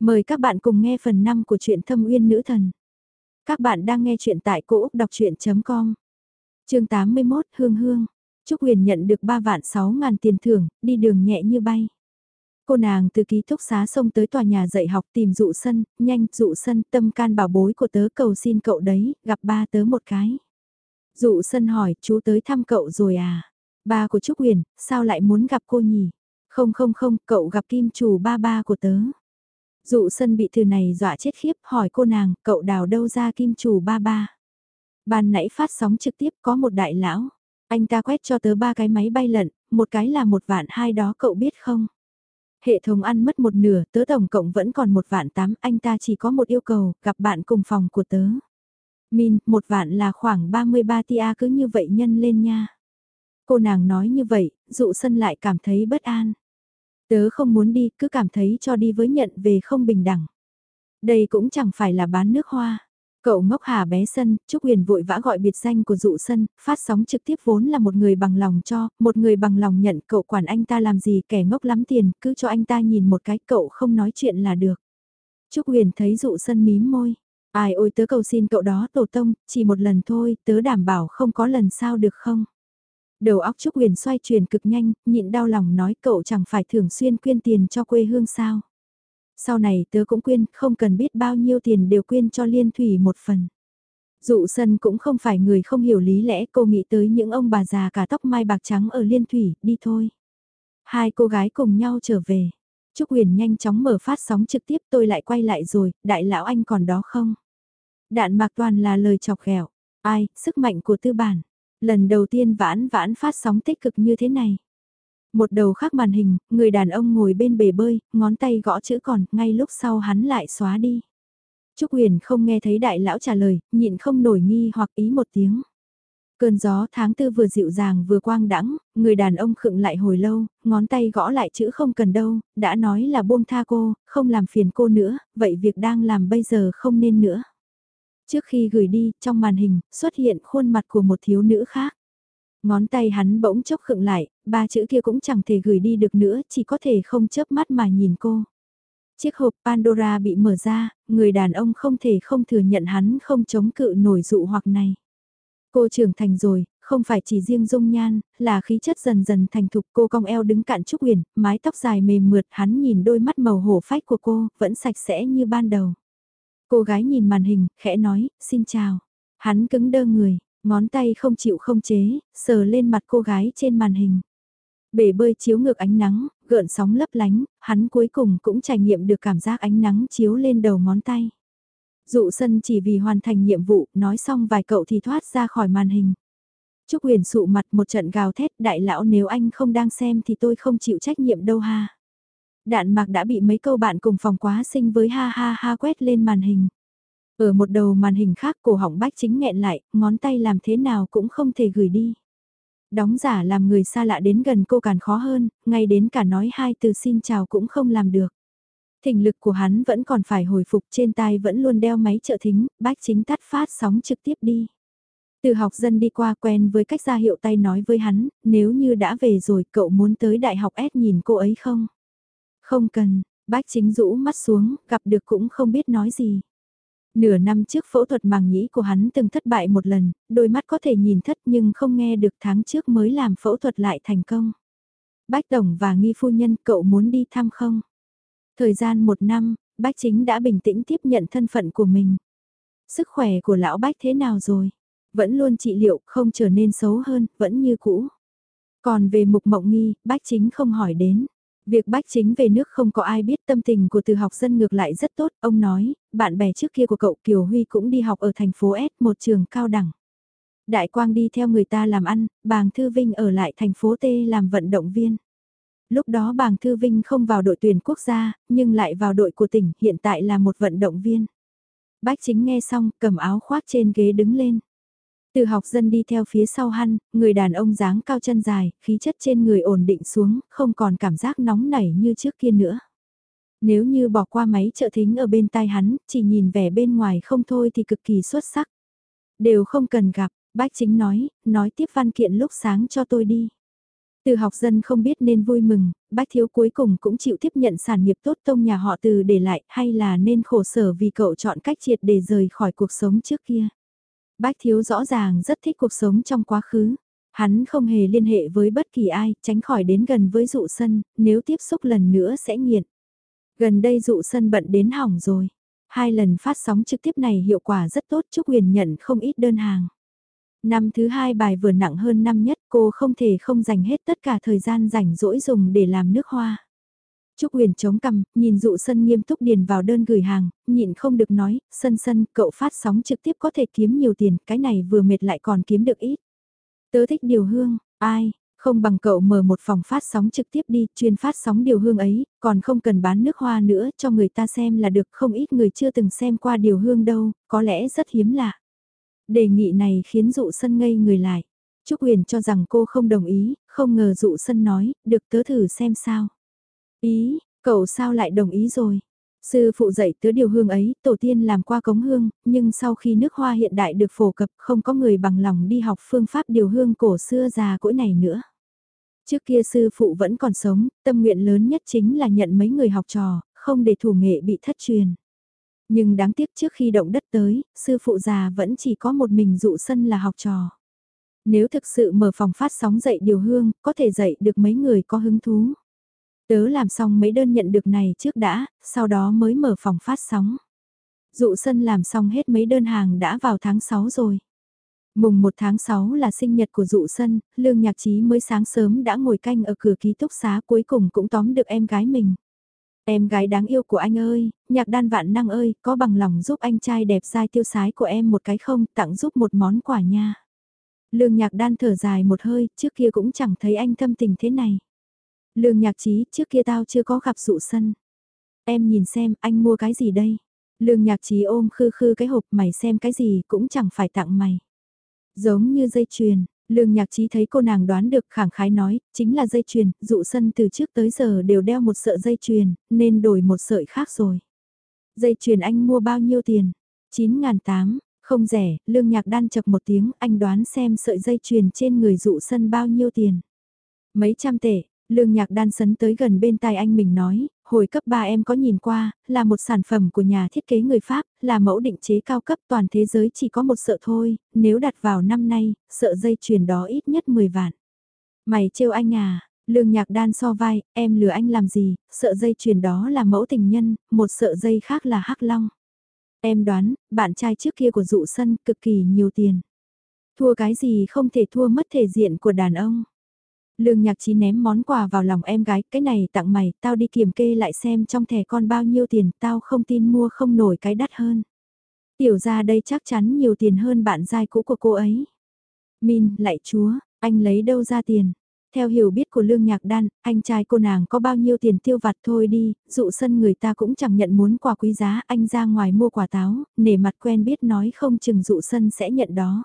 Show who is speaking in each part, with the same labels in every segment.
Speaker 1: Mời các bạn cùng nghe phần 5 của truyện Thâm Uyên Nữ Thần. Các bạn đang nghe truyện tại cỗ đọc chuyện.com. Trường 81 Hương Hương. Trúc Huyền nhận được 3 vạn 6 ngàn tiền thưởng, đi đường nhẹ như bay. Cô nàng từ ký túc xá xông tới tòa nhà dạy học tìm dụ sân, nhanh dụ sân tâm can bảo bối của tớ cầu xin cậu đấy, gặp ba tớ một cái. Dụ sân hỏi, chú tới thăm cậu rồi à? Ba của Trúc Huyền, sao lại muốn gặp cô nhỉ? Không không không, cậu gặp kim chủ ba ba của tớ. Dụ sân bị từ này dọa chết khiếp hỏi cô nàng, cậu đào đâu ra kim chủ ba ba. Ban nãy phát sóng trực tiếp có một đại lão. Anh ta quét cho tớ ba cái máy bay lận, một cái là một vạn hai đó cậu biết không? Hệ thống ăn mất một nửa, tớ tổng cộng vẫn còn một vạn tám, anh ta chỉ có một yêu cầu, gặp bạn cùng phòng của tớ. Min, một vạn là khoảng 33 tia cứ như vậy nhân lên nha. Cô nàng nói như vậy, dụ sân lại cảm thấy bất an. Tớ không muốn đi, cứ cảm thấy cho đi với nhận về không bình đẳng. Đây cũng chẳng phải là bán nước hoa. Cậu ngốc hà bé sân, Trúc Huyền vội vã gọi biệt danh của dụ sân, phát sóng trực tiếp vốn là một người bằng lòng cho, một người bằng lòng nhận cậu quản anh ta làm gì kẻ ngốc lắm tiền, cứ cho anh ta nhìn một cái cậu không nói chuyện là được. Trúc Huyền thấy dụ sân mím môi, ai ôi tớ cầu xin cậu đó tổ tông, chỉ một lần thôi, tớ đảm bảo không có lần sau được không? Đầu óc Trúc Huyền xoay chuyển cực nhanh, nhịn đau lòng nói cậu chẳng phải thường xuyên quyên tiền cho quê hương sao. Sau này tớ cũng quyên, không cần biết bao nhiêu tiền đều quyên cho liên thủy một phần. Dụ sân cũng không phải người không hiểu lý lẽ cô nghĩ tới những ông bà già cả tóc mai bạc trắng ở liên thủy, đi thôi. Hai cô gái cùng nhau trở về. Trúc Huyền nhanh chóng mở phát sóng trực tiếp tôi lại quay lại rồi, đại lão anh còn đó không? Đạn mạc toàn là lời chọc ghẹo Ai, sức mạnh của tư bản. Lần đầu tiên vãn vãn phát sóng tích cực như thế này. Một đầu khác màn hình, người đàn ông ngồi bên bể bơi, ngón tay gõ chữ còn, ngay lúc sau hắn lại xóa đi. Trúc Huyền không nghe thấy đại lão trả lời, nhịn không nổi nghi hoặc ý một tiếng. Cơn gió tháng tư vừa dịu dàng vừa quang đãng, người đàn ông khựng lại hồi lâu, ngón tay gõ lại chữ không cần đâu, đã nói là buông tha cô, không làm phiền cô nữa, vậy việc đang làm bây giờ không nên nữa. Trước khi gửi đi, trong màn hình, xuất hiện khuôn mặt của một thiếu nữ khác. Ngón tay hắn bỗng chốc khựng lại, ba chữ kia cũng chẳng thể gửi đi được nữa, chỉ có thể không chớp mắt mà nhìn cô. Chiếc hộp Pandora bị mở ra, người đàn ông không thể không thừa nhận hắn không chống cự nổi dụ hoặc này. Cô trưởng thành rồi, không phải chỉ riêng dung nhan, là khí chất dần dần thành thục cô cong eo đứng cạn trúc huyền, mái tóc dài mềm mượt hắn nhìn đôi mắt màu hổ phách của cô, vẫn sạch sẽ như ban đầu. Cô gái nhìn màn hình, khẽ nói, xin chào. Hắn cứng đơ người, ngón tay không chịu không chế, sờ lên mặt cô gái trên màn hình. Bể bơi chiếu ngược ánh nắng, gợn sóng lấp lánh, hắn cuối cùng cũng trải nghiệm được cảm giác ánh nắng chiếu lên đầu ngón tay. Dụ sân chỉ vì hoàn thành nhiệm vụ, nói xong vài cậu thì thoát ra khỏi màn hình. Trúc huyền sụ mặt một trận gào thét đại lão nếu anh không đang xem thì tôi không chịu trách nhiệm đâu ha. Đạn mạc đã bị mấy câu bạn cùng phòng quá sinh với ha ha ha quét lên màn hình. Ở một đầu màn hình khác cổ họng bách chính nghẹn lại, ngón tay làm thế nào cũng không thể gửi đi. Đóng giả làm người xa lạ đến gần cô càng khó hơn, ngay đến cả nói hai từ xin chào cũng không làm được. Thỉnh lực của hắn vẫn còn phải hồi phục trên tai vẫn luôn đeo máy trợ thính, bách chính tắt phát sóng trực tiếp đi. Từ học dân đi qua quen với cách ra hiệu tay nói với hắn, nếu như đã về rồi cậu muốn tới đại học S nhìn cô ấy không? Không cần, bách chính rũ mắt xuống, gặp được cũng không biết nói gì. Nửa năm trước phẫu thuật màng nhĩ của hắn từng thất bại một lần, đôi mắt có thể nhìn thất nhưng không nghe được tháng trước mới làm phẫu thuật lại thành công. Bách Tổng và Nghi Phu Nhân cậu muốn đi thăm không? Thời gian một năm, Bách Chính đã bình tĩnh tiếp nhận thân phận của mình. Sức khỏe của lão Bách thế nào rồi? Vẫn luôn trị liệu, không trở nên xấu hơn, vẫn như cũ. Còn về mục mộng nghi, Bách Chính không hỏi đến. Việc bách chính về nước không có ai biết tâm tình của từ học dân ngược lại rất tốt, ông nói, bạn bè trước kia của cậu Kiều Huy cũng đi học ở thành phố S, một trường cao đẳng. Đại Quang đi theo người ta làm ăn, bàng Thư Vinh ở lại thành phố T làm vận động viên. Lúc đó bàng Thư Vinh không vào đội tuyển quốc gia, nhưng lại vào đội của tỉnh, hiện tại là một vận động viên. Bách chính nghe xong, cầm áo khoác trên ghế đứng lên. Từ học dân đi theo phía sau hắn, người đàn ông dáng cao chân dài, khí chất trên người ổn định xuống, không còn cảm giác nóng nảy như trước kia nữa. Nếu như bỏ qua máy trợ thính ở bên tai hắn, chỉ nhìn vẻ bên ngoài không thôi thì cực kỳ xuất sắc. Đều không cần gặp, bác chính nói, nói tiếp văn kiện lúc sáng cho tôi đi. Từ học dân không biết nên vui mừng, bách thiếu cuối cùng cũng chịu tiếp nhận sản nghiệp tốt tông nhà họ từ để lại hay là nên khổ sở vì cậu chọn cách triệt để rời khỏi cuộc sống trước kia. Bách thiếu rõ ràng rất thích cuộc sống trong quá khứ. Hắn không hề liên hệ với bất kỳ ai, tránh khỏi đến gần với dụ sân, nếu tiếp xúc lần nữa sẽ nghiện. Gần đây dụ sân bận đến hỏng rồi. Hai lần phát sóng trực tiếp này hiệu quả rất tốt, Trúc Huyền nhận không ít đơn hàng. Năm thứ hai bài vừa nặng hơn năm nhất cô không thể không dành hết tất cả thời gian rảnh rỗi dùng để làm nước hoa. Trúc Huyền chống cằm, nhìn dụ sân nghiêm túc điền vào đơn gửi hàng, nhịn không được nói, sân sân, cậu phát sóng trực tiếp có thể kiếm nhiều tiền, cái này vừa mệt lại còn kiếm được ít. Tớ thích điều hương, ai, không bằng cậu mở một phòng phát sóng trực tiếp đi, chuyên phát sóng điều hương ấy, còn không cần bán nước hoa nữa cho người ta xem là được, không ít người chưa từng xem qua điều hương đâu, có lẽ rất hiếm lạ. Đề nghị này khiến dụ sân ngây người lại. Trúc Huyền cho rằng cô không đồng ý, không ngờ dụ sân nói, được tớ thử xem sao. Ý, cậu sao lại đồng ý rồi? Sư phụ dạy tớ điều hương ấy, tổ tiên làm qua cống hương, nhưng sau khi nước hoa hiện đại được phổ cập không có người bằng lòng đi học phương pháp điều hương cổ xưa già cỗi này nữa. Trước kia sư phụ vẫn còn sống, tâm nguyện lớn nhất chính là nhận mấy người học trò, không để thủ nghệ bị thất truyền. Nhưng đáng tiếc trước khi động đất tới, sư phụ già vẫn chỉ có một mình dụ sân là học trò. Nếu thực sự mở phòng phát sóng dạy điều hương, có thể dạy được mấy người có hứng thú. Tớ làm xong mấy đơn nhận được này trước đã, sau đó mới mở phòng phát sóng. Dụ sân làm xong hết mấy đơn hàng đã vào tháng 6 rồi. Mùng 1 tháng 6 là sinh nhật của dụ sân, lương nhạc trí mới sáng sớm đã ngồi canh ở cửa ký túc xá cuối cùng cũng tóm được em gái mình. Em gái đáng yêu của anh ơi, nhạc đan vạn năng ơi, có bằng lòng giúp anh trai đẹp dai tiêu sái của em một cái không, tặng giúp một món quà nha. Lương nhạc đan thở dài một hơi, trước kia cũng chẳng thấy anh thâm tình thế này. Lương nhạc trí, trước kia tao chưa có gặp dụ sân. Em nhìn xem, anh mua cái gì đây? Lương nhạc trí ôm khư khư cái hộp mày xem cái gì cũng chẳng phải tặng mày. Giống như dây chuyền, Lương nhạc trí thấy cô nàng đoán được khẳng khái nói, chính là dây chuyền, dụ sân từ trước tới giờ đều đeo một sợi dây chuyền, nên đổi một sợi khác rồi. Dây chuyền anh mua bao nhiêu tiền? 9.800, không rẻ, lương nhạc đan chập một tiếng, anh đoán xem sợi dây chuyền trên người dụ sân bao nhiêu tiền. Mấy trăm tệ, lương nhạc đan sấn tới gần bên tai anh mình nói, hồi cấp 3 em có nhìn qua, là một sản phẩm của nhà thiết kế người Pháp, là mẫu định chế cao cấp toàn thế giới chỉ có một sợ thôi, nếu đặt vào năm nay, sợ dây chuyền đó ít nhất 10 vạn. Mày trêu anh à, lương nhạc đan so vai, em lừa anh làm gì, sợ dây chuyền đó là mẫu tình nhân, một sợ dây khác là hắc long. Em đoán, bạn trai trước kia của dụ sân cực kỳ nhiều tiền. Thua cái gì không thể thua mất thể diện của đàn ông. Lương nhạc trí ném món quà vào lòng em gái, cái này tặng mày, tao đi kiểm kê lại xem trong thẻ con bao nhiêu tiền, tao không tin mua không nổi cái đắt hơn. Tiểu ra đây chắc chắn nhiều tiền hơn bạn giai cũ của cô ấy. Min, lại chúa, anh lấy đâu ra tiền? Theo hiểu biết của Lương Nhạc Đan, anh trai cô nàng có bao nhiêu tiền tiêu vặt thôi đi, dụ sân người ta cũng chẳng nhận muốn quà quý giá, anh ra ngoài mua quả táo, nể mặt quen biết nói không chừng dụ sân sẽ nhận đó.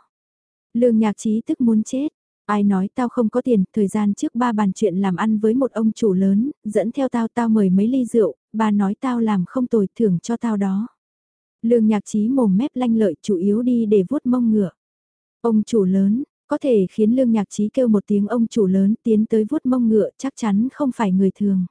Speaker 1: Lương Nhạc Trí tức muốn chết, Ai nói tao không có tiền, thời gian trước ba bàn chuyện làm ăn với một ông chủ lớn, dẫn theo tao tao mời mấy ly rượu, ba nói tao làm không tồi thưởng cho tao đó. Lương nhạc trí mồm mép lanh lợi chủ yếu đi để vuốt mông ngựa. Ông chủ lớn, có thể khiến lương nhạc trí kêu một tiếng ông chủ lớn tiến tới vuốt mông ngựa chắc chắn không phải người thường.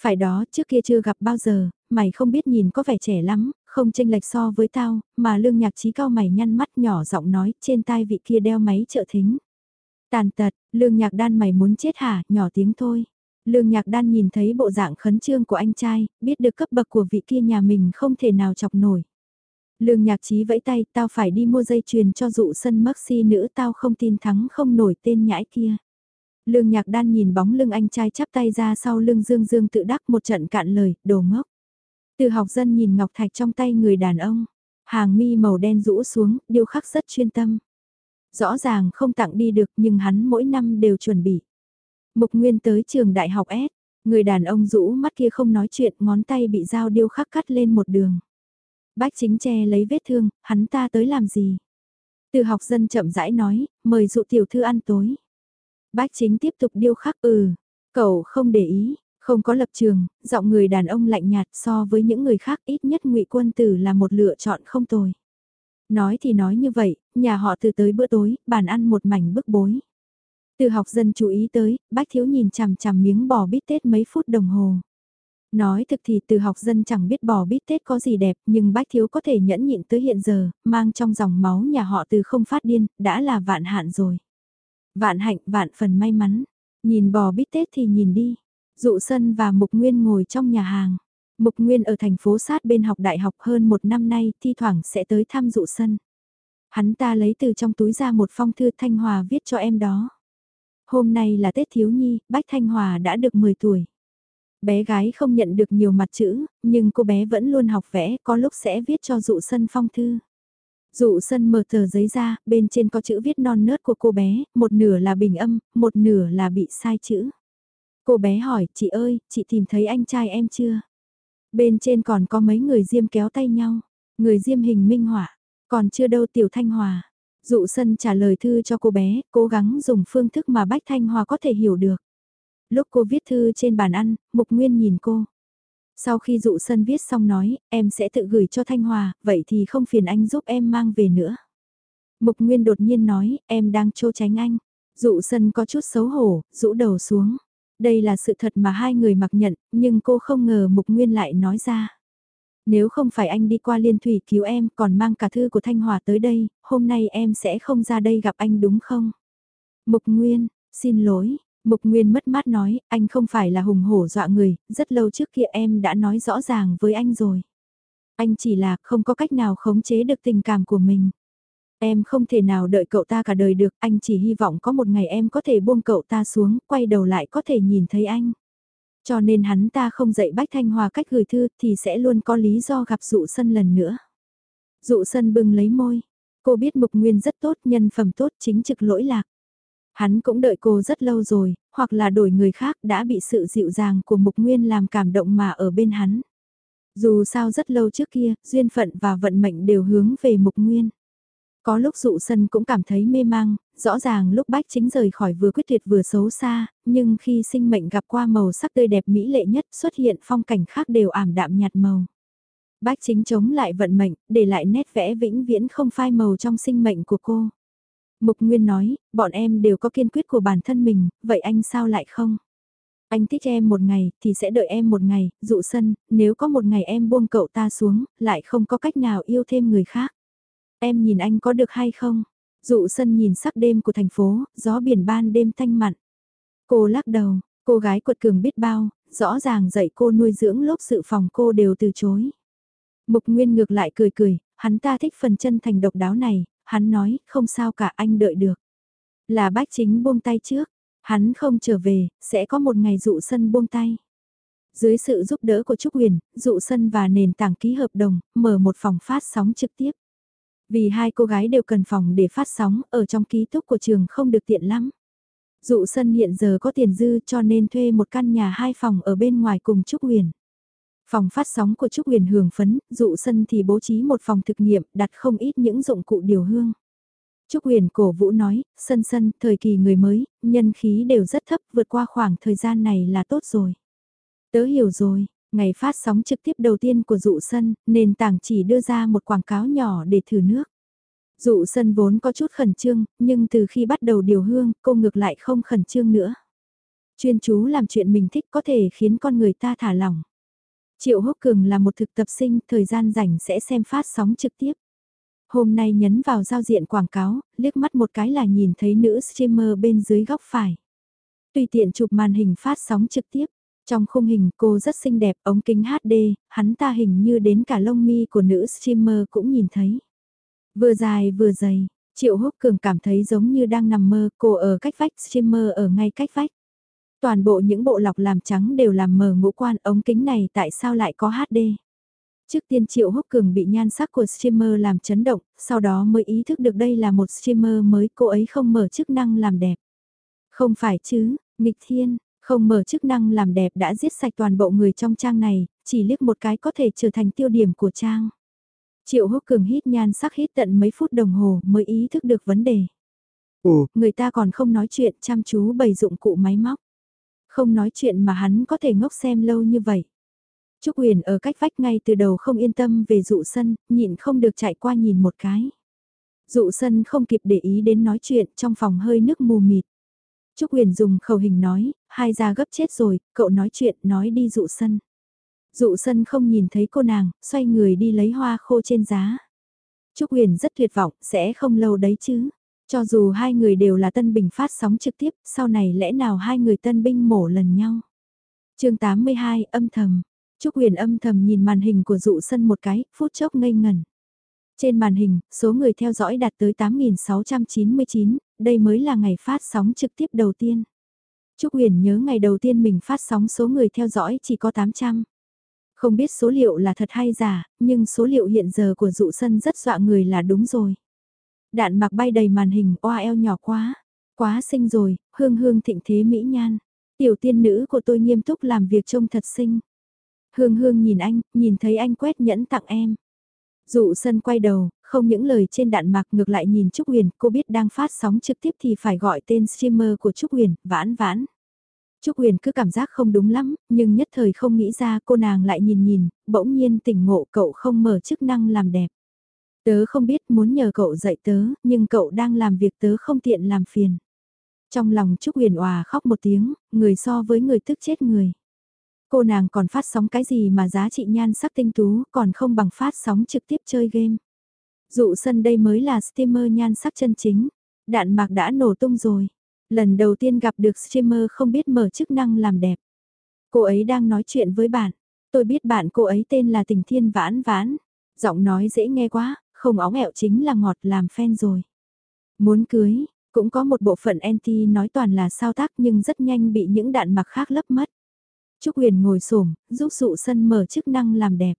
Speaker 1: Phải đó, trước kia chưa gặp bao giờ, mày không biết nhìn có vẻ trẻ lắm, không tranh lệch so với tao, mà lương nhạc trí cao mày nhăn mắt nhỏ giọng nói trên tai vị kia đeo máy trợ thính. Tàn tật, lương nhạc đan mày muốn chết hả, nhỏ tiếng thôi. Lương nhạc đan nhìn thấy bộ dạng khấn trương của anh trai, biết được cấp bậc của vị kia nhà mình không thể nào chọc nổi. Lương nhạc trí vẫy tay, tao phải đi mua dây chuyền cho dụ sân maxi nữ tao không tin thắng không nổi tên nhãi kia. Lương nhạc đan nhìn bóng lưng anh trai chắp tay ra sau lưng dương dương tự đắc một trận cạn lời, đồ ngốc. Từ học dân nhìn ngọc thạch trong tay người đàn ông, hàng mi màu đen rũ xuống, điêu khắc rất chuyên tâm. Rõ ràng không tặng đi được nhưng hắn mỗi năm đều chuẩn bị. Mục Nguyên tới trường đại học S, người đàn ông rũ mắt kia không nói chuyện ngón tay bị dao điêu khắc cắt lên một đường. Bách chính che lấy vết thương, hắn ta tới làm gì? Từ học dân chậm rãi nói, mời dụ tiểu thư ăn tối. Bách chính tiếp tục điêu khắc ừ, cậu không để ý, không có lập trường, giọng người đàn ông lạnh nhạt so với những người khác ít nhất ngụy quân tử là một lựa chọn không tồi. Nói thì nói như vậy, nhà họ từ tới bữa tối, bàn ăn một mảnh bức bối. Từ học dân chú ý tới, bách thiếu nhìn chằm chằm miếng bò bít tết mấy phút đồng hồ. Nói thực thì từ học dân chẳng biết bò bít tết có gì đẹp nhưng bách thiếu có thể nhẫn nhịn tới hiện giờ, mang trong dòng máu nhà họ từ không phát điên, đã là vạn hạn rồi. Vạn hạnh, vạn phần may mắn. Nhìn bò bít tết thì nhìn đi. Dụ sân và Mục Nguyên ngồi trong nhà hàng. Mục Nguyên ở thành phố sát bên học đại học hơn một năm nay, thi thoảng sẽ tới thăm dụ sân. Hắn ta lấy từ trong túi ra một phong thư Thanh Hòa viết cho em đó. Hôm nay là Tết Thiếu Nhi, Bách Thanh Hòa đã được 10 tuổi. Bé gái không nhận được nhiều mặt chữ, nhưng cô bé vẫn luôn học vẽ, có lúc sẽ viết cho dụ sân phong thư. Dụ sân mở tờ giấy ra, bên trên có chữ viết non nớt của cô bé, một nửa là bình âm, một nửa là bị sai chữ. Cô bé hỏi, chị ơi, chị tìm thấy anh trai em chưa? Bên trên còn có mấy người diêm kéo tay nhau, người diêm hình minh họa, còn chưa đâu tiểu thanh hòa. Dụ sân trả lời thư cho cô bé, cố gắng dùng phương thức mà Bách Thanh Hòa có thể hiểu được. Lúc cô viết thư trên bàn ăn, Mục Nguyên nhìn cô. Sau khi dụ sân viết xong nói, em sẽ tự gửi cho Thanh Hòa, vậy thì không phiền anh giúp em mang về nữa. Mục Nguyên đột nhiên nói, em đang trô tránh anh. Dụ sân có chút xấu hổ, rũ đầu xuống. Đây là sự thật mà hai người mặc nhận, nhưng cô không ngờ Mục Nguyên lại nói ra. Nếu không phải anh đi qua liên thủy cứu em còn mang cả thư của Thanh Hòa tới đây, hôm nay em sẽ không ra đây gặp anh đúng không? Mục Nguyên, xin lỗi, Mục Nguyên mất mát nói, anh không phải là hùng hổ dọa người, rất lâu trước kia em đã nói rõ ràng với anh rồi. Anh chỉ là không có cách nào khống chế được tình cảm của mình. Em không thể nào đợi cậu ta cả đời được, anh chỉ hy vọng có một ngày em có thể buông cậu ta xuống, quay đầu lại có thể nhìn thấy anh. Cho nên hắn ta không dạy Bách Thanh Hòa cách gửi thư thì sẽ luôn có lý do gặp dụ sân lần nữa. Dụ sân bừng lấy môi. Cô biết Mục Nguyên rất tốt, nhân phẩm tốt, chính trực lỗi lạc. Hắn cũng đợi cô rất lâu rồi, hoặc là đổi người khác đã bị sự dịu dàng của Mục Nguyên làm cảm động mà ở bên hắn. Dù sao rất lâu trước kia, duyên phận và vận mệnh đều hướng về Mục Nguyên. Có lúc dụ sân cũng cảm thấy mê mang, rõ ràng lúc bách chính rời khỏi vừa quyết tuyệt vừa xấu xa, nhưng khi sinh mệnh gặp qua màu sắc tươi đẹp mỹ lệ nhất xuất hiện phong cảnh khác đều ảm đạm nhạt màu. Bách chính chống lại vận mệnh, để lại nét vẽ vĩnh viễn không phai màu trong sinh mệnh của cô. Mục Nguyên nói, bọn em đều có kiên quyết của bản thân mình, vậy anh sao lại không? Anh thích em một ngày, thì sẽ đợi em một ngày, dụ sân, nếu có một ngày em buông cậu ta xuống, lại không có cách nào yêu thêm người khác. Em nhìn anh có được hay không? Dụ sân nhìn sắc đêm của thành phố, gió biển ban đêm thanh mặn. Cô lắc đầu, cô gái quật cường biết bao, rõ ràng dạy cô nuôi dưỡng lốp sự phòng cô đều từ chối. Mục Nguyên ngược lại cười cười, hắn ta thích phần chân thành độc đáo này, hắn nói, không sao cả anh đợi được. Là bách chính buông tay trước, hắn không trở về, sẽ có một ngày dụ sân buông tay. Dưới sự giúp đỡ của Trúc Huyền, dụ sân và nền tảng ký hợp đồng, mở một phòng phát sóng trực tiếp. Vì hai cô gái đều cần phòng để phát sóng, ở trong ký túc của trường không được tiện lắm. Dụ sân hiện giờ có tiền dư cho nên thuê một căn nhà hai phòng ở bên ngoài cùng Trúc Huyền. Phòng phát sóng của Trúc Huyền hưởng phấn, dụ sân thì bố trí một phòng thực nghiệm, đặt không ít những dụng cụ điều hương. Trúc Huyền cổ vũ nói, sân sân, thời kỳ người mới, nhân khí đều rất thấp, vượt qua khoảng thời gian này là tốt rồi. Tớ hiểu rồi, ngày phát sóng trực tiếp đầu tiên của dụ sân, nền tảng chỉ đưa ra một quảng cáo nhỏ để thử nước. Dụ sân vốn có chút khẩn trương, nhưng từ khi bắt đầu điều hương, cô ngược lại không khẩn trương nữa. Chuyên chú làm chuyện mình thích có thể khiến con người ta thả lỏng. Triệu Húc Cường là một thực tập sinh, thời gian rảnh sẽ xem phát sóng trực tiếp. Hôm nay nhấn vào giao diện quảng cáo, liếc mắt một cái là nhìn thấy nữ streamer bên dưới góc phải. Tùy tiện chụp màn hình phát sóng trực tiếp. Trong khung hình cô rất xinh đẹp, ống kính HD, hắn ta hình như đến cả lông mi của nữ streamer cũng nhìn thấy. Vừa dài vừa dày, Triệu Húc Cường cảm thấy giống như đang nằm mơ, cô ở cách vách, streamer ở ngay cách vách. Toàn bộ những bộ lọc làm trắng đều làm mờ ngũ quan ống kính này tại sao lại có HD. Trước tiên Triệu Húc Cường bị nhan sắc của streamer làm chấn động, sau đó mới ý thức được đây là một streamer mới cô ấy không mở chức năng làm đẹp. Không phải chứ, nghịch thiên, không mở chức năng làm đẹp đã giết sạch toàn bộ người trong trang này, chỉ liếc một cái có thể trở thành tiêu điểm của trang. Triệu Húc Cường hít nhan sắc hít tận mấy phút đồng hồ mới ý thức được vấn đề. Ồ, người ta còn không nói chuyện chăm chú bày dụng cụ máy móc. Không nói chuyện mà hắn có thể ngốc xem lâu như vậy. Trúc Huyền ở cách vách ngay từ đầu không yên tâm về dụ sân, nhịn không được chạy qua nhìn một cái. Dụ sân không kịp để ý đến nói chuyện trong phòng hơi nước mù mịt. Trúc Huyền dùng khẩu hình nói, hai gia gấp chết rồi, cậu nói chuyện, nói đi dụ sân. Dụ sân không nhìn thấy cô nàng, xoay người đi lấy hoa khô trên giá. Trúc Huyền rất tuyệt vọng, sẽ không lâu đấy chứ. Cho dù hai người đều là tân bình phát sóng trực tiếp, sau này lẽ nào hai người tân binh mổ lần nhau. chương 82 âm thầm. Trúc Huyền âm thầm nhìn màn hình của dụ sân một cái, phút chốc ngây ngẩn. Trên màn hình, số người theo dõi đạt tới 8.699, đây mới là ngày phát sóng trực tiếp đầu tiên. Trúc Huyền nhớ ngày đầu tiên mình phát sóng số người theo dõi chỉ có 800. Không biết số liệu là thật hay giả, nhưng số liệu hiện giờ của dụ sân rất dọa người là đúng rồi. Đạn mặc bay đầy màn hình, oa eo nhỏ quá. Quá xinh rồi, hương hương thịnh thế mỹ nhan. Tiểu tiên nữ của tôi nghiêm túc làm việc trông thật xinh. Hương hương nhìn anh, nhìn thấy anh quét nhẫn tặng em. Dụ sân quay đầu, không những lời trên đạn mạc ngược lại nhìn Trúc Huyền, cô biết đang phát sóng trực tiếp thì phải gọi tên streamer của Trúc Huyền, vãn vãn. Trúc Huyền cứ cảm giác không đúng lắm, nhưng nhất thời không nghĩ ra cô nàng lại nhìn nhìn, bỗng nhiên tỉnh ngộ cậu không mở chức năng làm đẹp. Tớ không biết muốn nhờ cậu dạy tớ, nhưng cậu đang làm việc tớ không tiện làm phiền. Trong lòng Trúc Huyền òa khóc một tiếng, người so với người tức chết người. Cô nàng còn phát sóng cái gì mà giá trị nhan sắc tinh tú còn không bằng phát sóng trực tiếp chơi game. Dụ sân đây mới là streamer nhan sắc chân chính. Đạn mạc đã nổ tung rồi. Lần đầu tiên gặp được streamer không biết mở chức năng làm đẹp. Cô ấy đang nói chuyện với bạn. Tôi biết bạn cô ấy tên là Tình Thiên Vãn Vãn. Giọng nói dễ nghe quá, không óng ẹo chính là ngọt làm fan rồi. Muốn cưới, cũng có một bộ phận anti nói toàn là sao tác nhưng rất nhanh bị những đạn mặc khác lấp mất. Trúc Huyền ngồi xổm giúp dụ sân mở chức năng làm đẹp.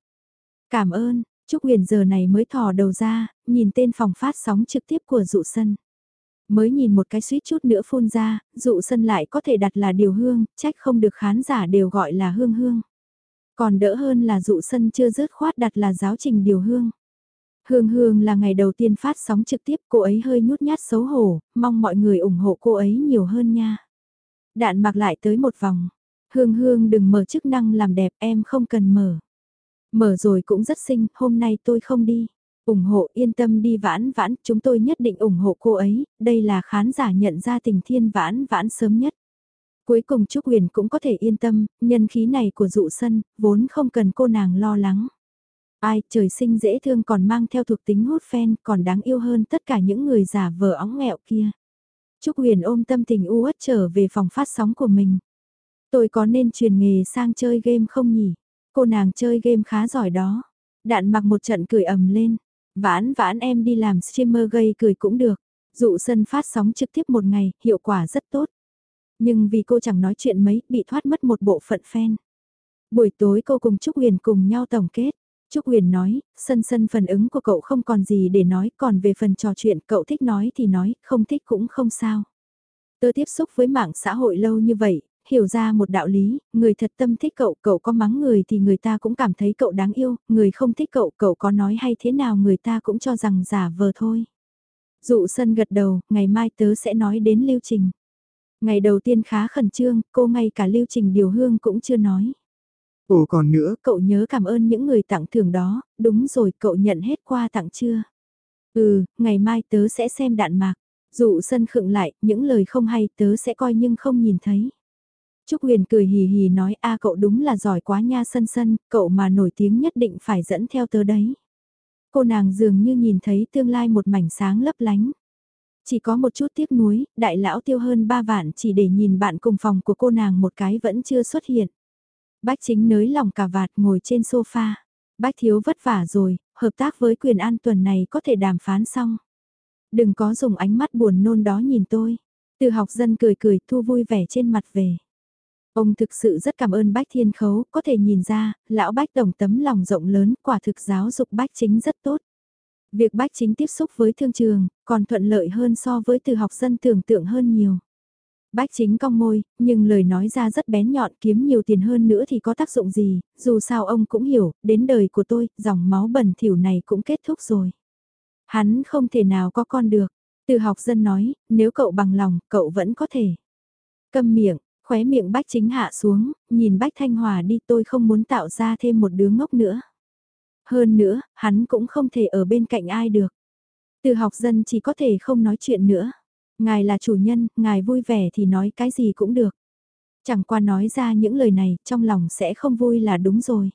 Speaker 1: Cảm ơn, Trúc Huyền giờ này mới thò đầu ra, nhìn tên phòng phát sóng trực tiếp của dụ sân. Mới nhìn một cái suýt chút nữa phun ra, dụ sân lại có thể đặt là điều hương, trách không được khán giả đều gọi là hương hương. Còn đỡ hơn là dụ sân chưa rớt khoát đặt là giáo trình điều hương. Hương Hương là ngày đầu tiên phát sóng trực tiếp cô ấy hơi nhút nhát xấu hổ, mong mọi người ủng hộ cô ấy nhiều hơn nha. Đạn mặc lại tới một vòng. Hương Hương đừng mở chức năng làm đẹp em không cần mở. Mở rồi cũng rất xinh, hôm nay tôi không đi. ủng hộ yên tâm đi vãn vãn, chúng tôi nhất định ủng hộ cô ấy, đây là khán giả nhận ra tình thiên vãn vãn sớm nhất. Cuối cùng Trúc Huyền cũng có thể yên tâm, nhân khí này của dụ sân, vốn không cần cô nàng lo lắng. Ai trời sinh dễ thương còn mang theo thuộc tính hút fan còn đáng yêu hơn tất cả những người giả vờ óng nghẹo kia. Trúc Huyền ôm tâm tình u uất trở về phòng phát sóng của mình. Tôi có nên truyền nghề sang chơi game không nhỉ? Cô nàng chơi game khá giỏi đó. Đạn mặc một trận cười ầm lên. Vãn vãn em đi làm streamer gây cười cũng được. Dụ sân phát sóng trực tiếp một ngày, hiệu quả rất tốt. Nhưng vì cô chẳng nói chuyện mấy, bị thoát mất một bộ phận fan. Buổi tối cô cùng Trúc Huyền cùng nhau tổng kết. Trúc Huyền nói, sân sân phần ứng của cậu không còn gì để nói, còn về phần trò chuyện cậu thích nói thì nói, không thích cũng không sao. Tớ tiếp xúc với mạng xã hội lâu như vậy, hiểu ra một đạo lý, người thật tâm thích cậu, cậu có mắng người thì người ta cũng cảm thấy cậu đáng yêu, người không thích cậu, cậu có nói hay thế nào người ta cũng cho rằng giả vờ thôi. Dụ sân gật đầu, ngày mai tớ sẽ nói đến lưu trình. Ngày đầu tiên khá khẩn trương, cô ngay cả lưu trình điều hương cũng chưa nói.
Speaker 2: Ồ còn nữa,
Speaker 1: cậu nhớ cảm ơn những người tặng thưởng đó, đúng rồi cậu nhận hết qua tặng chưa? Ừ, ngày mai tớ sẽ xem đạn mạc. Dụ sân khựng lại, những lời không hay tớ sẽ coi nhưng không nhìn thấy. Trúc Huyền cười hì hì nói a cậu đúng là giỏi quá nha sân sân, cậu mà nổi tiếng nhất định phải dẫn theo tớ đấy. Cô nàng dường như nhìn thấy tương lai một mảnh sáng lấp lánh. Chỉ có một chút tiếc nuối, đại lão tiêu hơn ba vạn chỉ để nhìn bạn cùng phòng của cô nàng một cái vẫn chưa xuất hiện. Bách chính nới lòng cả vạt ngồi trên sofa. Bách thiếu vất vả rồi, hợp tác với quyền an tuần này có thể đàm phán xong. Đừng có dùng ánh mắt buồn nôn đó nhìn tôi. Từ học dân cười cười thu vui vẻ trên mặt về. Ông thực sự rất cảm ơn Bách Thiên Khấu, có thể nhìn ra, lão Bách Tổng tấm lòng rộng lớn, quả thực giáo dục Bách Chính rất tốt. Việc Bách Chính tiếp xúc với thương trường, còn thuận lợi hơn so với từ học dân tưởng tượng hơn nhiều. Bách chính cong môi, nhưng lời nói ra rất bén nhọn kiếm nhiều tiền hơn nữa thì có tác dụng gì, dù sao ông cũng hiểu, đến đời của tôi, dòng máu bẩn thỉu này cũng kết thúc rồi. Hắn không thể nào có con được. Từ học dân nói, nếu cậu bằng lòng, cậu vẫn có thể. Câm miệng, khóe miệng bách chính hạ xuống, nhìn bách thanh hòa đi tôi không muốn tạo ra thêm một đứa ngốc nữa. Hơn nữa, hắn cũng không thể ở bên cạnh ai được. Từ học dân chỉ có thể không nói chuyện nữa. Ngài là chủ nhân, ngài vui vẻ thì nói cái gì cũng được. Chẳng qua nói ra những lời này, trong lòng sẽ không vui là đúng rồi.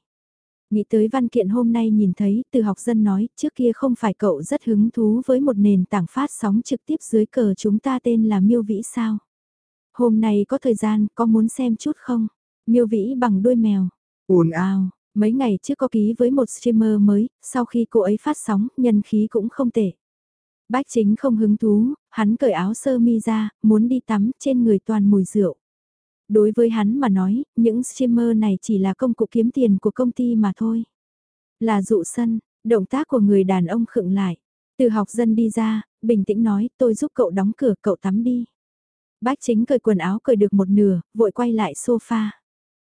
Speaker 1: Nghĩ tới văn kiện hôm nay nhìn thấy từ học dân nói trước kia không phải cậu rất hứng thú với một nền tảng phát sóng trực tiếp dưới cờ chúng ta tên là Miêu Vĩ sao? Hôm nay có thời gian, có muốn xem chút không? Miêu Vĩ bằng đuôi mèo. ồn ào, mấy ngày trước có ký với một streamer mới, sau khi cô ấy phát sóng, nhân khí cũng không tệ. Bách chính không hứng thú, hắn cởi áo sơ mi ra, muốn đi tắm trên người toàn mùi rượu. Đối với hắn mà nói, những streamer này chỉ là công cụ kiếm tiền của công ty mà thôi. Là dụ sân, động tác của người đàn ông khựng lại. Từ học dân đi ra, bình tĩnh nói tôi giúp cậu đóng cửa cậu tắm đi. Bách chính cởi quần áo cởi được một nửa, vội quay lại sofa.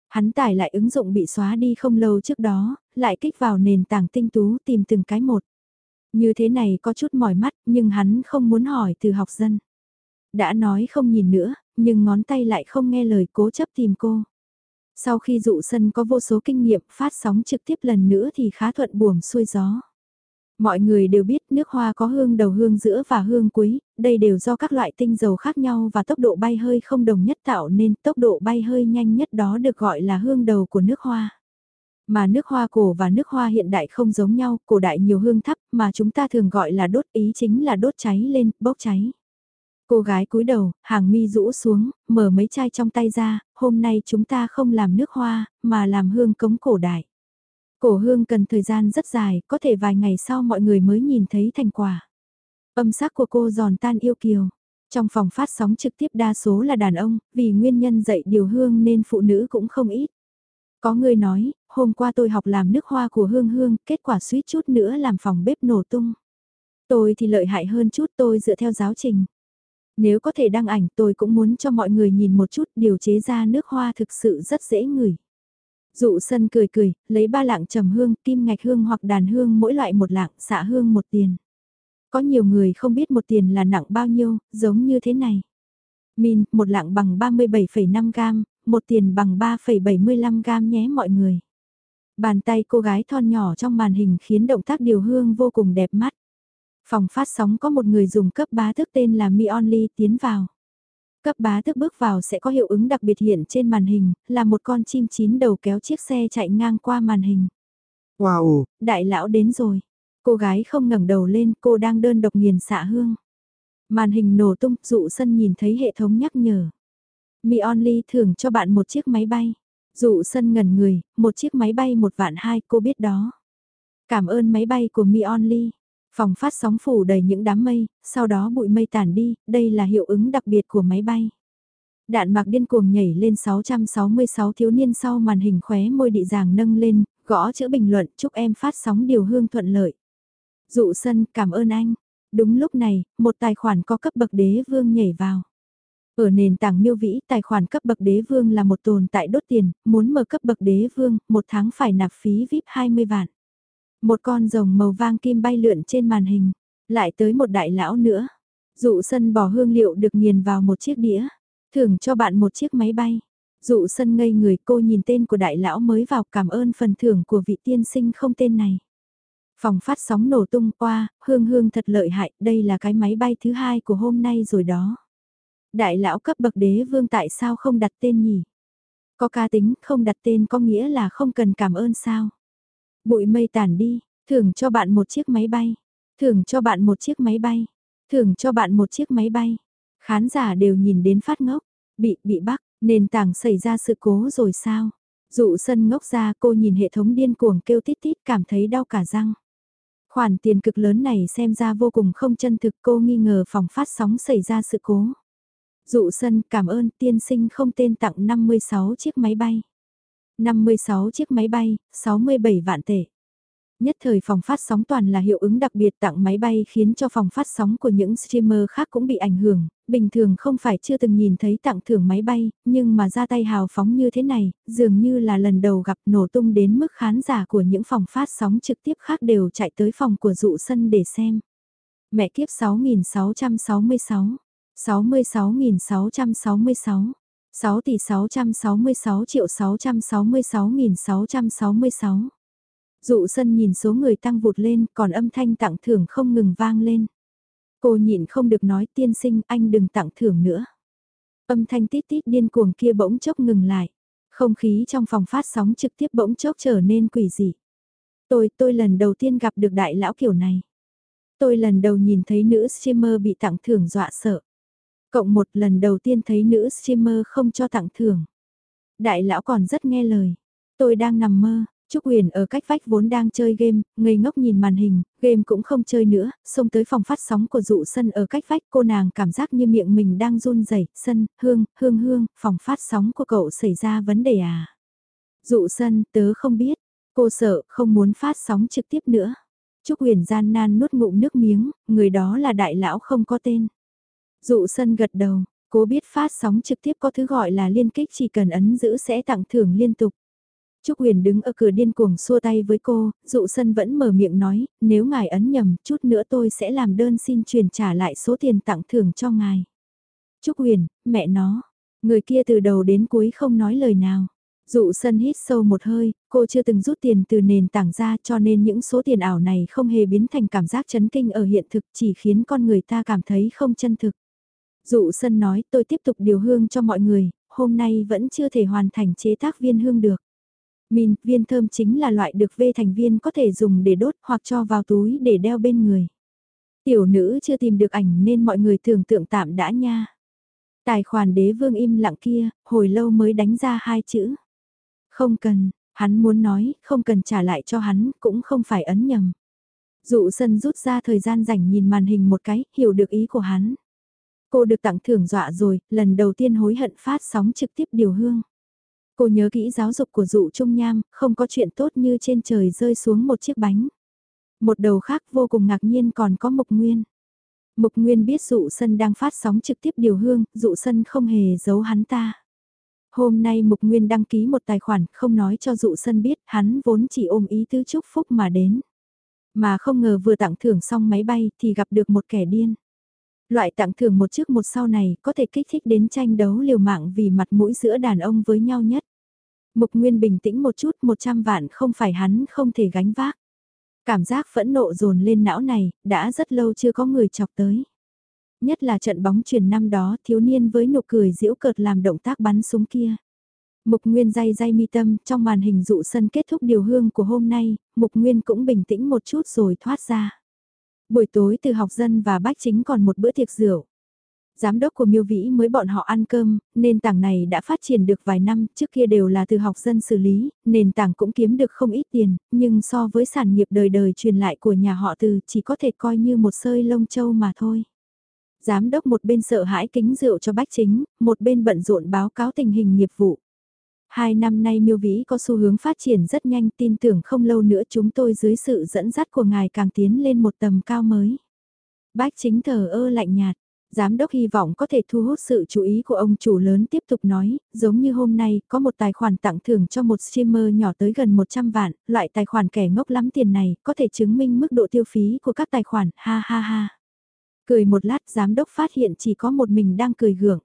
Speaker 1: Hắn tải lại ứng dụng bị xóa đi không lâu trước đó, lại kích vào nền tảng tinh tú tìm từng cái một. Như thế này có chút mỏi mắt nhưng hắn không muốn hỏi từ học dân. Đã nói không nhìn nữa, nhưng ngón tay lại không nghe lời cố chấp tìm cô. Sau khi dụ sân có vô số kinh nghiệm phát sóng trực tiếp lần nữa thì khá thuận buồm xuôi gió. Mọi người đều biết nước hoa có hương đầu hương giữa và hương cuối, đây đều do các loại tinh dầu khác nhau và tốc độ bay hơi không đồng nhất tạo nên tốc độ bay hơi nhanh nhất đó được gọi là hương đầu của nước hoa. Mà nước hoa cổ và nước hoa hiện đại không giống nhau, cổ đại nhiều hương thấp mà chúng ta thường gọi là đốt ý chính là đốt cháy lên, bốc cháy. Cô gái cúi đầu, hàng mi rũ xuống, mở mấy chai trong tay ra, hôm nay chúng ta không làm nước hoa, mà làm hương cống cổ đại. Cổ hương cần thời gian rất dài, có thể vài ngày sau mọi người mới nhìn thấy thành quả. Âm sắc của cô giòn tan yêu kiều. Trong phòng phát sóng trực tiếp đa số là đàn ông, vì nguyên nhân dạy điều hương nên phụ nữ cũng không ít. Có người nói, hôm qua tôi học làm nước hoa của hương hương, kết quả suýt chút nữa làm phòng bếp nổ tung. Tôi thì lợi hại hơn chút tôi dựa theo giáo trình. Nếu có thể đăng ảnh tôi cũng muốn cho mọi người nhìn một chút điều chế ra nước hoa thực sự rất dễ ngửi. Dụ sân cười cười, lấy ba lạng trầm hương, kim ngạch hương hoặc đàn hương mỗi loại một lạng, xạ hương một tiền. Có nhiều người không biết một tiền là nặng bao nhiêu, giống như thế này. Min, một lạng bằng 37,5 gam, một tiền bằng 3,75 gam nhé mọi người. Bàn tay cô gái thon nhỏ trong màn hình khiến động tác điều hương vô cùng đẹp mắt. Phòng phát sóng có một người dùng cấp bá thức tên là Mi Only tiến vào. Cấp bá thức bước vào sẽ có hiệu ứng đặc biệt hiện trên màn hình, là một con chim chín đầu kéo chiếc xe chạy ngang qua màn hình. Wow! Đại lão đến rồi. Cô gái không ngẩng đầu lên, cô đang đơn độc nghiền xạ hương. Màn hình nổ tung, dụ sân nhìn thấy hệ thống nhắc nhở. Mi Only thưởng cho bạn một chiếc máy bay. Dụ sân ngẩn người, một chiếc máy bay một vạn hai, cô biết đó. Cảm ơn máy bay của Mi Only. Phòng phát sóng phủ đầy những đám mây, sau đó bụi mây tản đi, đây là hiệu ứng đặc biệt của máy bay. Đạn mạc điên cuồng nhảy lên 666 thiếu niên sau màn hình khóe môi địa giàng nâng lên, gõ chữ bình luận chúc em phát sóng điều hương thuận lợi. Dụ sân cảm ơn anh. Đúng lúc này, một tài khoản có cấp bậc đế vương nhảy vào. Ở nền tảng miêu vĩ, tài khoản cấp bậc đế vương là một tồn tại đốt tiền, muốn mở cấp bậc đế vương, một tháng phải nạp phí VIP 20 vạn. Một con rồng màu vang kim bay lượn trên màn hình, lại tới một đại lão nữa. Dụ sân bỏ hương liệu được nghiền vào một chiếc đĩa, thưởng cho bạn một chiếc máy bay. Dụ sân ngây người cô nhìn tên của đại lão mới vào cảm ơn phần thưởng của vị tiên sinh không tên này. Phòng phát sóng nổ tung qua, hương hương thật lợi hại, đây là cái máy bay thứ hai của hôm nay rồi đó. Đại lão cấp bậc đế vương tại sao không đặt tên nhỉ? Có ca tính, không đặt tên có nghĩa là không cần cảm ơn sao? Bụi mây tản đi, thưởng cho bạn một chiếc máy bay. Thưởng cho bạn một chiếc máy bay. Thưởng cho bạn một chiếc máy bay. Khán giả đều nhìn đến phát ngốc. Bị, bị bắt, nền tảng xảy ra sự cố rồi sao? Dụ sân ngốc ra cô nhìn hệ thống điên cuồng kêu tít tít cảm thấy đau cả răng. Khoản tiền cực lớn này xem ra vô cùng không chân thực cô nghi ngờ phòng phát sóng xảy ra sự cố. Dụ sân cảm ơn tiên sinh không tên tặng 56 chiếc máy bay. 56 chiếc máy bay, 67 vạn tệ. Nhất thời phòng phát sóng toàn là hiệu ứng đặc biệt tặng máy bay khiến cho phòng phát sóng của những streamer khác cũng bị ảnh hưởng, bình thường không phải chưa từng nhìn thấy tặng thưởng máy bay, nhưng mà ra tay hào phóng như thế này, dường như là lần đầu gặp nổ tung đến mức khán giả của những phòng phát sóng trực tiếp khác đều chạy tới phòng của dụ sân để xem. Mẹ kiếp 6666, 66.666 6 tỷ 666 triệu 666.666. Dụ sân nhìn số người tăng vụt lên còn âm thanh tặng thưởng không ngừng vang lên. Cô nhịn không được nói tiên sinh anh đừng tặng thưởng nữa. Âm thanh tít tít điên cuồng kia bỗng chốc ngừng lại. Không khí trong phòng phát sóng trực tiếp bỗng chốc trở nên quỷ dị. Tôi, tôi lần đầu tiên gặp được đại lão kiểu này. Tôi lần đầu nhìn thấy nữ streamer bị tặng thưởng dọa sợ. Cộng một lần đầu tiên thấy nữ streamer không cho tặng thưởng. Đại lão còn rất nghe lời. Tôi đang nằm mơ, Trúc Huyền ở cách vách vốn đang chơi game, ngây ngốc nhìn màn hình, game cũng không chơi nữa, xông tới phòng phát sóng của dụ sân ở cách vách cô nàng cảm giác như miệng mình đang run rẩy sân, hương, hương hương, phòng phát sóng của cậu xảy ra vấn đề à. Dụ sân, tớ không biết, cô sợ, không muốn phát sóng trực tiếp nữa. Trúc Huyền gian nan nuốt ngụm nước miếng, người đó là đại lão không có tên. Dụ sân gật đầu, cố biết phát sóng trực tiếp có thứ gọi là liên kích chỉ cần ấn giữ sẽ tặng thưởng liên tục. Trúc Huyền đứng ở cửa điên cuồng xua tay với cô, dụ sân vẫn mở miệng nói, nếu ngài ấn nhầm, chút nữa tôi sẽ làm đơn xin truyền trả lại số tiền tặng thưởng cho ngài. Trúc Huyền, mẹ nó, người kia từ đầu đến cuối không nói lời nào. Dụ sân hít sâu một hơi, cô chưa từng rút tiền từ nền tảng ra cho nên những số tiền ảo này không hề biến thành cảm giác chấn kinh ở hiện thực chỉ khiến con người ta cảm thấy không chân thực. Dụ sân nói tôi tiếp tục điều hương cho mọi người, hôm nay vẫn chưa thể hoàn thành chế tác viên hương được. Min, viên thơm chính là loại được vê thành viên có thể dùng để đốt hoặc cho vào túi để đeo bên người. Tiểu nữ chưa tìm được ảnh nên mọi người tưởng tượng tạm đã nha. Tài khoản đế vương im lặng kia, hồi lâu mới đánh ra hai chữ. Không cần, hắn muốn nói, không cần trả lại cho hắn, cũng không phải ấn nhầm. Dụ sân rút ra thời gian rảnh nhìn màn hình một cái, hiểu được ý của hắn. Cô được tặng thưởng dọa rồi, lần đầu tiên hối hận phát sóng trực tiếp điều hương. Cô nhớ kỹ giáo dục của dụ trung nham, không có chuyện tốt như trên trời rơi xuống một chiếc bánh. Một đầu khác vô cùng ngạc nhiên còn có Mục Nguyên. Mục Nguyên biết dụ sân đang phát sóng trực tiếp điều hương, dụ sân không hề giấu hắn ta. Hôm nay Mục Nguyên đăng ký một tài khoản, không nói cho dụ sân biết, hắn vốn chỉ ôm ý tứ chúc phúc mà đến. Mà không ngờ vừa tặng thưởng xong máy bay thì gặp được một kẻ điên. Loại tặng thưởng một trước một sau này có thể kích thích đến tranh đấu liều mạng vì mặt mũi giữa đàn ông với nhau nhất. Mục Nguyên bình tĩnh một chút 100 vạn không phải hắn không thể gánh vác. Cảm giác phẫn nộ dồn lên não này, đã rất lâu chưa có người chọc tới. Nhất là trận bóng truyền năm đó thiếu niên với nụ cười diễu cợt làm động tác bắn súng kia. Mục Nguyên day day mi tâm trong màn hình dụ sân kết thúc điều hương của hôm nay, Mục Nguyên cũng bình tĩnh một chút rồi thoát ra. Buổi tối từ học dân và bách chính còn một bữa tiệc rượu. Giám đốc của Miêu Vĩ mới bọn họ ăn cơm, nền tảng này đã phát triển được vài năm, trước kia đều là từ học dân xử lý, nền tảng cũng kiếm được không ít tiền, nhưng so với sản nghiệp đời đời truyền lại của nhà họ từ chỉ có thể coi như một sơi lông châu mà thôi. Giám đốc một bên sợ hãi kính rượu cho bách chính, một bên bận rộn báo cáo tình hình nghiệp vụ. Hai năm nay miêu vĩ có xu hướng phát triển rất nhanh tin tưởng không lâu nữa chúng tôi dưới sự dẫn dắt của ngài càng tiến lên một tầm cao mới. Bách chính thờ ơ lạnh nhạt, giám đốc hy vọng có thể thu hút sự chú ý của ông chủ lớn tiếp tục nói, giống như hôm nay có một tài khoản tặng thưởng cho một streamer nhỏ tới gần 100 vạn, loại tài khoản kẻ ngốc lắm tiền này có thể chứng minh mức độ tiêu phí của các tài khoản, ha ha ha. Cười một lát giám đốc phát hiện chỉ có một mình đang cười gượng.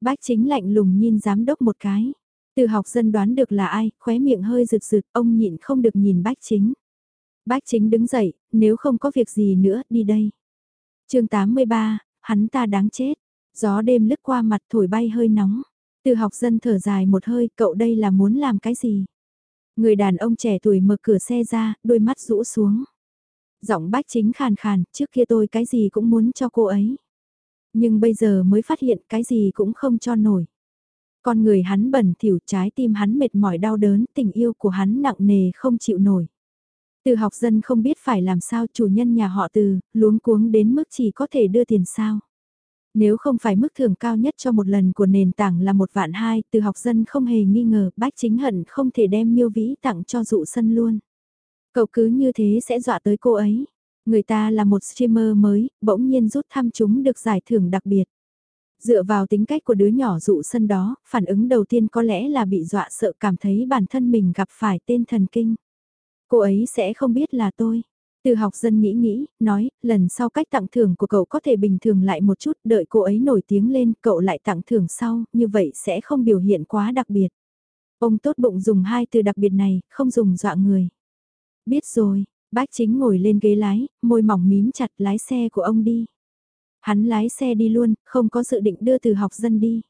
Speaker 1: Bách chính lạnh lùng nhìn giám đốc một cái. Từ học dân đoán được là ai, khóe miệng hơi rực rực, ông nhịn không được nhìn bách chính. Bách chính đứng dậy, nếu không có việc gì nữa, đi đây. chương 83, hắn ta đáng chết. Gió đêm lướt qua mặt thổi bay hơi nóng. Từ học dân thở dài một hơi, cậu đây là muốn làm cái gì? Người đàn ông trẻ tuổi mở cửa xe ra, đôi mắt rũ xuống. Giọng bách chính khàn khàn, trước kia tôi cái gì cũng muốn cho cô ấy. Nhưng bây giờ mới phát hiện cái gì cũng không cho nổi. Con người hắn bẩn thỉu trái tim hắn mệt mỏi đau đớn, tình yêu của hắn nặng nề không chịu nổi. Từ học dân không biết phải làm sao chủ nhân nhà họ từ, luống cuống đến mức chỉ có thể đưa tiền sao. Nếu không phải mức thưởng cao nhất cho một lần của nền tảng là một vạn hai, từ học dân không hề nghi ngờ bách chính hận không thể đem miêu vĩ tặng cho dụ sân luôn. Cậu cứ như thế sẽ dọa tới cô ấy. Người ta là một streamer mới, bỗng nhiên rút thăm chúng được giải thưởng đặc biệt. Dựa vào tính cách của đứa nhỏ dụ sân đó, phản ứng đầu tiên có lẽ là bị dọa sợ cảm thấy bản thân mình gặp phải tên thần kinh. Cô ấy sẽ không biết là tôi. Từ học dân nghĩ nghĩ, nói, lần sau cách tặng thưởng của cậu có thể bình thường lại một chút, đợi cô ấy nổi tiếng lên, cậu lại tặng thưởng sau, như vậy sẽ không biểu hiện quá đặc biệt. Ông tốt bụng dùng hai từ đặc biệt này, không dùng dọa người. Biết rồi, bác chính ngồi lên ghế lái, môi mỏng mím chặt lái xe của ông đi. Hắn lái xe đi luôn, không có dự định đưa từ học dân đi.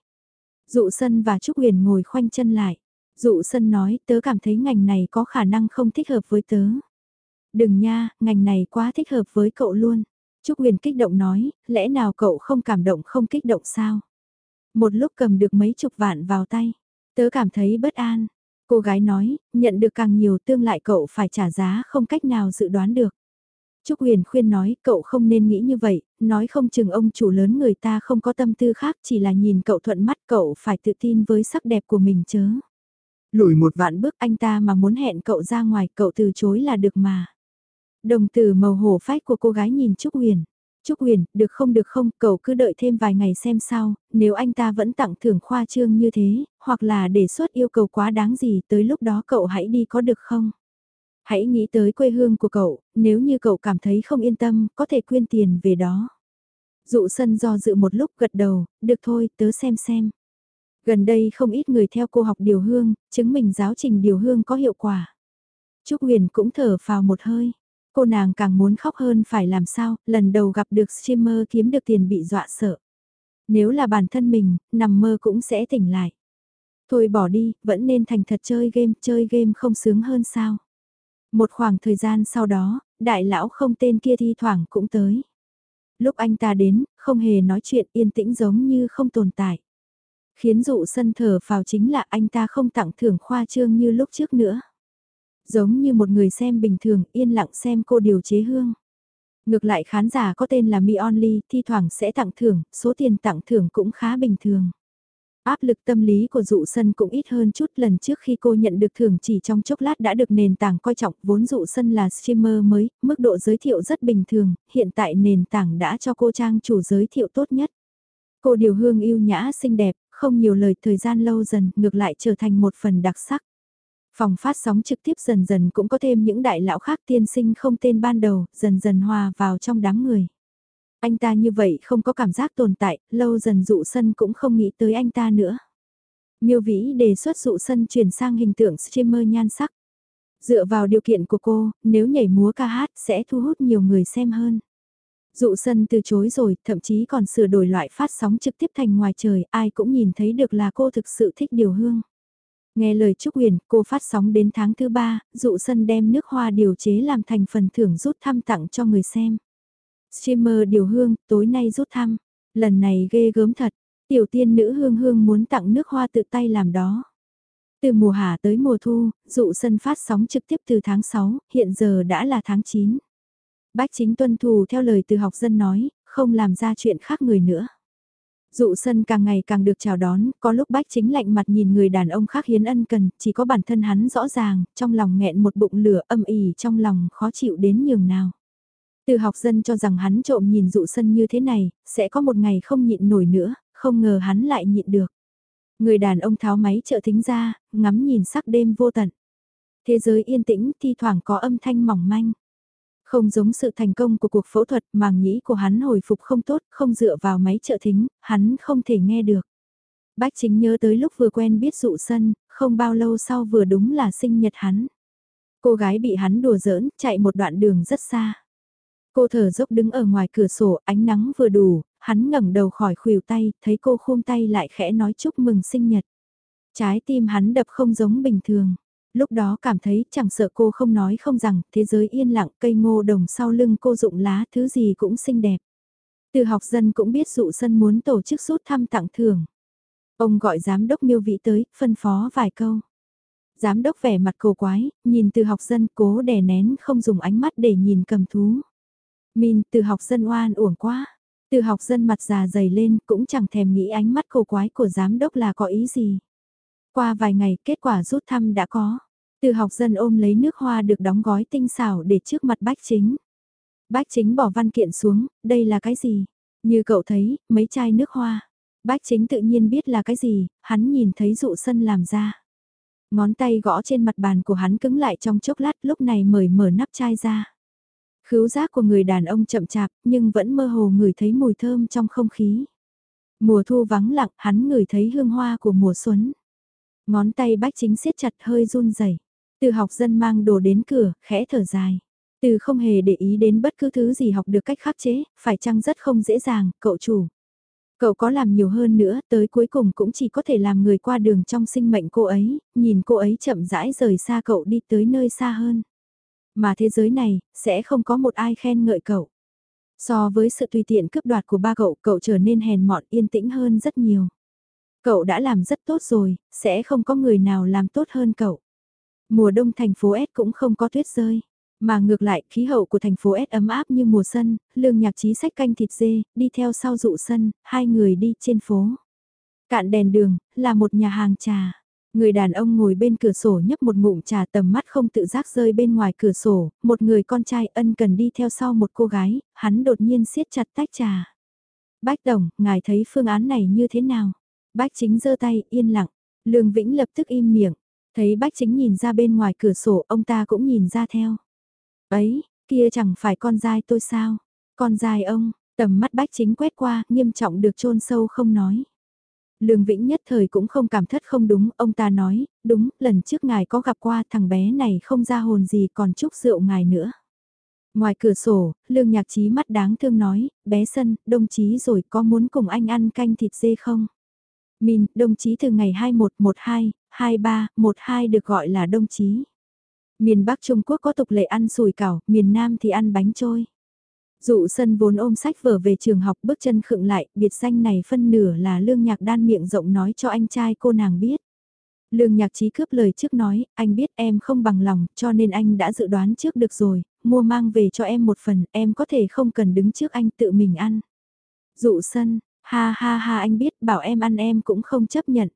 Speaker 1: Dụ sân và Trúc Huyền ngồi khoanh chân lại. Dụ sân nói tớ cảm thấy ngành này có khả năng không thích hợp với tớ. Đừng nha, ngành này quá thích hợp với cậu luôn. Trúc Huyền kích động nói, lẽ nào cậu không cảm động không kích động sao? Một lúc cầm được mấy chục vạn vào tay, tớ cảm thấy bất an. Cô gái nói, nhận được càng nhiều tương lại cậu phải trả giá không cách nào dự đoán được. Trúc Huyền khuyên nói cậu không nên nghĩ như vậy, nói không chừng ông chủ lớn người ta không có tâm tư khác chỉ là nhìn cậu thuận mắt cậu phải tự tin với sắc đẹp của mình chớ. Lùi một vạn bước anh ta mà muốn hẹn cậu ra ngoài cậu từ chối là được mà. Đồng tử màu hổ phách của cô gái nhìn Trúc Huyền. Trúc Huyền, được không được không, cậu cứ đợi thêm vài ngày xem sao, nếu anh ta vẫn tặng thưởng khoa trương như thế, hoặc là đề xuất yêu cầu quá đáng gì tới lúc đó cậu hãy đi có được không? Hãy nghĩ tới quê hương của cậu, nếu như cậu cảm thấy không yên tâm, có thể quyên tiền về đó. Dụ sân do dự một lúc gật đầu, được thôi, tớ xem xem. Gần đây không ít người theo cô học điều hương, chứng minh giáo trình điều hương có hiệu quả. Trúc Huyền cũng thở vào một hơi. Cô nàng càng muốn khóc hơn phải làm sao, lần đầu gặp được streamer kiếm được tiền bị dọa sợ. Nếu là bản thân mình, nằm mơ cũng sẽ tỉnh lại. Thôi bỏ đi, vẫn nên thành thật chơi game, chơi game không sướng hơn sao. Một khoảng thời gian sau đó, đại lão không tên kia thi thoảng cũng tới. Lúc anh ta đến, không hề nói chuyện yên tĩnh giống như không tồn tại. Khiến dụ sân thở vào chính là anh ta không tặng thưởng khoa trương như lúc trước nữa. Giống như một người xem bình thường yên lặng xem cô điều chế hương. Ngược lại khán giả có tên là Mi Only thi thoảng sẽ tặng thưởng, số tiền tặng thưởng cũng khá bình thường. Áp lực tâm lý của dụ sân cũng ít hơn chút lần trước khi cô nhận được thưởng chỉ trong chốc lát đã được nền tảng coi trọng vốn dụ sân là streamer mới, mức độ giới thiệu rất bình thường, hiện tại nền tảng đã cho cô trang chủ giới thiệu tốt nhất. Cô điều hương yêu nhã xinh đẹp, không nhiều lời thời gian lâu dần ngược lại trở thành một phần đặc sắc. Phòng phát sóng trực tiếp dần dần cũng có thêm những đại lão khác tiên sinh không tên ban đầu, dần dần hòa vào trong đám người. Anh ta như vậy không có cảm giác tồn tại, lâu dần dụ sân cũng không nghĩ tới anh ta nữa. Miêu Vĩ đề xuất dụ sân chuyển sang hình tượng streamer nhan sắc. Dựa vào điều kiện của cô, nếu nhảy múa ca hát sẽ thu hút nhiều người xem hơn. Dụ sân từ chối rồi, thậm chí còn sửa đổi loại phát sóng trực tiếp thành ngoài trời, ai cũng nhìn thấy được là cô thực sự thích điều hương. Nghe lời Trúc Huyền, cô phát sóng đến tháng thứ ba, dụ sân đem nước hoa điều chế làm thành phần thưởng rút thăm tặng cho người xem. Streamer điều hương, tối nay rút thăm. Lần này ghê gớm thật, tiểu tiên nữ hương hương muốn tặng nước hoa tự tay làm đó. Từ mùa hạ tới mùa thu, dụ sân phát sóng trực tiếp từ tháng 6, hiện giờ đã là tháng 9. Bách chính tuân thủ theo lời từ học dân nói, không làm ra chuyện khác người nữa. Dụ sân càng ngày càng được chào đón, có lúc bách chính lạnh mặt nhìn người đàn ông khác hiến ân cần, chỉ có bản thân hắn rõ ràng, trong lòng nghẹn một bụng lửa âm ỉ trong lòng khó chịu đến nhường nào. Từ học dân cho rằng hắn trộm nhìn dụ sân như thế này, sẽ có một ngày không nhịn nổi nữa, không ngờ hắn lại nhịn được. Người đàn ông tháo máy trợ thính ra, ngắm nhìn sắc đêm vô tận. Thế giới yên tĩnh thi thoảng có âm thanh mỏng manh. Không giống sự thành công của cuộc phẫu thuật màng nhĩ của hắn hồi phục không tốt, không dựa vào máy trợ thính, hắn không thể nghe được. Bách chính nhớ tới lúc vừa quen biết dụ sân, không bao lâu sau vừa đúng là sinh nhật hắn. Cô gái bị hắn đùa giỡn, chạy một đoạn đường rất xa. Cô thở dốc đứng ở ngoài cửa sổ, ánh nắng vừa đủ, hắn ngẩng đầu khỏi khuỷu tay, thấy cô khum tay lại khẽ nói chúc mừng sinh nhật. Trái tim hắn đập không giống bình thường. Lúc đó cảm thấy chẳng sợ cô không nói không rằng, thế giới yên lặng, cây ngô đồng sau lưng cô rụng lá, thứ gì cũng xinh đẹp. Từ học dân cũng biết dụ sân muốn tổ chức rút thăm tặng thưởng. Ông gọi giám đốc miêu vĩ tới, phân phó vài câu. Giám đốc vẻ mặt cổ quái, nhìn từ học dân cố đè nén không dùng ánh mắt để nhìn cầm thú. Min từ học dân oan uổng quá. Từ học dân mặt già dày lên cũng chẳng thèm nghĩ ánh mắt khổ quái của giám đốc là có ý gì. Qua vài ngày kết quả rút thăm đã có. Từ học dân ôm lấy nước hoa được đóng gói tinh xảo để trước mặt bách chính. Bách chính bỏ văn kiện xuống, đây là cái gì? Như cậu thấy, mấy chai nước hoa. Bách chính tự nhiên biết là cái gì, hắn nhìn thấy dụ sân làm ra. Ngón tay gõ trên mặt bàn của hắn cứng lại trong chốc lát lúc này mời mở nắp chai ra. Khứu giác của người đàn ông chậm chạp nhưng vẫn mơ hồ ngửi thấy mùi thơm trong không khí. Mùa thu vắng lặng hắn ngửi thấy hương hoa của mùa xuân. Ngón tay bách chính siết chặt hơi run rẩy. Từ học dân mang đồ đến cửa, khẽ thở dài. Từ không hề để ý đến bất cứ thứ gì học được cách khắc chế, phải chăng rất không dễ dàng, cậu chủ. Cậu có làm nhiều hơn nữa, tới cuối cùng cũng chỉ có thể làm người qua đường trong sinh mệnh cô ấy, nhìn cô ấy chậm rãi rời xa cậu đi tới nơi xa hơn. Mà thế giới này, sẽ không có một ai khen ngợi cậu. So với sự tùy tiện cướp đoạt của ba cậu, cậu trở nên hèn mọn yên tĩnh hơn rất nhiều. Cậu đã làm rất tốt rồi, sẽ không có người nào làm tốt hơn cậu. Mùa đông thành phố S cũng không có tuyết rơi. Mà ngược lại, khí hậu của thành phố S ấm áp như mùa xuân, lương nhạc trí sách canh thịt dê, đi theo sau dụ sân, hai người đi trên phố. Cạn đèn đường, là một nhà hàng trà. Người đàn ông ngồi bên cửa sổ nhấp một ngụm trà tầm mắt không tự giác rơi bên ngoài cửa sổ, một người con trai ân cần đi theo sau một cô gái, hắn đột nhiên siết chặt tách trà. Bách Tổng, ngài thấy phương án này như thế nào? Bách chính giơ tay, yên lặng. Lương Vĩnh lập tức im miệng. Thấy Bách chính nhìn ra bên ngoài cửa sổ, ông ta cũng nhìn ra theo. Ấy, kia chẳng phải con trai tôi sao? Con trai ông, tầm mắt Bách chính quét qua, nghiêm trọng được chôn sâu không nói. Lương Vĩnh nhất thời cũng không cảm thất không đúng, ông ta nói, đúng, lần trước ngài có gặp qua thằng bé này không ra hồn gì còn chúc rượu ngài nữa. Ngoài cửa sổ, Lương Nhạc Trí mắt đáng thương nói, bé sân, đồng chí rồi có muốn cùng anh ăn canh thịt dê không? Min, đồng chí từ ngày 2112, 23, 12 được gọi là đồng chí. Miền Bắc Trung Quốc có tục lệ ăn sùi cảo, miền Nam thì ăn bánh trôi. Dụ sân vốn ôm sách vở về trường học bước chân khựng lại, biệt danh này phân nửa là lương nhạc đan miệng rộng nói cho anh trai cô nàng biết. Lương nhạc trí cướp lời trước nói, anh biết em không bằng lòng, cho nên anh đã dự đoán trước được rồi, mua mang về cho em một phần, em có thể không cần đứng trước anh tự mình ăn. Dụ sân, ha ha ha anh biết, bảo em ăn em cũng không chấp nhận.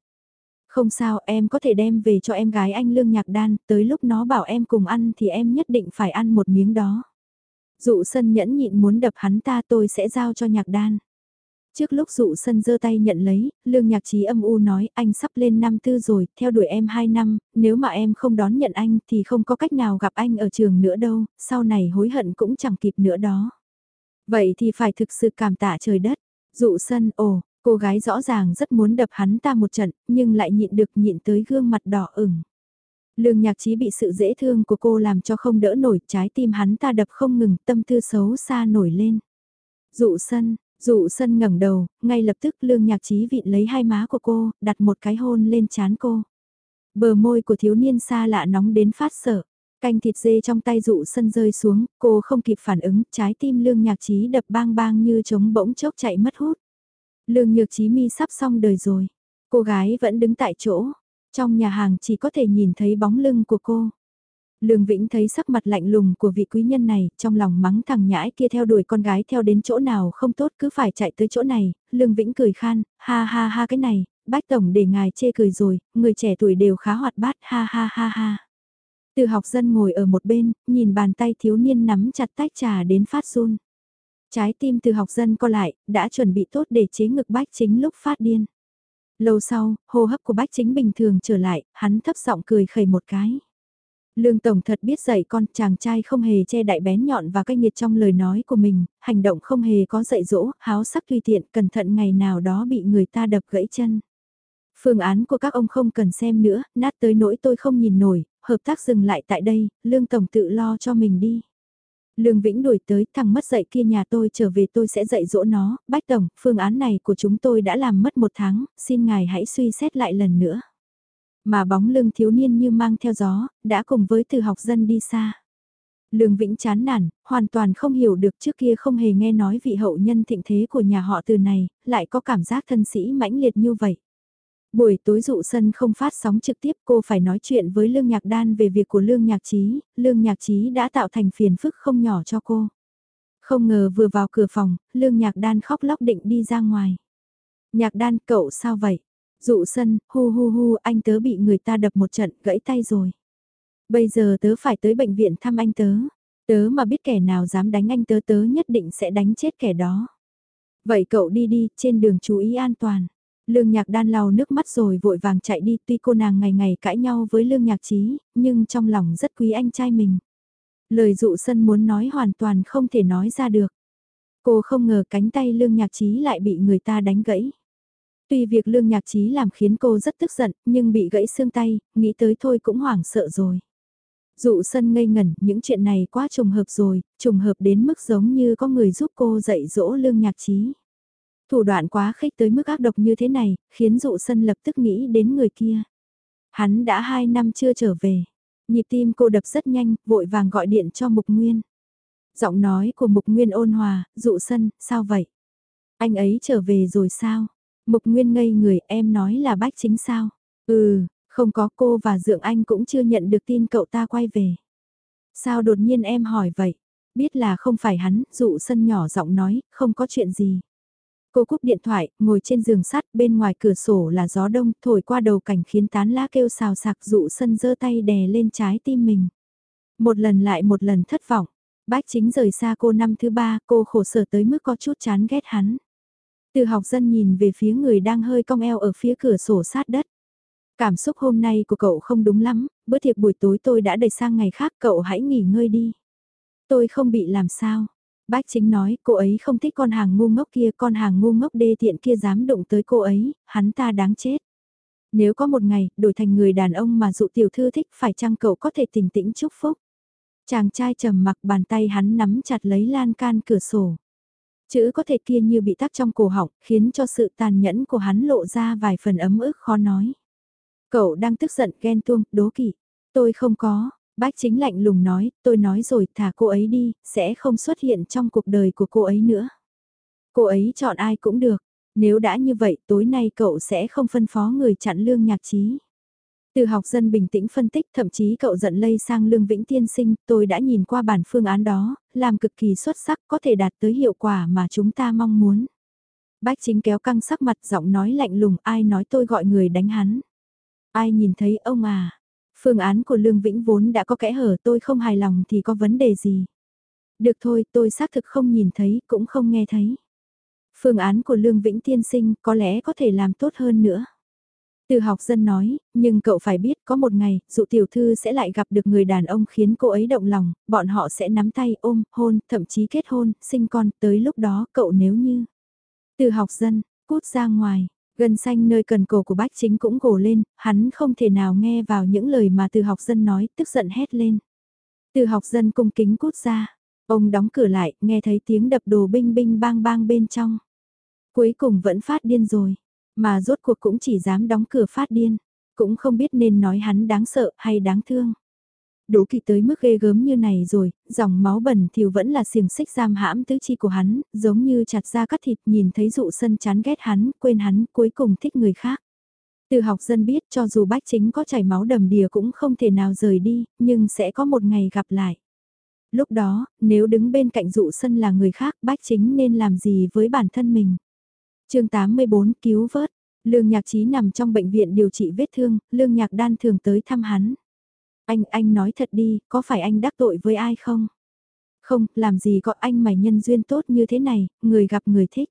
Speaker 1: Không sao, em có thể đem về cho em gái anh Lương Nhạc Đan, tới lúc nó bảo em cùng ăn thì em nhất định phải ăn một miếng đó. Dụ sân nhẫn nhịn muốn đập hắn ta tôi sẽ giao cho nhạc đan. Trước lúc dụ sân giơ tay nhận lấy, lương nhạc trí âm u nói anh sắp lên năm tư rồi, theo đuổi em 2 năm, nếu mà em không đón nhận anh thì không có cách nào gặp anh ở trường nữa đâu, sau này hối hận cũng chẳng kịp nữa đó. Vậy thì phải thực sự cảm tạ trời đất. Dụ sân, ồ, cô gái rõ ràng rất muốn đập hắn ta một trận, nhưng lại nhịn được nhịn tới gương mặt đỏ ửng. Lương nhạc trí bị sự dễ thương của cô làm cho không đỡ nổi, trái tim hắn ta đập không ngừng, tâm tư xấu xa nổi lên. Dụ sân, dụ sân ngẩng đầu, ngay lập tức lương nhạc trí vịn lấy hai má của cô, đặt một cái hôn lên chán cô. Bờ môi của thiếu niên xa lạ nóng đến phát sợ. Canh thịt dê trong tay dụ sân rơi xuống, cô không kịp phản ứng, trái tim lương nhạc trí đập bang bang như trống bỗng chốc chạy mất hút. Lương nhược trí mi sắp xong đời rồi. Cô gái vẫn đứng tại chỗ, trong nhà hàng chỉ có thể nhìn thấy bóng lưng của cô. Lương Vĩnh thấy sắc mặt lạnh lùng của vị quý nhân này, trong lòng mắng thằng nhãi kia theo đuổi con gái theo đến chỗ nào không tốt cứ phải chạy tới chỗ này, Lương Vĩnh cười khan, ha ha ha cái này, bách tổng để ngài chê cười rồi, người trẻ tuổi đều khá hoạt bát, ha ha ha ha. Từ học dân ngồi ở một bên, nhìn bàn tay thiếu niên nắm chặt tách trà đến phát run. Trái tim từ học dân co lại, đã chuẩn bị tốt để chế ngực bách chính lúc phát điên. Lâu sau, hô hấp của bách chính bình thường trở lại, hắn thấp giọng cười khẩy một cái. Lương Tổng thật biết dạy con, chàng trai không hề che đại bén nhọn và cay nghiệt trong lời nói của mình, hành động không hề có dạy dỗ, háo sắc tùy tiện, cẩn thận ngày nào đó bị người ta đập gãy chân. Phương án của các ông không cần xem nữa, nát tới nỗi tôi không nhìn nổi, hợp tác dừng lại tại đây, Lương Tổng tự lo cho mình đi. Lương Vĩnh đuổi tới, thằng mất dạy kia nhà tôi trở về tôi sẽ dạy dỗ nó, bách tổng, phương án này của chúng tôi đã làm mất một tháng, xin ngài hãy suy xét lại lần nữa. Mà bóng lưng thiếu niên như mang theo gió, đã cùng với từ học dân đi xa. Lương Vĩnh chán nản, hoàn toàn không hiểu được trước kia không hề nghe nói vị hậu nhân thịnh thế của nhà họ từ này, lại có cảm giác thân sĩ mãnh liệt như vậy. Buổi tối dụ sân không phát sóng trực tiếp cô phải nói chuyện với Lương Nhạc Đan về việc của Lương Nhạc Trí, Lương Nhạc Trí đã tạo thành phiền phức không nhỏ cho cô. Không ngờ vừa vào cửa phòng, Lương Nhạc Đan khóc lóc định đi ra ngoài. Nhạc Đan cậu sao vậy? Dụ sân, hu hu hu anh tớ bị người ta đập một trận gãy tay rồi. Bây giờ tớ phải tới bệnh viện thăm anh tớ. Tớ mà biết kẻ nào dám đánh anh tớ tớ nhất định sẽ đánh chết kẻ đó. Vậy cậu đi đi, trên đường chú ý an toàn. Lương nhạc đan lau nước mắt rồi vội vàng chạy đi tuy cô nàng ngày ngày cãi nhau với lương nhạc trí, nhưng trong lòng rất quý anh trai mình. Lời dụ sân muốn nói hoàn toàn không thể nói ra được. Cô không ngờ cánh tay lương nhạc trí lại bị người ta đánh gãy. Tuy việc lương nhạc trí làm khiến cô rất tức giận, nhưng bị gãy xương tay, nghĩ tới thôi cũng hoảng sợ rồi. Dụ sân ngây ngẩn, những chuyện này quá trùng hợp rồi, trùng hợp đến mức giống như có người giúp cô dạy dỗ lương nhạc trí. Thủ đoạn quá khích tới mức ác độc như thế này, khiến dụ sân lập tức nghĩ đến người kia. Hắn đã hai năm chưa trở về. Nhịp tim cô đập rất nhanh, vội vàng gọi điện cho Mục Nguyên. Giọng nói của Mục Nguyên ôn hòa, dụ sân, sao vậy? Anh ấy trở về rồi sao? Mục Nguyên ngây người em nói là bách chính sao? Ừ, không có cô và Dượng Anh cũng chưa nhận được tin cậu ta quay về. Sao đột nhiên em hỏi vậy? Biết là không phải hắn, dụ sân nhỏ giọng nói, không có chuyện gì. Cô cúp điện thoại, ngồi trên giường sắt, bên ngoài cửa sổ là gió đông, thổi qua đầu cảnh khiến tán lá kêu xào sạc dụ sân giơ tay đè lên trái tim mình. Một lần lại một lần thất vọng. Bách chính rời xa cô năm thứ ba, cô khổ sở tới mức có chút chán ghét hắn. Từ học dân nhìn về phía người đang hơi cong eo ở phía cửa sổ sát đất. Cảm xúc hôm nay của cậu không đúng lắm, bữa tiệc buổi tối tôi đã đẩy sang ngày khác cậu hãy nghỉ ngơi đi. Tôi không bị làm sao. Bách chính nói cô ấy không thích con hàng ngu ngốc kia, con hàng ngu ngốc đê tiện kia dám đụng tới cô ấy, hắn ta đáng chết. Nếu có một ngày, đổi thành người đàn ông mà dụ tiểu thư thích phải chăng cậu có thể tỉnh tĩnh chúc phúc. Chàng trai trầm mặc bàn tay hắn nắm chặt lấy lan can cửa sổ. Chữ có thể kia như bị tắc trong cổ họng, khiến cho sự tàn nhẫn của hắn lộ ra vài phần ấm ức khó nói. Cậu đang tức giận ghen tuông, đố kỵ. Tôi không có, bác chính lạnh lùng nói, tôi nói rồi thả cô ấy đi, sẽ không xuất hiện trong cuộc đời của cô ấy nữa. Cô ấy chọn ai cũng được, nếu đã như vậy tối nay cậu sẽ không phân phó người chặn lương nhạc trí. Từ học dân bình tĩnh phân tích thậm chí cậu giận lây sang lương vĩnh tiên sinh, tôi đã nhìn qua bản phương án đó, làm cực kỳ xuất sắc có thể đạt tới hiệu quả mà chúng ta mong muốn. Bách chính kéo căng sắc mặt giọng nói lạnh lùng ai nói tôi gọi người đánh hắn. Ai nhìn thấy ông à? Phương án của Lương Vĩnh vốn đã có kẽ hở tôi không hài lòng thì có vấn đề gì? Được thôi, tôi xác thực không nhìn thấy, cũng không nghe thấy. Phương án của Lương Vĩnh tiên sinh có lẽ có thể làm tốt hơn nữa. Từ học dân nói, nhưng cậu phải biết có một ngày, dụ tiểu thư sẽ lại gặp được người đàn ông khiến cô ấy động lòng, bọn họ sẽ nắm tay ôm, hôn, thậm chí kết hôn, sinh con, tới lúc đó cậu nếu như. Từ học dân, cút ra ngoài, Gân xanh nơi cần cổ của bách chính cũng gồ lên, hắn không thể nào nghe vào những lời mà từ học dân nói, tức giận hét lên. Từ học dân cung kính cút ra, ông đóng cửa lại, nghe thấy tiếng đập đồ binh binh bang bang bên trong. Cuối cùng vẫn phát điên rồi, mà rốt cuộc cũng chỉ dám đóng cửa phát điên, cũng không biết nên nói hắn đáng sợ hay đáng thương đủ kỵ tới mức ghê gớm như này rồi, dòng máu bẩn thiểu vẫn là xiềng xích giam hãm tứ chi của hắn, giống như chặt ra cắt thịt nhìn thấy dụ sân chán ghét hắn, quên hắn, cuối cùng thích người khác. Từ học dân biết cho dù bách chính có chảy máu đầm đìa cũng không thể nào rời đi, nhưng sẽ có một ngày gặp lại. Lúc đó, nếu đứng bên cạnh dụ sân là người khác, bách chính nên làm gì với bản thân mình? chương 84 cứu vớt, Lương Nhạc Trí nằm trong bệnh viện điều trị vết thương, Lương Nhạc Đan thường tới thăm hắn. Anh, anh nói thật đi, có phải anh đắc tội với ai không? Không, làm gì có anh mày nhân duyên tốt như thế này, người gặp người thích.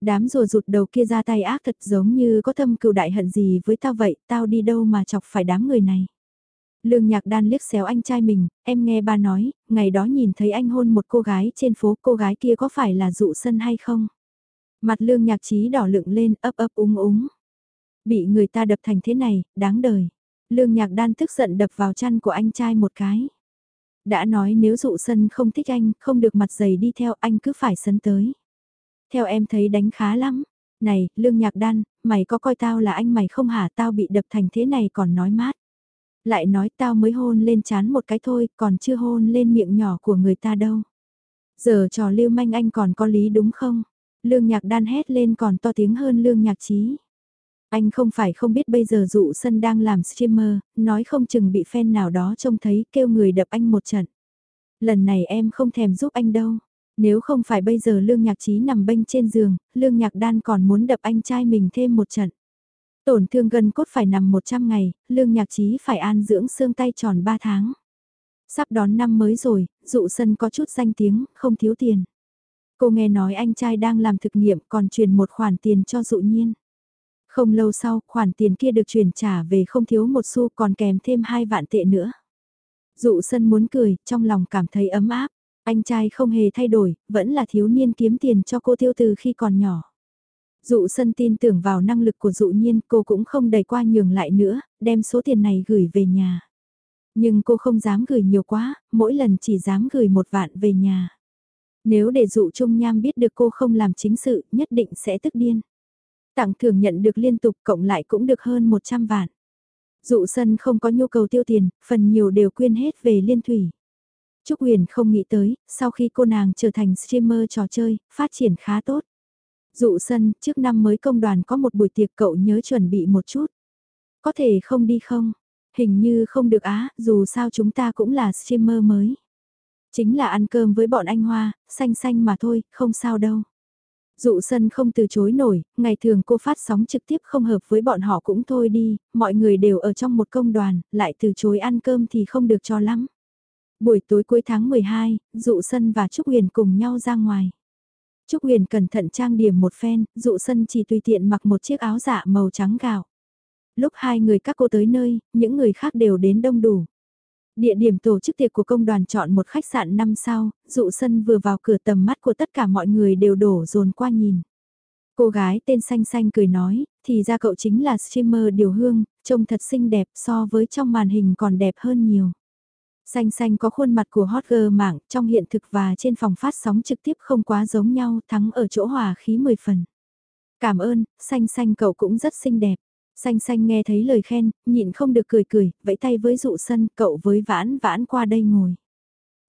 Speaker 1: Đám rùa rụt đầu kia ra tay ác thật giống như có thâm cừu đại hận gì với tao vậy, tao đi đâu mà chọc phải đám người này. Lương nhạc đan liếc xéo anh trai mình, em nghe ba nói, ngày đó nhìn thấy anh hôn một cô gái trên phố, cô gái kia có phải là dụ sân hay không? Mặt lương nhạc trí đỏ lựng lên, ấp ấp úng úng. Bị người ta đập thành thế này, đáng đời. Lương nhạc đan tức giận đập vào chăn của anh trai một cái. Đã nói nếu dụ sân không thích anh, không được mặt dày đi theo anh cứ phải sân tới. Theo em thấy đánh khá lắm. Này, lương nhạc đan, mày có coi tao là anh mày không hả tao bị đập thành thế này còn nói mát. Lại nói tao mới hôn lên chán một cái thôi, còn chưa hôn lên miệng nhỏ của người ta đâu. Giờ trò lưu manh anh còn có lý đúng không? Lương nhạc đan hét lên còn to tiếng hơn lương nhạc trí. Anh không phải không biết bây giờ dụ sân đang làm streamer, nói không chừng bị fan nào đó trông thấy kêu người đập anh một trận. Lần này em không thèm giúp anh đâu. Nếu không phải bây giờ Lương Nhạc Trí nằm bênh trên giường, Lương Nhạc Đan còn muốn đập anh trai mình thêm một trận. Tổn thương gần cốt phải nằm 100 ngày, Lương Nhạc Trí phải an dưỡng xương tay tròn 3 tháng. Sắp đón năm mới rồi, dụ sân có chút danh tiếng, không thiếu tiền. Cô nghe nói anh trai đang làm thực nghiệm còn truyền một khoản tiền cho dụ nhiên. Không lâu sau, khoản tiền kia được chuyển trả về không thiếu một xu còn kèm thêm hai vạn tệ nữa. Dụ sân muốn cười, trong lòng cảm thấy ấm áp. Anh trai không hề thay đổi, vẫn là thiếu niên kiếm tiền cho cô tiêu từ khi còn nhỏ. Dụ sân tin tưởng vào năng lực của dụ nhiên cô cũng không đầy qua nhường lại nữa, đem số tiền này gửi về nhà. Nhưng cô không dám gửi nhiều quá, mỗi lần chỉ dám gửi một vạn về nhà. Nếu để dụ Trung Nham biết được cô không làm chính sự, nhất định sẽ tức điên. Tặng thường nhận được liên tục cộng lại cũng được hơn 100 vạn. Dụ sân không có nhu cầu tiêu tiền, phần nhiều đều quyên hết về liên thủy. Trúc Huyền không nghĩ tới, sau khi cô nàng trở thành streamer trò chơi, phát triển khá tốt. Dụ sân, trước năm mới công đoàn có một buổi tiệc cậu nhớ chuẩn bị một chút. Có thể không đi không? Hình như không được á, dù sao chúng ta cũng là streamer mới. Chính là ăn cơm với bọn anh Hoa, xanh xanh mà thôi, không sao đâu. Dụ sân không từ chối nổi, ngày thường cô phát sóng trực tiếp không hợp với bọn họ cũng thôi đi, mọi người đều ở trong một công đoàn, lại từ chối ăn cơm thì không được cho lắm. Buổi tối cuối tháng 12, Dụ Sân và Trúc Huyền cùng nhau ra ngoài. Trúc Huyền cẩn thận trang điểm một phen, Dụ Sân chỉ tùy tiện mặc một chiếc áo dạ màu trắng gạo. Lúc hai người các cô tới nơi, những người khác đều đến đông đủ. Địa điểm tổ chức tiệc của công đoàn chọn một khách sạn 5 sao, dụ sân vừa vào cửa tầm mắt của tất cả mọi người đều đổ dồn qua nhìn. Cô gái tên Xanh Xanh cười nói, thì ra cậu chính là streamer Điều Hương, trông thật xinh đẹp so với trong màn hình còn đẹp hơn nhiều. Xanh Xanh có khuôn mặt của hot girl mạng, trong hiện thực và trên phòng phát sóng trực tiếp không quá giống nhau, thắng ở chỗ hòa khí 10 phần. Cảm ơn, Xanh Xanh cậu cũng rất xinh đẹp. Xanh xanh nghe thấy lời khen, nhịn không được cười cười, vẫy tay với dụ sân, cậu với vãn vãn qua đây ngồi.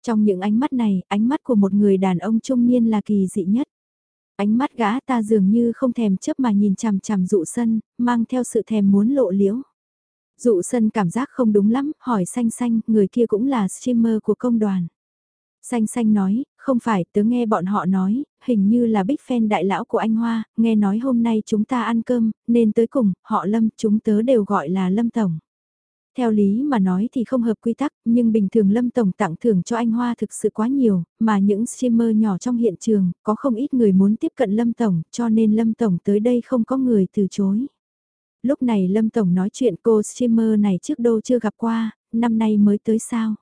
Speaker 1: Trong những ánh mắt này, ánh mắt của một người đàn ông trung niên là kỳ dị nhất. Ánh mắt gã ta dường như không thèm chớp mà nhìn chằm chằm dụ sân, mang theo sự thèm muốn lộ liễu. Dụ sân cảm giác không đúng lắm, hỏi xanh xanh, người kia cũng là streamer của công đoàn. Xanh xanh nói, không phải, tớ nghe bọn họ nói, hình như là big fan đại lão của anh Hoa, nghe nói hôm nay chúng ta ăn cơm, nên tới cùng, họ Lâm, chúng tớ đều gọi là Lâm Tổng. Theo lý mà nói thì không hợp quy tắc, nhưng bình thường Lâm Tổng tặng thưởng cho anh Hoa thực sự quá nhiều, mà những streamer nhỏ trong hiện trường, có không ít người muốn tiếp cận Lâm Tổng, cho nên Lâm Tổng tới đây không có người từ chối. Lúc này Lâm Tổng nói chuyện cô streamer này trước đâu chưa gặp qua, năm nay mới tới sao.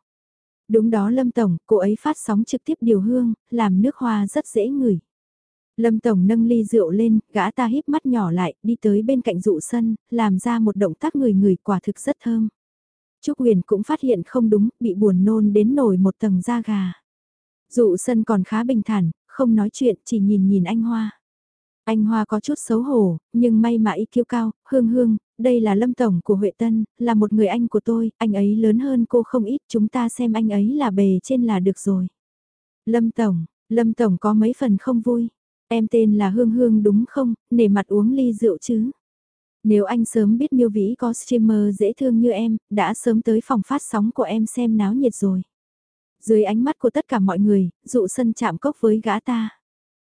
Speaker 1: Đúng đó Lâm Tổng, cô ấy phát sóng trực tiếp điều hương, làm nước hoa rất dễ ngửi. Lâm Tổng nâng ly rượu lên, gã ta híp mắt nhỏ lại, đi tới bên cạnh dụ sân, làm ra một động tác người người quả thực rất thơm. Trúc Huyền cũng phát hiện không đúng, bị buồn nôn đến nổi một tầng da gà. Dụ sân còn khá bình thản, không nói chuyện, chỉ nhìn nhìn anh Hoa. Anh Hoa có chút xấu hổ, nhưng may mà y kiêu cao, hương hương, đây là Lâm Tổng của Huệ Tân, là một người anh của tôi, anh ấy lớn hơn cô không ít, chúng ta xem anh ấy là bề trên là được rồi. Lâm Tổng, Lâm Tổng có mấy phần không vui, em tên là Hương Hương đúng không, nể mặt uống ly rượu chứ. Nếu anh sớm biết miêu vĩ có streamer dễ thương như em, đã sớm tới phòng phát sóng của em xem náo nhiệt rồi. Dưới ánh mắt của tất cả mọi người, dụ sân chạm cốc với gã ta.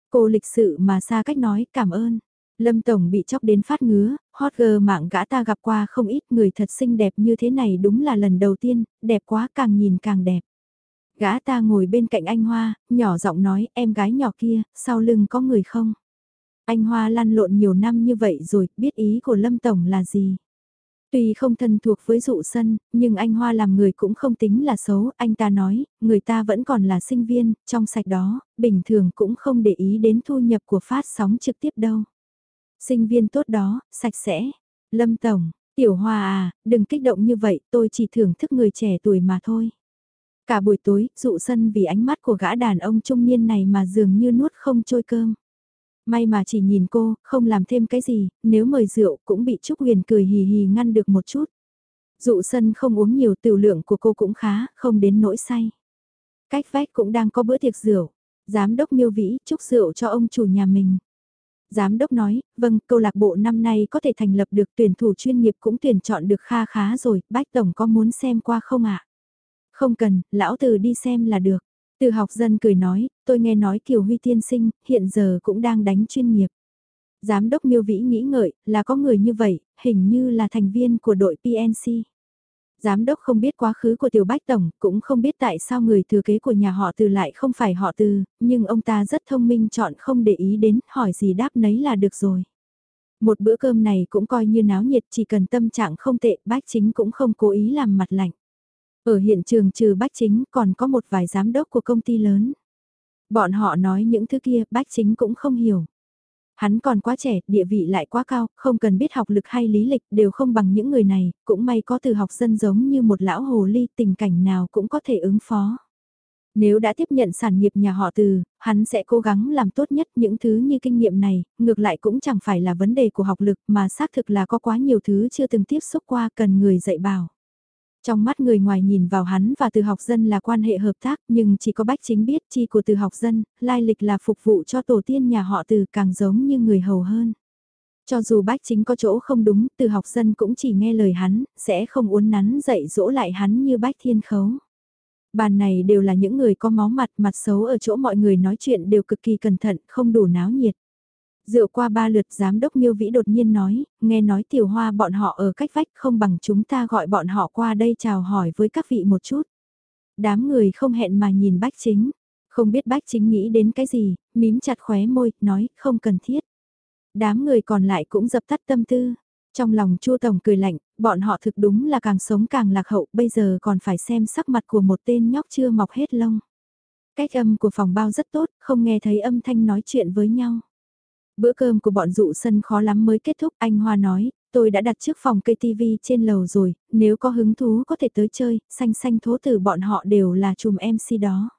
Speaker 1: Cô lịch sự mà xa cách nói cảm ơn. Lâm Tổng bị chóc đến phát ngứa, hot girl mạng gã ta gặp qua không ít người thật xinh đẹp như thế này đúng là lần đầu tiên, đẹp quá càng nhìn càng đẹp. Gã ta ngồi bên cạnh anh Hoa, nhỏ giọng nói em gái nhỏ kia, sau lưng có người không? Anh Hoa lăn lộn nhiều năm như vậy rồi, biết ý của Lâm Tổng là gì? Tuy không thân thuộc với dụ sân, nhưng anh Hoa làm người cũng không tính là xấu, anh ta nói, người ta vẫn còn là sinh viên, trong sạch đó, bình thường cũng không để ý đến thu nhập của phát sóng trực tiếp đâu. Sinh viên tốt đó, sạch sẽ. Lâm Tổng, Tiểu Hoa à, đừng kích động như vậy, tôi chỉ thưởng thức người trẻ tuổi mà thôi. Cả buổi tối, dụ sân vì ánh mắt của gã đàn ông trung niên này mà dường như nuốt không trôi cơm. May mà chỉ nhìn cô, không làm thêm cái gì, nếu mời rượu cũng bị Trúc Huyền cười hì hì ngăn được một chút. Dụ sân không uống nhiều tiểu lượng của cô cũng khá, không đến nỗi say. Cách vách cũng đang có bữa tiệc rượu. Giám đốc miêu vĩ chúc rượu cho ông chủ nhà mình. Giám đốc nói, vâng, câu lạc bộ năm nay có thể thành lập được tuyển thủ chuyên nghiệp cũng tuyển chọn được kha khá rồi, bách tổng có muốn xem qua không ạ? Không cần, lão từ đi xem là được. Từ học dân cười nói, tôi nghe nói Kiều Huy tiên sinh, hiện giờ cũng đang đánh chuyên nghiệp. Giám đốc miêu vĩ nghĩ ngợi, là có người như vậy, hình như là thành viên của đội PNC. Giám đốc không biết quá khứ của tiểu bách tổng, cũng không biết tại sao người thừa kế của nhà họ từ lại không phải họ từ, nhưng ông ta rất thông minh chọn không để ý đến, hỏi gì đáp nấy là được rồi. Một bữa cơm này cũng coi như náo nhiệt chỉ cần tâm trạng không tệ, bách chính cũng không cố ý làm mặt lạnh. Ở hiện trường trừ bách chính còn có một vài giám đốc của công ty lớn. Bọn họ nói những thứ kia bách chính cũng không hiểu. Hắn còn quá trẻ, địa vị lại quá cao, không cần biết học lực hay lý lịch đều không bằng những người này, cũng may có từ học dân giống như một lão hồ ly tình cảnh nào cũng có thể ứng phó. Nếu đã tiếp nhận sản nghiệp nhà họ từ, hắn sẽ cố gắng làm tốt nhất những thứ như kinh nghiệm này, ngược lại cũng chẳng phải là vấn đề của học lực mà xác thực là có quá nhiều thứ chưa từng tiếp xúc qua cần người dạy bảo. Trong mắt người ngoài nhìn vào hắn và từ học dân là quan hệ hợp tác nhưng chỉ có bách chính biết chi của từ học dân, lai lịch là phục vụ cho tổ tiên nhà họ từ càng giống như người hầu hơn. Cho dù bách chính có chỗ không đúng, từ học dân cũng chỉ nghe lời hắn, sẽ không uốn nắn dạy dỗ lại hắn như bách thiên khấu. Bàn này đều là những người có máu mặt, mặt xấu ở chỗ mọi người nói chuyện đều cực kỳ cẩn thận, không đủ náo nhiệt. Dựa qua ba lượt giám đốc miêu vĩ đột nhiên nói, nghe nói tiểu hoa bọn họ ở cách vách không bằng chúng ta gọi bọn họ qua đây chào hỏi với các vị một chút. Đám người không hẹn mà nhìn bách chính, không biết bách chính nghĩ đến cái gì, mím chặt khóe môi, nói không cần thiết. Đám người còn lại cũng dập tắt tâm tư. Trong lòng chua tổng cười lạnh, bọn họ thực đúng là càng sống càng lạc hậu, bây giờ còn phải xem sắc mặt của một tên nhóc chưa mọc hết lông. Cách âm của phòng bao rất tốt, không nghe thấy âm thanh nói chuyện với nhau. Bữa cơm của bọn dụ sân khó lắm mới kết thúc, anh Hoa nói, tôi đã đặt trước phòng cây TV trên lầu rồi, nếu có hứng thú có thể tới chơi, xanh xanh thố từ bọn họ đều là chùm MC đó.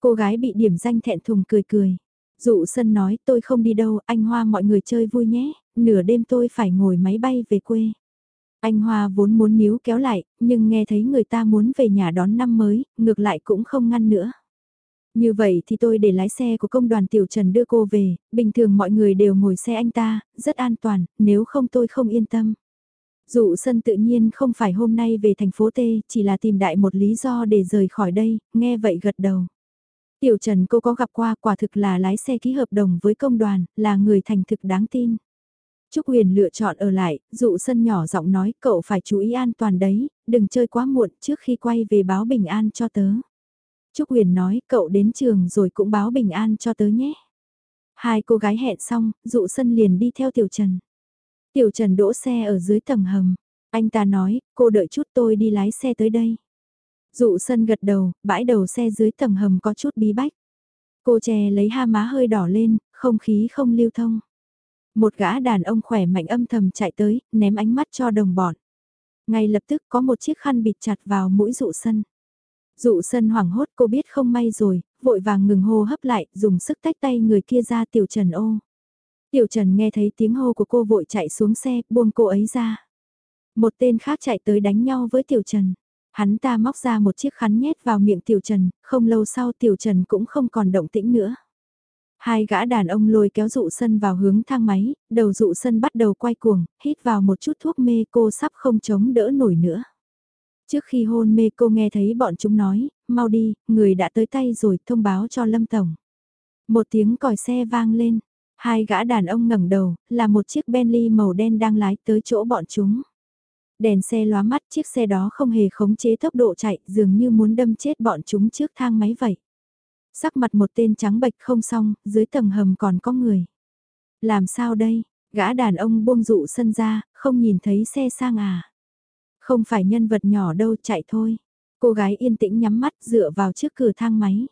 Speaker 1: Cô gái bị điểm danh thẹn thùng cười cười. Dụ sân nói tôi không đi đâu, anh Hoa mọi người chơi vui nhé, nửa đêm tôi phải ngồi máy bay về quê. Anh Hoa vốn muốn níu kéo lại, nhưng nghe thấy người ta muốn về nhà đón năm mới, ngược lại cũng không ngăn nữa. Như vậy thì tôi để lái xe của công đoàn Tiểu Trần đưa cô về, bình thường mọi người đều ngồi xe anh ta, rất an toàn, nếu không tôi không yên tâm. Dụ sân tự nhiên không phải hôm nay về thành phố T, chỉ là tìm đại một lý do để rời khỏi đây, nghe vậy gật đầu. Tiểu Trần cô có gặp qua quả thực là lái xe ký hợp đồng với công đoàn, là người thành thực đáng tin. Trúc Huyền lựa chọn ở lại, dụ sân nhỏ giọng nói cậu phải chú ý an toàn đấy, đừng chơi quá muộn trước khi quay về báo bình an cho tớ. Trúc Huyền nói cậu đến trường rồi cũng báo bình an cho tớ nhé. Hai cô gái hẹn xong, dụ sân liền đi theo Tiểu Trần. Tiểu Trần đỗ xe ở dưới tầng hầm. Anh ta nói, cô đợi chút tôi đi lái xe tới đây. Dụ sân gật đầu, bãi đầu xe dưới tầng hầm có chút bí bách. Cô chè lấy ha má hơi đỏ lên, không khí không lưu thông. Một gã đàn ông khỏe mạnh âm thầm chạy tới, ném ánh mắt cho đồng bọn. Ngay lập tức có một chiếc khăn bịt chặt vào mũi dụ sân. Dụ sân hoảng hốt cô biết không may rồi, vội vàng ngừng hô hấp lại, dùng sức tách tay người kia ra tiểu trần ô. Tiểu trần nghe thấy tiếng hô của cô vội chạy xuống xe, buông cô ấy ra. Một tên khác chạy tới đánh nhau với tiểu trần. Hắn ta móc ra một chiếc khắn nhét vào miệng tiểu trần, không lâu sau tiểu trần cũng không còn động tĩnh nữa. Hai gã đàn ông lôi kéo dụ sân vào hướng thang máy, đầu dụ sân bắt đầu quay cuồng, hít vào một chút thuốc mê cô sắp không chống đỡ nổi nữa. Trước khi hôn mê cô nghe thấy bọn chúng nói, mau đi, người đã tới tay rồi thông báo cho Lâm Tổng. Một tiếng còi xe vang lên, hai gã đàn ông ngẩng đầu, là một chiếc Bentley màu đen đang lái tới chỗ bọn chúng. Đèn xe lóa mắt chiếc xe đó không hề khống chế tốc độ chạy dường như muốn đâm chết bọn chúng trước thang máy vậy. Sắc mặt một tên trắng bệch không xong, dưới tầng hầm còn có người. Làm sao đây, gã đàn ông buông dụ sân ra, không nhìn thấy xe sang à. Không phải nhân vật nhỏ đâu chạy thôi. Cô gái yên tĩnh nhắm mắt dựa vào trước cửa thang máy.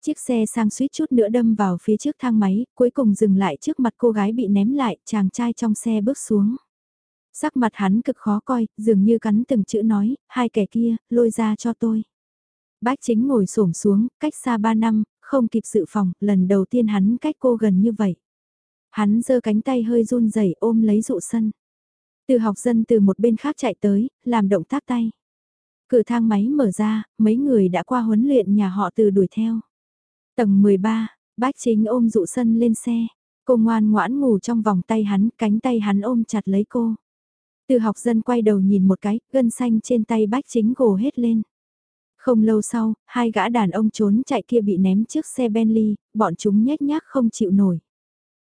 Speaker 1: Chiếc xe sang suýt chút nữa đâm vào phía trước thang máy, cuối cùng dừng lại trước mặt cô gái bị ném lại, chàng trai trong xe bước xuống. Sắc mặt hắn cực khó coi, dường như cắn từng chữ nói, hai kẻ kia, lôi ra cho tôi. Bách chính ngồi xổm xuống, cách xa ba năm, không kịp sự phòng, lần đầu tiên hắn cách cô gần như vậy. Hắn giơ cánh tay hơi run rẩy ôm lấy dụ sân. Từ học dân từ một bên khác chạy tới, làm động tác tay. Cửa thang máy mở ra, mấy người đã qua huấn luyện nhà họ từ đuổi theo. Tầng 13, bác chính ôm dụ sân lên xe. Cô ngoan ngoãn ngủ trong vòng tay hắn, cánh tay hắn ôm chặt lấy cô. Từ học dân quay đầu nhìn một cái, gân xanh trên tay bác chính gồ hết lên. Không lâu sau, hai gã đàn ông trốn chạy kia bị ném trước xe Bentley, bọn chúng nhét nhác không chịu nổi.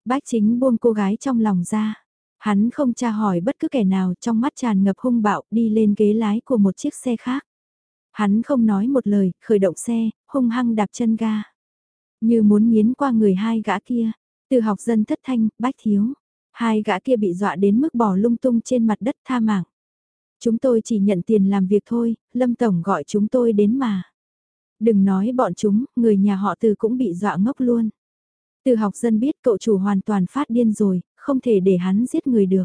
Speaker 1: Bác chính buông cô gái trong lòng ra. Hắn không tra hỏi bất cứ kẻ nào trong mắt tràn ngập hung bạo đi lên ghế lái của một chiếc xe khác. Hắn không nói một lời, khởi động xe, hung hăng đạp chân ga. Như muốn nghiến qua người hai gã kia, từ học dân thất thanh, bách thiếu. Hai gã kia bị dọa đến mức bỏ lung tung trên mặt đất tha mạng. Chúng tôi chỉ nhận tiền làm việc thôi, Lâm Tổng gọi chúng tôi đến mà. Đừng nói bọn chúng, người nhà họ từ cũng bị dọa ngốc luôn. Từ học dân biết cậu chủ hoàn toàn phát điên rồi, không thể để hắn giết người được.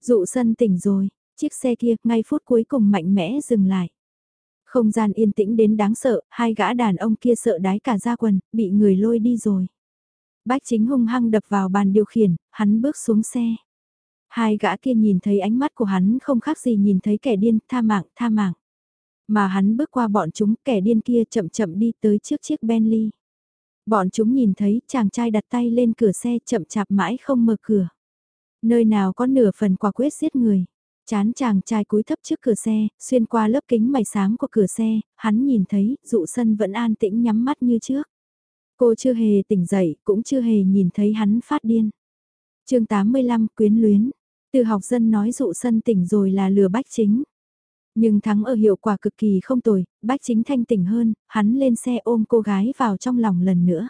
Speaker 1: Dụ sân tỉnh rồi, chiếc xe kia ngay phút cuối cùng mạnh mẽ dừng lại. Không gian yên tĩnh đến đáng sợ, hai gã đàn ông kia sợ đái cả ra quần, bị người lôi đi rồi. Bách chính hung hăng đập vào bàn điều khiển, hắn bước xuống xe. Hai gã kia nhìn thấy ánh mắt của hắn không khác gì nhìn thấy kẻ điên, tha mạng, tha mạng. Mà hắn bước qua bọn chúng, kẻ điên kia chậm chậm đi tới trước chiếc Bentley. Bọn chúng nhìn thấy chàng trai đặt tay lên cửa xe chậm chạp mãi không mở cửa. Nơi nào có nửa phần quả quyết giết người. Chán chàng trai cúi thấp trước cửa xe, xuyên qua lớp kính mày sáng của cửa xe, hắn nhìn thấy, dụ sân vẫn an tĩnh nhắm mắt như trước. Cô chưa hề tỉnh dậy, cũng chưa hề nhìn thấy hắn phát điên. chương 85 Quyến Luyến, từ học dân nói dụ sân tỉnh rồi là lừa bách chính. Nhưng thắng ở hiệu quả cực kỳ không tồi, bách chính thanh tỉnh hơn, hắn lên xe ôm cô gái vào trong lòng lần nữa.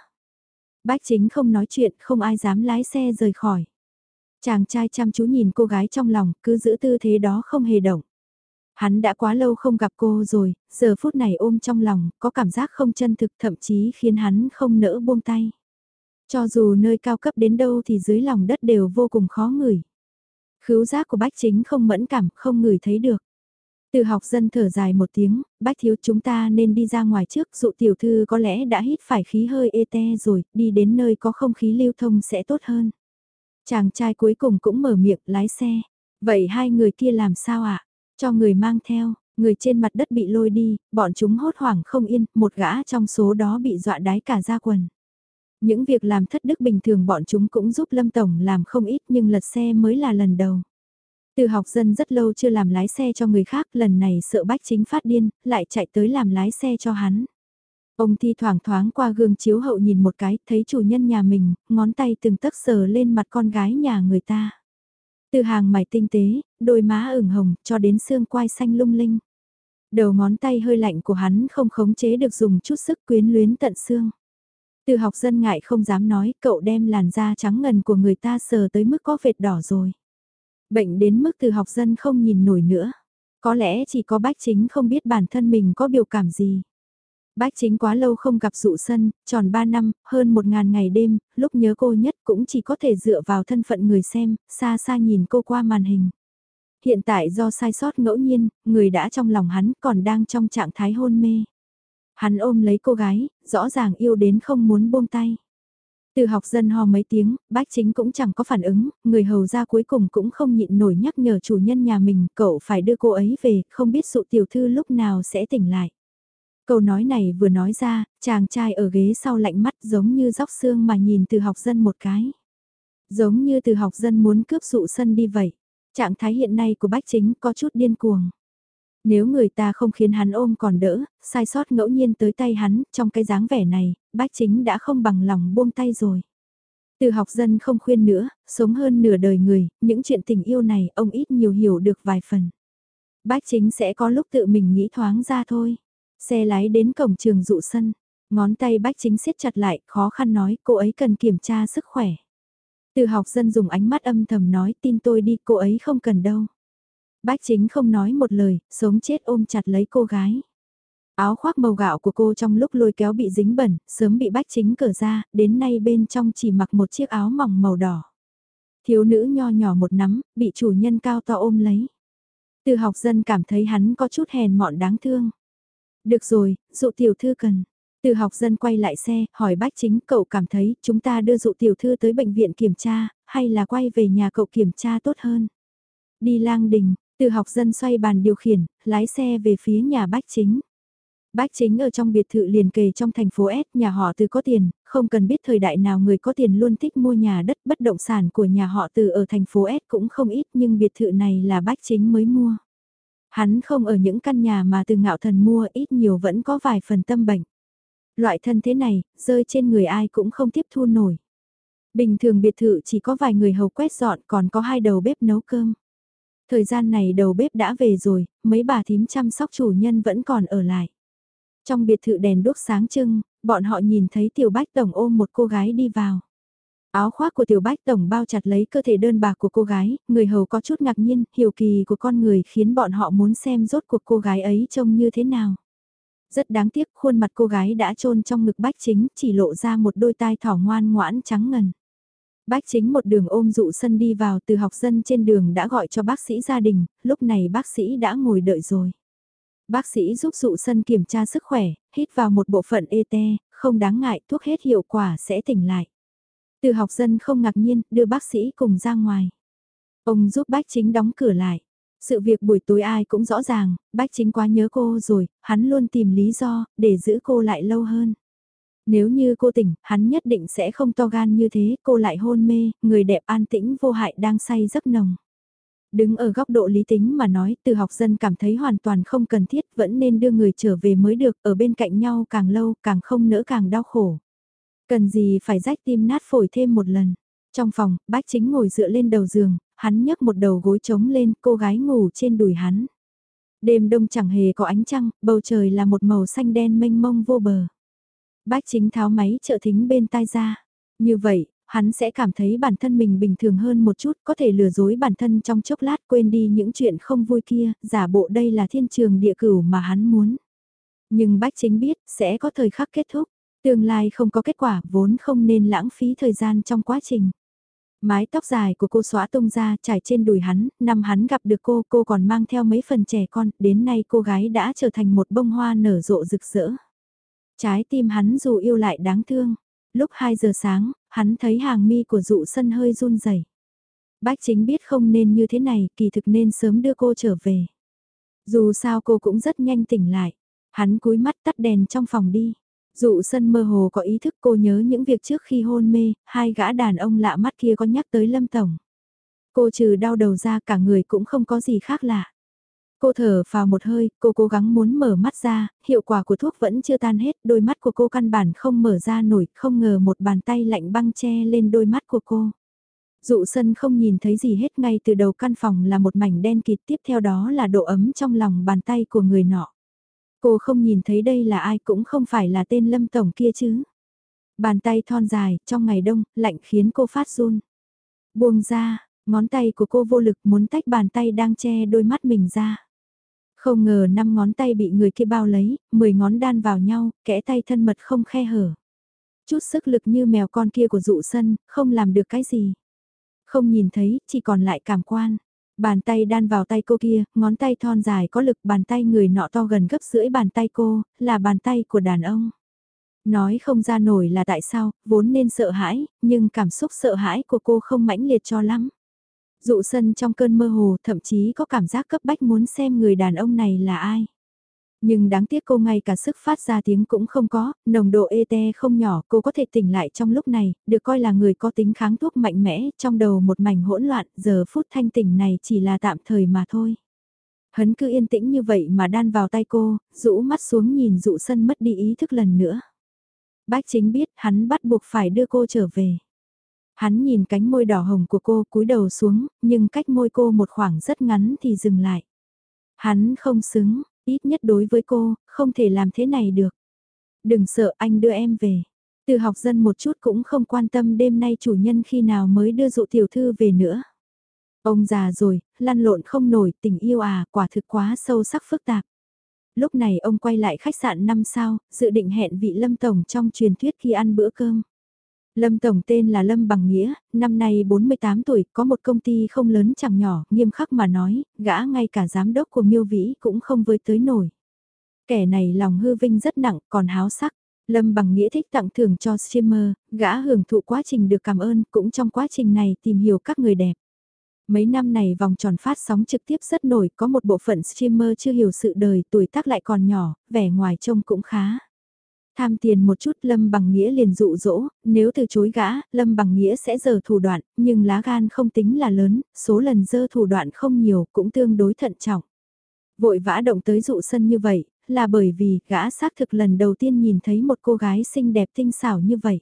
Speaker 1: Bách chính không nói chuyện, không ai dám lái xe rời khỏi. Chàng trai chăm chú nhìn cô gái trong lòng, cứ giữ tư thế đó không hề động. Hắn đã quá lâu không gặp cô rồi, giờ phút này ôm trong lòng, có cảm giác không chân thực thậm chí khiến hắn không nỡ buông tay. Cho dù nơi cao cấp đến đâu thì dưới lòng đất đều vô cùng khó ngửi. Khứu giác của bách chính không mẫn cảm, không ngửi thấy được. Từ học dân thở dài một tiếng, bách thiếu chúng ta nên đi ra ngoài trước, dụ tiểu thư có lẽ đã hít phải khí hơi ê te rồi, đi đến nơi có không khí lưu thông sẽ tốt hơn. Chàng trai cuối cùng cũng mở miệng lái xe. Vậy hai người kia làm sao ạ? À? Cho người mang theo, người trên mặt đất bị lôi đi, bọn chúng hốt hoảng không yên, một gã trong số đó bị dọa đái cả ra quần. Những việc làm thất đức bình thường bọn chúng cũng giúp Lâm Tổng làm không ít nhưng lật xe mới là lần đầu. Từ học dân rất lâu chưa làm lái xe cho người khác, lần này sợ bách chính phát điên, lại chạy tới làm lái xe cho hắn. Ông thi thoảng thoáng qua gương chiếu hậu nhìn một cái, thấy chủ nhân nhà mình, ngón tay từng tấc sờ lên mặt con gái nhà người ta. Từ hàng mày tinh tế, đôi má ửng hồng, cho đến xương quai xanh lung linh. Đầu ngón tay hơi lạnh của hắn không khống chế được dùng chút sức quyến luyến tận xương. Từ học dân ngại không dám nói, cậu đem làn da trắng ngần của người ta sờ tới mức có vệt đỏ rồi. Bệnh đến mức từ học dân không nhìn nổi nữa. Có lẽ chỉ có bách chính không biết bản thân mình có biểu cảm gì. Bách chính quá lâu không gặp dụ sân, tròn 3 năm, hơn 1 ngàn ngày đêm, lúc nhớ cô nhất cũng chỉ có thể dựa vào thân phận người xem, xa xa nhìn cô qua màn hình. Hiện tại do sai sót ngẫu nhiên, người đã trong lòng hắn còn đang trong trạng thái hôn mê. Hắn ôm lấy cô gái, rõ ràng yêu đến không muốn buông tay. Từ học dân ho mấy tiếng, bách chính cũng chẳng có phản ứng, người hầu ra cuối cùng cũng không nhịn nổi nhắc nhở chủ nhân nhà mình, cậu phải đưa cô ấy về, không biết dụ tiểu thư lúc nào sẽ tỉnh lại. Câu nói này vừa nói ra, chàng trai ở ghế sau lạnh mắt giống như dóc xương mà nhìn từ học dân một cái. Giống như từ học dân muốn cướp dụ sân đi vậy. Trạng thái hiện nay của bách chính có chút điên cuồng. Nếu người ta không khiến hắn ôm còn đỡ, sai sót ngẫu nhiên tới tay hắn, trong cái dáng vẻ này, bách chính đã không bằng lòng buông tay rồi. Từ học dân không khuyên nữa, sống hơn nửa đời người, những chuyện tình yêu này ông ít nhiều hiểu được vài phần. Bách chính sẽ có lúc tự mình nghĩ thoáng ra thôi. Xe lái đến cổng trường dụ sân, ngón tay bách chính siết chặt lại, khó khăn nói cô ấy cần kiểm tra sức khỏe. Từ học dân dùng ánh mắt âm thầm nói tin tôi đi cô ấy không cần đâu. Bách chính không nói một lời, sống chết ôm chặt lấy cô gái. Áo khoác màu gạo của cô trong lúc lôi kéo bị dính bẩn, sớm bị bách chính cởi ra, đến nay bên trong chỉ mặc một chiếc áo mỏng màu đỏ. Thiếu nữ nho nhỏ một nắm, bị chủ nhân cao to ôm lấy. Từ học dân cảm thấy hắn có chút hèn mọn đáng thương. Được rồi, dụ tiểu thư cần. Từ học dân quay lại xe, hỏi bách chính cậu cảm thấy chúng ta đưa dụ tiểu thư tới bệnh viện kiểm tra, hay là quay về nhà cậu kiểm tra tốt hơn. Đi lang đình, từ học dân xoay bàn điều khiển, lái xe về phía nhà bách chính. Bách chính ở trong biệt thự liền kề trong thành phố S, nhà họ từ có tiền, không cần biết thời đại nào người có tiền luôn thích mua nhà đất bất động sản của nhà họ từ ở thành phố S cũng không ít nhưng biệt thự này là bách chính mới mua. Hắn không ở những căn nhà mà từ ngạo thần mua ít nhiều vẫn có vài phần tâm bệnh. Loại thân thế này, rơi trên người ai cũng không tiếp thu nổi. Bình thường biệt thự chỉ có vài người hầu quét dọn còn có hai đầu bếp nấu cơm. Thời gian này đầu bếp đã về rồi, mấy bà thím chăm sóc chủ nhân vẫn còn ở lại. Trong biệt thự đèn đốt sáng trưng, bọn họ nhìn thấy tiểu bách tổng ôm một cô gái đi vào. Áo khoác của tiểu bách tổng bao chặt lấy cơ thể đơn bạc của cô gái, người hầu có chút ngạc nhiên, hiểu kỳ của con người khiến bọn họ muốn xem rốt cuộc cô gái ấy trông như thế nào. Rất đáng tiếc khuôn mặt cô gái đã chôn trong ngực bách chính chỉ lộ ra một đôi tai thỏ ngoan ngoãn trắng ngần. Bách chính một đường ôm dụ sân đi vào từ học dân trên đường đã gọi cho bác sĩ gia đình, lúc này bác sĩ đã ngồi đợi rồi. Bác sĩ giúp dụ sân kiểm tra sức khỏe, hít vào một bộ phận ET, không đáng ngại thuốc hết hiệu quả sẽ tỉnh lại. Từ học dân không ngạc nhiên, đưa bác sĩ cùng ra ngoài. Ông giúp bách chính đóng cửa lại. Sự việc buổi tối ai cũng rõ ràng, bách chính quá nhớ cô rồi, hắn luôn tìm lý do, để giữ cô lại lâu hơn. Nếu như cô tỉnh, hắn nhất định sẽ không to gan như thế, cô lại hôn mê, người đẹp an tĩnh vô hại đang say giấc nồng. Đứng ở góc độ lý tính mà nói, từ học dân cảm thấy hoàn toàn không cần thiết, vẫn nên đưa người trở về mới được, ở bên cạnh nhau càng lâu, càng không nỡ càng đau khổ. Cần gì phải rách tim nát phổi thêm một lần. Trong phòng, bác chính ngồi dựa lên đầu giường, hắn nhấc một đầu gối trống lên, cô gái ngủ trên đùi hắn. Đêm đông chẳng hề có ánh trăng, bầu trời là một màu xanh đen mênh mông vô bờ. Bách chính tháo máy trợ thính bên tai ra. Như vậy, hắn sẽ cảm thấy bản thân mình bình thường hơn một chút, có thể lừa dối bản thân trong chốc lát quên đi những chuyện không vui kia, giả bộ đây là thiên trường địa cửu mà hắn muốn. Nhưng bách chính biết, sẽ có thời khắc kết thúc, tương lai không có kết quả vốn không nên lãng phí thời gian trong quá trình. Mái tóc dài của cô xóa tung ra trải trên đùi hắn, năm hắn gặp được cô, cô còn mang theo mấy phần trẻ con, đến nay cô gái đã trở thành một bông hoa nở rộ rực rỡ. Trái tim hắn dù yêu lại đáng thương. Lúc 2 giờ sáng, hắn thấy hàng mi của dụ sân hơi run rẩy. Bách chính biết không nên như thế này, kỳ thực nên sớm đưa cô trở về. Dù sao cô cũng rất nhanh tỉnh lại. Hắn cúi mắt tắt đèn trong phòng đi. Dụ sân mơ hồ có ý thức cô nhớ những việc trước khi hôn mê, hai gã đàn ông lạ mắt kia có nhắc tới Lâm Tổng. Cô trừ đau đầu ra cả người cũng không có gì khác lạ. Cô thở vào một hơi, cô cố gắng muốn mở mắt ra, hiệu quả của thuốc vẫn chưa tan hết, đôi mắt của cô căn bản không mở ra nổi, không ngờ một bàn tay lạnh băng che lên đôi mắt của cô. Dụ sân không nhìn thấy gì hết ngay từ đầu căn phòng là một mảnh đen kịt tiếp theo đó là độ ấm trong lòng bàn tay của người nọ. Cô không nhìn thấy đây là ai cũng không phải là tên lâm tổng kia chứ. Bàn tay thon dài, trong ngày đông, lạnh khiến cô phát run. Buông ra, ngón tay của cô vô lực muốn tách bàn tay đang che đôi mắt mình ra. Không ngờ năm ngón tay bị người kia bao lấy, 10 ngón đan vào nhau, kẽ tay thân mật không khe hở. Chút sức lực như mèo con kia của dụ sân, không làm được cái gì. Không nhìn thấy, chỉ còn lại cảm quan. Bàn tay đan vào tay cô kia, ngón tay thon dài có lực bàn tay người nọ to gần gấp rưỡi bàn tay cô, là bàn tay của đàn ông. Nói không ra nổi là tại sao, vốn nên sợ hãi, nhưng cảm xúc sợ hãi của cô không mãnh liệt cho lắm. Dụ sân trong cơn mơ hồ thậm chí có cảm giác cấp bách muốn xem người đàn ông này là ai. Nhưng đáng tiếc cô ngay cả sức phát ra tiếng cũng không có, nồng độ ET không nhỏ, cô có thể tỉnh lại trong lúc này, được coi là người có tính kháng thuốc mạnh mẽ, trong đầu một mảnh hỗn loạn, giờ phút thanh tỉnh này chỉ là tạm thời mà thôi. Hấn cứ yên tĩnh như vậy mà đan vào tay cô, rũ mắt xuống nhìn dụ sân mất đi ý thức lần nữa. Bách chính biết hắn bắt buộc phải đưa cô trở về. Hắn nhìn cánh môi đỏ hồng của cô cúi đầu xuống, nhưng cách môi cô một khoảng rất ngắn thì dừng lại. Hắn không xứng, ít nhất đối với cô, không thể làm thế này được. Đừng sợ anh đưa em về. Từ học dân một chút cũng không quan tâm đêm nay chủ nhân khi nào mới đưa dụ tiểu thư về nữa. Ông già rồi, lăn lộn không nổi, tình yêu à, quả thực quá sâu sắc phức tạp. Lúc này ông quay lại khách sạn 5 sao, dự định hẹn vị Lâm Tổng trong truyền thuyết khi ăn bữa cơm. Lâm Tổng tên là Lâm Bằng Nghĩa, năm nay 48 tuổi, có một công ty không lớn chẳng nhỏ, nghiêm khắc mà nói, gã ngay cả giám đốc của Miêu Vĩ cũng không với tới nổi. Kẻ này lòng hư vinh rất nặng, còn háo sắc. Lâm Bằng Nghĩa thích tặng thưởng cho streamer, gã hưởng thụ quá trình được cảm ơn, cũng trong quá trình này tìm hiểu các người đẹp. Mấy năm này vòng tròn phát sóng trực tiếp rất nổi, có một bộ phận streamer chưa hiểu sự đời, tuổi tác lại còn nhỏ, vẻ ngoài trông cũng khá. Tham tiền một chút Lâm Bằng Nghĩa liền dụ dỗ, nếu từ chối gã, Lâm Bằng Nghĩa sẽ dở thủ đoạn, nhưng lá gan không tính là lớn, số lần dơ thủ đoạn không nhiều cũng tương đối thận trọng. Vội vã động tới dụ sân như vậy, là bởi vì gã xác thực lần đầu tiên nhìn thấy một cô gái xinh đẹp tinh xảo như vậy.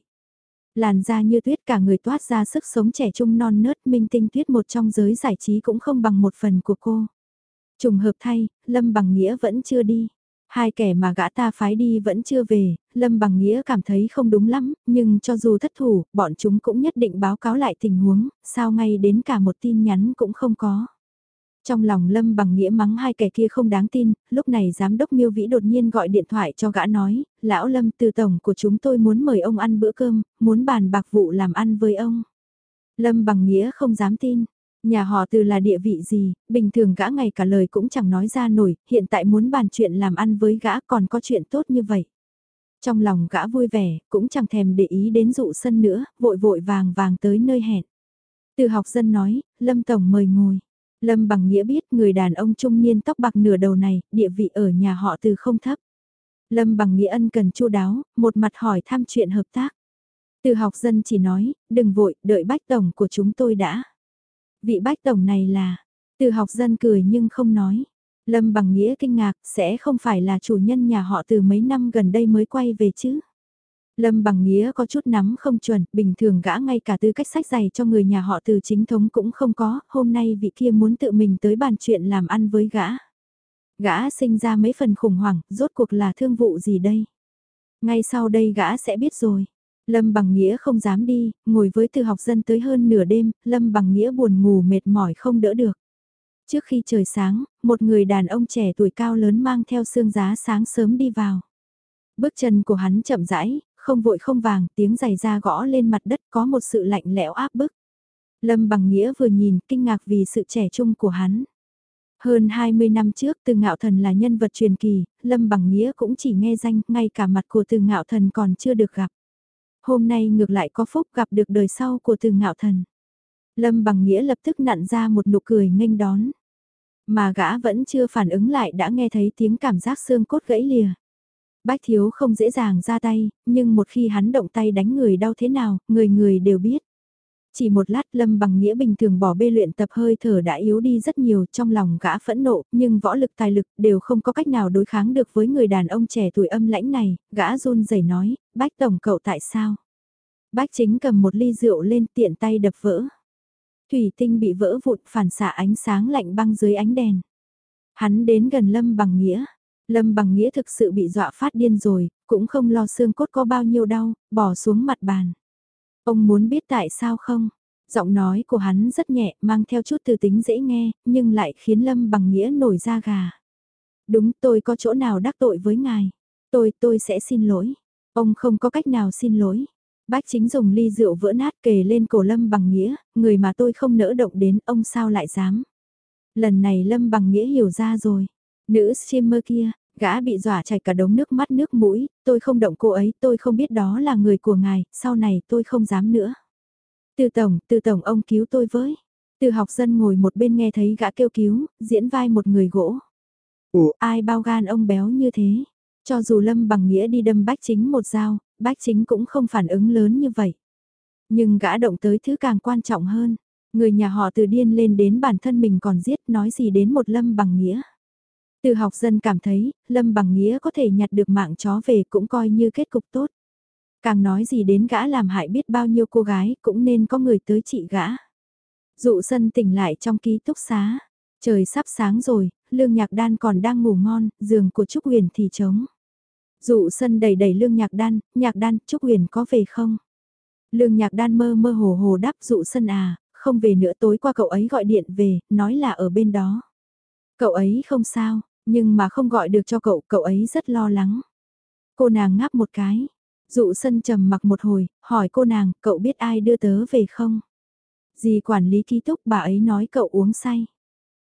Speaker 1: Làn da như tuyết cả người toát ra sức sống trẻ trung non nớt minh tinh tuyết một trong giới giải trí cũng không bằng một phần của cô. Trùng hợp thay, Lâm Bằng Nghĩa vẫn chưa đi. Hai kẻ mà gã ta phái đi vẫn chưa về, Lâm Bằng Nghĩa cảm thấy không đúng lắm, nhưng cho dù thất thủ, bọn chúng cũng nhất định báo cáo lại tình huống, sao ngay đến cả một tin nhắn cũng không có. Trong lòng Lâm bằng nghĩa mắng hai kẻ kia không đáng tin, lúc này giám đốc miêu vĩ đột nhiên gọi điện thoại cho gã nói, lão Lâm từ tổng của chúng tôi muốn mời ông ăn bữa cơm, muốn bàn bạc vụ làm ăn với ông. Lâm bằng nghĩa không dám tin, nhà họ từ là địa vị gì, bình thường gã ngày cả lời cũng chẳng nói ra nổi, hiện tại muốn bàn chuyện làm ăn với gã còn có chuyện tốt như vậy. Trong lòng gã vui vẻ, cũng chẳng thèm để ý đến dụ sân nữa, vội vội vàng vàng tới nơi hẹn. Từ học dân nói, Lâm Tổng mời ngồi. Lâm bằng nghĩa biết người đàn ông trung niên tóc bạc nửa đầu này, địa vị ở nhà họ từ không thấp. Lâm bằng nghĩa ân cần chu đáo, một mặt hỏi thăm chuyện hợp tác. Từ học dân chỉ nói, đừng vội, đợi bách tổng của chúng tôi đã. Vị bách tổng này là, từ học dân cười nhưng không nói. Lâm bằng nghĩa kinh ngạc, sẽ không phải là chủ nhân nhà họ từ mấy năm gần đây mới quay về chứ. Lâm bằng nghĩa có chút nắm không chuẩn, bình thường gã ngay cả tư cách sách giày cho người nhà họ từ chính thống cũng không có, hôm nay vị kia muốn tự mình tới bàn chuyện làm ăn với gã. Gã sinh ra mấy phần khủng hoảng, rốt cuộc là thương vụ gì đây? Ngay sau đây gã sẽ biết rồi. Lâm bằng nghĩa không dám đi, ngồi với từ học dân tới hơn nửa đêm, Lâm bằng nghĩa buồn ngủ mệt mỏi không đỡ được. Trước khi trời sáng, một người đàn ông trẻ tuổi cao lớn mang theo xương giá sáng sớm đi vào. Bước chân của hắn chậm rãi, không vội không vàng, tiếng giày da gõ lên mặt đất có một sự lạnh lẽo áp bức. Lâm bằng nghĩa vừa nhìn, kinh ngạc vì sự trẻ trung của hắn. Hơn 20 năm trước từ ngạo thần là nhân vật truyền kỳ, Lâm bằng nghĩa cũng chỉ nghe danh, ngay cả mặt của từ ngạo thần còn chưa được gặp. Hôm nay ngược lại có phúc gặp được đời sau của từ ngạo thần. Lâm bằng nghĩa lập tức nặn ra một nụ cười nghênh đón. Mà gã vẫn chưa phản ứng lại đã nghe thấy tiếng cảm giác xương cốt gãy lìa. Bách thiếu không dễ dàng ra tay, nhưng một khi hắn động tay đánh người đau thế nào, người người đều biết. Chỉ một lát Lâm bằng nghĩa bình thường bỏ bê luyện tập hơi thở đã yếu đi rất nhiều trong lòng gã phẫn nộ, nhưng võ lực tài lực đều không có cách nào đối kháng được với người đàn ông trẻ tuổi âm lãnh này, gã run rẩy nói, bách tổng cậu tại sao? Bách chính cầm một ly rượu lên tiện tay đập vỡ. Thủy tinh bị vỡ vụn phản xạ ánh sáng lạnh băng dưới ánh đèn. Hắn đến gần Lâm bằng nghĩa, Lâm bằng nghĩa thực sự bị dọa phát điên rồi, cũng không lo xương cốt có bao nhiêu đau, bỏ xuống mặt bàn. Ông muốn biết tại sao không? Giọng nói của hắn rất nhẹ, mang theo chút từ tính dễ nghe, nhưng lại khiến Lâm bằng nghĩa nổi da gà. Đúng tôi có chỗ nào đắc tội với ngài. Tôi, tôi sẽ xin lỗi. Ông không có cách nào xin lỗi. Bách chính dùng ly rượu vỡ nát kề lên cổ Lâm bằng nghĩa, người mà tôi không nỡ động đến, ông sao lại dám. Lần này Lâm bằng nghĩa hiểu ra rồi. Nữ streamer kia, Gã bị dọa chảy cả đống nước mắt nước mũi, tôi không động cô ấy, tôi không biết đó là người của ngài, sau này tôi không dám nữa. Từ tổng, từ tổng ông cứu tôi với. Từ học dân ngồi một bên nghe thấy gã kêu cứu, diễn vai một người gỗ. Ủa, ai bao gan ông béo như thế? Cho dù Lâm bằng nghĩa đi đâm bách chính một dao, bách chính cũng không phản ứng lớn như vậy. Nhưng gã động tới thứ càng quan trọng hơn. Người nhà họ từ điên lên đến bản thân mình còn giết nói gì đến một Lâm bằng nghĩa. Từ học dân cảm thấy, Lâm bằng nghĩa có thể nhặt được mạng chó về cũng coi như kết cục tốt. Càng nói gì đến gã làm hại biết bao nhiêu cô gái cũng nên có người tới trị gã. Dụ sân tỉnh lại trong ký túc xá. Trời sắp sáng rồi, lương nhạc đan còn đang ngủ ngon, giường của Trúc Huyền thì trống. Dụ sân đầy đầy lương nhạc đan, nhạc đan, Trúc Huyền có về không? Lương nhạc đan mơ mơ hồ hồ đáp dụ sân à, không về nữa tối qua cậu ấy gọi điện về, nói là ở bên đó. Cậu ấy không sao, nhưng mà không gọi được cho cậu, cậu ấy rất lo lắng. Cô nàng ngáp một cái. Dụ sân trầm mặc một hồi, hỏi cô nàng, cậu biết ai đưa tớ về không? Dì quản lý ký túc bà ấy nói cậu uống say.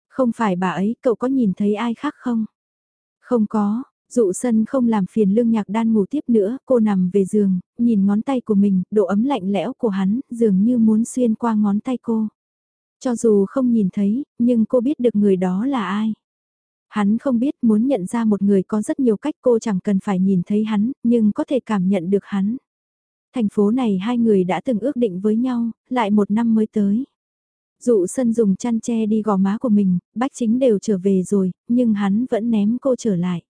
Speaker 1: Không phải bà ấy, cậu có nhìn thấy ai khác không? Không có, dụ sân không làm phiền lương nhạc đan ngủ tiếp nữa, cô nằm về giường, nhìn ngón tay của mình, độ ấm lạnh lẽo của hắn, dường như muốn xuyên qua ngón tay cô. Cho dù không nhìn thấy, nhưng cô biết được người đó là ai. Hắn không biết muốn nhận ra một người có rất nhiều cách cô chẳng cần phải nhìn thấy hắn, nhưng có thể cảm nhận được hắn. Thành phố này hai người đã từng ước định với nhau, lại một năm mới tới. Dụ sân dùng chăn che đi gò má của mình, bách chính đều trở về rồi, nhưng hắn vẫn ném cô trở lại.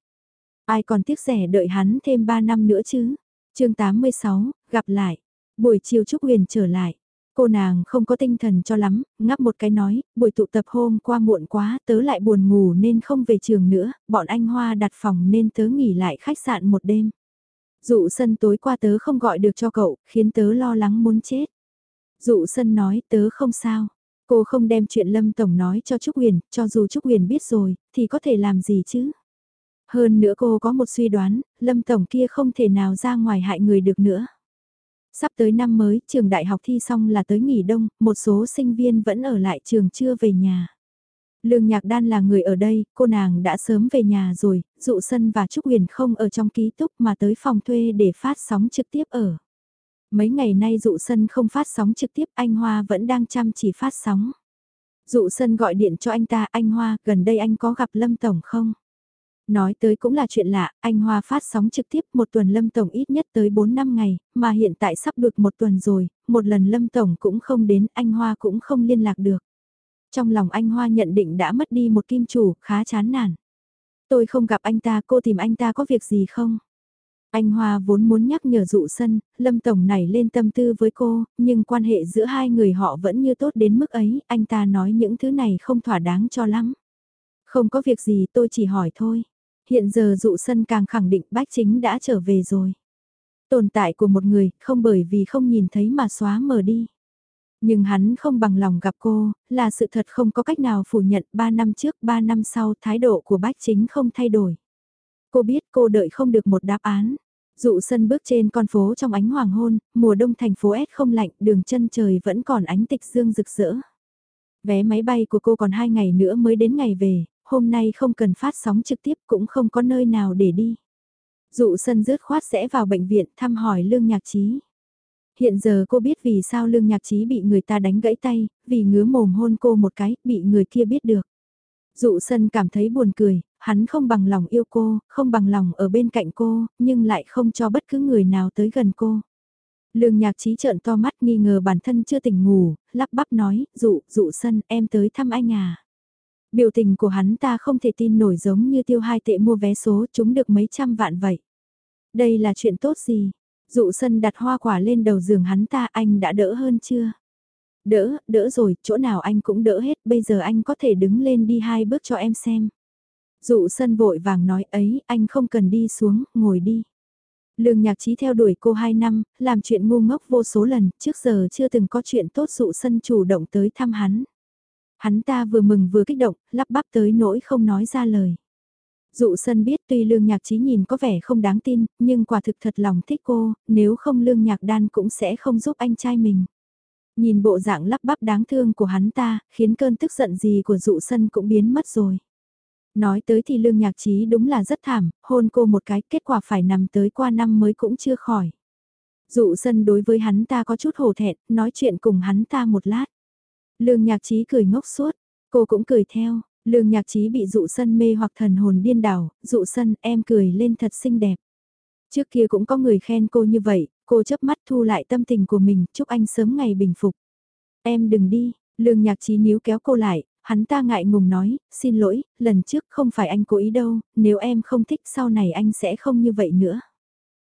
Speaker 1: Ai còn tiếc rẻ đợi hắn thêm 3 năm nữa chứ? chương 86, gặp lại. Buổi chiều Trúc Huyền trở lại. Cô nàng không có tinh thần cho lắm, ngắp một cái nói, buổi tụ tập hôm qua muộn quá, tớ lại buồn ngủ nên không về trường nữa, bọn anh Hoa đặt phòng nên tớ nghỉ lại khách sạn một đêm. Dụ sân tối qua tớ không gọi được cho cậu, khiến tớ lo lắng muốn chết. Dụ sân nói tớ không sao. Cô không đem chuyện Lâm Tổng nói cho Trúc Huyền, cho dù Trúc Huyền biết rồi, thì có thể làm gì chứ? Hơn nữa cô có một suy đoán, Lâm Tổng kia không thể nào ra ngoài hại người được nữa. Sắp tới năm mới, trường đại học thi xong là tới nghỉ đông, một số sinh viên vẫn ở lại trường chưa về nhà. Lương Nhạc Đan là người ở đây, cô nàng đã sớm về nhà rồi, dụ sân và Trúc Huyền không ở trong ký túc mà tới phòng thuê để phát sóng trực tiếp ở. Mấy ngày nay dụ sân không phát sóng trực tiếp, anh Hoa vẫn đang chăm chỉ phát sóng. Dụ sân gọi điện cho anh ta, anh Hoa, gần đây anh có gặp Lâm Tổng không? Nói tới cũng là chuyện lạ, anh Hoa phát sóng trực tiếp một tuần Lâm Tổng ít nhất tới 4 năm ngày, mà hiện tại sắp được một tuần rồi, một lần Lâm Tổng cũng không đến, anh Hoa cũng không liên lạc được. Trong lòng anh Hoa nhận định đã mất đi một kim chủ, khá chán nản. Tôi không gặp anh ta, cô tìm anh ta có việc gì không? Anh Hoa vốn muốn nhắc nhở dụ sân, Lâm Tổng này lên tâm tư với cô, nhưng quan hệ giữa hai người họ vẫn như tốt đến mức ấy, anh ta nói những thứ này không thỏa đáng cho lắm. Không có việc gì tôi chỉ hỏi thôi. Hiện giờ dụ sân càng khẳng định bách chính đã trở về rồi. Tồn tại của một người không bởi vì không nhìn thấy mà xóa mờ đi. Nhưng hắn không bằng lòng gặp cô, là sự thật không có cách nào phủ nhận 3 năm trước 3 năm sau thái độ của bách chính không thay đổi. Cô biết cô đợi không được một đáp án. Dụ sân bước trên con phố trong ánh hoàng hôn, mùa đông thành phố S không lạnh, đường chân trời vẫn còn ánh tịch dương rực rỡ. Vé máy bay của cô còn 2 ngày nữa mới đến ngày về, hôm nay không cần phát sóng trực tiếp cũng không có nơi nào để đi. Dụ sân rớt khoát sẽ vào bệnh viện thăm hỏi lương nhạc trí. Hiện giờ cô biết vì sao lương nhạc trí bị người ta đánh gãy tay, vì ngứa mồm hôn cô một cái, bị người kia biết được. Dụ sân cảm thấy buồn cười, hắn không bằng lòng yêu cô, không bằng lòng ở bên cạnh cô, nhưng lại không cho bất cứ người nào tới gần cô. Lương nhạc trí trợn to mắt nghi ngờ bản thân chưa tỉnh ngủ, lắp bắp nói, dụ, dụ sân, em tới thăm anh à. Biểu tình của hắn ta không thể tin nổi giống như tiêu hai tệ mua vé số chúng được mấy trăm vạn vậy. Đây là chuyện tốt gì? Dụ sân đặt hoa quả lên đầu giường hắn ta anh đã đỡ hơn chưa? Đỡ, đỡ rồi, chỗ nào anh cũng đỡ hết, bây giờ anh có thể đứng lên đi hai bước cho em xem. Dụ sân vội vàng nói ấy, anh không cần đi xuống, ngồi đi. Lương nhạc trí theo đuổi cô 2 năm, làm chuyện ngu ngốc vô số lần, trước giờ chưa từng có chuyện tốt dụ sân chủ động tới thăm hắn. Hắn ta vừa mừng vừa kích động, lắp bắp tới nỗi không nói ra lời. Dụ sân biết tuy lương nhạc trí nhìn có vẻ không đáng tin, nhưng quả thực thật lòng thích cô, nếu không lương nhạc đan cũng sẽ không giúp anh trai mình. Nhìn bộ dạng lắp bắp đáng thương của hắn ta, khiến cơn tức giận gì của dụ sân cũng biến mất rồi. Nói tới thì lương nhạc trí đúng là rất thảm, hôn cô một cái kết quả phải nằm tới qua năm mới cũng chưa khỏi. Dụ sân đối với hắn ta có chút hổ thẹn, nói chuyện cùng hắn ta một lát. Lương nhạc trí cười ngốc suốt, cô cũng cười theo, lương nhạc trí bị dụ sân mê hoặc thần hồn điên đảo, dụ sân em cười lên thật xinh đẹp. Trước kia cũng có người khen cô như vậy, cô chớp mắt thu lại tâm tình của mình, chúc anh sớm ngày bình phục. Em đừng đi, lương nhạc trí níu kéo cô lại, hắn ta ngại ngùng nói, xin lỗi, lần trước không phải anh cố ý đâu, nếu em không thích sau này anh sẽ không như vậy nữa.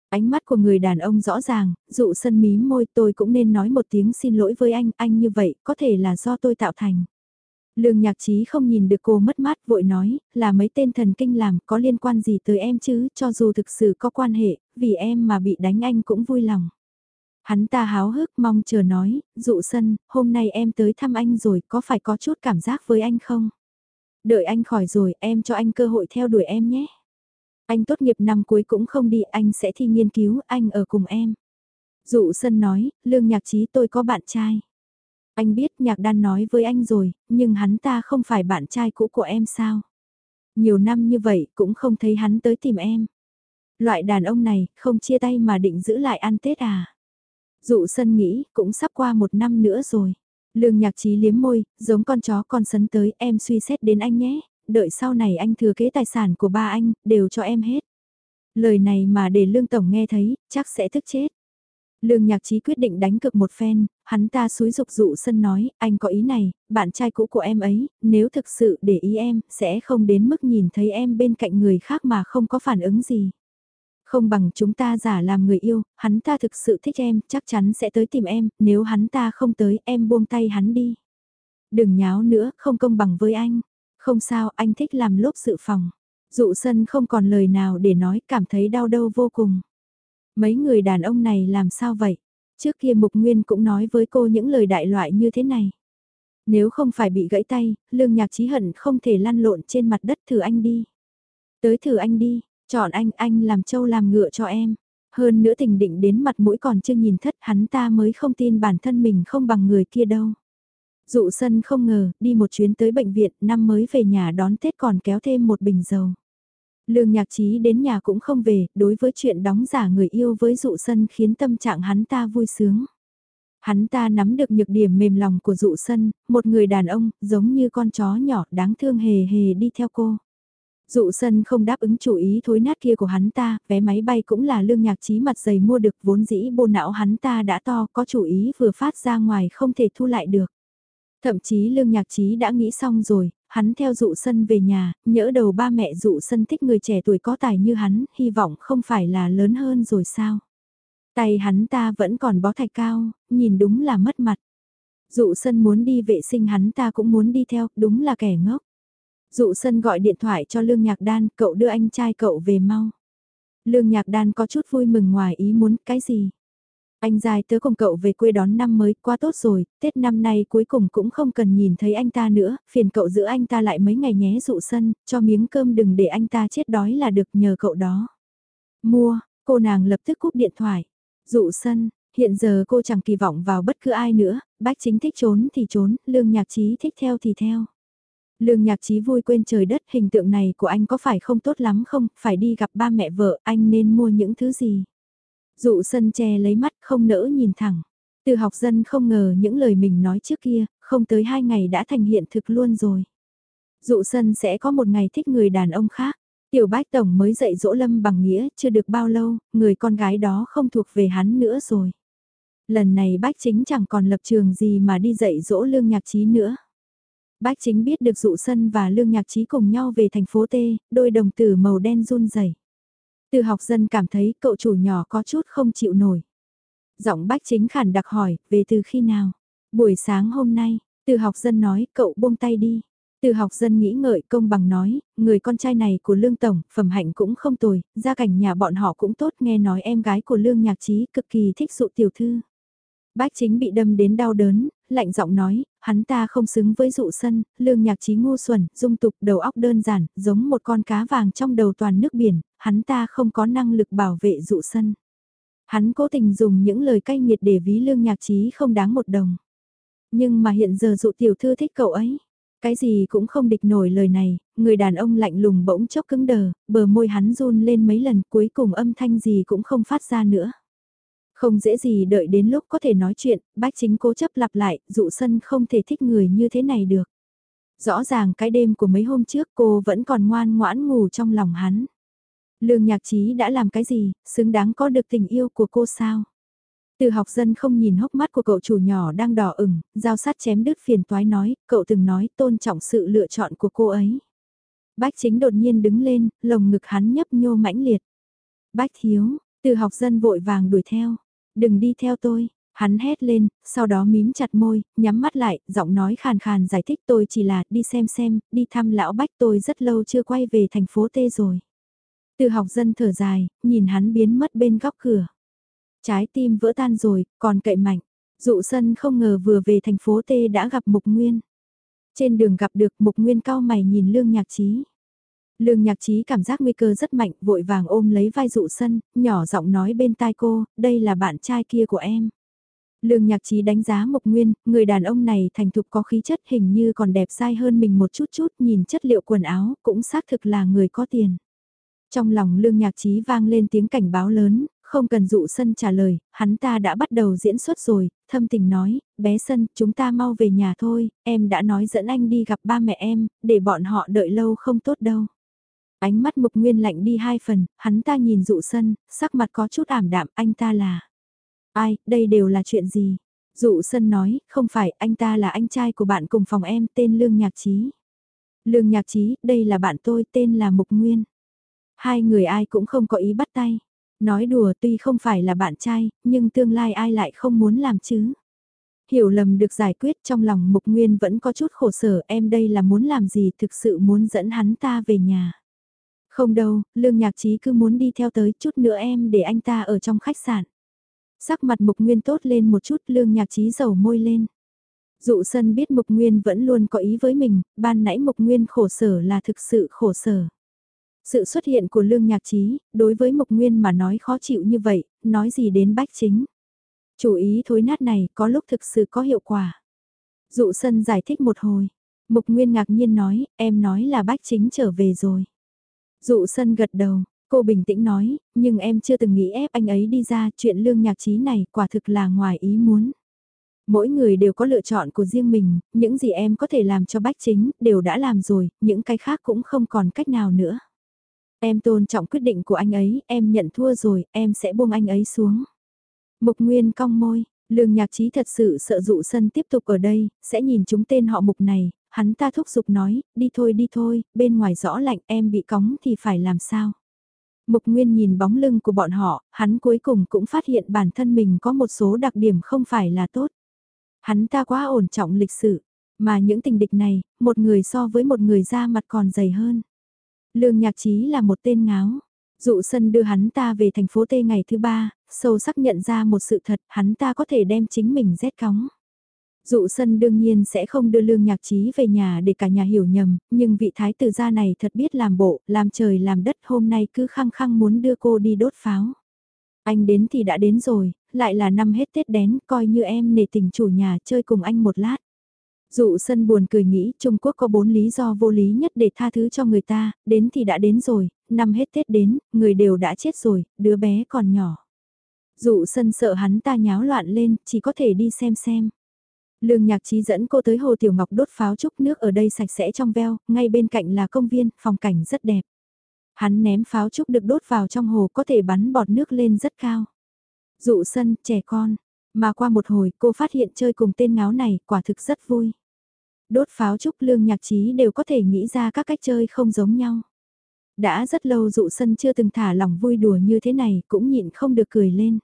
Speaker 1: Ánh mắt của người đàn ông rõ ràng, dụ sân mí môi tôi cũng nên nói một tiếng xin lỗi với anh, anh như vậy có thể là do tôi tạo thành. Lương nhạc trí không nhìn được cô mất mát vội nói, là mấy tên thần kinh làm có liên quan gì tới em chứ, cho dù thực sự có quan hệ, vì em mà bị đánh anh cũng vui lòng. Hắn ta háo hức mong chờ nói, dụ sân, hôm nay em tới thăm anh rồi, có phải có chút cảm giác với anh không? Đợi anh khỏi rồi, em cho anh cơ hội theo đuổi em nhé. Anh tốt nghiệp năm cuối cũng không đi, anh sẽ thi nghiên cứu, anh ở cùng em. Dụ sân nói, lương nhạc trí tôi có bạn trai. Anh biết nhạc đan nói với anh rồi, nhưng hắn ta không phải bạn trai cũ của em sao? Nhiều năm như vậy cũng không thấy hắn tới tìm em. Loại đàn ông này không chia tay mà định giữ lại ăn Tết à? Dụ sân nghĩ cũng sắp qua một năm nữa rồi. Lương nhạc trí liếm môi, giống con chó con sấn tới em suy xét đến anh nhé, đợi sau này anh thừa kế tài sản của ba anh, đều cho em hết. Lời này mà để Lương Tổng nghe thấy, chắc sẽ thức chết. Lương Nhạc Trí quyết định đánh cực một phen, hắn ta xúi dục dụ sân nói, anh có ý này, bạn trai cũ của em ấy, nếu thực sự để ý em, sẽ không đến mức nhìn thấy em bên cạnh người khác mà không có phản ứng gì. Không bằng chúng ta giả làm người yêu, hắn ta thực sự thích em, chắc chắn sẽ tới tìm em, nếu hắn ta không tới, em buông tay hắn đi. Đừng nháo nữa, không công bằng với anh. Không sao, anh thích làm lốp dự phòng. Dụ sân không còn lời nào để nói, cảm thấy đau đâu vô cùng. Mấy người đàn ông này làm sao vậy? Trước kia Mục Nguyên cũng nói với cô những lời đại loại như thế này. Nếu không phải bị gãy tay, lương nhạc trí hận không thể lăn lộn trên mặt đất thử anh đi. Tới thử anh đi, chọn anh, anh làm trâu làm ngựa cho em. Hơn nữa tình định đến mặt mũi còn chưa nhìn thất hắn ta mới không tin bản thân mình không bằng người kia đâu. Dụ sân không ngờ, đi một chuyến tới bệnh viện, năm mới về nhà đón Tết còn kéo thêm một bình dầu. Lương nhạc trí đến nhà cũng không về, đối với chuyện đóng giả người yêu với dụ sân khiến tâm trạng hắn ta vui sướng. Hắn ta nắm được nhược điểm mềm lòng của dụ sân, một người đàn ông, giống như con chó nhỏ đáng thương hề hề đi theo cô. Dụ sân không đáp ứng chủ ý thối nát kia của hắn ta, vé máy bay cũng là lương nhạc trí mặt dày mua được vốn dĩ bô não hắn ta đã to có chủ ý vừa phát ra ngoài không thể thu lại được. Thậm chí lương nhạc trí đã nghĩ xong rồi, hắn theo dụ sân về nhà, nhỡ đầu ba mẹ dụ sân thích người trẻ tuổi có tài như hắn, hy vọng không phải là lớn hơn rồi sao. Tay hắn ta vẫn còn bó thạch cao, nhìn đúng là mất mặt. Dụ sân muốn đi vệ sinh hắn ta cũng muốn đi theo, đúng là kẻ ngốc. Dụ sân gọi điện thoại cho Lương Nhạc Đan, cậu đưa anh trai cậu về mau. Lương Nhạc Đan có chút vui mừng ngoài ý muốn, cái gì? Anh dài tớ cùng cậu về quê đón năm mới, quá tốt rồi, Tết năm nay cuối cùng cũng không cần nhìn thấy anh ta nữa, phiền cậu giữ anh ta lại mấy ngày nhé dụ sân, cho miếng cơm đừng để anh ta chết đói là được nhờ cậu đó. Mua, cô nàng lập tức cúp điện thoại. Dụ sân, hiện giờ cô chẳng kỳ vọng vào bất cứ ai nữa, Bác chính thích trốn thì trốn, lương nhạc trí thích theo thì theo. Lương nhạc trí vui quên trời đất hình tượng này của anh có phải không tốt lắm không, phải đi gặp ba mẹ vợ, anh nên mua những thứ gì. Dụ sân che lấy mắt không nỡ nhìn thẳng. Từ học dân không ngờ những lời mình nói trước kia, không tới hai ngày đã thành hiện thực luôn rồi. Dụ sân sẽ có một ngày thích người đàn ông khác. Tiểu bách tổng mới dạy dỗ lâm bằng nghĩa, chưa được bao lâu, người con gái đó không thuộc về hắn nữa rồi. Lần này bách chính chẳng còn lập trường gì mà đi dạy dỗ lương nhạc trí nữa. Bách chính biết được dụ sân và lương nhạc trí cùng nhau về thành phố T, đôi đồng tử màu đen run rẩy. Từ học dân cảm thấy cậu chủ nhỏ có chút không chịu nổi. Giọng bách chính khản đặc hỏi, về từ khi nào? Buổi sáng hôm nay, từ học dân nói, cậu buông tay đi. Từ học dân nghĩ ngợi công bằng nói, người con trai này của Lương Tổng, phẩm hạnh cũng không tồi, gia cảnh nhà bọn họ cũng tốt nghe nói em gái của Lương Nhạc Trí cực kỳ thích dụ tiểu thư. Bách chính bị đâm đến đau đớn, lạnh giọng nói, hắn ta không xứng với dụ sân, lương nhạc trí ngu xuẩn, dung tục đầu óc đơn giản, giống một con cá vàng trong đầu toàn nước biển, hắn ta không có năng lực bảo vệ dụ sân. Hắn cố tình dùng những lời cay nghiệt để ví lương nhạc trí không đáng một đồng. Nhưng mà hiện giờ dụ tiểu thư thích cậu ấy. Cái gì cũng không địch nổi lời này, người đàn ông lạnh lùng bỗng chốc cứng đờ, bờ môi hắn run lên mấy lần cuối cùng âm thanh gì cũng không phát ra nữa. Không dễ gì đợi đến lúc có thể nói chuyện, bách chính cố chấp lặp lại, dụ sân không thể thích người như thế này được. Rõ ràng cái đêm của mấy hôm trước cô vẫn còn ngoan ngoãn ngủ trong lòng hắn. Lương nhạc trí đã làm cái gì, xứng đáng có được tình yêu của cô sao? Từ học dân không nhìn hốc mắt của cậu chủ nhỏ đang đỏ ửng, giao sát chém đứt phiền toái nói, cậu từng nói tôn trọng sự lựa chọn của cô ấy. Bách chính đột nhiên đứng lên, lồng ngực hắn nhấp nhô mãnh liệt. Bách thiếu, từ học dân vội vàng đuổi theo. Đừng đi theo tôi, hắn hét lên, sau đó mím chặt môi, nhắm mắt lại, giọng nói khàn khàn giải thích tôi chỉ là đi xem xem, đi thăm lão bách tôi rất lâu chưa quay về thành phố T rồi. Từ học dân thở dài, nhìn hắn biến mất bên góc cửa. Trái tim vỡ tan rồi, còn cậy mạnh. Dụ sân không ngờ vừa về thành phố T đã gặp Mục Nguyên. Trên đường gặp được Mục Nguyên cao mày nhìn Lương Nhạc Trí. Lương nhạc trí cảm giác nguy cơ rất mạnh, vội vàng ôm lấy vai dụ sân, nhỏ giọng nói bên tai cô, đây là bạn trai kia của em. Lương nhạc trí đánh giá Mộc Nguyên, người đàn ông này thành thục có khí chất hình như còn đẹp sai hơn mình một chút chút, nhìn chất liệu quần áo, cũng xác thực là người có tiền. Trong lòng lương nhạc trí vang lên tiếng cảnh báo lớn, không cần dụ sân trả lời, hắn ta đã bắt đầu diễn xuất rồi, thâm tình nói, bé sân, chúng ta mau về nhà thôi, em đã nói dẫn anh đi gặp ba mẹ em, để bọn họ đợi lâu không tốt đâu. Ánh mắt mục nguyên lạnh đi hai phần, hắn ta nhìn dụ sân, sắc mặt có chút ảm đạm, anh ta là... Ai, đây đều là chuyện gì? Dụ sân nói, không phải, anh ta là anh trai của bạn cùng phòng em, tên Lương Nhạc Trí. Lương Nhạc Trí, đây là bạn tôi, tên là Mục Nguyên. Hai người ai cũng không có ý bắt tay. Nói đùa tuy không phải là bạn trai, nhưng tương lai ai lại không muốn làm chứ. Hiểu lầm được giải quyết trong lòng Mục Nguyên vẫn có chút khổ sở em đây là muốn làm gì thực sự muốn dẫn hắn ta về nhà. Không đâu, lương nhạc trí cứ muốn đi theo tới chút nữa em để anh ta ở trong khách sạn. Sắc mặt mục nguyên tốt lên một chút lương nhạc trí dầu môi lên. Dụ sân biết Mục Nguyên vẫn luôn có ý với mình, ban nãy Mục Nguyên khổ sở là thực sự khổ sở. Sự xuất hiện của Lương Nhạc Trí, đối với Mục Nguyên mà nói khó chịu như vậy, nói gì đến bách chính. Chủ ý thối nát này có lúc thực sự có hiệu quả. Dụ sân giải thích một hồi. Mục Nguyên ngạc nhiên nói, em nói là bách chính trở về rồi. Dụ sân gật đầu, cô bình tĩnh nói, nhưng em chưa từng nghĩ ép anh ấy đi ra chuyện lương nhạc trí này quả thực là ngoài ý muốn. Mỗi người đều có lựa chọn của riêng mình, những gì em có thể làm cho bách chính đều đã làm rồi, những cái khác cũng không còn cách nào nữa. Em tôn trọng quyết định của anh ấy, em nhận thua rồi, em sẽ buông anh ấy xuống. Mục Nguyên cong môi, lương nhạc trí thật sự sợ dụ sân tiếp tục ở đây, sẽ nhìn chúng tên họ mục này, hắn ta thúc giục nói, đi thôi đi thôi, bên ngoài rõ lạnh em bị cóng thì phải làm sao. Mục Nguyên nhìn bóng lưng của bọn họ, hắn cuối cùng cũng phát hiện bản thân mình có một số đặc điểm không phải là tốt. Hắn ta quá ổn trọng lịch sự, mà những tình địch này, một người so với một người ra mặt còn dày hơn. Lương Nhạc Trí là một tên ngáo. Dụ sân đưa hắn ta về thành phố T ngày thứ ba, sâu sắc nhận ra một sự thật, hắn ta có thể đem chính mình rét cóng. Dụ sân đương nhiên sẽ không đưa lương nhạc trí về nhà để cả nhà hiểu nhầm, nhưng vị thái tử gia này thật biết làm bộ, làm trời làm đất hôm nay cứ khăng khăng muốn đưa cô đi đốt pháo. Anh đến thì đã đến rồi, lại là năm hết Tết đến, coi như em nể tình chủ nhà chơi cùng anh một lát. Dụ sân buồn cười nghĩ Trung Quốc có bốn lý do vô lý nhất để tha thứ cho người ta, đến thì đã đến rồi, năm hết Tết đến, người đều đã chết rồi, đứa bé còn nhỏ. Dụ sân sợ hắn ta nháo loạn lên, chỉ có thể đi xem xem. Lương nhạc trí dẫn cô tới Hồ Tiểu Ngọc đốt pháo trúc nước ở đây sạch sẽ trong veo, ngay bên cạnh là công viên, phong cảnh rất đẹp. Hắn ném pháo trúc được đốt vào trong hồ có thể bắn bọt nước lên rất cao. Dụ sân, trẻ con. Mà qua một hồi cô phát hiện chơi cùng tên ngáo này quả thực rất vui. Đốt pháo trúc lương nhạc trí đều có thể nghĩ ra các cách chơi không giống nhau. Đã rất lâu dụ sân chưa từng thả lòng vui đùa như thế này cũng nhịn không được cười lên.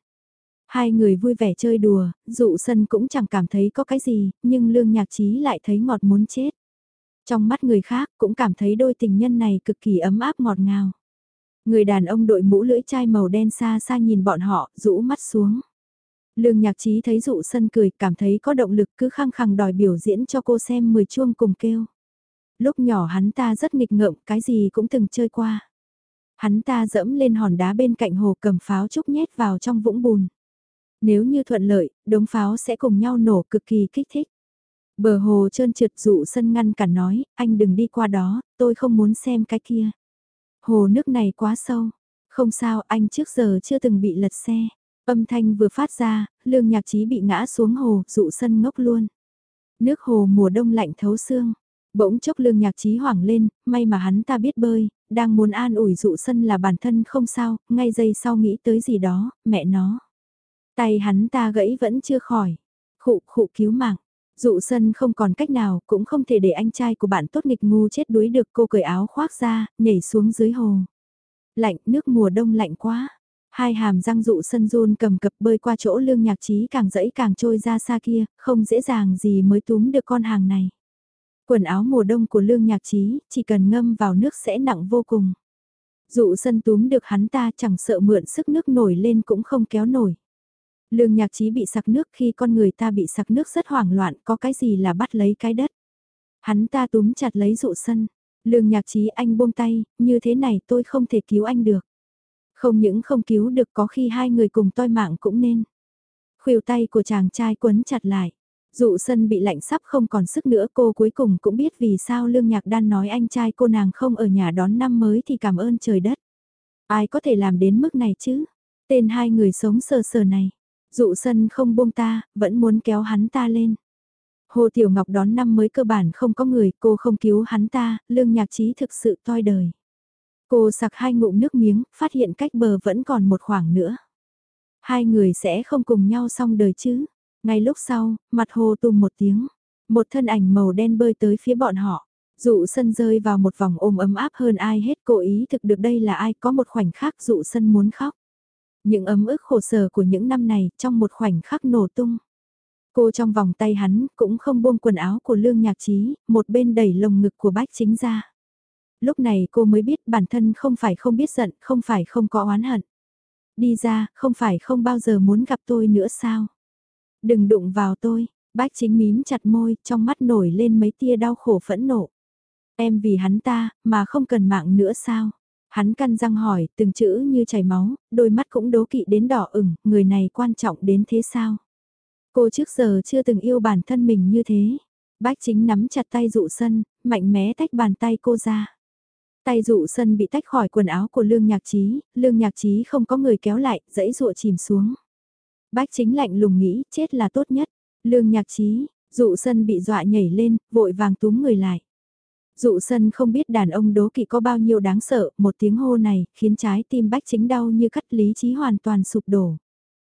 Speaker 1: Hai người vui vẻ chơi đùa, dụ sân cũng chẳng cảm thấy có cái gì, nhưng lương nhạc trí lại thấy ngọt muốn chết. Trong mắt người khác cũng cảm thấy đôi tình nhân này cực kỳ ấm áp ngọt ngào. Người đàn ông đội mũ lưỡi chai màu đen xa xa nhìn bọn họ, rũ mắt xuống. Lương nhạc trí thấy dụ sân cười, cảm thấy có động lực cứ khăng khăng đòi biểu diễn cho cô xem mười chuông cùng kêu. Lúc nhỏ hắn ta rất nghịch ngợm, cái gì cũng từng chơi qua. Hắn ta dẫm lên hòn đá bên cạnh hồ cầm pháo trúc nhét vào trong vũng bùn. Nếu như thuận lợi, đống pháo sẽ cùng nhau nổ cực kỳ kích thích. Bờ hồ trơn trượt dụ sân ngăn cản nói, anh đừng đi qua đó, tôi không muốn xem cái kia. Hồ nước này quá sâu. Không sao, anh trước giờ chưa từng bị lật xe. Âm thanh vừa phát ra, lương nhạc trí bị ngã xuống hồ, dụ sân ngốc luôn. Nước hồ mùa đông lạnh thấu xương. Bỗng chốc lương nhạc trí hoảng lên, may mà hắn ta biết bơi, đang muốn an ủi dụ sân là bản thân không sao, ngay giây sau nghĩ tới gì đó, mẹ nó. Tay hắn ta gãy vẫn chưa khỏi. Khụ khụ cứu mạng. Dụ sân không còn cách nào, cũng không thể để anh trai của bạn tốt nghịch ngu chết đuối được cô cởi áo khoác ra, nhảy xuống dưới hồ. Lạnh, nước mùa đông lạnh quá. Hai hàm răng dụ sân run cầm cập bơi qua chỗ lương nhạc trí càng dẫy càng trôi ra xa kia, không dễ dàng gì mới túm được con hàng này. Quần áo mùa đông của lương nhạc trí, chỉ cần ngâm vào nước sẽ nặng vô cùng. Dụ sân túm được hắn ta chẳng sợ mượn sức nước nổi lên cũng không kéo nổi. Lương nhạc trí bị sặc nước khi con người ta bị sặc nước rất hoảng loạn có cái gì là bắt lấy cái đất. Hắn ta túm chặt lấy dụ sân. Lương nhạc trí anh buông tay, như thế này tôi không thể cứu anh được. Không những không cứu được có khi hai người cùng toi mạng cũng nên. Khuỷu tay của chàng trai quấn chặt lại. Dụ sân bị lạnh sắp không còn sức nữa cô cuối cùng cũng biết vì sao Lương Nhạc Đan nói anh trai cô nàng không ở nhà đón năm mới thì cảm ơn trời đất. Ai có thể làm đến mức này chứ? Tên hai người sống sờ sờ này. Dụ sân không buông ta, vẫn muốn kéo hắn ta lên. Hồ Tiểu Ngọc đón năm mới cơ bản không có người, cô không cứu hắn ta, lương nhạc trí thực sự toi đời. Cô sặc hai ngụm nước miếng, phát hiện cách bờ vẫn còn một khoảng nữa. Hai người sẽ không cùng nhau xong đời chứ. Ngay lúc sau, mặt hồ tùm một tiếng. Một thân ảnh màu đen bơi tới phía bọn họ. Dụ sân rơi vào một vòng ôm ấm áp hơn ai hết cố ý thực được đây là ai có một khoảnh khắc dụ sân muốn khóc. Những ấm ức khổ sở của những năm này trong một khoảnh khắc nổ tung. Cô trong vòng tay hắn cũng không buông quần áo của lương nhạc trí, một bên đẩy lồng ngực của bách chính ra. Lúc này cô mới biết bản thân không phải không biết giận, không phải không có oán hận. Đi ra, không phải không bao giờ muốn gặp tôi nữa sao? Đừng đụng vào tôi, Bách chính mím chặt môi, trong mắt nổi lên mấy tia đau khổ phẫn nộ. Em vì hắn ta, mà không cần mạng nữa sao? Hắn căn răng hỏi, từng chữ như chảy máu, đôi mắt cũng đố kỵ đến đỏ ửng, người này quan trọng đến thế sao? Cô trước giờ chưa từng yêu bản thân mình như thế. Bách chính nắm chặt tay dụ sân, mạnh mẽ tách bàn tay cô ra. Tay dụ sân bị tách khỏi quần áo của lương nhạc trí, lương nhạc trí không có người kéo lại, dãy dụa chìm xuống. Bách chính lạnh lùng nghĩ, chết là tốt nhất. Lương nhạc trí, dụ sân bị dọa nhảy lên, vội vàng túm người lại. Dụ sân không biết đàn ông đố kỵ có bao nhiêu đáng sợ, một tiếng hô này, khiến trái tim bách chính đau như cắt lý trí hoàn toàn sụp đổ.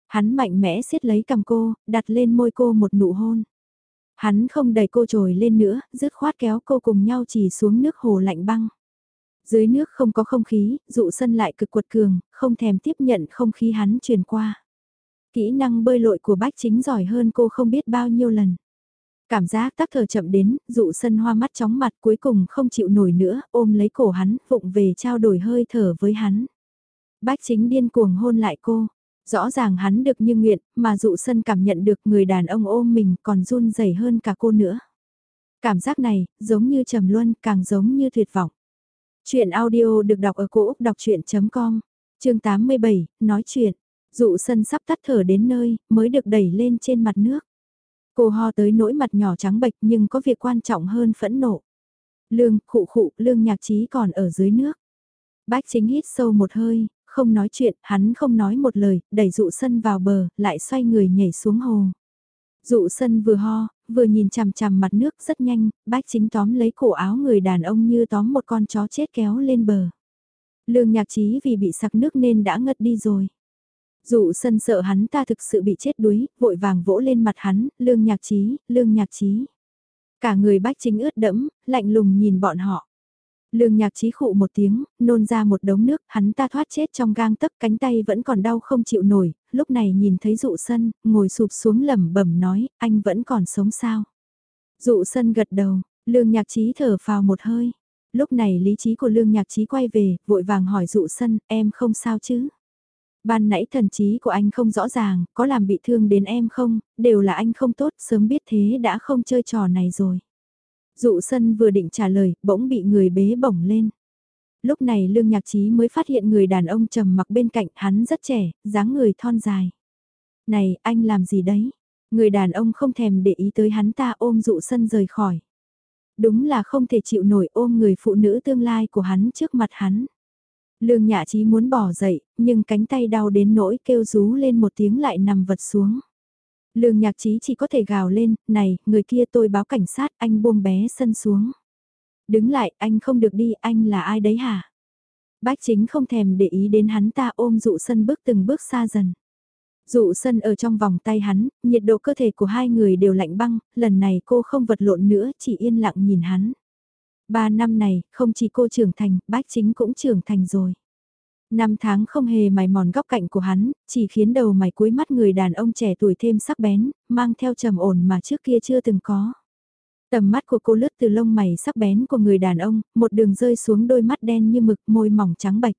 Speaker 1: Hắn mạnh mẽ siết lấy cầm cô, đặt lên môi cô một nụ hôn. Hắn không đẩy cô trồi lên nữa, dứt khoát kéo cô cùng nhau chỉ xuống nước hồ lạnh băng. Dưới nước không có không khí, dụ sân lại cực quật cường, không thèm tiếp nhận không khí hắn truyền qua. Kỹ năng bơi lội của bách chính giỏi hơn cô không biết bao nhiêu lần. Cảm giác tắc thở chậm đến, dụ sân hoa mắt chóng mặt cuối cùng không chịu nổi nữa, ôm lấy cổ hắn, vụng về trao đổi hơi thở với hắn. Bách chính điên cuồng hôn lại cô. Rõ ràng hắn được như nguyện, mà dụ sân cảm nhận được người đàn ông ôm mình còn run rẩy hơn cả cô nữa. Cảm giác này, giống như trầm luân, càng giống như tuyệt vọng. Chuyện audio được đọc ở cổ Úc đọc chuyện.com, chương 87, nói chuyện. Dụ sân sắp tắt thở đến nơi, mới được đẩy lên trên mặt nước. Cô ho tới nỗi mặt nhỏ trắng bệch nhưng có việc quan trọng hơn phẫn nộ. Lương, khụ khụ, lương nhạc trí còn ở dưới nước. Bách chính hít sâu một hơi, không nói chuyện, hắn không nói một lời, đẩy dụ sân vào bờ, lại xoay người nhảy xuống hồ. Dụ sân vừa ho, vừa nhìn chằm chằm mặt nước rất nhanh, bách chính tóm lấy cổ áo người đàn ông như tóm một con chó chết kéo lên bờ. Lương nhạc trí vì bị sặc nước nên đã ngất đi rồi. Dụ sân sợ hắn ta thực sự bị chết đuối, vội vàng vỗ lên mặt hắn, lương nhạc trí, lương nhạc trí. Cả người bách chính ướt đẫm, lạnh lùng nhìn bọn họ. Lương nhạc trí khụ một tiếng, nôn ra một đống nước, hắn ta thoát chết trong gang tấc cánh tay vẫn còn đau không chịu nổi, lúc này nhìn thấy dụ sân, ngồi sụp xuống lẩm bẩm nói, anh vẫn còn sống sao. Dụ sân gật đầu, lương nhạc trí thở phào một hơi. Lúc này lý trí của lương nhạc trí quay về, vội vàng hỏi dụ sân, em không sao chứ? Ban nãy thần trí của anh không rõ ràng, có làm bị thương đến em không, đều là anh không tốt, sớm biết thế đã không chơi trò này rồi. Dụ sân vừa định trả lời, bỗng bị người bế bổng lên. Lúc này lương nhạc trí mới phát hiện người đàn ông trầm mặc bên cạnh hắn rất trẻ, dáng người thon dài. Này, anh làm gì đấy? Người đàn ông không thèm để ý tới hắn ta ôm dụ sân rời khỏi. Đúng là không thể chịu nổi ôm người phụ nữ tương lai của hắn trước mặt hắn. Lương nhã trí muốn bỏ dậy, nhưng cánh tay đau đến nỗi kêu rú lên một tiếng lại nằm vật xuống. Lương nhạc trí chỉ có thể gào lên, này, người kia tôi báo cảnh sát, anh buông bé sân xuống. Đứng lại, anh không được đi, anh là ai đấy hả? Bách chính không thèm để ý đến hắn ta ôm dụ sân bước từng bước xa dần. Dụ sân ở trong vòng tay hắn, nhiệt độ cơ thể của hai người đều lạnh băng, lần này cô không vật lộn nữa, chỉ yên lặng nhìn hắn. Ba năm này, không chỉ cô trưởng thành, bách chính cũng trưởng thành rồi. Năm tháng không hề mài mòn góc cạnh của hắn, chỉ khiến đầu mày cuối mắt người đàn ông trẻ tuổi thêm sắc bén, mang theo trầm ổn mà trước kia chưa từng có. Tầm mắt của cô lướt từ lông mày sắc bén của người đàn ông, một đường rơi xuống đôi mắt đen như mực môi mỏng trắng bạch.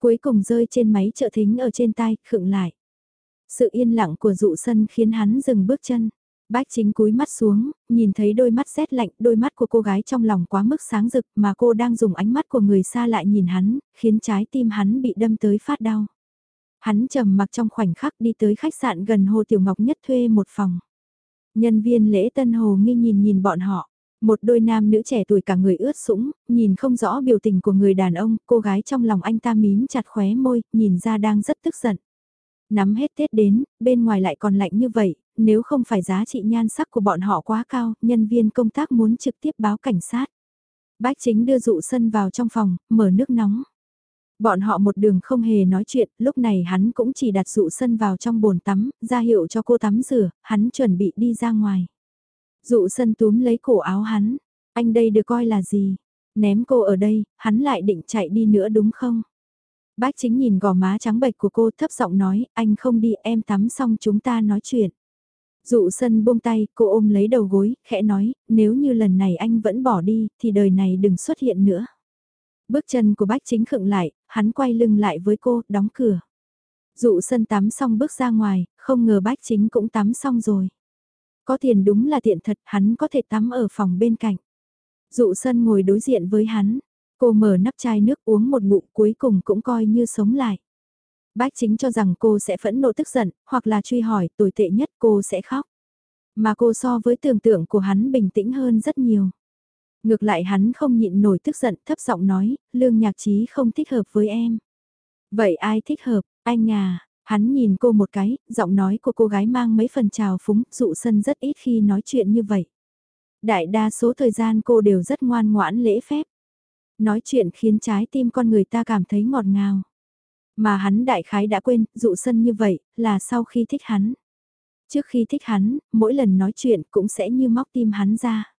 Speaker 1: Cuối cùng rơi trên máy trợ thính ở trên tai, khựng lại. Sự yên lặng của dụ sân khiến hắn dừng bước chân. Bách chính cúi mắt xuống, nhìn thấy đôi mắt rét lạnh, đôi mắt của cô gái trong lòng quá mức sáng rực mà cô đang dùng ánh mắt của người xa lại nhìn hắn, khiến trái tim hắn bị đâm tới phát đau. Hắn trầm mặc trong khoảnh khắc đi tới khách sạn gần Hồ Tiểu Ngọc Nhất thuê một phòng. Nhân viên lễ tân hồ nghi nhìn nhìn bọn họ. Một đôi nam nữ trẻ tuổi cả người ướt sũng, nhìn không rõ biểu tình của người đàn ông, cô gái trong lòng anh ta mím chặt khóe môi, nhìn ra đang rất tức giận. Nắm hết Tết đến, bên ngoài lại còn lạnh như vậy, nếu không phải giá trị nhan sắc của bọn họ quá cao, nhân viên công tác muốn trực tiếp báo cảnh sát. Bách chính đưa dụ sân vào trong phòng, mở nước nóng. Bọn họ một đường không hề nói chuyện, lúc này hắn cũng chỉ đặt dụ sân vào trong bồn tắm, ra hiệu cho cô tắm rửa, hắn chuẩn bị đi ra ngoài. Dụ sân túm lấy cổ áo hắn, anh đây được coi là gì? Ném cô ở đây, hắn lại định chạy đi nữa đúng không? Bách chính nhìn gò má trắng bệch của cô thấp giọng nói, anh không đi em tắm xong chúng ta nói chuyện. Dụ sân buông tay, cô ôm lấy đầu gối, khẽ nói, nếu như lần này anh vẫn bỏ đi, thì đời này đừng xuất hiện nữa. Bước chân của bách chính khựng lại, hắn quay lưng lại với cô, đóng cửa. Dụ sân tắm xong bước ra ngoài, không ngờ bách chính cũng tắm xong rồi. Có tiền đúng là tiện thật, hắn có thể tắm ở phòng bên cạnh. Dụ sân ngồi đối diện với hắn, cô mở nắp chai nước uống một ngụm cuối cùng cũng coi như sống lại. Bách chính cho rằng cô sẽ phẫn nộ tức giận, hoặc là truy hỏi, tồi tệ nhất cô sẽ khóc. Mà cô so với tưởng tượng của hắn bình tĩnh hơn rất nhiều. Ngược lại hắn không nhịn nổi tức giận thấp giọng nói, lương nhạc trí không thích hợp với em. Vậy ai thích hợp, anh à, hắn nhìn cô một cái, giọng nói của cô gái mang mấy phần trào phúng, dụ sân rất ít khi nói chuyện như vậy. Đại đa số thời gian cô đều rất ngoan ngoãn lễ phép. Nói chuyện khiến trái tim con người ta cảm thấy ngọt ngào. Mà hắn đại khái đã quên, dụ sân như vậy, là sau khi thích hắn. Trước khi thích hắn, mỗi lần nói chuyện cũng sẽ như móc tim hắn ra.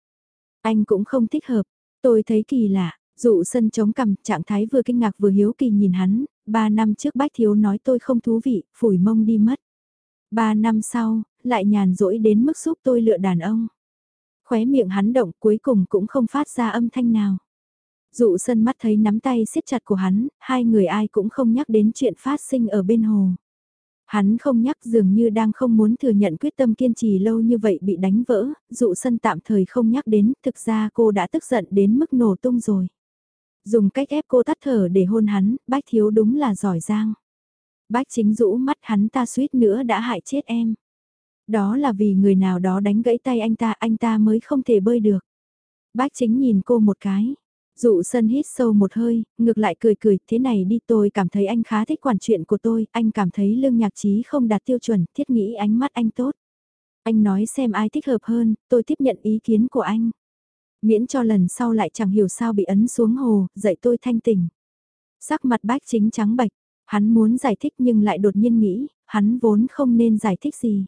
Speaker 1: Anh cũng không thích hợp, tôi thấy kỳ lạ, dụ sân chống cằm, trạng thái vừa kinh ngạc vừa hiếu kỳ nhìn hắn, ba năm trước bách thiếu nói tôi không thú vị, phủi mông đi mất. Ba năm sau, lại nhàn rỗi đến mức giúp tôi lựa đàn ông. Khóe miệng hắn động cuối cùng cũng không phát ra âm thanh nào. Dụ sân mắt thấy nắm tay siết chặt của hắn, hai người ai cũng không nhắc đến chuyện phát sinh ở bên hồ. Hắn không nhắc dường như đang không muốn thừa nhận quyết tâm kiên trì lâu như vậy bị đánh vỡ, dụ sân tạm thời không nhắc đến, thực ra cô đã tức giận đến mức nổ tung rồi. Dùng cách ép cô tắt thở để hôn hắn, bách thiếu đúng là giỏi giang. Bách chính rũ mắt hắn ta suýt nữa đã hại chết em. Đó là vì người nào đó đánh gãy tay anh ta, anh ta mới không thể bơi được. Bách chính nhìn cô một cái. Dụ sân hít sâu một hơi, ngược lại cười cười, thế này đi tôi cảm thấy anh khá thích quản chuyện của tôi, anh cảm thấy lương nhạc trí không đạt tiêu chuẩn, thiết nghĩ ánh mắt anh tốt. Anh nói xem ai thích hợp hơn, tôi tiếp nhận ý kiến của anh. Miễn cho lần sau lại chẳng hiểu sao bị ấn xuống hồ, dạy tôi thanh tỉnh. Sắc mặt bách chính trắng bạch, hắn muốn giải thích nhưng lại đột nhiên nghĩ, hắn vốn không nên giải thích gì.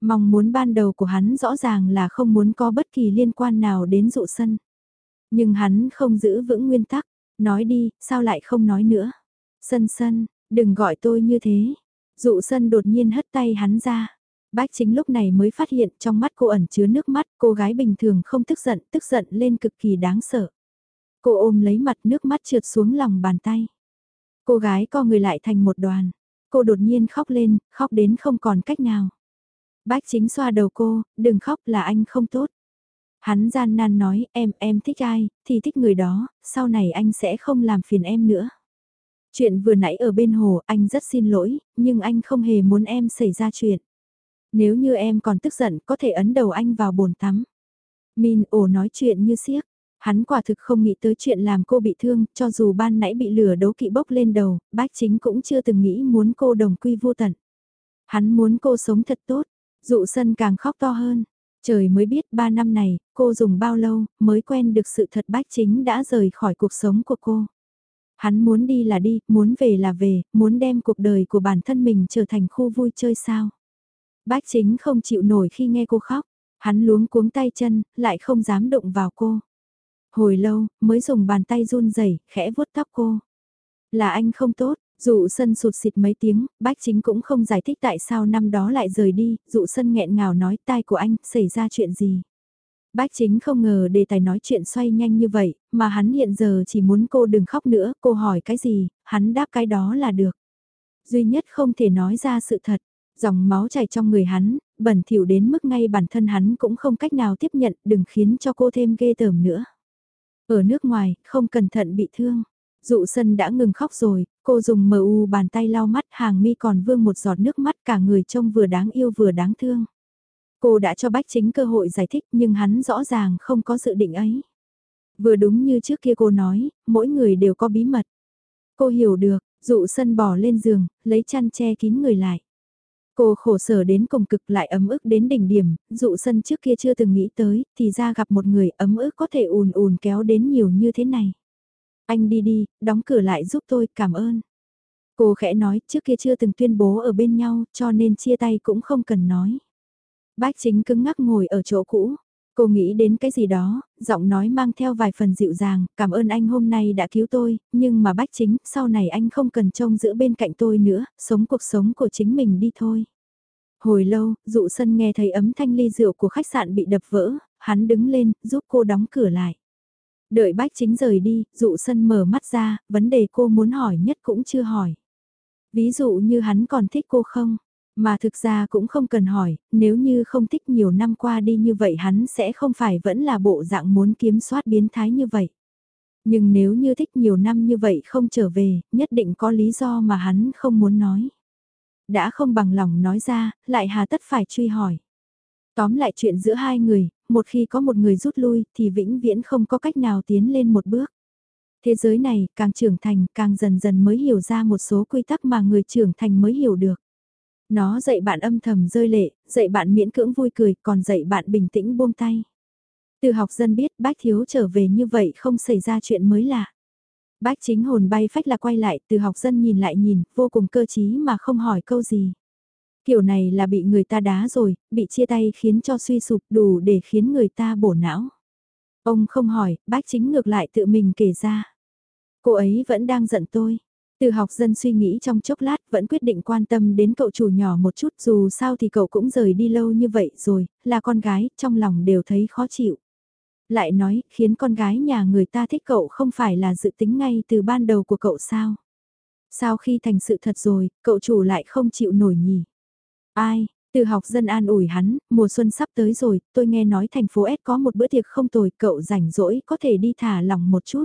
Speaker 1: Mong muốn ban đầu của hắn rõ ràng là không muốn có bất kỳ liên quan nào đến dụ sân. Nhưng hắn không giữ vững nguyên tắc, nói đi, sao lại không nói nữa. Sân sân, đừng gọi tôi như thế. Dụ sân đột nhiên hất tay hắn ra. Bách chính lúc này mới phát hiện trong mắt cô ẩn chứa nước mắt, cô gái bình thường không tức giận, tức giận lên cực kỳ đáng sợ. Cô ôm lấy mặt nước mắt trượt xuống lòng bàn tay. Cô gái co người lại thành một đoàn. Cô đột nhiên khóc lên, khóc đến không còn cách nào. Bách chính xoa đầu cô, đừng khóc là anh không tốt. Hắn gian nan nói, em, em thích ai, thì thích người đó, sau này anh sẽ không làm phiền em nữa. Chuyện vừa nãy ở bên hồ, anh rất xin lỗi, nhưng anh không hề muốn em xảy ra chuyện. Nếu như em còn tức giận, có thể ấn đầu anh vào bồn tắm. Min ổ nói chuyện như siếc. Hắn quả thực không nghĩ tới chuyện làm cô bị thương, cho dù ban nãy bị lửa đấu kỵ bốc lên đầu, bác chính cũng chưa từng nghĩ muốn cô đồng quy vô tận. Hắn muốn cô sống thật tốt, dụ sân càng khóc to hơn. Trời mới biết ba năm này, cô dùng bao lâu mới quen được sự thật bách chính đã rời khỏi cuộc sống của cô. Hắn muốn đi là đi, muốn về là về, muốn đem cuộc đời của bản thân mình trở thành khu vui chơi sao. Bách chính không chịu nổi khi nghe cô khóc, hắn luống cuống tay chân, lại không dám động vào cô. Hồi lâu, mới dùng bàn tay run rẩy khẽ vuốt tóc cô. Là anh không tốt, Dụ sân sụt xịt mấy tiếng, bách chính cũng không giải thích tại sao năm đó lại rời đi, dụ sân nghẹn ngào nói tai của anh, xảy ra chuyện gì. Bách chính không ngờ đề tài nói chuyện xoay nhanh như vậy, mà hắn hiện giờ chỉ muốn cô đừng khóc nữa, cô hỏi cái gì, hắn đáp cái đó là được. Duy nhất không thể nói ra sự thật, dòng máu chảy trong người hắn, bẩn thỉu đến mức ngay bản thân hắn cũng không cách nào tiếp nhận, đừng khiến cho cô thêm ghê tởm nữa. Ở nước ngoài, không cẩn thận bị thương. Dụ sân đã ngừng khóc rồi, cô dùng mờ u bàn tay lau mắt hàng mi còn vương một giọt nước mắt cả người trông vừa đáng yêu vừa đáng thương. Cô đã cho Bách Chính cơ hội giải thích nhưng hắn rõ ràng không có dự định ấy. Vừa đúng như trước kia cô nói, mỗi người đều có bí mật. Cô hiểu được, dụ sân bỏ lên giường, lấy chăn che kín người lại. Cô khổ sở đến cùng cực lại ấm ức đến đỉnh điểm, dụ sân trước kia chưa từng nghĩ tới, thì ra gặp một người ấm ức có thể ùn ùn kéo đến nhiều như thế này. Anh đi đi, đóng cửa lại giúp tôi, cảm ơn. Cô khẽ nói, trước kia chưa từng tuyên bố ở bên nhau, cho nên chia tay cũng không cần nói. Bách chính cứng ngắc ngồi ở chỗ cũ. Cô nghĩ đến cái gì đó, giọng nói mang theo vài phần dịu dàng, cảm ơn anh hôm nay đã cứu tôi, nhưng mà bách chính, sau này anh không cần trông giữ bên cạnh tôi nữa, sống cuộc sống của chính mình đi thôi. Hồi lâu, dụ sân nghe thấy ấm thanh ly rượu của khách sạn bị đập vỡ, hắn đứng lên, giúp cô đóng cửa lại. Đợi bách chính rời đi, dụ sân mở mắt ra, vấn đề cô muốn hỏi nhất cũng chưa hỏi. Ví dụ như hắn còn thích cô không? Mà thực ra cũng không cần hỏi, nếu như không thích nhiều năm qua đi như vậy hắn sẽ không phải vẫn là bộ dạng muốn kiếm soát biến thái như vậy. Nhưng nếu như thích nhiều năm như vậy không trở về, nhất định có lý do mà hắn không muốn nói. Đã không bằng lòng nói ra, lại hà tất phải truy hỏi. Tóm lại chuyện giữa hai người, một khi có một người rút lui thì vĩnh viễn không có cách nào tiến lên một bước. Thế giới này càng trưởng thành càng dần dần mới hiểu ra một số quy tắc mà người trưởng thành mới hiểu được. Nó dạy bạn âm thầm rơi lệ, dạy bạn miễn cưỡng vui cười, còn dạy bạn bình tĩnh buông tay. Từ học dân biết bác thiếu trở về như vậy không xảy ra chuyện mới lạ. Bác chính hồn bay phách là quay lại, từ học dân nhìn lại nhìn, vô cùng cơ trí mà không hỏi câu gì. Kiểu này là bị người ta đá rồi, bị chia tay khiến cho suy sụp đủ để khiến người ta bổ não. Ông không hỏi, bác chính ngược lại tự mình kể ra. Cô ấy vẫn đang giận tôi. Từ học dân suy nghĩ trong chốc lát vẫn quyết định quan tâm đến cậu chủ nhỏ một chút dù sao thì cậu cũng rời đi lâu như vậy rồi, là con gái, trong lòng đều thấy khó chịu. Lại nói, khiến con gái nhà người ta thích cậu không phải là dự tính ngay từ ban đầu của cậu sao? Sau khi thành sự thật rồi, cậu chủ lại không chịu nổi nhỉ? Ai, từ học dân an ủi hắn, mùa xuân sắp tới rồi, tôi nghe nói thành phố S có một bữa tiệc không tồi, cậu rảnh rỗi có thể đi thả lòng một chút.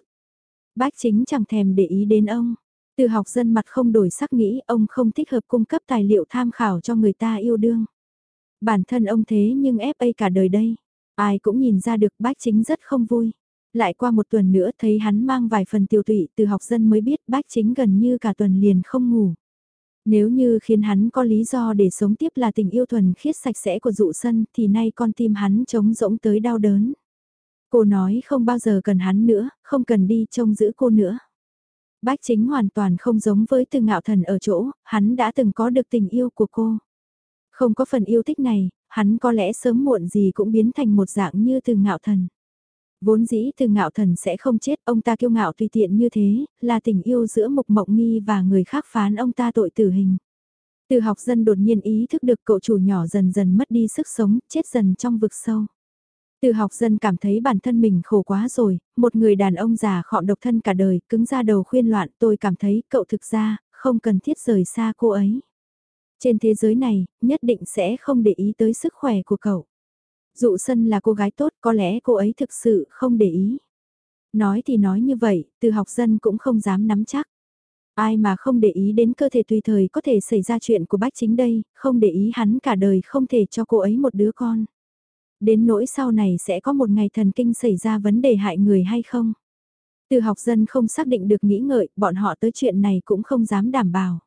Speaker 1: Bác chính chẳng thèm để ý đến ông. Từ học dân mặt không đổi sắc nghĩ ông không thích hợp cung cấp tài liệu tham khảo cho người ta yêu đương. Bản thân ông thế nhưng FA cả đời đây. Ai cũng nhìn ra được bác chính rất không vui. Lại qua một tuần nữa thấy hắn mang vài phần tiêu tụy từ học dân mới biết bác chính gần như cả tuần liền không ngủ. Nếu như khiến hắn có lý do để sống tiếp là tình yêu thuần khiết sạch sẽ của dụ sân thì nay con tim hắn trống rỗng tới đau đớn. Cô nói không bao giờ cần hắn nữa, không cần đi trông giữ cô nữa. Bách chính hoàn toàn không giống với từ ngạo thần ở chỗ, hắn đã từng có được tình yêu của cô. Không có phần yêu thích này, hắn có lẽ sớm muộn gì cũng biến thành một dạng như từ ngạo thần. Vốn dĩ từ ngạo thần sẽ không chết, ông ta kiêu ngạo tùy tiện như thế, là tình yêu giữa mục mộng nghi và người khác phán ông ta tội tử hình. Từ học dân đột nhiên ý thức được cậu chủ nhỏ dần dần mất đi sức sống, chết dần trong vực sâu. Từ học dân cảm thấy bản thân mình khổ quá rồi, một người đàn ông già khọm độc thân cả đời, cứng ra đầu khuyên loạn, tôi cảm thấy cậu thực ra, không cần thiết rời xa cô ấy. Trên thế giới này, nhất định sẽ không để ý tới sức khỏe của cậu. Dụ sân là cô gái tốt, có lẽ cô ấy thực sự không để ý. Nói thì nói như vậy, từ học dân cũng không dám nắm chắc. Ai mà không để ý đến cơ thể tùy thời có thể xảy ra chuyện của bách chính đây, không để ý hắn cả đời không thể cho cô ấy một đứa con. Đến nỗi sau này sẽ có một ngày thần kinh xảy ra vấn đề hại người hay không? Từ học dân không xác định được nghĩ ngợi, bọn họ tới chuyện này cũng không dám đảm bảo.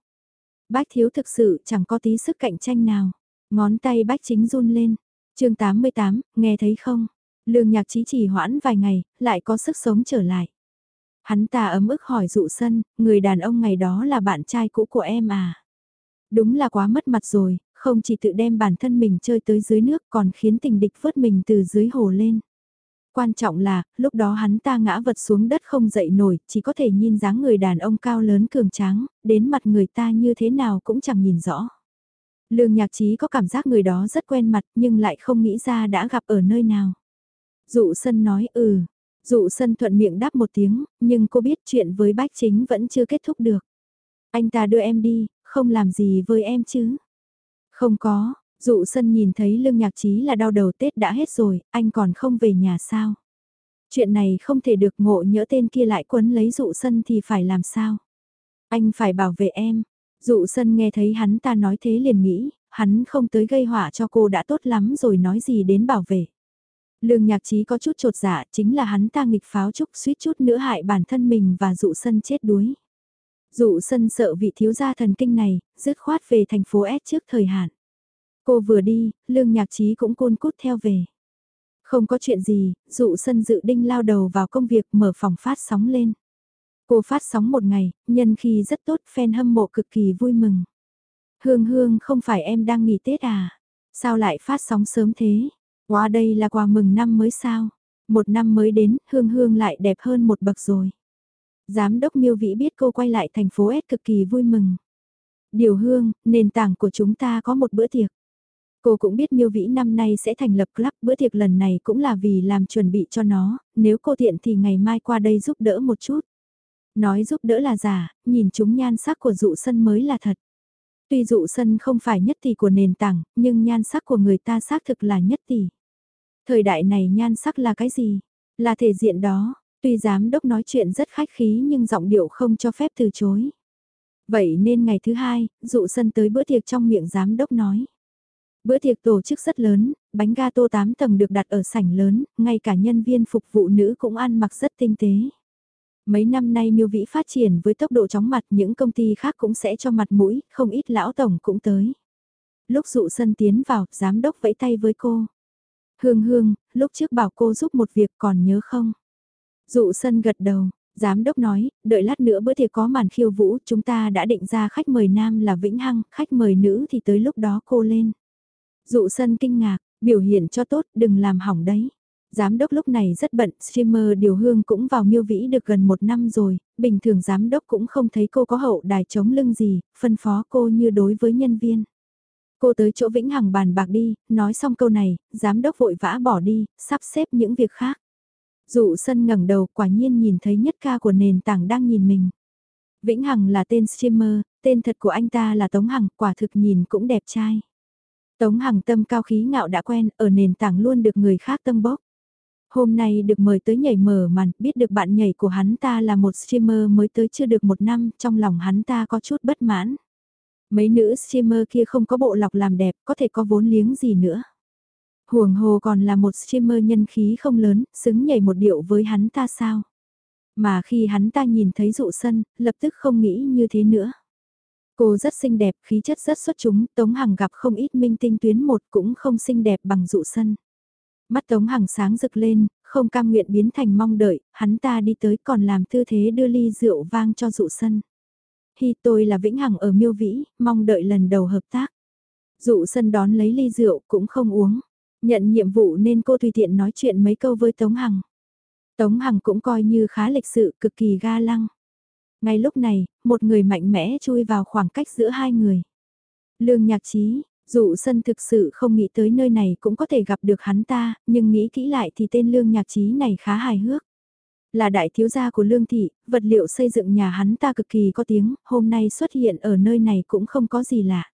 Speaker 1: Bách thiếu thực sự chẳng có tí sức cạnh tranh nào. Ngón tay bách chính run lên chương 88, nghe thấy không? Lương nhạc trí chỉ hoãn vài ngày, lại có sức sống trở lại. Hắn ta ấm ức hỏi dụ sân, người đàn ông ngày đó là bạn trai cũ của em à? Đúng là quá mất mặt rồi, không chỉ tự đem bản thân mình chơi tới dưới nước còn khiến tình địch vớt mình từ dưới hồ lên. Quan trọng là, lúc đó hắn ta ngã vật xuống đất không dậy nổi, chỉ có thể nhìn dáng người đàn ông cao lớn cường tráng, đến mặt người ta như thế nào cũng chẳng nhìn rõ. Lương nhạc trí có cảm giác người đó rất quen mặt nhưng lại không nghĩ ra đã gặp ở nơi nào. Dụ sân nói ừ, dụ sân thuận miệng đáp một tiếng, nhưng cô biết chuyện với bách chính vẫn chưa kết thúc được. Anh ta đưa em đi, không làm gì với em chứ. Không có, dụ sân nhìn thấy lương nhạc trí là đau đầu Tết đã hết rồi, anh còn không về nhà sao? Chuyện này không thể được ngộ nhỡ tên kia lại quấn lấy dụ sân thì phải làm sao? Anh phải bảo vệ em. Dụ sân nghe thấy hắn ta nói thế liền nghĩ, hắn không tới gây họa cho cô đã tốt lắm rồi nói gì đến bảo vệ. Lương nhạc trí có chút trột dạ chính là hắn ta nghịch pháo trúc suýt chút nữa hại bản thân mình và dụ sân chết đuối. Dụ sân sợ vị thiếu gia thần kinh này, dứt khoát về thành phố S trước thời hạn. Cô vừa đi, lương nhạc trí cũng côn cút theo về. Không có chuyện gì, dụ sân dự đinh lao đầu vào công việc mở phòng phát sóng lên. Cô phát sóng một ngày, nhân khi rất tốt, fan hâm mộ cực kỳ vui mừng. Hương hương không phải em đang nghỉ Tết à? Sao lại phát sóng sớm thế? Qua đây là quà mừng năm mới sao? Một năm mới đến, hương hương lại đẹp hơn một bậc rồi. Giám đốc miêu vĩ biết cô quay lại thành phố S cực kỳ vui mừng. Điều hương, nền tảng của chúng ta có một bữa tiệc. Cô cũng biết miêu vĩ năm nay sẽ thành lập club, bữa tiệc lần này cũng là vì làm chuẩn bị cho nó, nếu cô tiện thì ngày mai qua đây giúp đỡ một chút. Nói giúp đỡ là giả, nhìn chúng nhan sắc của dụ sân mới là thật. Tuy dụ sân không phải nhất tỷ của nền tảng, nhưng nhan sắc của người ta xác thực là nhất tỷ. Thời đại này nhan sắc là cái gì? Là thể diện đó, tuy giám đốc nói chuyện rất khách khí nhưng giọng điệu không cho phép từ chối. Vậy nên ngày thứ hai, dụ sân tới bữa tiệc trong miệng giám đốc nói. Bữa tiệc tổ chức rất lớn, bánh gato 8 tầng được đặt ở sảnh lớn, ngay cả nhân viên phục vụ nữ cũng ăn mặc rất tinh tế. Mấy năm nay miêu vĩ phát triển với tốc độ chóng mặt những công ty khác cũng sẽ cho mặt mũi, không ít lão tổng cũng tới. Lúc dụ sân tiến vào, giám đốc vẫy tay với cô. Hương hương, lúc trước bảo cô giúp một việc còn nhớ không? Dụ sân gật đầu, giám đốc nói, đợi lát nữa bữa tiệc có màn khiêu vũ, chúng ta đã định ra khách mời nam là Vĩnh Hăng, khách mời nữ thì tới lúc đó cô lên. Dụ sân kinh ngạc, biểu hiện cho tốt, đừng làm hỏng đấy. Giám đốc lúc này rất bận, streamer điều hương cũng vào miêu vĩ được gần một năm rồi, bình thường giám đốc cũng không thấy cô có hậu đài chống lưng gì, phân phó cô như đối với nhân viên. Cô tới chỗ Vĩnh Hằng bàn bạc đi, nói xong câu này, giám đốc vội vã bỏ đi, sắp xếp những việc khác. Dụ sân ngẩng đầu quả nhiên nhìn thấy nhất ca của nền tảng đang nhìn mình. Vĩnh Hằng là tên streamer, tên thật của anh ta là Tống Hằng, quả thực nhìn cũng đẹp trai. Tống Hằng tâm cao khí ngạo đã quen, ở nền tảng luôn được người khác tâm bốc. Hôm nay được mời tới nhảy mở màn, biết được bạn nhảy của hắn ta là một streamer mới tới chưa được một năm, trong lòng hắn ta có chút bất mãn. Mấy nữ streamer kia không có bộ lọc làm đẹp, có thể có vốn liếng gì nữa. Huồng hồ còn là một streamer nhân khí không lớn, xứng nhảy một điệu với hắn ta sao. Mà khi hắn ta nhìn thấy dụ sân, lập tức không nghĩ như thế nữa. Cô rất xinh đẹp, khí chất rất xuất chúng, Tống Hằng gặp không ít minh tinh tuyến một cũng không xinh đẹp bằng dụ sân. Mắt Tống Hằng sáng rực lên, không cam nguyện biến thành mong đợi, hắn ta đi tới còn làm tư thế đưa ly rượu vang cho dụ sân. Hi tôi là Vĩnh Hằng ở Miêu Vĩ, mong đợi lần đầu hợp tác. Dụ sân đón lấy ly rượu cũng không uống. Nhận nhiệm vụ nên cô tùy tiện nói chuyện mấy câu với Tống Hằng. Tống Hằng cũng coi như khá lịch sự, cực kỳ ga lăng. Ngay lúc này, một người mạnh mẽ chui vào khoảng cách giữa hai người. Lương nhạc trí, Dụ sân thực sự không nghĩ tới nơi này cũng có thể gặp được hắn ta, nhưng nghĩ kỹ lại thì tên lương nhạc trí này khá hài hước. Là đại thiếu gia của lương thị, vật liệu xây dựng nhà hắn ta cực kỳ có tiếng, hôm nay xuất hiện ở nơi này cũng không có gì lạ.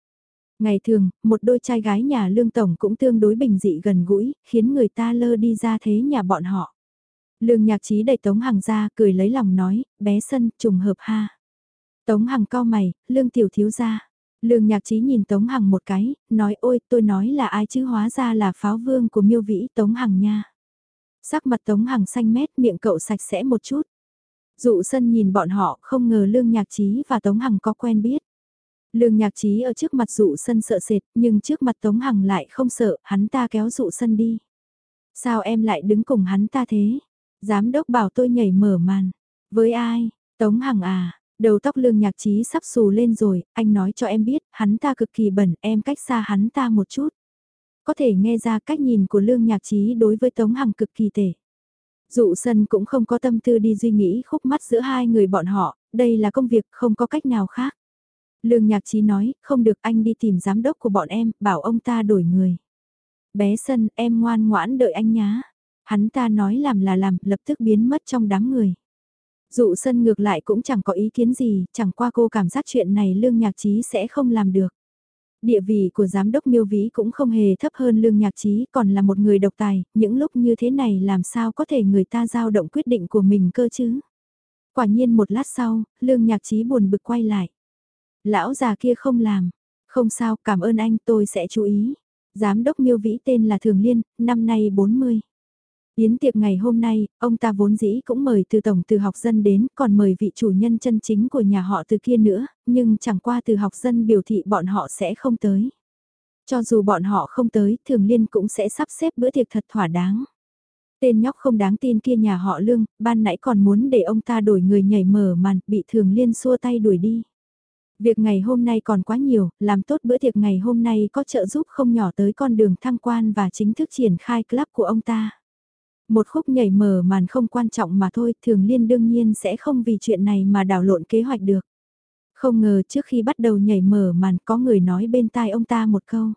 Speaker 1: Ngày thường, một đôi trai gái nhà lương tổng cũng tương đối bình dị gần gũi, khiến người ta lơ đi ra thế nhà bọn họ. Lương nhạc trí đẩy Tống Hằng ra, cười lấy lòng nói, bé sân, trùng hợp ha. Tống Hằng cao mày, lương tiểu thiếu gia. Lương nhạc trí nhìn Tống Hằng một cái, nói ôi tôi nói là ai chứ hóa ra là pháo vương của miêu vĩ Tống Hằng nha. Sắc mặt Tống Hằng xanh mét miệng cậu sạch sẽ một chút. Dụ sân nhìn bọn họ không ngờ Lương nhạc trí và Tống Hằng có quen biết. Lương nhạc trí ở trước mặt dụ sân sợ sệt nhưng trước mặt Tống Hằng lại không sợ, hắn ta kéo dụ sân đi. Sao em lại đứng cùng hắn ta thế? Giám đốc bảo tôi nhảy mở màn. Với ai? Tống Hằng à, Đầu tóc lương nhạc trí sắp xù lên rồi, anh nói cho em biết, hắn ta cực kỳ bẩn, em cách xa hắn ta một chút. Có thể nghe ra cách nhìn của lương nhạc trí đối với Tống Hằng cực kỳ tệ. Dụ sân cũng không có tâm tư đi suy nghĩ khúc mắt giữa hai người bọn họ, đây là công việc không có cách nào khác. Lương nhạc trí nói, không được anh đi tìm giám đốc của bọn em, bảo ông ta đổi người. Bé sân, em ngoan ngoãn đợi anh nhá. Hắn ta nói làm là làm, lập tức biến mất trong đám người. Dụ sân ngược lại cũng chẳng có ý kiến gì, chẳng qua cô cảm giác chuyện này lương nhạc trí sẽ không làm được. Địa vị của giám đốc miêu vĩ cũng không hề thấp hơn lương nhạc trí, còn là một người độc tài, những lúc như thế này làm sao có thể người ta giao động quyết định của mình cơ chứ. Quả nhiên một lát sau, lương nhạc trí buồn bực quay lại. Lão già kia không làm, không sao, cảm ơn anh tôi sẽ chú ý. Giám đốc miêu vĩ tên là Thường Liên, năm nay 40. Yến tiệc ngày hôm nay, ông ta vốn dĩ cũng mời từ tổng từ học dân đến, còn mời vị chủ nhân chân chính của nhà họ từ kia nữa, nhưng chẳng qua từ học dân biểu thị bọn họ sẽ không tới. Cho dù bọn họ không tới, thường liên cũng sẽ sắp xếp bữa tiệc thật thỏa đáng. Tên nhóc không đáng tin kia nhà họ lương, ban nãy còn muốn để ông ta đổi người nhảy mở màn, bị thường liên xua tay đuổi đi. Việc ngày hôm nay còn quá nhiều, làm tốt bữa tiệc ngày hôm nay có trợ giúp không nhỏ tới con đường thăng quan và chính thức triển khai club của ông ta. Một khúc nhảy mở màn không quan trọng mà thôi, thường liên đương nhiên sẽ không vì chuyện này mà đảo lộn kế hoạch được. Không ngờ trước khi bắt đầu nhảy mở màn có người nói bên tai ông ta một câu.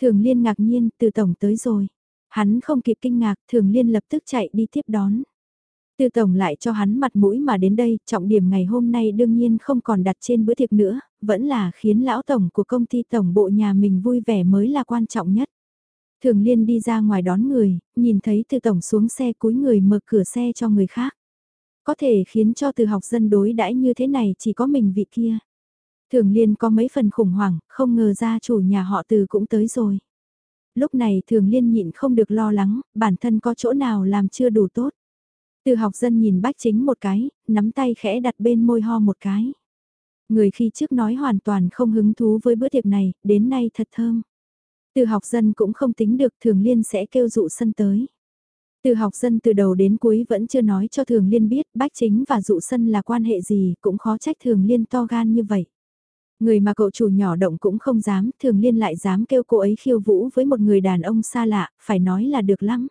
Speaker 1: Thường liên ngạc nhiên, từ tổng tới rồi. Hắn không kịp kinh ngạc, thường liên lập tức chạy đi tiếp đón. Tư Tổng lại cho hắn mặt mũi mà đến đây, trọng điểm ngày hôm nay đương nhiên không còn đặt trên bữa tiệc nữa, vẫn là khiến lão tổng của công ty tổng bộ nhà mình vui vẻ mới là quan trọng nhất. Thường Liên đi ra ngoài đón người, nhìn thấy từ Tổng xuống xe cúi người mở cửa xe cho người khác. Có thể khiến cho từ học dân đối đãi như thế này chỉ có mình vị kia. Thường Liên có mấy phần khủng hoảng, không ngờ ra chủ nhà họ từ cũng tới rồi. Lúc này Thường Liên nhịn không được lo lắng, bản thân có chỗ nào làm chưa đủ tốt. Từ học dân nhìn bách chính một cái, nắm tay khẽ đặt bên môi ho một cái. Người khi trước nói hoàn toàn không hứng thú với bữa tiệc này, đến nay thật thơm. Từ học dân cũng không tính được thường liên sẽ kêu dụ sân tới. Từ học dân từ đầu đến cuối vẫn chưa nói cho thường liên biết bách chính và dụ sân là quan hệ gì cũng khó trách thường liên to gan như vậy. Người mà cậu chủ nhỏ động cũng không dám, thường liên lại dám kêu cô ấy khiêu vũ với một người đàn ông xa lạ, phải nói là được lắm.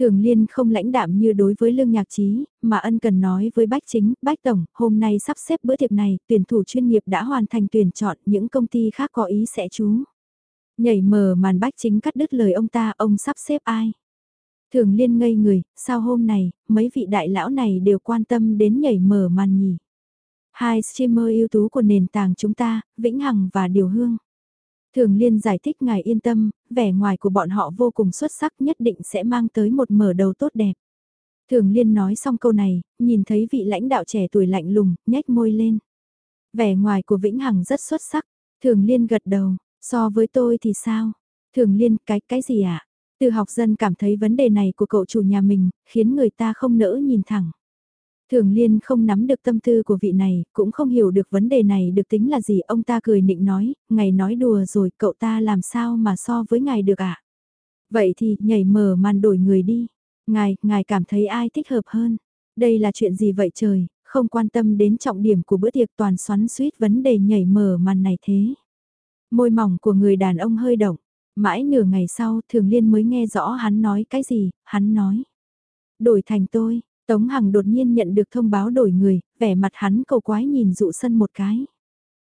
Speaker 1: Thường Liên không lãnh đạm như đối với Lương Nhạc Trí, mà ân cần nói với Bách Chính, Bách Tổng, hôm nay sắp xếp bữa tiệc này, tuyển thủ chuyên nghiệp đã hoàn thành tuyển chọn, những công ty khác có ý sẽ chú. Nhảy mờ màn Bách Chính cắt đứt lời ông ta, ông sắp xếp ai? Thường Liên ngây người, sao hôm này, mấy vị đại lão này đều quan tâm đến nhảy mờ màn nhỉ? Hai streamer ưu tú của nền tảng chúng ta, Vĩnh Hằng và Điều Hương. Thường Liên giải thích ngài yên tâm, vẻ ngoài của bọn họ vô cùng xuất sắc nhất định sẽ mang tới một mở đầu tốt đẹp. Thường Liên nói xong câu này, nhìn thấy vị lãnh đạo trẻ tuổi lạnh lùng, nhếch môi lên. Vẻ ngoài của Vĩnh Hằng rất xuất sắc, Thường Liên gật đầu, so với tôi thì sao? Thường Liên, cái, cái gì ạ? À? Từ học dân cảm thấy vấn đề này của cậu chủ nhà mình, khiến người ta không nỡ nhìn thẳng. Thường Liên không nắm được tâm tư của vị này, cũng không hiểu được vấn đề này được tính là gì. Ông ta cười nịnh nói, ngài nói đùa rồi, cậu ta làm sao mà so với ngài được ạ? À? Vậy thì, nhảy mở màn đổi người đi. Ngài, ngài cảm thấy ai thích hợp hơn? Đây là chuyện gì vậy trời, không quan tâm đến trọng điểm của bữa tiệc toàn xoắn suýt vấn đề nhảy mở màn này thế. Môi mỏng của người đàn ông hơi động, mãi nửa ngày sau thường liên mới nghe rõ hắn nói cái gì, hắn nói. Đổi thành tôi, Tống Hằng đột nhiên nhận được thông báo đổi người, vẻ mặt hắn cầu quái nhìn dụ sân một cái.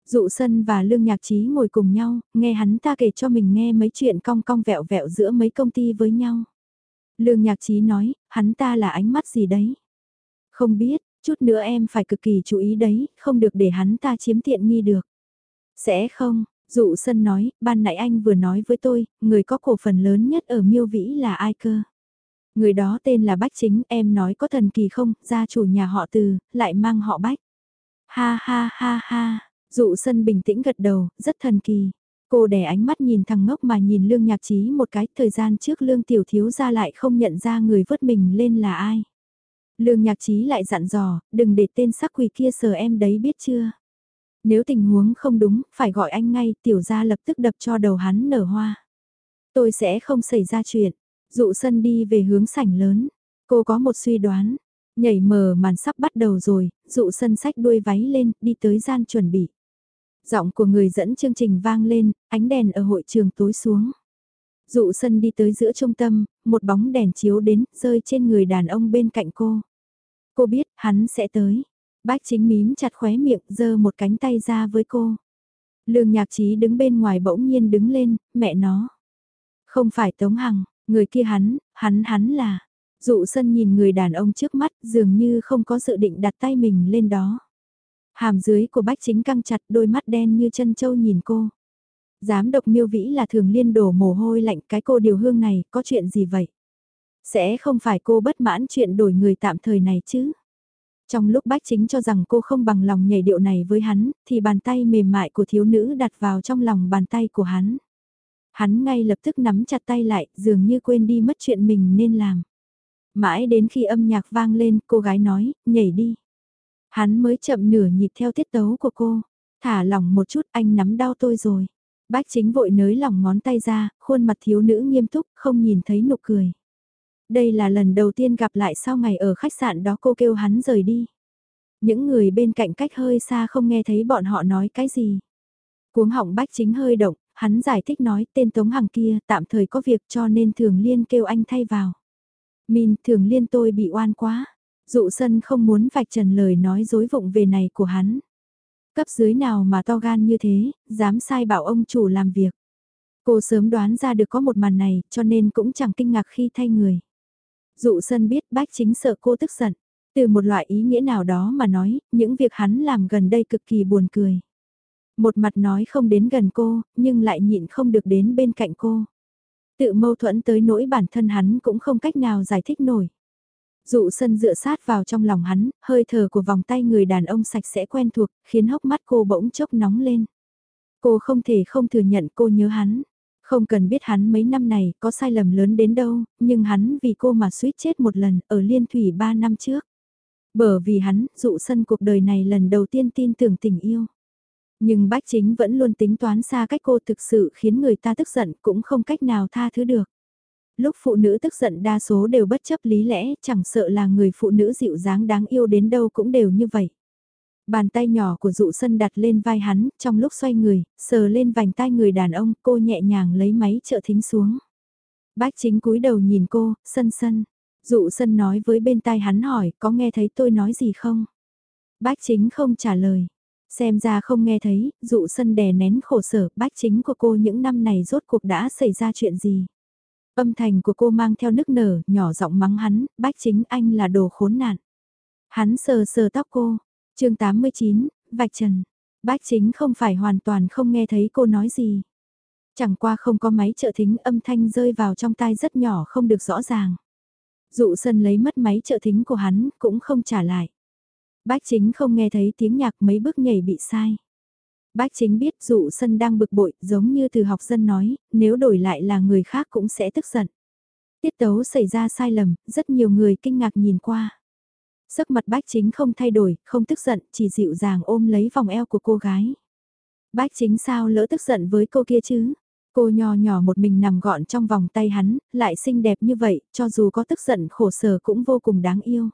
Speaker 1: Dụ sân và Lương Nhạc Trí ngồi cùng nhau, nghe hắn ta kể cho mình nghe mấy chuyện cong cong vẹo vẹo giữa mấy công ty với nhau. Lương Nhạc Trí nói, hắn ta là ánh mắt gì đấy? Không biết, chút nữa em phải cực kỳ chú ý đấy, không được để hắn ta chiếm tiện nghi được. Sẽ không, dụ sân nói, ban nãy anh vừa nói với tôi, người có cổ phần lớn nhất ở miêu vĩ là ai cơ? Người đó tên là Bách Chính, em nói có thần kỳ không, gia chủ nhà họ từ, lại mang họ Bách. Ha ha ha ha, dụ sân bình tĩnh gật đầu, rất thần kỳ. Cô đè ánh mắt nhìn thằng ngốc mà nhìn lương nhạc trí một cái, thời gian trước lương tiểu thiếu ra lại không nhận ra người vớt mình lên là ai. Lương nhạc trí lại dặn dò, đừng để tên sắc quỷ kia sờ em đấy biết chưa. Nếu tình huống không đúng, phải gọi anh ngay, tiểu gia lập tức đập cho đầu hắn nở hoa. Tôi sẽ không xảy ra chuyện, Dụ sân đi về hướng sảnh lớn. Cô có một suy đoán. Nhảy mờ màn sắp bắt đầu rồi, dụ sân sách đuôi váy lên, đi tới gian chuẩn bị. Giọng của người dẫn chương trình vang lên, ánh đèn ở hội trường tối xuống. Dụ sân đi tới giữa trung tâm, một bóng đèn chiếu đến, rơi trên người đàn ông bên cạnh cô. Cô biết, hắn sẽ tới. Bác chính mím chặt khóe miệng, giơ một cánh tay ra với cô. Lương nhạc trí đứng bên ngoài bỗng nhiên đứng lên, mẹ nó. Không phải Tống Hằng, Người kia hắn, hắn hắn là, dụ sân nhìn người đàn ông trước mắt dường như không có dự định đặt tay mình lên đó. Hàm dưới của bách chính căng chặt đôi mắt đen như chân châu nhìn cô. Giám độc miêu vĩ là thường liên đổ mồ hôi lạnh cái cô điều hương này, có chuyện gì vậy? Sẽ không phải cô bất mãn chuyện đổi người tạm thời này chứ? Trong lúc bách chính cho rằng cô không bằng lòng nhảy điệu này với hắn, thì bàn tay mềm mại của thiếu nữ đặt vào trong lòng bàn tay của hắn. Hắn ngay lập tức nắm chặt tay lại, dường như quên đi mất chuyện mình nên làm. Mãi đến khi âm nhạc vang lên, cô gái nói, nhảy đi. Hắn mới chậm nửa nhịp theo tiết tấu của cô. Thả lỏng một chút, anh nắm đau tôi rồi. Bách chính vội nới lỏng ngón tay ra, khuôn mặt thiếu nữ nghiêm túc, không nhìn thấy nụ cười. Đây là lần đầu tiên gặp lại sau ngày ở khách sạn đó cô kêu hắn rời đi. Những người bên cạnh cách hơi xa không nghe thấy bọn họ nói cái gì. Cuống họng bách chính hơi động, Hắn giải thích nói tên Tống Hằng kia tạm thời có việc cho nên thường liên kêu anh thay vào. Min thường liên tôi bị oan quá. Dụ sân không muốn vạch trần lời nói dối vụng về này của hắn. Cấp dưới nào mà to gan như thế, dám sai bảo ông chủ làm việc. Cô sớm đoán ra được có một màn này cho nên cũng chẳng kinh ngạc khi thay người. Dụ sân biết bách chính sợ cô tức giận. Từ một loại ý nghĩa nào đó mà nói, những việc hắn làm gần đây cực kỳ buồn cười. Một mặt nói không đến gần cô, nhưng lại nhịn không được đến bên cạnh cô. Tự mâu thuẫn tới nỗi bản thân hắn cũng không cách nào giải thích nổi. Dụ sân dựa sát vào trong lòng hắn, hơi thở của vòng tay người đàn ông sạch sẽ quen thuộc, khiến hốc mắt cô bỗng chốc nóng lên. Cô không thể không thừa nhận cô nhớ hắn. Không cần biết hắn mấy năm này có sai lầm lớn đến đâu, nhưng hắn vì cô mà suýt chết một lần ở liên thủy ba năm trước. Bởi vì hắn, dụ sân cuộc đời này lần đầu tiên tin tưởng tình yêu. Nhưng bách chính vẫn luôn tính toán xa cách cô thực sự khiến người ta tức giận cũng không cách nào tha thứ được. Lúc phụ nữ tức giận đa số đều bất chấp lý lẽ, chẳng sợ là người phụ nữ dịu dáng đáng yêu đến đâu cũng đều như vậy. Bàn tay nhỏ của dụ sân đặt lên vai hắn, trong lúc xoay người, sờ lên vành tay người đàn ông, cô nhẹ nhàng lấy máy trợ thính xuống. Bách chính cúi đầu nhìn cô, sân sân. Dụ sân nói với bên tai hắn hỏi, có nghe thấy tôi nói gì không? Bách chính không trả lời. Xem ra không nghe thấy, dụ sân đè nén khổ sở, bách chính của cô những năm này rốt cuộc đã xảy ra chuyện gì? Âm thanh của cô mang theo nức nở, nhỏ giọng mắng hắn, bách chính anh là đồ khốn nạn. Hắn sờ sờ tóc cô, chương 89, vạch trần. Bách chính không phải hoàn toàn không nghe thấy cô nói gì. Chẳng qua không có máy trợ thính âm thanh rơi vào trong tai rất nhỏ không được rõ ràng. Dụ sân lấy mất máy trợ thính của hắn cũng không trả lại. Bách chính không nghe thấy tiếng nhạc mấy bước nhảy bị sai. Bách chính biết dụ sân đang bực bội giống như từ học dân nói, nếu đổi lại là người khác cũng sẽ tức giận. Tiết tấu xảy ra sai lầm, rất nhiều người kinh ngạc nhìn qua. Sắc mặt bách chính không thay đổi, không tức giận, chỉ dịu dàng ôm lấy vòng eo của cô gái. Bách chính sao lỡ tức giận với cô kia chứ? Cô nhỏ nhỏ một mình nằm gọn trong vòng tay hắn, lại xinh đẹp như vậy, cho dù có tức giận khổ sở cũng vô cùng đáng yêu.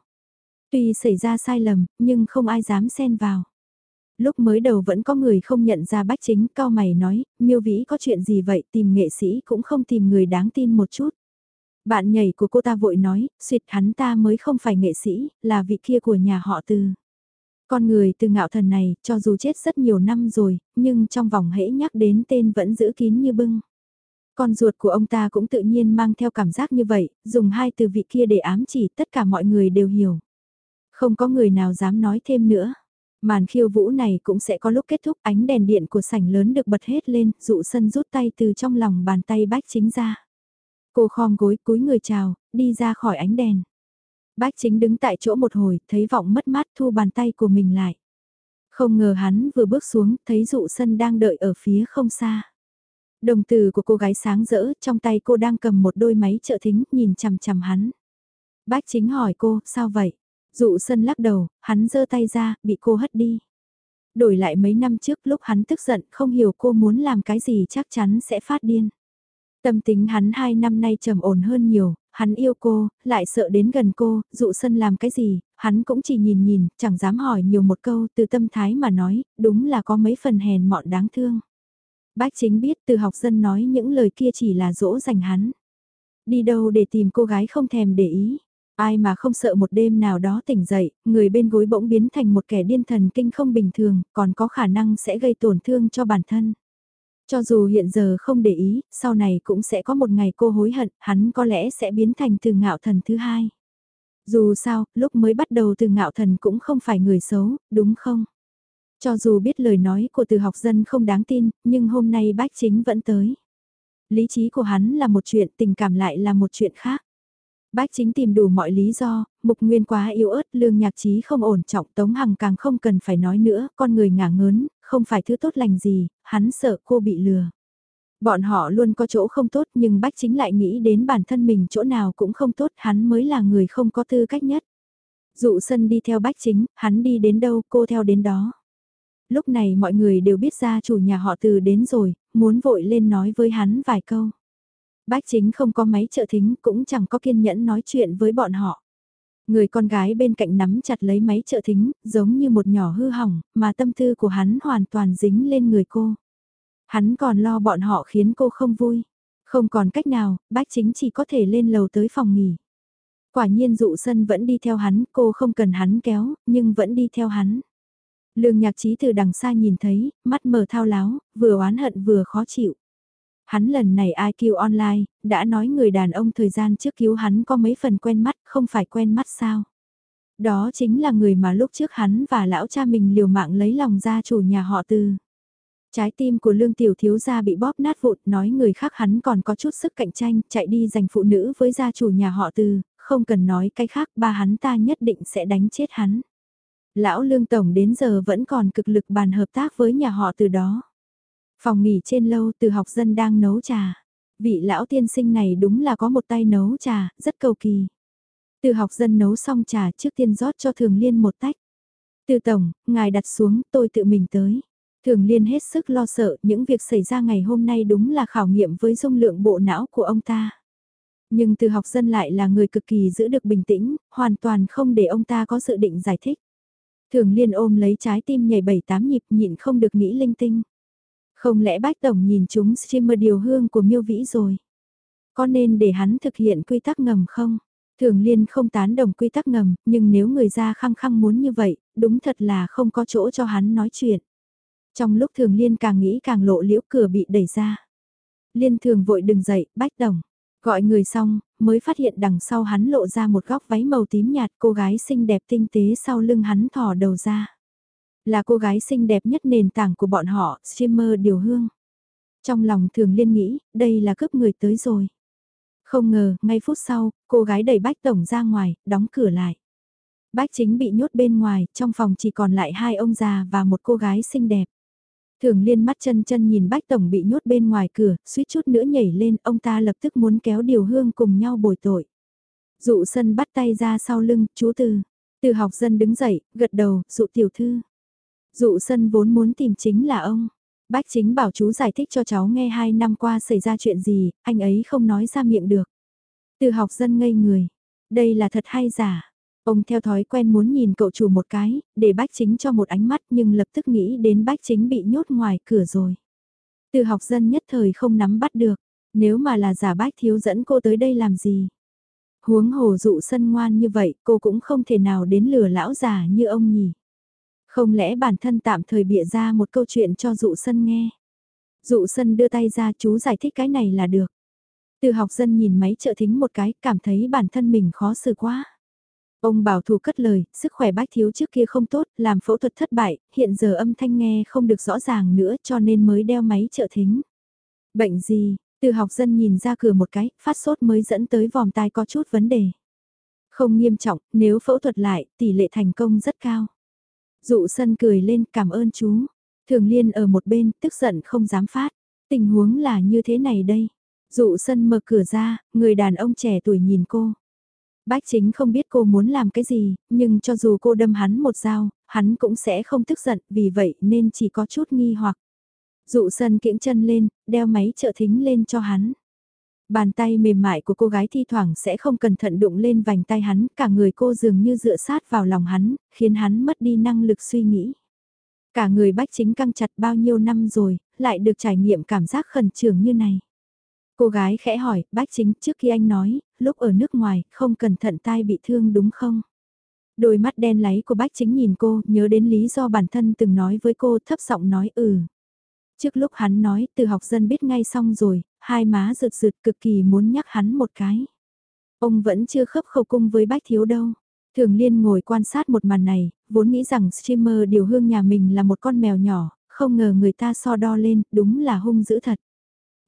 Speaker 1: Tuy xảy ra sai lầm, nhưng không ai dám xen vào. Lúc mới đầu vẫn có người không nhận ra bách chính, cao mày nói, miêu vĩ có chuyện gì vậy, tìm nghệ sĩ cũng không tìm người đáng tin một chút. Bạn nhảy của cô ta vội nói, suyệt hắn ta mới không phải nghệ sĩ, là vị kia của nhà họ từ. Con người từ ngạo thần này, cho dù chết rất nhiều năm rồi, nhưng trong vòng hễ nhắc đến tên vẫn giữ kín như bưng. Con ruột của ông ta cũng tự nhiên mang theo cảm giác như vậy, dùng hai từ vị kia để ám chỉ tất cả mọi người đều hiểu. Không có người nào dám nói thêm nữa. Màn khiêu vũ này cũng sẽ có lúc kết thúc ánh đèn điện của sảnh lớn được bật hết lên, dụ sân rút tay từ trong lòng bàn tay bách chính ra. Cô khom gối cúi người chào, đi ra khỏi ánh đèn. Bách chính đứng tại chỗ một hồi, thấy vọng mất mát thu bàn tay của mình lại. Không ngờ hắn vừa bước xuống, thấy dụ sân đang đợi ở phía không xa. Đồng từ của cô gái sáng rỡ, trong tay cô đang cầm một đôi máy trợ thính, nhìn chằm chằm hắn. Bách chính hỏi cô, sao vậy? Dụ sân lắc đầu, hắn giơ tay ra, bị cô hất đi. Đổi lại mấy năm trước lúc hắn tức giận, không hiểu cô muốn làm cái gì chắc chắn sẽ phát điên. Tâm tính hắn hai năm nay trầm ổn hơn nhiều, hắn yêu cô, lại sợ đến gần cô, dụ sân làm cái gì, hắn cũng chỉ nhìn nhìn, chẳng dám hỏi nhiều một câu từ tâm thái mà nói, đúng là có mấy phần hèn mọn đáng thương. Bác chính biết từ học dân nói những lời kia chỉ là dỗ dành hắn. Đi đâu để tìm cô gái không thèm để ý. Ai mà không sợ một đêm nào đó tỉnh dậy, người bên gối bỗng biến thành một kẻ điên thần kinh không bình thường, còn có khả năng sẽ gây tổn thương cho bản thân. Cho dù hiện giờ không để ý, sau này cũng sẽ có một ngày cô hối hận, hắn có lẽ sẽ biến thành từ ngạo thần thứ hai. Dù sao, lúc mới bắt đầu từ ngạo thần cũng không phải người xấu, đúng không? Cho dù biết lời nói của từ học dân không đáng tin, nhưng hôm nay bách chính vẫn tới. Lý trí của hắn là một chuyện, tình cảm lại là một chuyện khác. Bách chính tìm đủ mọi lý do, mục nguyên quá yếu ớt, lương nhạc trí không ổn trọng, Tống Hằng càng không cần phải nói nữa, con người ngả ngớn, không phải thứ tốt lành gì, hắn sợ cô bị lừa. Bọn họ luôn có chỗ không tốt nhưng Bách chính lại nghĩ đến bản thân mình chỗ nào cũng không tốt, hắn mới là người không có tư cách nhất. Dụ sân đi theo Bách chính, hắn đi đến đâu cô theo đến đó. Lúc này mọi người đều biết ra chủ nhà họ từ đến rồi, muốn vội lên nói với hắn vài câu. Bách chính không có máy trợ thính cũng chẳng có kiên nhẫn nói chuyện với bọn họ. Người con gái bên cạnh nắm chặt lấy máy trợ thính, giống như một nhỏ hư hỏng, mà tâm tư của hắn hoàn toàn dính lên người cô. Hắn còn lo bọn họ khiến cô không vui. Không còn cách nào, bách chính chỉ có thể lên lầu tới phòng nghỉ. Quả nhiên dụ sân vẫn đi theo hắn, cô không cần hắn kéo, nhưng vẫn đi theo hắn. Lương nhạc trí từ đằng xa nhìn thấy, mắt mờ thao láo, vừa oán hận vừa khó chịu. Hắn lần này IQ online, đã nói người đàn ông thời gian trước cứu hắn có mấy phần quen mắt, không phải quen mắt sao. Đó chính là người mà lúc trước hắn và lão cha mình liều mạng lấy lòng gia chủ nhà họ từ. Trái tim của lương tiểu thiếu gia bị bóp nát vụt nói người khác hắn còn có chút sức cạnh tranh chạy đi giành phụ nữ với gia chủ nhà họ từ, không cần nói cái khác ba hắn ta nhất định sẽ đánh chết hắn. Lão lương tổng đến giờ vẫn còn cực lực bàn hợp tác với nhà họ từ đó. Phòng nghỉ trên lâu từ học dân đang nấu trà. Vị lão tiên sinh này đúng là có một tay nấu trà, rất cầu kỳ. Từ học dân nấu xong trà trước tiên rót cho thường liên một tách. Từ tổng, ngài đặt xuống, tôi tự mình tới. Thường liên hết sức lo sợ những việc xảy ra ngày hôm nay đúng là khảo nghiệm với dung lượng bộ não của ông ta. Nhưng từ học dân lại là người cực kỳ giữ được bình tĩnh, hoàn toàn không để ông ta có dự định giải thích. Thường liên ôm lấy trái tim nhảy bảy tám nhịp nhịn không được nghĩ linh tinh. Không lẽ bách tổng nhìn chúng streamer điều hương của miêu vĩ rồi? Có nên để hắn thực hiện quy tắc ngầm không? Thường liên không tán đồng quy tắc ngầm, nhưng nếu người ra khăng khăng muốn như vậy, đúng thật là không có chỗ cho hắn nói chuyện. Trong lúc thường liên càng nghĩ càng lộ liễu cửa bị đẩy ra. Liên thường vội đừng dậy, bách đồng. Gọi người xong, mới phát hiện đằng sau hắn lộ ra một góc váy màu tím nhạt cô gái xinh đẹp tinh tế sau lưng hắn thò đầu ra. Là cô gái xinh đẹp nhất nền tảng của bọn họ, streamer điều hương. Trong lòng thường liên nghĩ, đây là cướp người tới rồi. Không ngờ, ngay phút sau, cô gái đẩy bách tổng ra ngoài, đóng cửa lại. Bách chính bị nhốt bên ngoài, trong phòng chỉ còn lại hai ông già và một cô gái xinh đẹp. Thường liên mắt chân chân nhìn bách tổng bị nhốt bên ngoài cửa, suýt chút nữa nhảy lên, ông ta lập tức muốn kéo điều hương cùng nhau bồi tội. Dụ sân bắt tay ra sau lưng, chú từ. Từ học dân đứng dậy, gật đầu, dụ tiểu thư. Dụ sân vốn muốn tìm chính là ông. Bách chính bảo chú giải thích cho cháu nghe hai năm qua xảy ra chuyện gì, anh ấy không nói ra miệng được. Từ học dân ngây người. Đây là thật hay giả? Ông theo thói quen muốn nhìn cậu chủ một cái, để bách chính cho một ánh mắt nhưng lập tức nghĩ đến bách chính bị nhốt ngoài cửa rồi. Từ học dân nhất thời không nắm bắt được, nếu mà là giả bách thiếu dẫn cô tới đây làm gì. Huống hồ dụ sân ngoan như vậy cô cũng không thể nào đến lừa lão già như ông nhỉ. Không lẽ bản thân tạm thời bịa ra một câu chuyện cho dụ sân nghe. Dụ sân đưa tay ra chú giải thích cái này là được. Từ học dân nhìn máy trợ thính một cái cảm thấy bản thân mình khó xử quá. Ông bảo thủ cất lời, sức khỏe bách thiếu trước kia không tốt, làm phẫu thuật thất bại, hiện giờ âm thanh nghe không được rõ ràng nữa cho nên mới đeo máy trợ thính. Bệnh gì, từ học dân nhìn ra cửa một cái, phát sốt mới dẫn tới vòng tai có chút vấn đề. Không nghiêm trọng, nếu phẫu thuật lại, tỷ lệ thành công rất cao. Dụ sân cười lên cảm ơn chú. Thường liên ở một bên, tức giận không dám phát. Tình huống là như thế này đây. Dụ sân mở cửa ra, người đàn ông trẻ tuổi nhìn cô. Bách chính không biết cô muốn làm cái gì, nhưng cho dù cô đâm hắn một dao, hắn cũng sẽ không tức giận, vì vậy nên chỉ có chút nghi hoặc. Dụ sân kiễng chân lên, đeo máy trợ thính lên cho hắn. Bàn tay mềm mại của cô gái thi thoảng sẽ không cẩn thận đụng lên vành tay hắn, cả người cô dường như dựa sát vào lòng hắn, khiến hắn mất đi năng lực suy nghĩ. Cả người bách chính căng chặt bao nhiêu năm rồi, lại được trải nghiệm cảm giác khẩn trương như này. Cô gái khẽ hỏi, bách chính trước khi anh nói, lúc ở nước ngoài, không cẩn thận tai bị thương đúng không? Đôi mắt đen láy của bách chính nhìn cô, nhớ đến lý do bản thân từng nói với cô thấp giọng nói ừ. Trước lúc hắn nói, từ học dân biết ngay xong rồi, hai má rực rực cực kỳ muốn nhắc hắn một cái. Ông vẫn chưa khớp khẩu cung với bách thiếu đâu. Thường liên ngồi quan sát một màn này, vốn nghĩ rằng streamer điều hương nhà mình là một con mèo nhỏ, không ngờ người ta so đo lên, đúng là hung dữ thật.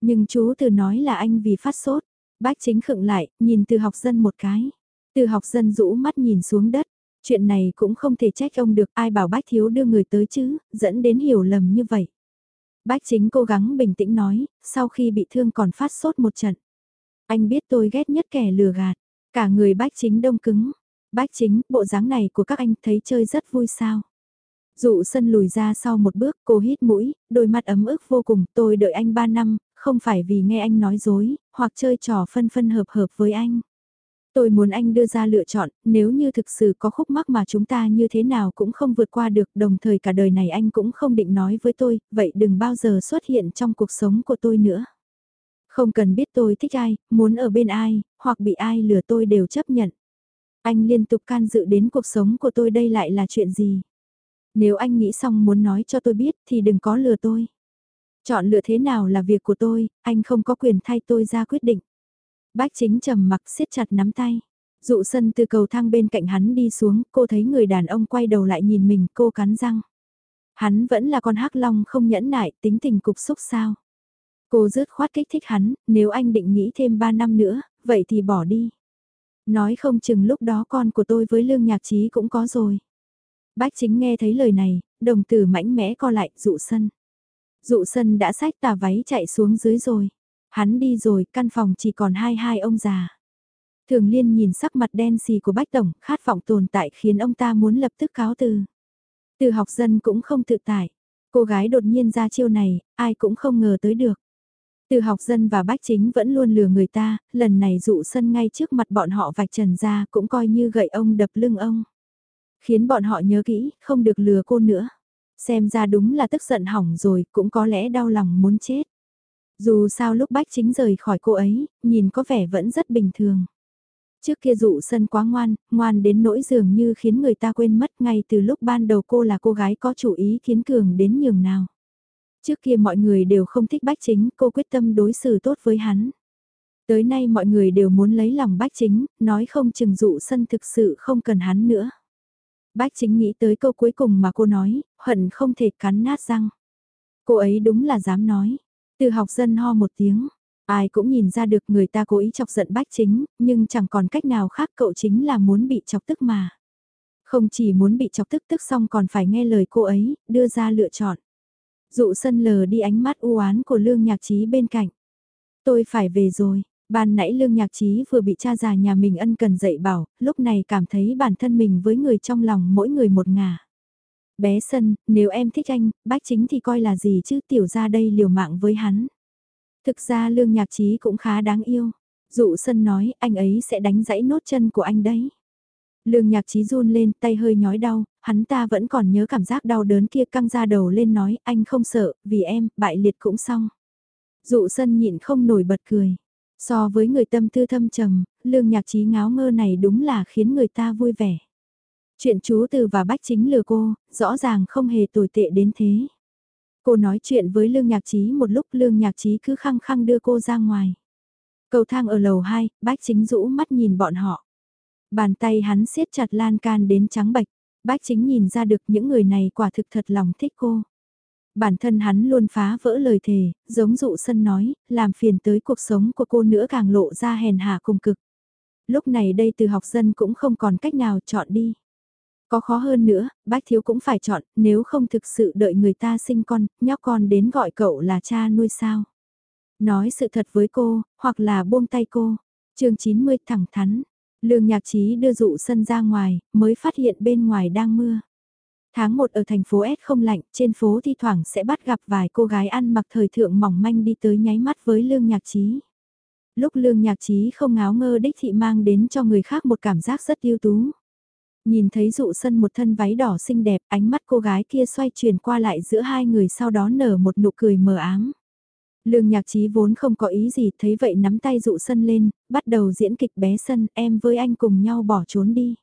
Speaker 1: Nhưng chú từ nói là anh vì phát sốt. Bách chính khựng lại, nhìn từ học dân một cái. Từ học dân rũ mắt nhìn xuống đất. Chuyện này cũng không thể trách ông được ai bảo bách thiếu đưa người tới chứ, dẫn đến hiểu lầm như vậy. Bách chính cố gắng bình tĩnh nói, sau khi bị thương còn phát sốt một trận. Anh biết tôi ghét nhất kẻ lừa gạt, cả người bách chính đông cứng. Bách chính, bộ dáng này của các anh thấy chơi rất vui sao. Dụ sân lùi ra sau một bước, cô hít mũi, đôi mắt ấm ức vô cùng, tôi đợi anh 3 năm, không phải vì nghe anh nói dối, hoặc chơi trò phân phân hợp hợp với anh. Tôi muốn anh đưa ra lựa chọn, nếu như thực sự có khúc mắc mà chúng ta như thế nào cũng không vượt qua được, đồng thời cả đời này anh cũng không định nói với tôi, vậy đừng bao giờ xuất hiện trong cuộc sống của tôi nữa. Không cần biết tôi thích ai, muốn ở bên ai, hoặc bị ai lừa tôi đều chấp nhận. Anh liên tục can dự đến cuộc sống của tôi đây lại là chuyện gì? Nếu anh nghĩ xong muốn nói cho tôi biết thì đừng có lừa tôi. Chọn lựa thế nào là việc của tôi, anh không có quyền thay tôi ra quyết định. Bách chính trầm mặc siết chặt nắm tay. Dụ sân từ cầu thang bên cạnh hắn đi xuống, cô thấy người đàn ông quay đầu lại nhìn mình, cô cắn răng. Hắn vẫn là con hắc long không nhẫn nại, tính tình cục xúc sao. Cô rứt khoát kích thích hắn, nếu anh định nghĩ thêm 3 năm nữa, vậy thì bỏ đi. Nói không chừng lúc đó con của tôi với lương nhạc trí cũng có rồi. Bách chính nghe thấy lời này, đồng tử mãnh mẽ co lại, dụ sân. Dụ sân đã xách tà váy chạy xuống dưới rồi. Hắn đi rồi, căn phòng chỉ còn hai hai ông già. Thường liên nhìn sắc mặt đen xì của Bách Tổng, khát vọng tồn tại khiến ông ta muốn lập tức cáo từ. Từ học dân cũng không tự tại. Cô gái đột nhiên ra chiêu này, ai cũng không ngờ tới được. Từ học dân và bách chính vẫn luôn lừa người ta, lần này dụ sân ngay trước mặt bọn họ vạch trần ra cũng coi như gậy ông đập lưng ông. Khiến bọn họ nhớ kỹ, không được lừa cô nữa. Xem ra đúng là tức giận hỏng rồi, cũng có lẽ đau lòng muốn chết. Dù sao lúc bách chính rời khỏi cô ấy, nhìn có vẻ vẫn rất bình thường. Trước kia dụ sân quá ngoan, ngoan đến nỗi dường như khiến người ta quên mất ngay từ lúc ban đầu cô là cô gái có chủ ý kiến cường đến nhường nào. Trước kia mọi người đều không thích bách chính, cô quyết tâm đối xử tốt với hắn. Tới nay mọi người đều muốn lấy lòng bách chính, nói không chừng dụ sân thực sự không cần hắn nữa. Bách chính nghĩ tới câu cuối cùng mà cô nói, hận không thể cắn nát răng. Cô ấy đúng là dám nói. Từ học dân ho một tiếng, ai cũng nhìn ra được người ta cố ý chọc giận bách chính, nhưng chẳng còn cách nào khác cậu chính là muốn bị chọc tức mà. Không chỉ muốn bị chọc tức tức xong còn phải nghe lời cô ấy, đưa ra lựa chọn. Dụ sân lờ đi ánh mắt u oán của lương nhạc trí bên cạnh. Tôi phải về rồi, ban nãy lương nhạc trí vừa bị cha già nhà mình ân cần dạy bảo, lúc này cảm thấy bản thân mình với người trong lòng mỗi người một ngả. Bé sân, nếu em thích anh, bách chính thì coi là gì chứ tiểu ra đây liều mạng với hắn. Thực ra lương nhạc trí cũng khá đáng yêu. Dụ sân nói anh ấy sẽ đánh gãy nốt chân của anh đấy. Lương nhạc trí run lên tay hơi nhói đau, hắn ta vẫn còn nhớ cảm giác đau đớn kia căng ra đầu lên nói anh không sợ, vì em, bại liệt cũng xong. Dụ sân nhịn không nổi bật cười. So với người tâm tư thâm trầm, lương nhạc trí ngáo ngơ này đúng là khiến người ta vui vẻ. Chuyện chú từ và bách chính lừa cô, rõ ràng không hề tồi tệ đến thế. Cô nói chuyện với lương nhạc trí một lúc lương nhạc trí cứ khăng khăng đưa cô ra ngoài. Cầu thang ở lầu 2, bách chính rũ mắt nhìn bọn họ. Bàn tay hắn siết chặt lan can đến trắng bạch, bách chính nhìn ra được những người này quả thực thật lòng thích cô. Bản thân hắn luôn phá vỡ lời thề, giống dụ sân nói, làm phiền tới cuộc sống của cô nữa càng lộ ra hèn hạ cùng cực. Lúc này đây từ học dân cũng không còn cách nào chọn đi. Có khó hơn nữa, bách thiếu cũng phải chọn, nếu không thực sự đợi người ta sinh con, nhóc con đến gọi cậu là cha nuôi sao. Nói sự thật với cô, hoặc là buông tay cô. chương 90 thẳng thắn, Lương nhạc trí đưa dụ sân ra ngoài, mới phát hiện bên ngoài đang mưa. Tháng 1 ở thành phố S không lạnh, trên phố thi thoảng sẽ bắt gặp vài cô gái ăn mặc thời thượng mỏng manh đi tới nháy mắt với lương nhạc trí. Lúc lương nhạc trí không ngáo ngơ đích thị mang đến cho người khác một cảm giác rất yêu tú. Nhìn thấy dụ sân một thân váy đỏ xinh đẹp, ánh mắt cô gái kia xoay chuyển qua lại giữa hai người sau đó nở một nụ cười mờ ám. Lương nhạc trí vốn không có ý gì, thấy vậy nắm tay dụ sân lên, bắt đầu diễn kịch bé sân, em với anh cùng nhau bỏ trốn đi.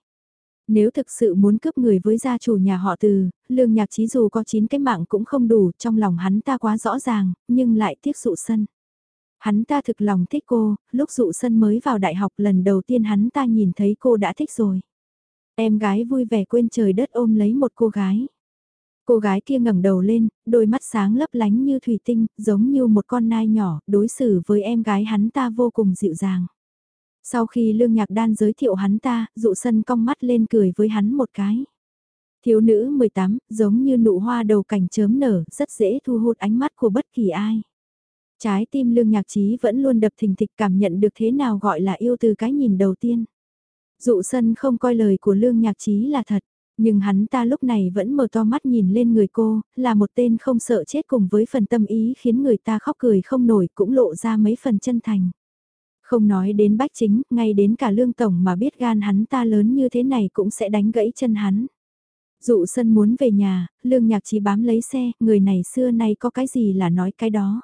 Speaker 1: Nếu thực sự muốn cướp người với gia chủ nhà họ từ, lương nhạc trí dù có 9 cái mạng cũng không đủ, trong lòng hắn ta quá rõ ràng, nhưng lại tiếc dụ sân. Hắn ta thực lòng thích cô, lúc dụ sân mới vào đại học lần đầu tiên hắn ta nhìn thấy cô đã thích rồi. Em gái vui vẻ quên trời đất ôm lấy một cô gái. Cô gái kia ngẩng đầu lên, đôi mắt sáng lấp lánh như thủy tinh, giống như một con nai nhỏ, đối xử với em gái hắn ta vô cùng dịu dàng. Sau khi Lương Nhạc Đan giới thiệu hắn ta, dụ sân cong mắt lên cười với hắn một cái. Thiếu nữ 18, giống như nụ hoa đầu cảnh chớm nở, rất dễ thu hút ánh mắt của bất kỳ ai. Trái tim Lương Nhạc Trí vẫn luôn đập thình thịch cảm nhận được thế nào gọi là yêu từ cái nhìn đầu tiên. Dụ sân không coi lời của Lương Nhạc Trí là thật. Nhưng hắn ta lúc này vẫn mở to mắt nhìn lên người cô, là một tên không sợ chết cùng với phần tâm ý khiến người ta khóc cười không nổi cũng lộ ra mấy phần chân thành. Không nói đến bách chính, ngay đến cả lương tổng mà biết gan hắn ta lớn như thế này cũng sẽ đánh gãy chân hắn. Dụ sân muốn về nhà, lương nhạc trí bám lấy xe, người này xưa nay có cái gì là nói cái đó.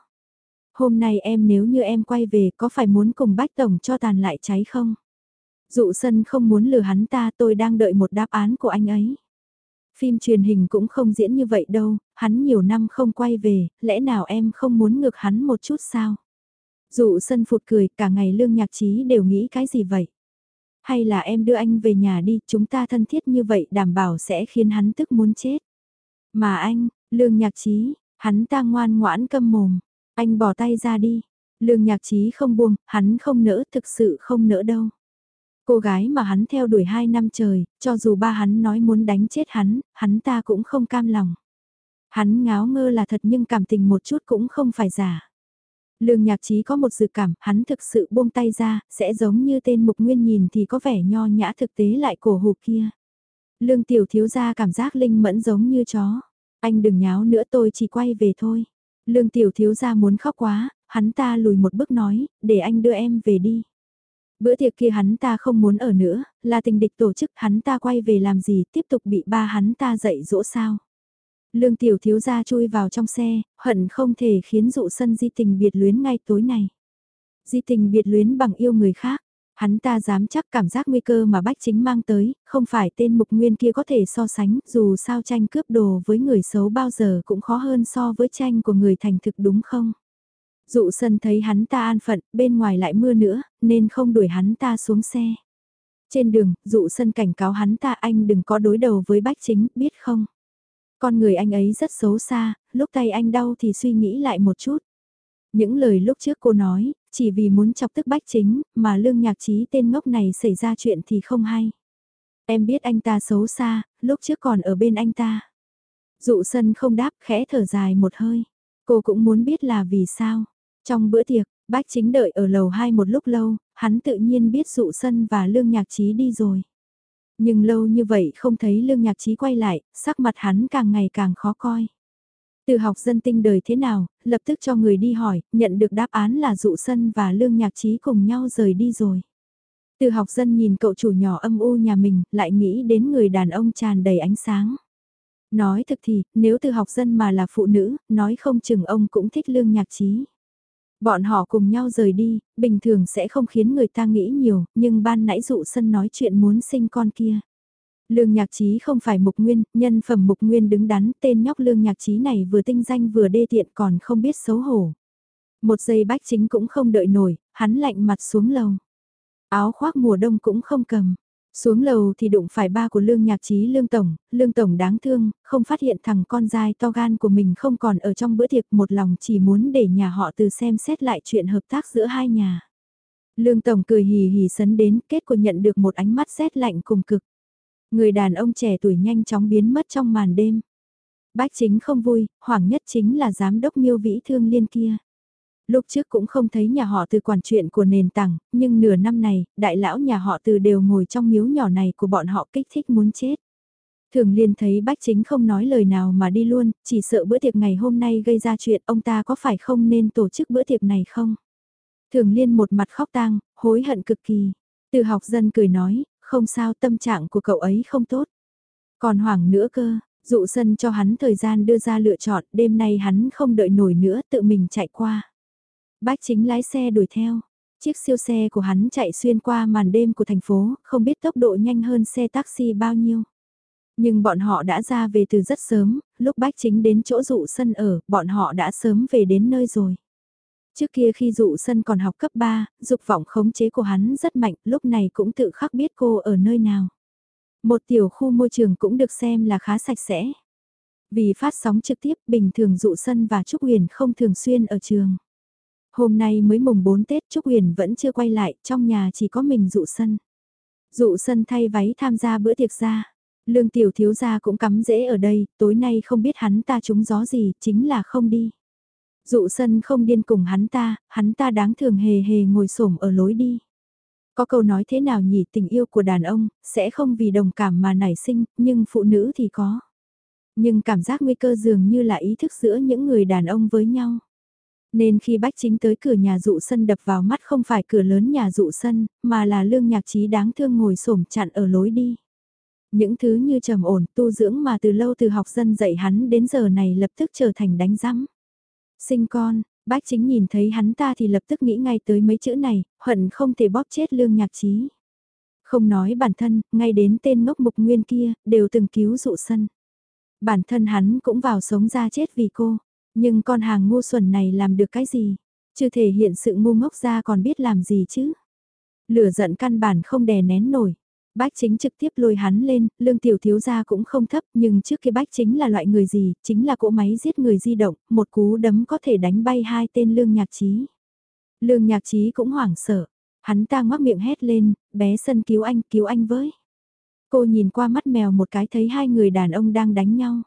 Speaker 1: Hôm nay em nếu như em quay về có phải muốn cùng bách tổng cho tàn lại cháy không? Dụ sân không muốn lừa hắn ta tôi đang đợi một đáp án của anh ấy. Phim truyền hình cũng không diễn như vậy đâu, hắn nhiều năm không quay về, lẽ nào em không muốn ngược hắn một chút sao? Dụ sân phụt cười, cả ngày lương nhạc trí đều nghĩ cái gì vậy? Hay là em đưa anh về nhà đi, chúng ta thân thiết như vậy đảm bảo sẽ khiến hắn tức muốn chết. Mà anh, lương nhạc trí, hắn ta ngoan ngoãn câm mồm, anh bỏ tay ra đi. Lương nhạc trí không buông, hắn không nỡ, thực sự không nỡ đâu. Cô gái mà hắn theo đuổi hai năm trời, cho dù ba hắn nói muốn đánh chết hắn, hắn ta cũng không cam lòng. Hắn ngáo ngơ là thật nhưng cảm tình một chút cũng không phải giả. Lương nhạc trí có một dự cảm, hắn thực sự buông tay ra, sẽ giống như tên mục nguyên nhìn thì có vẻ nho nhã thực tế lại cổ hù kia. Lương tiểu thiếu ra cảm giác linh mẫn giống như chó. Anh đừng nháo nữa tôi chỉ quay về thôi. Lương tiểu thiếu ra muốn khóc quá, hắn ta lùi một bước nói, để anh đưa em về đi. Bữa tiệc kia hắn ta không muốn ở nữa, là tình địch tổ chức hắn ta quay về làm gì tiếp tục bị ba hắn ta dạy dỗ sao. Lương tiểu thiếu gia chui vào trong xe, hận không thể khiến dụ sân di tình biệt luyến ngay tối này. Di tình biệt luyến bằng yêu người khác, hắn ta dám chắc cảm giác nguy cơ mà bách chính mang tới, không phải tên mục nguyên kia có thể so sánh, dù sao tranh cướp đồ với người xấu bao giờ cũng khó hơn so với tranh của người thành thực đúng không? Dụ sân thấy hắn ta an phận, bên ngoài lại mưa nữa, nên không đuổi hắn ta xuống xe. Trên đường, dụ sân cảnh cáo hắn ta anh đừng có đối đầu với bách chính, biết không? Con người anh ấy rất xấu xa, lúc tay anh đau thì suy nghĩ lại một chút. Những lời lúc trước cô nói, chỉ vì muốn chọc tức bách chính, mà lương nhạc trí tên ngốc này xảy ra chuyện thì không hay. Em biết anh ta xấu xa, lúc trước còn ở bên anh ta. Dụ sân không đáp, khẽ thở dài một hơi. Cô cũng muốn biết là vì sao. Trong bữa tiệc, bách chính đợi ở lầu 2 một lúc lâu, hắn tự nhiên biết dụ sân và lương nhạc trí đi rồi. Nhưng lâu như vậy không thấy lương nhạc trí quay lại, sắc mặt hắn càng ngày càng khó coi. Từ học dân tinh đời thế nào, lập tức cho người đi hỏi, nhận được đáp án là dụ sân và lương nhạc trí cùng nhau rời đi rồi. Từ học dân nhìn cậu chủ nhỏ âm u nhà mình, lại nghĩ đến người đàn ông tràn đầy ánh sáng. Nói thực thì, nếu từ học dân mà là phụ nữ, nói không chừng ông cũng thích lương nhạc trí. Bọn họ cùng nhau rời đi, bình thường sẽ không khiến người ta nghĩ nhiều, nhưng ban nãy dụ sân nói chuyện muốn sinh con kia. Lương nhạc trí không phải mục nguyên, nhân phẩm mục nguyên đứng đắn, tên nhóc lương nhạc trí này vừa tinh danh vừa đê tiện còn không biết xấu hổ. Một giây bách chính cũng không đợi nổi, hắn lạnh mặt xuống lầu. Áo khoác mùa đông cũng không cầm, xuống lầu thì đụng phải ba của Lương Nhạc Trí Lương Tổng, Lương Tổng đáng thương, không phát hiện thằng con dai to gan của mình không còn ở trong bữa tiệc một lòng chỉ muốn để nhà họ từ xem xét lại chuyện hợp tác giữa hai nhà. Lương Tổng cười hì hì sấn đến, kết quả nhận được một ánh mắt rét lạnh cùng cực. Người đàn ông trẻ tuổi nhanh chóng biến mất trong màn đêm. Bách chính không vui, hoảng nhất chính là giám đốc miêu vĩ thương liên kia. Lúc trước cũng không thấy nhà họ từ quản chuyện của nền tảng, nhưng nửa năm này, đại lão nhà họ từ đều ngồi trong miếu nhỏ này của bọn họ kích thích muốn chết. Thường liên thấy bách chính không nói lời nào mà đi luôn, chỉ sợ bữa tiệc ngày hôm nay gây ra chuyện ông ta có phải không nên tổ chức bữa tiệc này không? Thường liên một mặt khóc tang, hối hận cực kỳ. Từ học dân cười nói, không sao tâm trạng của cậu ấy không tốt. Còn hoảng nữa cơ, dụ sân cho hắn thời gian đưa ra lựa chọn, đêm nay hắn không đợi nổi nữa tự mình chạy qua. Bách chính lái xe đuổi theo. Chiếc siêu xe của hắn chạy xuyên qua màn đêm của thành phố, không biết tốc độ nhanh hơn xe taxi bao nhiêu. Nhưng bọn họ đã ra về từ rất sớm, lúc bách chính đến chỗ dụ sân ở, bọn họ đã sớm về đến nơi rồi. Trước kia khi dụ sân còn học cấp 3, dục vọng khống chế của hắn rất mạnh, lúc này cũng tự khắc biết cô ở nơi nào. Một tiểu khu môi trường cũng được xem là khá sạch sẽ. Vì phát sóng trực tiếp, bình thường dụ sân và Trúc Huyền không thường xuyên ở trường. Hôm nay mới mùng 4 Tết Trúc Huyền vẫn chưa quay lại, trong nhà chỉ có mình dụ sân. Dụ sân thay váy tham gia bữa tiệc ra. Lương tiểu thiếu gia cũng cắm rễ ở đây, tối nay không biết hắn ta trúng gió gì, chính là không đi. Dụ sân không điên cùng hắn ta, hắn ta đáng thường hề hề ngồi xổm ở lối đi. Có câu nói thế nào nhỉ tình yêu của đàn ông, sẽ không vì đồng cảm mà nảy sinh, nhưng phụ nữ thì có. Nhưng cảm giác nguy cơ dường như là ý thức giữa những người đàn ông với nhau. Nên khi bách chính tới cửa nhà dụ sân đập vào mắt không phải cửa lớn nhà dụ sân, mà là lương nhạc trí đáng thương ngồi xổm chặn ở lối đi. Những thứ như trầm ổn, tu dưỡng mà từ lâu từ học dân dạy hắn đến giờ này lập tức trở thành đánh rắm. Sinh con, bách chính nhìn thấy hắn ta thì lập tức nghĩ ngay tới mấy chữ này, hận không thể bóp chết lương nhạc trí. Không nói bản thân, ngay đến tên ngốc mục nguyên kia, đều từng cứu dụ sân. Bản thân hắn cũng vào sống ra chết vì cô. Nhưng con hàng ngu xuẩn này làm được cái gì? Chưa thể hiện sự ngu ngốc ra còn biết làm gì chứ? Lửa giận căn bản không đè nén nổi. Bách chính trực tiếp lôi hắn lên, lương tiểu thiếu gia cũng không thấp, nhưng trước kia bách chính là loại người gì, chính là cỗ máy giết người di động, một cú đấm có thể đánh bay hai tên lương nhạc trí. Lương nhạc trí cũng hoảng sợ, hắn ta ngoác miệng hét lên, bé sân cứu anh, cứu anh với. Cô nhìn qua mắt mèo một cái thấy hai người đàn ông đang đánh nhau.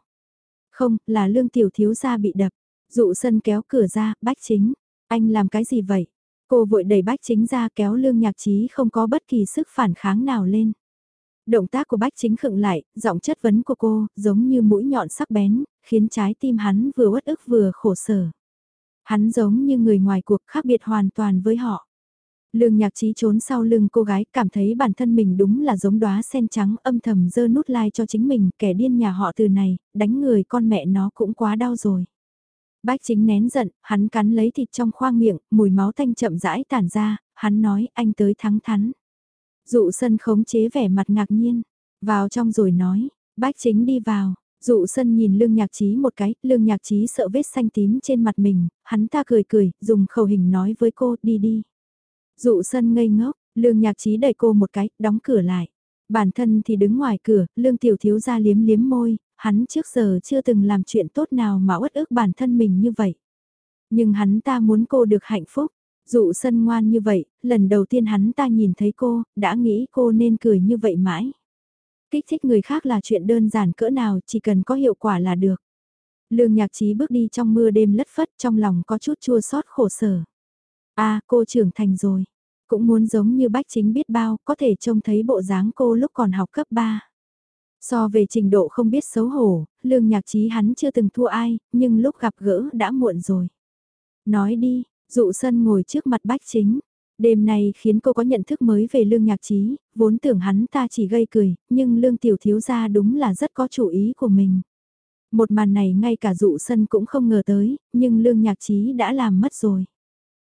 Speaker 1: Không, là lương tiểu thiếu gia bị đập. Dụ sân kéo cửa ra, bách chính. Anh làm cái gì vậy? Cô vội đẩy bách chính ra kéo lương nhạc trí không có bất kỳ sức phản kháng nào lên. Động tác của bách chính khựng lại, giọng chất vấn của cô, giống như mũi nhọn sắc bén, khiến trái tim hắn vừa uất ức vừa khổ sở. Hắn giống như người ngoài cuộc khác biệt hoàn toàn với họ. Lương nhạc trí trốn sau lưng cô gái cảm thấy bản thân mình đúng là giống đóa sen trắng âm thầm dơ nút like cho chính mình, kẻ điên nhà họ từ này, đánh người con mẹ nó cũng quá đau rồi. Bách chính nén giận, hắn cắn lấy thịt trong khoang miệng, mùi máu thanh chậm rãi tản ra, hắn nói anh tới thắng thắn. Dụ sân khống chế vẻ mặt ngạc nhiên, vào trong rồi nói, bách chính đi vào, dụ sân nhìn lương nhạc trí một cái, lương nhạc trí sợ vết xanh tím trên mặt mình, hắn ta cười cười, dùng khẩu hình nói với cô đi đi. Dụ sân ngây ngốc, lương nhạc trí đẩy cô một cái, đóng cửa lại. Bản thân thì đứng ngoài cửa, lương tiểu thiếu ra liếm liếm môi, hắn trước giờ chưa từng làm chuyện tốt nào mà uất ức bản thân mình như vậy. Nhưng hắn ta muốn cô được hạnh phúc, dụ sân ngoan như vậy, lần đầu tiên hắn ta nhìn thấy cô, đã nghĩ cô nên cười như vậy mãi. Kích thích người khác là chuyện đơn giản cỡ nào, chỉ cần có hiệu quả là được. Lương nhạc trí bước đi trong mưa đêm lất phất trong lòng có chút chua xót khổ sở. a cô trưởng thành rồi. Cũng muốn giống như bách chính biết bao, có thể trông thấy bộ dáng cô lúc còn học cấp 3. So về trình độ không biết xấu hổ, lương nhạc trí hắn chưa từng thua ai, nhưng lúc gặp gỡ đã muộn rồi. Nói đi, dụ sân ngồi trước mặt bách chính. Đêm này khiến cô có nhận thức mới về lương nhạc trí, vốn tưởng hắn ta chỉ gây cười, nhưng lương tiểu thiếu gia đúng là rất có chủ ý của mình. Một màn này ngay cả dụ sân cũng không ngờ tới, nhưng lương nhạc trí đã làm mất rồi.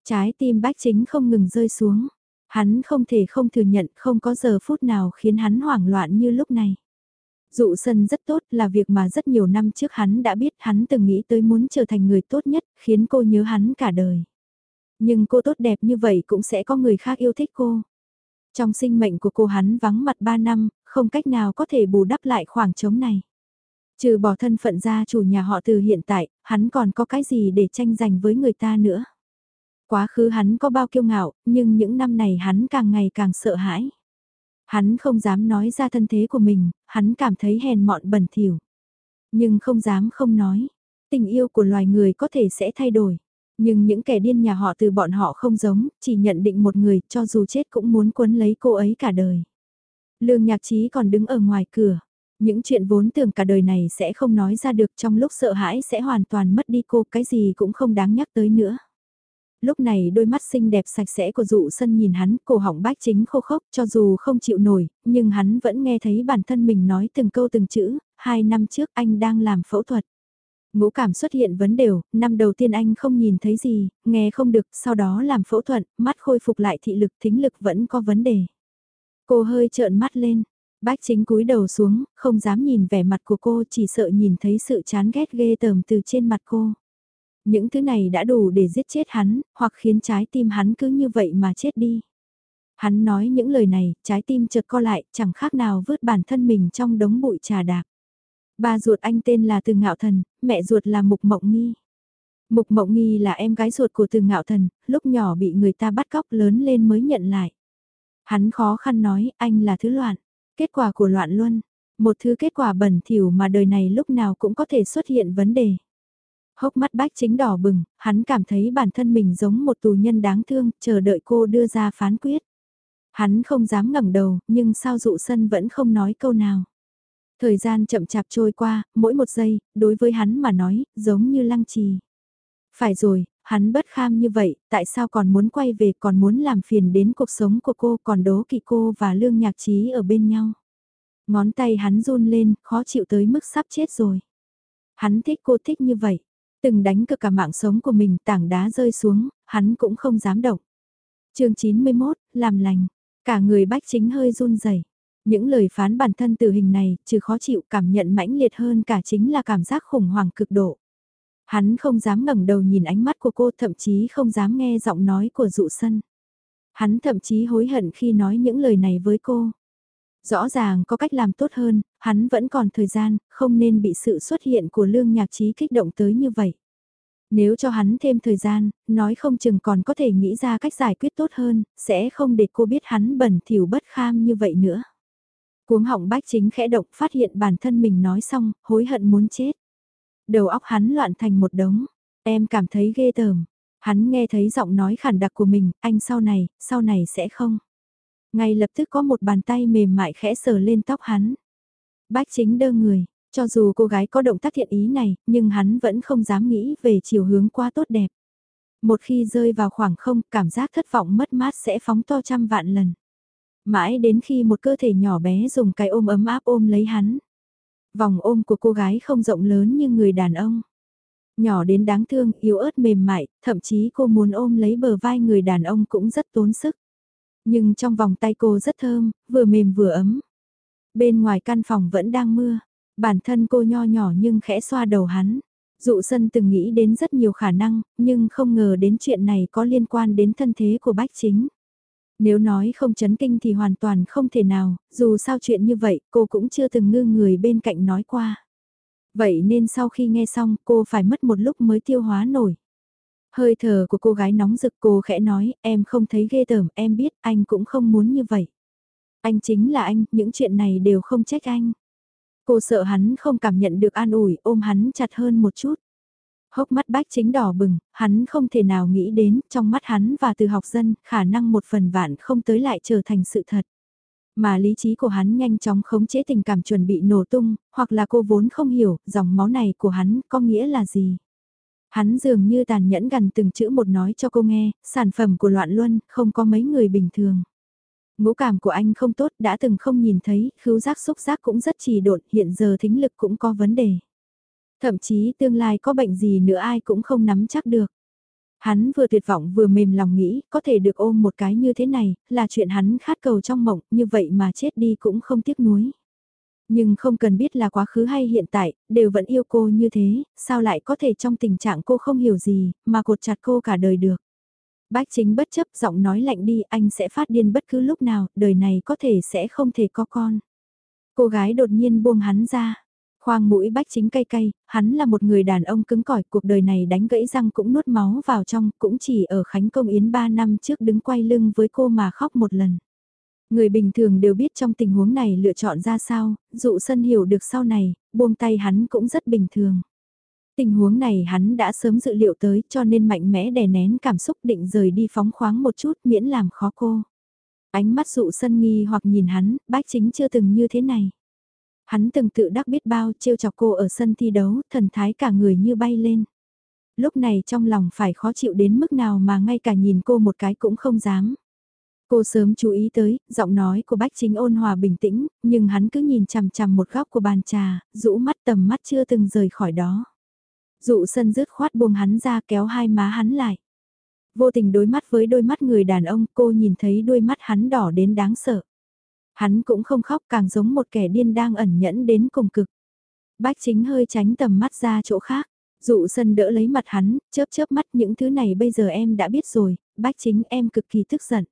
Speaker 1: Trái tim bách chính không ngừng rơi xuống. Hắn không thể không thừa nhận không có giờ phút nào khiến hắn hoảng loạn như lúc này. Dụ sân rất tốt là việc mà rất nhiều năm trước hắn đã biết hắn từng nghĩ tới muốn trở thành người tốt nhất, khiến cô nhớ hắn cả đời. Nhưng cô tốt đẹp như vậy cũng sẽ có người khác yêu thích cô. Trong sinh mệnh của cô hắn vắng mặt 3 năm, không cách nào có thể bù đắp lại khoảng trống này. Trừ bỏ thân phận gia chủ nhà họ từ hiện tại, hắn còn có cái gì để tranh giành với người ta nữa. Quá khứ hắn có bao kiêu ngạo, nhưng những năm này hắn càng ngày càng sợ hãi. Hắn không dám nói ra thân thế của mình, hắn cảm thấy hèn mọn bẩn thỉu. Nhưng không dám không nói, tình yêu của loài người có thể sẽ thay đổi. Nhưng những kẻ điên nhà họ từ bọn họ không giống, chỉ nhận định một người cho dù chết cũng muốn quấn lấy cô ấy cả đời. Lương nhạc trí còn đứng ở ngoài cửa. Những chuyện vốn tưởng cả đời này sẽ không nói ra được trong lúc sợ hãi sẽ hoàn toàn mất đi cô cái gì cũng không đáng nhắc tới nữa lúc này đôi mắt xinh đẹp sạch sẽ của dụ sân nhìn hắn, cổ họng bách chính khô khốc cho dù không chịu nổi, nhưng hắn vẫn nghe thấy bản thân mình nói từng câu từng chữ, hai năm trước anh đang làm phẫu thuật. Ngũ cảm xuất hiện vấn đều, năm đầu tiên anh không nhìn thấy gì, nghe không được, sau đó làm phẫu thuật, mắt khôi phục lại thị lực thính lực vẫn có vấn đề. Cô hơi trợn mắt lên, bách chính cúi đầu xuống, không dám nhìn vẻ mặt của cô chỉ sợ nhìn thấy sự chán ghét ghê tởm từ trên mặt cô. Những thứ này đã đủ để giết chết hắn, hoặc khiến trái tim hắn cứ như vậy mà chết đi. Hắn nói những lời này, trái tim chợt co lại, chẳng khác nào vứt bản thân mình trong đống bụi trà đạp. Ba ruột anh tên là Từ Ngạo Thần, mẹ ruột là Mục Mộng Nghi. Mục Mộng Nghi là em gái ruột của Từ Ngạo Thần, lúc nhỏ bị người ta bắt cóc lớn lên mới nhận lại. Hắn khó khăn nói, anh là thứ loạn. Kết quả của loạn luân, một thứ kết quả bẩn thỉu mà đời này lúc nào cũng có thể xuất hiện vấn đề. Hốc mắt bách chính đỏ bừng, hắn cảm thấy bản thân mình giống một tù nhân đáng thương, chờ đợi cô đưa ra phán quyết. Hắn không dám ngẩng đầu, nhưng sao dụ sân vẫn không nói câu nào. Thời gian chậm chạp trôi qua, mỗi một giây, đối với hắn mà nói, giống như lăng trì. Phải rồi, hắn bất kham như vậy, tại sao còn muốn quay về còn muốn làm phiền đến cuộc sống của cô còn đố kỵ cô và lương nhạc trí ở bên nhau. Ngón tay hắn run lên, khó chịu tới mức sắp chết rồi. Hắn thích cô thích như vậy. Từng đánh cực cả mạng sống của mình tảng đá rơi xuống, hắn cũng không dám động. chương 91, làm lành. Cả người bách chính hơi run rẩy Những lời phán bản thân tử hình này, trừ khó chịu cảm nhận mãnh liệt hơn cả chính là cảm giác khủng hoảng cực độ. Hắn không dám ngẩng đầu nhìn ánh mắt của cô thậm chí không dám nghe giọng nói của dụ sân. Hắn thậm chí hối hận khi nói những lời này với cô. Rõ ràng có cách làm tốt hơn, hắn vẫn còn thời gian, không nên bị sự xuất hiện của lương nhạc trí kích động tới như vậy. Nếu cho hắn thêm thời gian, nói không chừng còn có thể nghĩ ra cách giải quyết tốt hơn, sẽ không để cô biết hắn bẩn thỉu bất kham như vậy nữa. Cuống họng bách chính khẽ động phát hiện bản thân mình nói xong, hối hận muốn chết. Đầu óc hắn loạn thành một đống, em cảm thấy ghê tởm. Hắn nghe thấy giọng nói khản đặc của mình, anh sau này, sau này sẽ không. Ngay lập tức có một bàn tay mềm mại khẽ sờ lên tóc hắn. Bách chính đơ người, cho dù cô gái có động tác thiện ý này, nhưng hắn vẫn không dám nghĩ về chiều hướng quá tốt đẹp. Một khi rơi vào khoảng không, cảm giác thất vọng mất mát sẽ phóng to trăm vạn lần. Mãi đến khi một cơ thể nhỏ bé dùng cái ôm ấm áp ôm lấy hắn. Vòng ôm của cô gái không rộng lớn như người đàn ông. Nhỏ đến đáng thương, yếu ớt mềm mại, thậm chí cô muốn ôm lấy bờ vai người đàn ông cũng rất tốn sức. Nhưng trong vòng tay cô rất thơm, vừa mềm vừa ấm. Bên ngoài căn phòng vẫn đang mưa, bản thân cô nho nhỏ nhưng khẽ xoa đầu hắn. Dụ sân từng nghĩ đến rất nhiều khả năng, nhưng không ngờ đến chuyện này có liên quan đến thân thế của bách chính. Nếu nói không chấn kinh thì hoàn toàn không thể nào, dù sao chuyện như vậy cô cũng chưa từng ngư người bên cạnh nói qua. Vậy nên sau khi nghe xong cô phải mất một lúc mới tiêu hóa nổi. Hơi thở của cô gái nóng rực cô khẽ nói, em không thấy ghê tởm, em biết anh cũng không muốn như vậy. Anh chính là anh, những chuyện này đều không trách anh. Cô sợ hắn không cảm nhận được an ủi, ôm hắn chặt hơn một chút. Hốc mắt bách chính đỏ bừng, hắn không thể nào nghĩ đến, trong mắt hắn và từ học dân, khả năng một phần vạn không tới lại trở thành sự thật. Mà lý trí của hắn nhanh chóng khống chế tình cảm chuẩn bị nổ tung, hoặc là cô vốn không hiểu, dòng máu này của hắn có nghĩa là gì. Hắn dường như tàn nhẫn gần từng chữ một nói cho cô nghe, sản phẩm của loạn luân, không có mấy người bình thường. Ngũ cảm của anh không tốt, đã từng không nhìn thấy, khứu giác xúc giác cũng rất trì độn, hiện giờ thính lực cũng có vấn đề. Thậm chí tương lai có bệnh gì nữa ai cũng không nắm chắc được. Hắn vừa tuyệt vọng vừa mềm lòng nghĩ, có thể được ôm một cái như thế này, là chuyện hắn khát cầu trong mộng, như vậy mà chết đi cũng không tiếc nuối. Nhưng không cần biết là quá khứ hay hiện tại, đều vẫn yêu cô như thế, sao lại có thể trong tình trạng cô không hiểu gì, mà cột chặt cô cả đời được. Bách chính bất chấp giọng nói lạnh đi, anh sẽ phát điên bất cứ lúc nào, đời này có thể sẽ không thể có con. Cô gái đột nhiên buông hắn ra. Khoang mũi bách chính cay cay, hắn là một người đàn ông cứng cỏi, cuộc đời này đánh gãy răng cũng nuốt máu vào trong, cũng chỉ ở Khánh Công Yến 3 năm trước đứng quay lưng với cô mà khóc một lần. Người bình thường đều biết trong tình huống này lựa chọn ra sao, dụ sân hiểu được sau này, buông tay hắn cũng rất bình thường. Tình huống này hắn đã sớm dự liệu tới cho nên mạnh mẽ đè nén cảm xúc định rời đi phóng khoáng một chút miễn làm khó cô. Ánh mắt dụ sân nghi hoặc nhìn hắn, bách chính chưa từng như thế này. Hắn từng tự đắc biết bao trêu chọc cô ở sân thi đấu, thần thái cả người như bay lên. Lúc này trong lòng phải khó chịu đến mức nào mà ngay cả nhìn cô một cái cũng không dám. Cô sớm chú ý tới, giọng nói của Bách Chính ôn hòa bình tĩnh, nhưng hắn cứ nhìn chằm chằm một góc của bàn trà, rũ mắt tầm mắt chưa từng rời khỏi đó. Dụ sân rứt khoát buông hắn ra kéo hai má hắn lại. Vô tình đối mắt với đôi mắt người đàn ông cô nhìn thấy đôi mắt hắn đỏ đến đáng sợ. Hắn cũng không khóc càng giống một kẻ điên đang ẩn nhẫn đến cùng cực. Bách chính hơi tránh tầm mắt ra chỗ khác. Dụ sân đỡ lấy mặt hắn, chớp chớp mắt những thứ này bây giờ em đã biết rồi, bách chính em cực kỳ tức giận.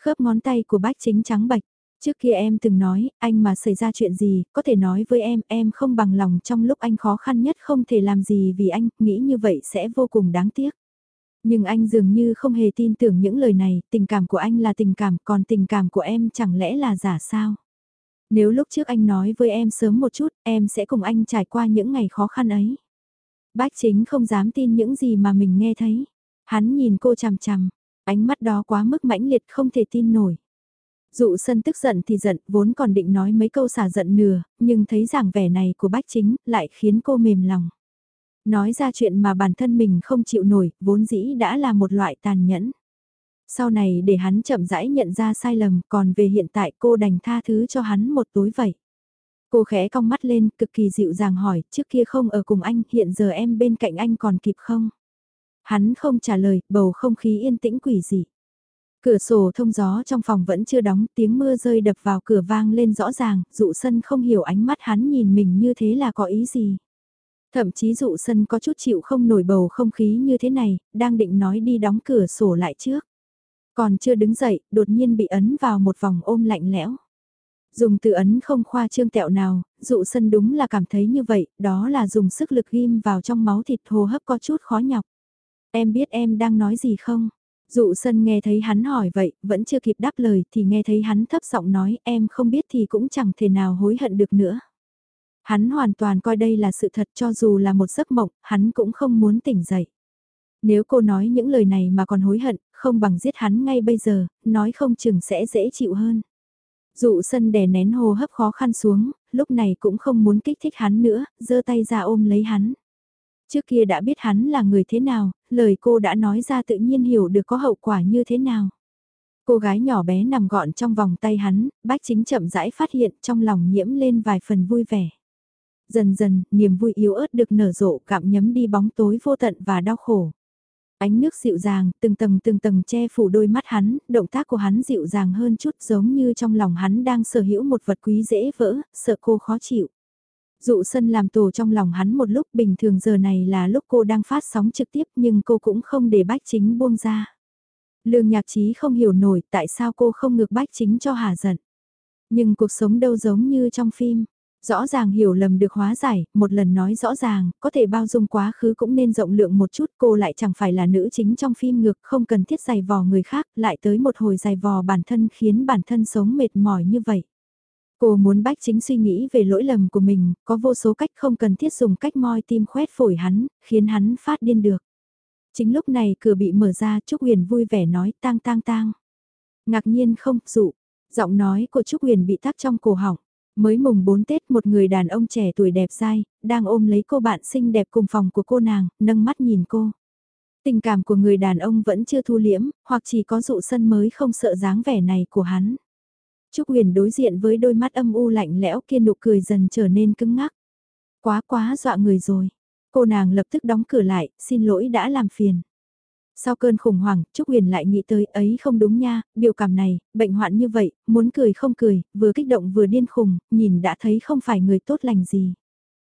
Speaker 1: Khớp ngón tay của bách chính trắng bạch. Trước kia em từng nói, anh mà xảy ra chuyện gì, có thể nói với em, em không bằng lòng trong lúc anh khó khăn nhất không thể làm gì vì anh, nghĩ như vậy sẽ vô cùng đáng tiếc. Nhưng anh dường như không hề tin tưởng những lời này, tình cảm của anh là tình cảm, còn tình cảm của em chẳng lẽ là giả sao? Nếu lúc trước anh nói với em sớm một chút, em sẽ cùng anh trải qua những ngày khó khăn ấy. Bách chính không dám tin những gì mà mình nghe thấy. Hắn nhìn cô chằm chằm, ánh mắt đó quá mức mãnh liệt không thể tin nổi. Dụ sân tức giận thì giận, vốn còn định nói mấy câu xả giận nửa, nhưng thấy giảng vẻ này của bách chính lại khiến cô mềm lòng. Nói ra chuyện mà bản thân mình không chịu nổi, vốn dĩ đã là một loại tàn nhẫn. Sau này để hắn chậm rãi nhận ra sai lầm, còn về hiện tại cô đành tha thứ cho hắn một tối vậy. Cô khẽ cong mắt lên, cực kỳ dịu dàng hỏi, trước kia không ở cùng anh, hiện giờ em bên cạnh anh còn kịp không? Hắn không trả lời, bầu không khí yên tĩnh quỷ dị. Cửa sổ thông gió trong phòng vẫn chưa đóng, tiếng mưa rơi đập vào cửa vang lên rõ ràng, dụ sân không hiểu ánh mắt hắn nhìn mình như thế là có ý gì. Thậm chí dụ sân có chút chịu không nổi bầu không khí như thế này, đang định nói đi đóng cửa sổ lại trước. Còn chưa đứng dậy, đột nhiên bị ấn vào một vòng ôm lạnh lẽo. Dùng từ ấn không khoa trương tẹo nào, dụ sân đúng là cảm thấy như vậy, đó là dùng sức lực ghim vào trong máu thịt hô hấp có chút khó nhọc. Em biết em đang nói gì không? Dụ sân nghe thấy hắn hỏi vậy, vẫn chưa kịp đáp lời thì nghe thấy hắn thấp giọng nói em không biết thì cũng chẳng thể nào hối hận được nữa. Hắn hoàn toàn coi đây là sự thật cho dù là một giấc mộng, hắn cũng không muốn tỉnh dậy. Nếu cô nói những lời này mà còn hối hận, không bằng giết hắn ngay bây giờ, nói không chừng sẽ dễ chịu hơn. Dụ sân đè nén hồ hấp khó khăn xuống, lúc này cũng không muốn kích thích hắn nữa, giơ tay ra ôm lấy hắn. Trước kia đã biết hắn là người thế nào, lời cô đã nói ra tự nhiên hiểu được có hậu quả như thế nào. Cô gái nhỏ bé nằm gọn trong vòng tay hắn, bách chính chậm rãi phát hiện trong lòng nhiễm lên vài phần vui vẻ. Dần dần, niềm vui yếu ớt được nở rộ cạm nhấm đi bóng tối vô tận và đau khổ. Ánh nước dịu dàng, từng tầng từng tầng che phủ đôi mắt hắn, động tác của hắn dịu dàng hơn chút giống như trong lòng hắn đang sở hữu một vật quý dễ vỡ, sợ cô khó chịu. Dụ sân làm tổ trong lòng hắn một lúc bình thường giờ này là lúc cô đang phát sóng trực tiếp nhưng cô cũng không để bách chính buông ra. Lương nhạc trí không hiểu nổi tại sao cô không ngược bách chính cho hà giận. Nhưng cuộc sống đâu giống như trong phim, Rõ ràng hiểu lầm được hóa giải, một lần nói rõ ràng, có thể bao dung quá khứ cũng nên rộng lượng một chút cô lại chẳng phải là nữ chính trong phim ngược không cần thiết giày vò người khác, lại tới một hồi giày vò bản thân khiến bản thân sống mệt mỏi như vậy. Cô muốn bách chính suy nghĩ về lỗi lầm của mình, có vô số cách không cần thiết dùng cách moi tim khoét phổi hắn, khiến hắn phát điên được. Chính lúc này cửa bị mở ra Trúc Huyền vui vẻ nói tang tang tang. Ngạc nhiên không, dụ. Giọng nói của Trúc Huyền bị tắc trong cổ họng. Mới mùng 4 Tết một người đàn ông trẻ tuổi đẹp dai, đang ôm lấy cô bạn xinh đẹp cùng phòng của cô nàng, nâng mắt nhìn cô. Tình cảm của người đàn ông vẫn chưa thu liễm, hoặc chỉ có dụ sân mới không sợ dáng vẻ này của hắn. Trúc Huyền đối diện với đôi mắt âm u lạnh lẽo kia nụ cười dần trở nên cứng ngắc. Quá quá dọa người rồi. Cô nàng lập tức đóng cửa lại, xin lỗi đã làm phiền. Sau cơn khủng hoảng, Trúc Huyền lại nghĩ tới ấy không đúng nha, biểu cảm này, bệnh hoạn như vậy, muốn cười không cười, vừa kích động vừa điên khùng, nhìn đã thấy không phải người tốt lành gì.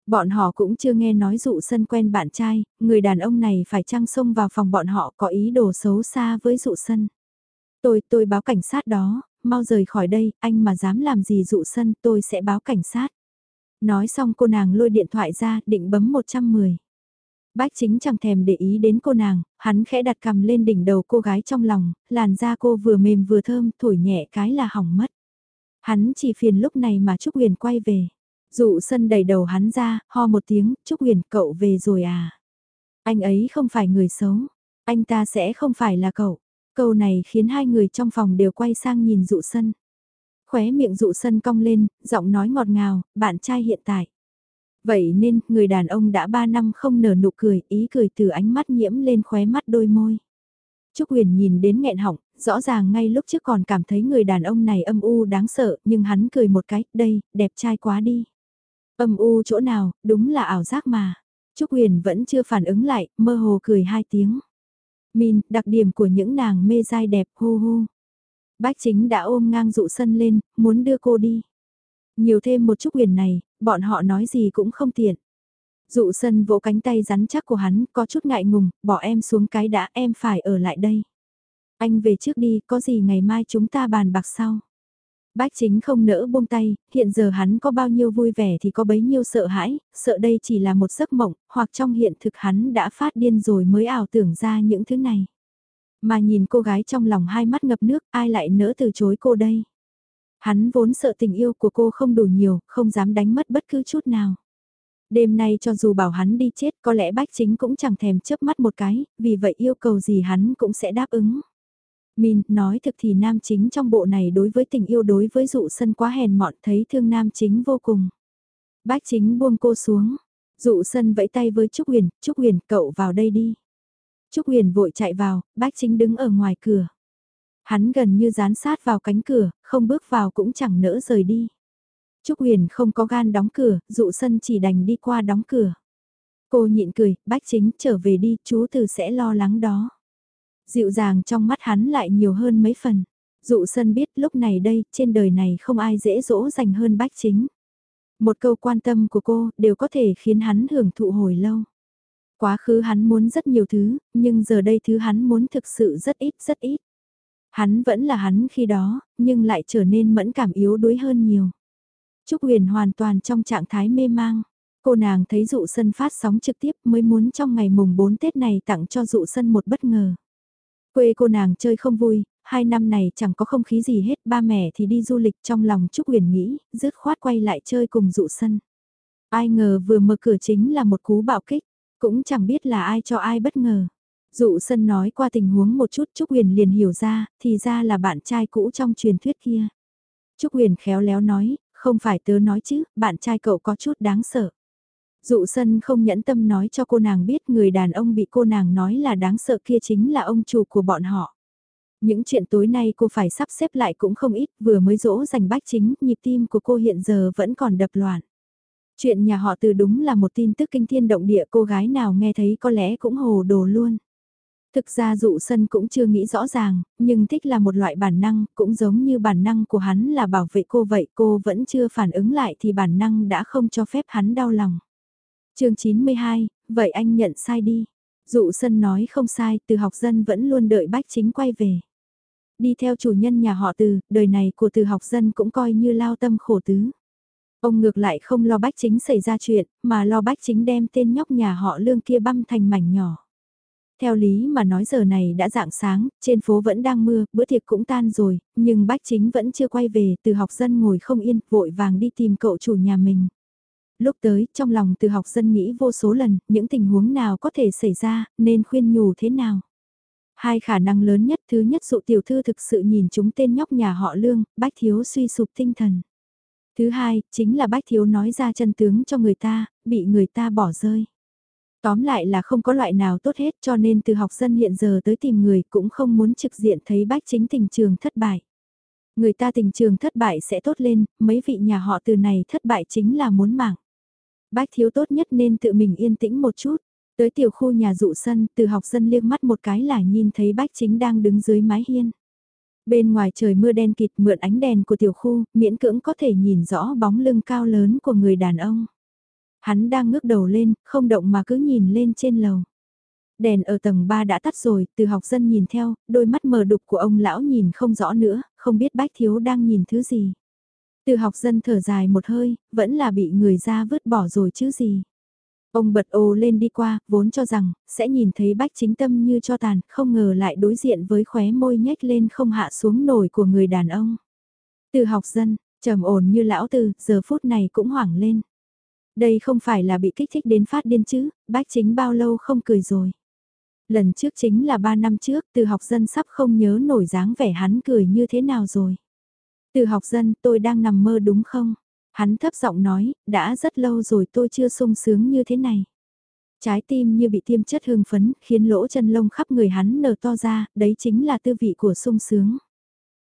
Speaker 1: Bọn họ cũng chưa nghe nói dụ sân quen bạn trai, người đàn ông này phải trăng xông vào phòng bọn họ có ý đồ xấu xa với dụ sân. Tôi, tôi báo cảnh sát đó, mau rời khỏi đây, anh mà dám làm gì dụ sân tôi sẽ báo cảnh sát. Nói xong cô nàng lôi điện thoại ra định bấm 110. Bách chính chẳng thèm để ý đến cô nàng, hắn khẽ đặt cầm lên đỉnh đầu cô gái trong lòng, làn da cô vừa mềm vừa thơm, thổi nhẹ cái là hỏng mất. Hắn chỉ phiền lúc này mà Trúc Huyền quay về. Dụ sân đầy đầu hắn ra, ho một tiếng, Trúc Huyền cậu về rồi à. Anh ấy không phải người xấu, anh ta sẽ không phải là cậu. Câu này khiến hai người trong phòng đều quay sang nhìn dụ sân. Khóe miệng dụ sân cong lên, giọng nói ngọt ngào, bạn trai hiện tại. Vậy nên, người đàn ông đã ba năm không nở nụ cười, ý cười từ ánh mắt nhiễm lên khóe mắt đôi môi. Trúc Huyền nhìn đến nghẹn họng, rõ ràng ngay lúc trước còn cảm thấy người đàn ông này âm u đáng sợ, nhưng hắn cười một cái, đây, đẹp trai quá đi. Âm u chỗ nào, đúng là ảo giác mà. Trúc Huyền vẫn chưa phản ứng lại, mơ hồ cười hai tiếng. Min, đặc điểm của những nàng mê dai đẹp hô hô. Bách chính đã ôm ngang dụ sân lên, muốn đưa cô đi. Nhiều thêm một chút huyền này, bọn họ nói gì cũng không tiện. Dụ sân vỗ cánh tay rắn chắc của hắn, có chút ngại ngùng, bỏ em xuống cái đã em phải ở lại đây. Anh về trước đi, có gì ngày mai chúng ta bàn bạc sau. Bách chính không nỡ buông tay, hiện giờ hắn có bao nhiêu vui vẻ thì có bấy nhiêu sợ hãi, sợ đây chỉ là một giấc mộng, hoặc trong hiện thực hắn đã phát điên rồi mới ảo tưởng ra những thứ này. Mà nhìn cô gái trong lòng hai mắt ngập nước, ai lại nỡ từ chối cô đây? Hắn vốn sợ tình yêu của cô không đủ nhiều, không dám đánh mất bất cứ chút nào. Đêm nay cho dù bảo hắn đi chết có lẽ bách chính cũng chẳng thèm chớp mắt một cái, vì vậy yêu cầu gì hắn cũng sẽ đáp ứng. Min, nói thực thì nam chính trong bộ này đối với tình yêu đối với dụ sân quá hèn mọn thấy thương nam chính vô cùng. Bác chính buông cô xuống, dụ sân vẫy tay với Trúc Huyền, Trúc Huyền cậu vào đây đi. Trúc Huyền vội chạy vào, Bác chính đứng ở ngoài cửa. Hắn gần như dán sát vào cánh cửa, không bước vào cũng chẳng nỡ rời đi. Trúc Huyền không có gan đóng cửa, dụ sân chỉ đành đi qua đóng cửa. Cô nhịn cười, Bác chính trở về đi, chú từ sẽ lo lắng đó. Dịu dàng trong mắt hắn lại nhiều hơn mấy phần. Dụ sân biết lúc này đây, trên đời này không ai dễ dỗ dành hơn bách chính. Một câu quan tâm của cô đều có thể khiến hắn hưởng thụ hồi lâu. Quá khứ hắn muốn rất nhiều thứ, nhưng giờ đây thứ hắn muốn thực sự rất ít rất ít. Hắn vẫn là hắn khi đó, nhưng lại trở nên mẫn cảm yếu đuối hơn nhiều. Trúc Huyền hoàn toàn trong trạng thái mê mang. Cô nàng thấy dụ sân phát sóng trực tiếp mới muốn trong ngày mùng 4 Tết này tặng cho dụ sân một bất ngờ. Quê cô nàng chơi không vui, hai năm này chẳng có không khí gì hết, ba mẹ thì đi du lịch trong lòng Trúc Huyền nghĩ, dứt khoát quay lại chơi cùng dụ sân. Ai ngờ vừa mở cửa chính là một cú bạo kích, cũng chẳng biết là ai cho ai bất ngờ. Dụ sân nói qua tình huống một chút Trúc Huyền liền hiểu ra, thì ra là bạn trai cũ trong truyền thuyết kia. Trúc Huyền khéo léo nói, không phải tớ nói chứ, bạn trai cậu có chút đáng sợ. Dụ sân không nhẫn tâm nói cho cô nàng biết người đàn ông bị cô nàng nói là đáng sợ kia chính là ông chủ của bọn họ. Những chuyện tối nay cô phải sắp xếp lại cũng không ít, vừa mới dỗ dành bách chính, nhịp tim của cô hiện giờ vẫn còn đập loạn. Chuyện nhà họ từ đúng là một tin tức kinh thiên động địa cô gái nào nghe thấy có lẽ cũng hồ đồ luôn. Thực ra dụ sân cũng chưa nghĩ rõ ràng, nhưng thích là một loại bản năng, cũng giống như bản năng của hắn là bảo vệ cô vậy cô vẫn chưa phản ứng lại thì bản năng đã không cho phép hắn đau lòng chương 92, vậy anh nhận sai đi. Dụ sân nói không sai, từ học dân vẫn luôn đợi bách chính quay về. Đi theo chủ nhân nhà họ từ, đời này của từ học dân cũng coi như lao tâm khổ tứ. Ông ngược lại không lo bách chính xảy ra chuyện, mà lo bách chính đem tên nhóc nhà họ lương kia băm thành mảnh nhỏ. Theo lý mà nói giờ này đã dạng sáng, trên phố vẫn đang mưa, bữa tiệc cũng tan rồi, nhưng bách chính vẫn chưa quay về, từ học dân ngồi không yên, vội vàng đi tìm cậu chủ nhà mình. Lúc tới, trong lòng từ học dân nghĩ vô số lần, những tình huống nào có thể xảy ra, nên khuyên nhủ thế nào. Hai khả năng lớn nhất thứ nhất dụ tiểu thư thực sự nhìn chúng tên nhóc nhà họ lương, bách thiếu suy sụp tinh thần. Thứ hai, chính là bách thiếu nói ra chân tướng cho người ta, bị người ta bỏ rơi. Tóm lại là không có loại nào tốt hết cho nên từ học dân hiện giờ tới tìm người cũng không muốn trực diện thấy bách chính tình trường thất bại. Người ta tình trường thất bại sẽ tốt lên, mấy vị nhà họ từ này thất bại chính là muốn mạng. Bách thiếu tốt nhất nên tự mình yên tĩnh một chút. Tới tiểu khu nhà dụ sân, từ học dân liếc mắt một cái là nhìn thấy bách chính đang đứng dưới mái hiên. Bên ngoài trời mưa đen kịt mượn ánh đèn của tiểu khu, miễn cưỡng có thể nhìn rõ bóng lưng cao lớn của người đàn ông. Hắn đang ngước đầu lên, không động mà cứ nhìn lên trên lầu. Đèn ở tầng 3 đã tắt rồi, từ học dân nhìn theo, đôi mắt mờ đục của ông lão nhìn không rõ nữa, không biết bách thiếu đang nhìn thứ gì. Từ học dân thở dài một hơi, vẫn là bị người ra vứt bỏ rồi chứ gì. Ông bật ô lên đi qua, vốn cho rằng, sẽ nhìn thấy bách chính tâm như cho tàn, không ngờ lại đối diện với khóe môi nhếch lên không hạ xuống nổi của người đàn ông. Từ học dân, trầm ổn như lão từ, giờ phút này cũng hoảng lên. Đây không phải là bị kích thích đến phát điên chứ, bách chính bao lâu không cười rồi. Lần trước chính là 3 năm trước, từ học dân sắp không nhớ nổi dáng vẻ hắn cười như thế nào rồi. Từ học dân, tôi đang nằm mơ đúng không? Hắn thấp giọng nói, đã rất lâu rồi tôi chưa sung sướng như thế này. Trái tim như bị tiêm chất hương phấn, khiến lỗ chân lông khắp người hắn nở to ra, đấy chính là tư vị của sung sướng.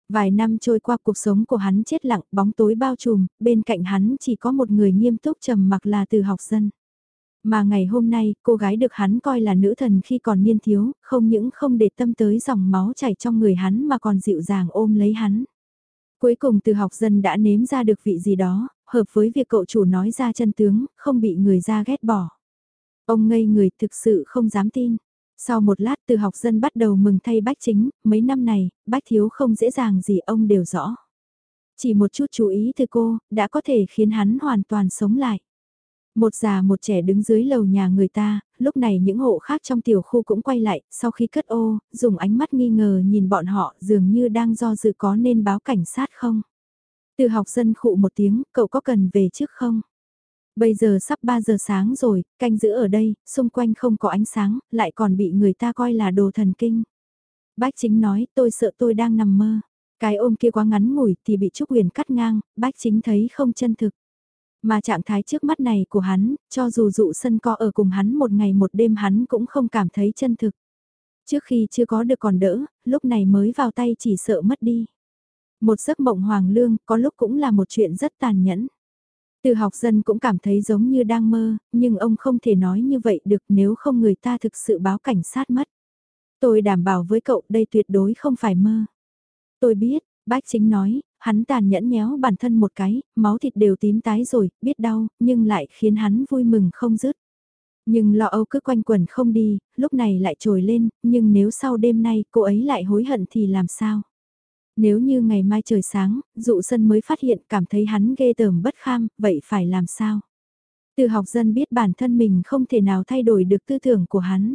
Speaker 1: Vài năm trôi qua cuộc sống của hắn chết lặng, bóng tối bao trùm, bên cạnh hắn chỉ có một người nghiêm túc trầm mặc là từ học dân. Mà ngày hôm nay, cô gái được hắn coi là nữ thần khi còn niên thiếu, không những không để tâm tới dòng máu chảy trong người hắn mà còn dịu dàng ôm lấy hắn. Cuối cùng từ học dân đã nếm ra được vị gì đó, hợp với việc cậu chủ nói ra chân tướng, không bị người ra ghét bỏ. Ông ngây người thực sự không dám tin. Sau một lát từ học dân bắt đầu mừng thay bách chính, mấy năm này, bách thiếu không dễ dàng gì ông đều rõ. Chỉ một chút chú ý từ cô, đã có thể khiến hắn hoàn toàn sống lại. Một già một trẻ đứng dưới lầu nhà người ta, lúc này những hộ khác trong tiểu khu cũng quay lại, sau khi cất ô, dùng ánh mắt nghi ngờ nhìn bọn họ dường như đang do dự có nên báo cảnh sát không. Từ học dân khụ một tiếng, cậu có cần về trước không? Bây giờ sắp 3 giờ sáng rồi, canh giữ ở đây, xung quanh không có ánh sáng, lại còn bị người ta coi là đồ thần kinh. Bách chính nói, tôi sợ tôi đang nằm mơ. Cái ôm kia quá ngắn ngủi thì bị Trúc Huyền cắt ngang, bách chính thấy không chân thực. Mà trạng thái trước mắt này của hắn, cho dù dụ sân co ở cùng hắn một ngày một đêm hắn cũng không cảm thấy chân thực. Trước khi chưa có được còn đỡ, lúc này mới vào tay chỉ sợ mất đi. Một giấc mộng hoàng lương có lúc cũng là một chuyện rất tàn nhẫn. Từ học dân cũng cảm thấy giống như đang mơ, nhưng ông không thể nói như vậy được nếu không người ta thực sự báo cảnh sát mất. Tôi đảm bảo với cậu đây tuyệt đối không phải mơ. Tôi biết, bác chính nói, hắn tàn nhẫn nhéo bản thân một cái, máu thịt đều tím tái rồi, biết đau, nhưng lại khiến hắn vui mừng không dứt. Nhưng lo âu cứ quanh quẩn không đi, lúc này lại trồi lên, nhưng nếu sau đêm nay cô ấy lại hối hận thì làm sao? Nếu như ngày mai trời sáng, dụ sân mới phát hiện cảm thấy hắn ghê tởm bất kham, vậy phải làm sao? Từ học dân biết bản thân mình không thể nào thay đổi được tư tưởng của hắn.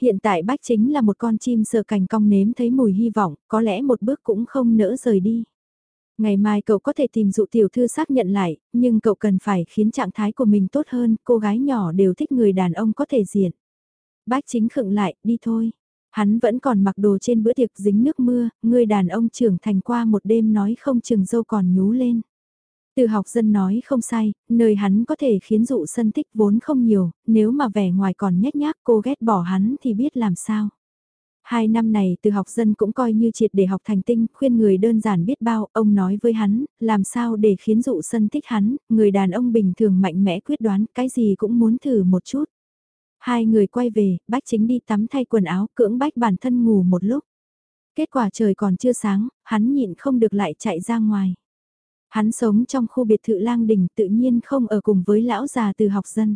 Speaker 1: Hiện tại bách chính là một con chim sợ cành cong nếm thấy mùi hy vọng, có lẽ một bước cũng không nỡ rời đi. Ngày mai cậu có thể tìm dụ tiểu thư xác nhận lại, nhưng cậu cần phải khiến trạng thái của mình tốt hơn, cô gái nhỏ đều thích người đàn ông có thể diện. Bác chính khựng lại, đi thôi. Hắn vẫn còn mặc đồ trên bữa tiệc dính nước mưa, người đàn ông trưởng thành qua một đêm nói không chừng dâu còn nhú lên. Từ học dân nói không sai, nơi hắn có thể khiến dụ sân thích vốn không nhiều, nếu mà vẻ ngoài còn nhét nhác cô ghét bỏ hắn thì biết làm sao. Hai năm này từ học dân cũng coi như triệt để học thành tinh, khuyên người đơn giản biết bao, ông nói với hắn, làm sao để khiến dụ sân thích hắn, người đàn ông bình thường mạnh mẽ quyết đoán, cái gì cũng muốn thử một chút. Hai người quay về, bách chính đi tắm thay quần áo, cưỡng bách bản thân ngủ một lúc. Kết quả trời còn chưa sáng, hắn nhịn không được lại chạy ra ngoài. Hắn sống trong khu biệt thự lang đình tự nhiên không ở cùng với lão già từ học dân.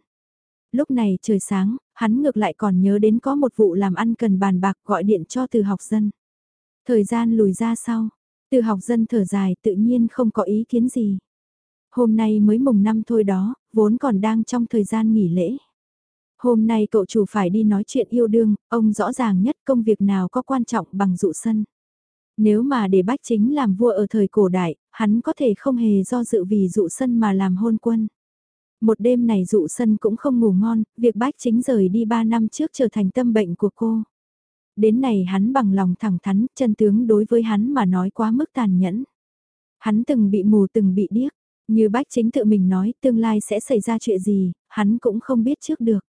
Speaker 1: Lúc này trời sáng, hắn ngược lại còn nhớ đến có một vụ làm ăn cần bàn bạc gọi điện cho từ học dân. Thời gian lùi ra sau, từ học dân thở dài tự nhiên không có ý kiến gì. Hôm nay mới mùng năm thôi đó, vốn còn đang trong thời gian nghỉ lễ. Hôm nay cậu chủ phải đi nói chuyện yêu đương, ông rõ ràng nhất công việc nào có quan trọng bằng dụ sân. Nếu mà để bách chính làm vua ở thời cổ đại, hắn có thể không hề do dự vì dụ sân mà làm hôn quân. Một đêm này dụ sân cũng không ngủ ngon, việc bách chính rời đi 3 năm trước trở thành tâm bệnh của cô. Đến này hắn bằng lòng thẳng thắn, chân tướng đối với hắn mà nói quá mức tàn nhẫn. Hắn từng bị mù từng bị điếc, như bách chính tự mình nói tương lai sẽ xảy ra chuyện gì, hắn cũng không biết trước được.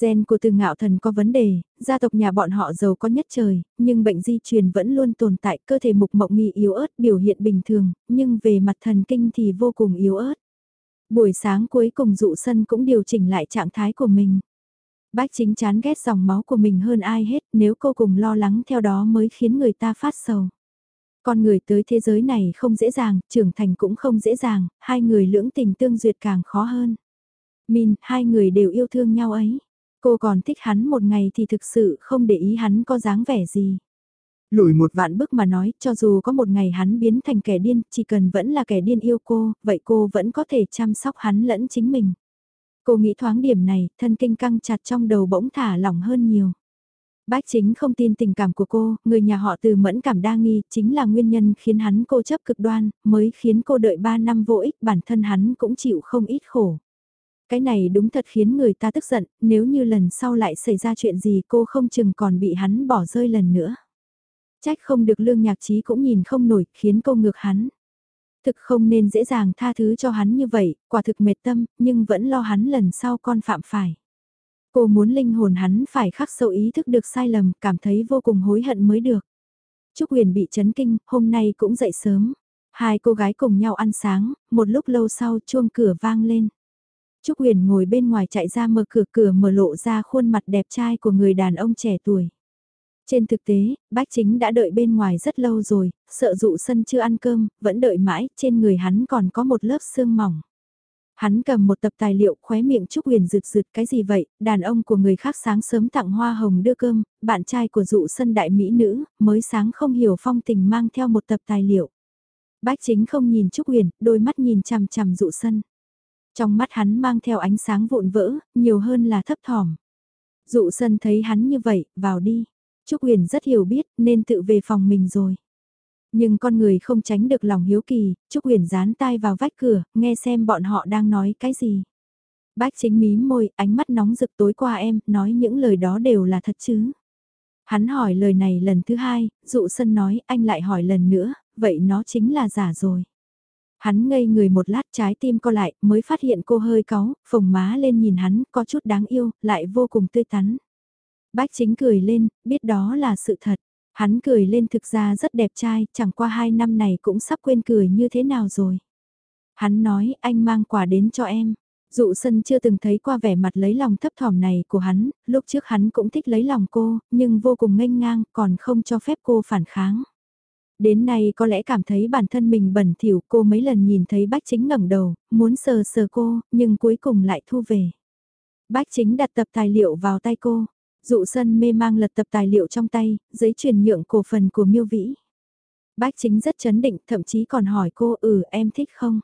Speaker 1: Gen của từ ngạo thần có vấn đề, gia tộc nhà bọn họ giàu có nhất trời, nhưng bệnh di truyền vẫn luôn tồn tại, cơ thể mục mộng nghi yếu ớt biểu hiện bình thường, nhưng về mặt thần kinh thì vô cùng yếu ớt. Buổi sáng cuối cùng dụ sân cũng điều chỉnh lại trạng thái của mình. Bách chính chán ghét dòng máu của mình hơn ai hết, nếu cô cùng lo lắng theo đó mới khiến người ta phát sầu. Con người tới thế giới này không dễ dàng, trưởng thành cũng không dễ dàng, hai người lưỡng tình tương duyệt càng khó hơn. Min, hai người đều yêu thương nhau ấy. Cô còn thích hắn một ngày thì thực sự không để ý hắn có dáng vẻ gì. Lùi một vạn bước mà nói, cho dù có một ngày hắn biến thành kẻ điên, chỉ cần vẫn là kẻ điên yêu cô, vậy cô vẫn có thể chăm sóc hắn lẫn chính mình. Cô nghĩ thoáng điểm này, thân kinh căng chặt trong đầu bỗng thả lỏng hơn nhiều. Bách chính không tin tình cảm của cô, người nhà họ từ mẫn cảm đa nghi, chính là nguyên nhân khiến hắn cô chấp cực đoan, mới khiến cô đợi 3 năm vô ích, bản thân hắn cũng chịu không ít khổ. Cái này đúng thật khiến người ta tức giận, nếu như lần sau lại xảy ra chuyện gì cô không chừng còn bị hắn bỏ rơi lần nữa. Trách không được lương nhạc trí cũng nhìn không nổi, khiến cô ngược hắn. Thực không nên dễ dàng tha thứ cho hắn như vậy, quả thực mệt tâm, nhưng vẫn lo hắn lần sau con phạm phải. Cô muốn linh hồn hắn phải khắc sâu ý thức được sai lầm, cảm thấy vô cùng hối hận mới được. Trúc Huyền bị chấn kinh, hôm nay cũng dậy sớm. Hai cô gái cùng nhau ăn sáng, một lúc lâu sau chuông cửa vang lên. Trúc Huyền ngồi bên ngoài chạy ra mở cửa cửa mở lộ ra khuôn mặt đẹp trai của người đàn ông trẻ tuổi. Trên thực tế, bách chính đã đợi bên ngoài rất lâu rồi, sợ dụ sân chưa ăn cơm, vẫn đợi mãi, trên người hắn còn có một lớp xương mỏng. Hắn cầm một tập tài liệu khóe miệng Trúc Huyền rực rực cái gì vậy, đàn ông của người khác sáng sớm tặng hoa hồng đưa cơm, bạn trai của dụ sân đại mỹ nữ, mới sáng không hiểu phong tình mang theo một tập tài liệu. Bách chính không nhìn Trúc Huyền, đôi mắt nhìn chằm chằm dụ sân. Trong mắt hắn mang theo ánh sáng vụn vỡ, nhiều hơn là thấp thỏm. Dụ sân thấy hắn như vậy, vào đi. Trúc Huyền rất hiểu biết nên tự về phòng mình rồi. Nhưng con người không tránh được lòng hiếu kỳ, Trúc Huyền dán tai vào vách cửa, nghe xem bọn họ đang nói cái gì. Bách chính mím môi, ánh mắt nóng rực tối qua em, nói những lời đó đều là thật chứ. Hắn hỏi lời này lần thứ hai, dụ sân nói, anh lại hỏi lần nữa, vậy nó chính là giả rồi. Hắn ngây người một lát trái tim co lại, mới phát hiện cô hơi cáu, phồng má lên nhìn hắn, có chút đáng yêu, lại vô cùng tươi tắn. Bách chính cười lên, biết đó là sự thật. Hắn cười lên thực ra rất đẹp trai, chẳng qua hai năm này cũng sắp quên cười như thế nào rồi. Hắn nói, anh mang quà đến cho em. Dụ sân chưa từng thấy qua vẻ mặt lấy lòng thấp thỏm này của hắn, lúc trước hắn cũng thích lấy lòng cô, nhưng vô cùng nghênh ngang, còn không cho phép cô phản kháng. Đến nay có lẽ cảm thấy bản thân mình bẩn thỉu cô mấy lần nhìn thấy bách chính ngẩng đầu, muốn sờ sờ cô, nhưng cuối cùng lại thu về. Bách chính đặt tập tài liệu vào tay cô, dụ sân mê mang lật tập tài liệu trong tay, giấy chuyển nhượng cổ phần của miêu vĩ. Bách chính rất chấn định, thậm chí còn hỏi cô, ừ em thích không?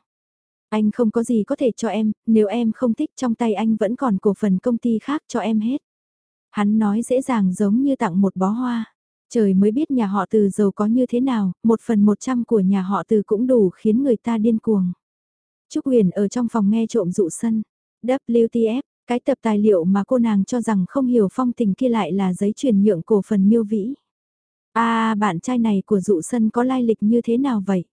Speaker 1: Anh không có gì có thể cho em, nếu em không thích trong tay anh vẫn còn cổ phần công ty khác cho em hết. Hắn nói dễ dàng giống như tặng một bó hoa. Trời mới biết nhà họ từ giàu có như thế nào, một phần một trăm của nhà họ từ cũng đủ khiến người ta điên cuồng. Trúc Huyền ở trong phòng nghe trộm dụ sân. WTF, cái tập tài liệu mà cô nàng cho rằng không hiểu phong tình kia lại là giấy chuyển nhượng cổ phần miêu vĩ. À, bạn trai này của dụ sân có lai lịch như thế nào vậy?